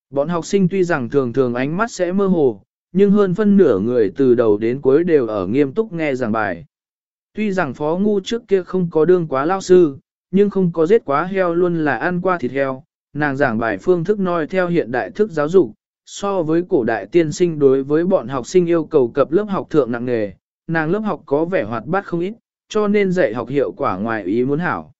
Bọn học sinh tuy rằng thường thường ánh mắt sẽ mơ hồ, nhưng hơn phân nửa người từ đầu đến cuối đều ở nghiêm túc nghe giảng bài. Tuy rằng phó ngu trước kia không có đương quá lao sư, nhưng không có giết quá heo luôn là ăn qua thịt heo, nàng giảng bài phương thức noi theo hiện đại thức giáo dục, so với cổ đại tiên sinh đối với bọn học sinh yêu cầu cập lớp học thượng nặng nghề, nàng lớp học có vẻ hoạt bát không ít, cho nên dạy học hiệu quả ngoài ý muốn hảo.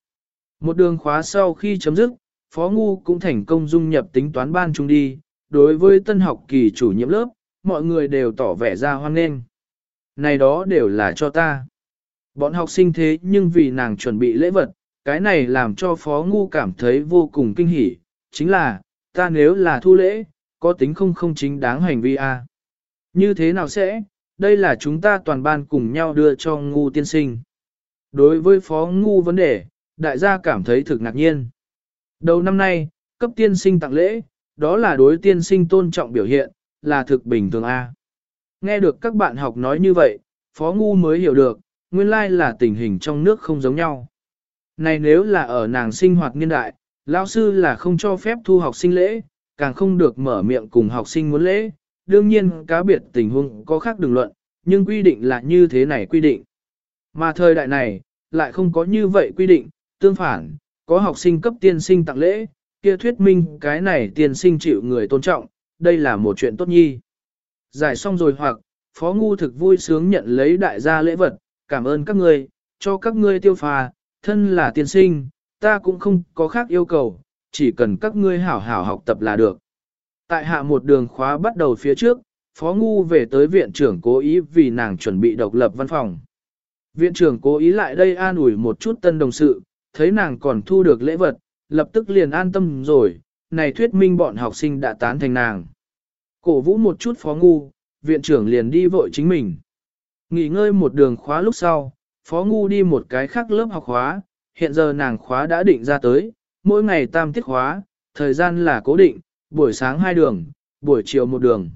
Một đường khóa sau khi chấm dứt, Phó Ngu cũng thành công dung nhập tính toán ban trung đi, đối với tân học kỳ chủ nhiệm lớp, mọi người đều tỏ vẻ ra hoan nghênh. Này đó đều là cho ta. Bọn học sinh thế nhưng vì nàng chuẩn bị lễ vật, cái này làm cho Phó Ngu cảm thấy vô cùng kinh hỉ, chính là, ta nếu là thu lễ, có tính không không chính đáng hành vi a à? Như thế nào sẽ, đây là chúng ta toàn ban cùng nhau đưa cho Ngu tiên sinh. Đối với Phó Ngu vấn đề, đại gia cảm thấy thực ngạc nhiên. Đầu năm nay, cấp tiên sinh tặng lễ, đó là đối tiên sinh tôn trọng biểu hiện, là thực bình thường A. Nghe được các bạn học nói như vậy, Phó Ngu mới hiểu được, nguyên lai là tình hình trong nước không giống nhau. Này nếu là ở nàng sinh hoạt niên đại, lão sư là không cho phép thu học sinh lễ, càng không được mở miệng cùng học sinh muốn lễ. Đương nhiên cá biệt tình huống có khác đường luận, nhưng quy định là như thế này quy định. Mà thời đại này, lại không có như vậy quy định, tương phản, có học sinh cấp tiên sinh tặng lễ, kia thuyết minh cái này tiên sinh chịu người tôn trọng, đây là một chuyện tốt nhi. Giải xong rồi hoặc, Phó Ngu thực vui sướng nhận lấy đại gia lễ vật, cảm ơn các ngươi, cho các ngươi tiêu pha, thân là tiên sinh, ta cũng không có khác yêu cầu, chỉ cần các ngươi hảo hảo học tập là được. Tại hạ một đường khóa bắt đầu phía trước, Phó Ngu về tới viện trưởng cố ý vì nàng chuẩn bị độc lập văn phòng. Viện trưởng cố ý lại đây an ủi một chút tân đồng sự, thấy nàng còn thu được lễ vật, lập tức liền an tâm rồi, này thuyết minh bọn học sinh đã tán thành nàng. Cổ vũ một chút phó ngu, viện trưởng liền đi vội chính mình. Nghỉ ngơi một đường khóa lúc sau, phó ngu đi một cái khác lớp học khóa, hiện giờ nàng khóa đã định ra tới, mỗi ngày tam tiết khóa, thời gian là cố định, buổi sáng hai đường, buổi chiều một đường.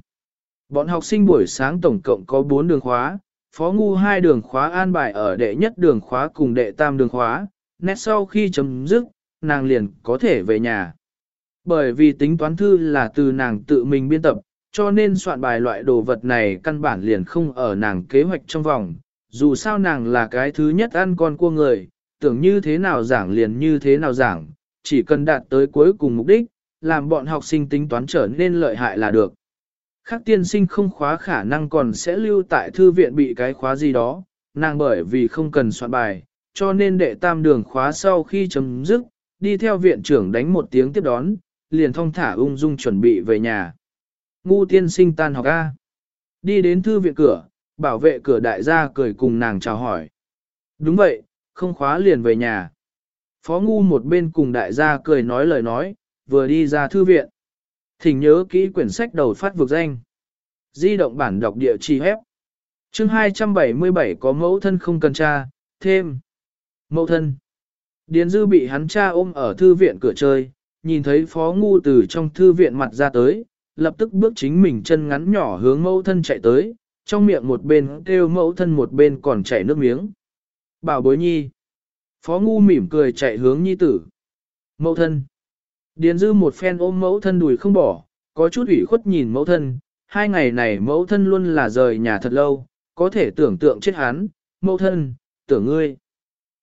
Bọn học sinh buổi sáng tổng cộng có 4 đường khóa, phó ngu hai đường khóa an bài ở đệ nhất đường khóa cùng đệ tam đường khóa, nét sau khi chấm dứt, nàng liền có thể về nhà. Bởi vì tính toán thư là từ nàng tự mình biên tập, cho nên soạn bài loại đồ vật này căn bản liền không ở nàng kế hoạch trong vòng. Dù sao nàng là cái thứ nhất ăn con cua người, tưởng như thế nào giảng liền như thế nào giảng, chỉ cần đạt tới cuối cùng mục đích, làm bọn học sinh tính toán trở nên lợi hại là được. Khác tiên sinh không khóa khả năng còn sẽ lưu tại thư viện bị cái khóa gì đó, nàng bởi vì không cần soạn bài, cho nên đệ tam đường khóa sau khi chấm dứt, đi theo viện trưởng đánh một tiếng tiếp đón, liền thong thả ung dung chuẩn bị về nhà. Ngu tiên sinh tan học A. Đi đến thư viện cửa, bảo vệ cửa đại gia cười cùng nàng chào hỏi. Đúng vậy, không khóa liền về nhà. Phó ngu một bên cùng đại gia cười nói lời nói, vừa đi ra thư viện. Thỉnh nhớ kỹ quyển sách đầu phát vực danh. Di động bản đọc địa chỉ hép. Chương 277 có mẫu thân không cần cha, thêm. Mẫu thân. Điền dư bị hắn cha ôm ở thư viện cửa chơi, nhìn thấy phó ngu từ trong thư viện mặt ra tới, lập tức bước chính mình chân ngắn nhỏ hướng mẫu thân chạy tới, trong miệng một bên kêu mẫu thân một bên còn chảy nước miếng. Bảo bối nhi. Phó ngu mỉm cười chạy hướng nhi tử. Mẫu thân. Điền dư một phen ôm mẫu thân đùi không bỏ, có chút ủy khuất nhìn mẫu thân, hai ngày này mẫu thân luôn là rời nhà thật lâu, có thể tưởng tượng chết hắn, mẫu thân, tưởng ngươi.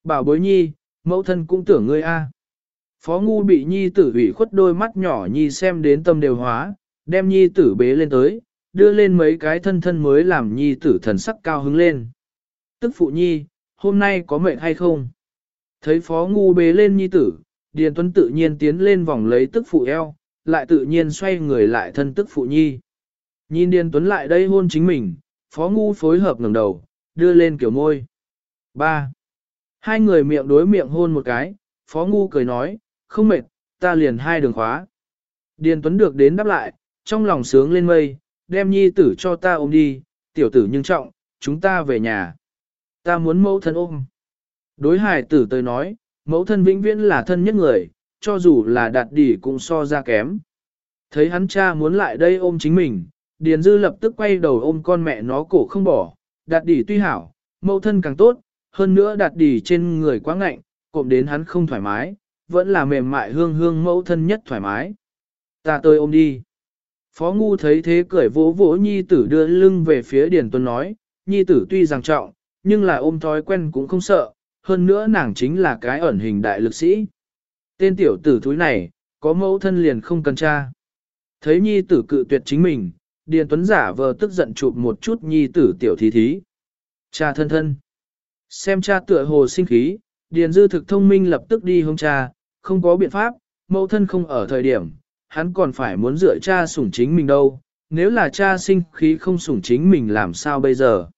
Bảo bối nhi, mẫu thân cũng tưởng ngươi a. Phó ngu bị nhi tử ủy khuất đôi mắt nhỏ nhi xem đến tâm đều hóa, đem nhi tử bế lên tới, đưa lên mấy cái thân thân mới làm nhi tử thần sắc cao hứng lên. Tức phụ nhi, hôm nay có mệnh hay không? Thấy phó ngu bế lên nhi tử, Điền Tuấn tự nhiên tiến lên vòng lấy tức phụ eo, lại tự nhiên xoay người lại thân tức phụ nhi. Nhìn Điền Tuấn lại đây hôn chính mình, phó ngu phối hợp ngẩng đầu, đưa lên kiểu môi. 3. Hai người miệng đối miệng hôn một cái, phó ngu cười nói, không mệt, ta liền hai đường khóa. Điền Tuấn được đến đáp lại, trong lòng sướng lên mây, đem nhi tử cho ta ôm đi, tiểu tử nhưng trọng, chúng ta về nhà. Ta muốn mẫu thân ôm. Đối hải tử tới nói, mẫu thân vĩnh viễn là thân nhất người, cho dù là đạt đỉ cũng so ra kém. Thấy hắn cha muốn lại đây ôm chính mình, Điền Dư lập tức quay đầu ôm con mẹ nó cổ không bỏ, đạt đỉ tuy hảo, mẫu thân càng tốt, hơn nữa đạt đỉ trên người quá ngạnh, cộm đến hắn không thoải mái, vẫn là mềm mại hương hương mẫu thân nhất thoải mái. Ta tôi ôm đi. Phó Ngu thấy thế cười vỗ vỗ nhi tử đưa lưng về phía Điền Tuấn nói, nhi tử tuy rằng trọng, nhưng là ôm thói quen cũng không sợ, hơn nữa nàng chính là cái ẩn hình đại lực sĩ. Tên tiểu tử thúi này, có mẫu thân liền không cần cha. Thấy nhi tử cự tuyệt chính mình, Điền Tuấn giả vờ tức giận chụp một chút nhi tử tiểu thí thí. Cha thân thân. Xem cha tựa hồ sinh khí, Điền Dư thực thông minh lập tức đi hông cha, không có biện pháp, mẫu thân không ở thời điểm, hắn còn phải muốn dựa cha sủng chính mình đâu, nếu là cha sinh khí không sủng chính mình làm sao bây giờ.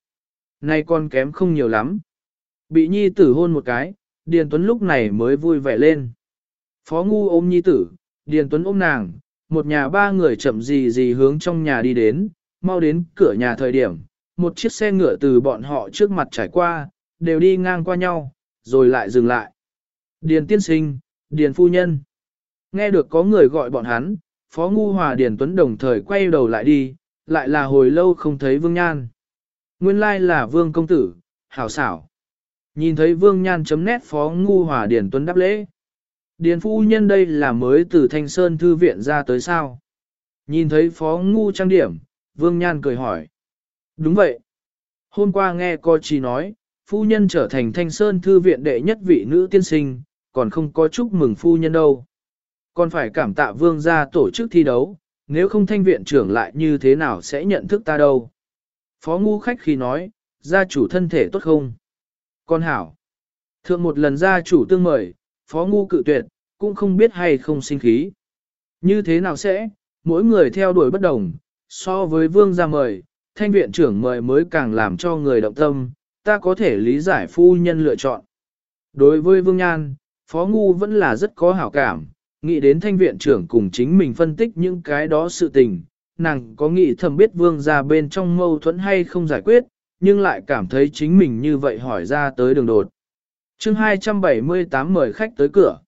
Nay con kém không nhiều lắm. Bị nhi tử hôn một cái, Điền Tuấn lúc này mới vui vẻ lên. Phó ngu ôm nhi tử, Điền Tuấn ôm nàng, một nhà ba người chậm gì gì hướng trong nhà đi đến, mau đến cửa nhà thời điểm, một chiếc xe ngựa từ bọn họ trước mặt trải qua, đều đi ngang qua nhau, rồi lại dừng lại. Điền tiên sinh, Điền phu nhân. Nghe được có người gọi bọn hắn, Phó Ngu Hòa Điền Tuấn đồng thời quay đầu lại đi, lại là hồi lâu không thấy Vương Nhan. Nguyên lai là Vương Công Tử, hảo xảo. Nhìn thấy Vương Nhan chấm nét Phó Ngu Hòa Điền Tuấn đáp lễ. Điền phu nhân đây là mới từ Thanh Sơn Thư Viện ra tới sao? Nhìn thấy Phó Ngu trang điểm, Vương Nhan cười hỏi. Đúng vậy. Hôm qua nghe co chỉ nói, phu nhân trở thành Thanh Sơn Thư Viện đệ nhất vị nữ tiên sinh, còn không có chúc mừng phu nhân đâu. Còn phải cảm tạ vương gia tổ chức thi đấu, nếu không thanh viện trưởng lại như thế nào sẽ nhận thức ta đâu. Phó ngu khách khi nói, gia chủ thân thể tốt không? Con hảo. Thượng một lần gia chủ tương mời, phó ngu cự tuyệt, cũng không biết hay không sinh khí. Như thế nào sẽ, mỗi người theo đuổi bất đồng, so với vương gia mời, thanh viện trưởng mời mới càng làm cho người động tâm, ta có thể lý giải phu nhân lựa chọn. Đối với vương nhan, phó ngu vẫn là rất có hảo cảm, nghĩ đến thanh viện trưởng cùng chính mình phân tích những cái đó sự tình, nàng có nghĩ thầm biết vương ra bên trong mâu thuẫn hay không giải quyết, nhưng lại cảm thấy chính mình như vậy hỏi ra tới đường đột. chương 278 mời khách tới cửa.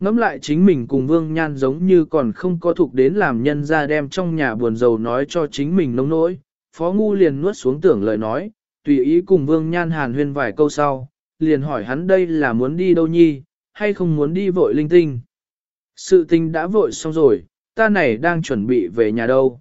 Ngắm lại chính mình cùng Vương Nhan giống như còn không có thuộc đến làm nhân ra đem trong nhà buồn giàu nói cho chính mình nông nỗi, Phó Ngu liền nuốt xuống tưởng lời nói, tùy ý cùng Vương Nhan hàn huyên vài câu sau, liền hỏi hắn đây là muốn đi đâu nhi, hay không muốn đi vội linh tinh. Sự tình đã vội xong rồi, ta này đang chuẩn bị về nhà đâu.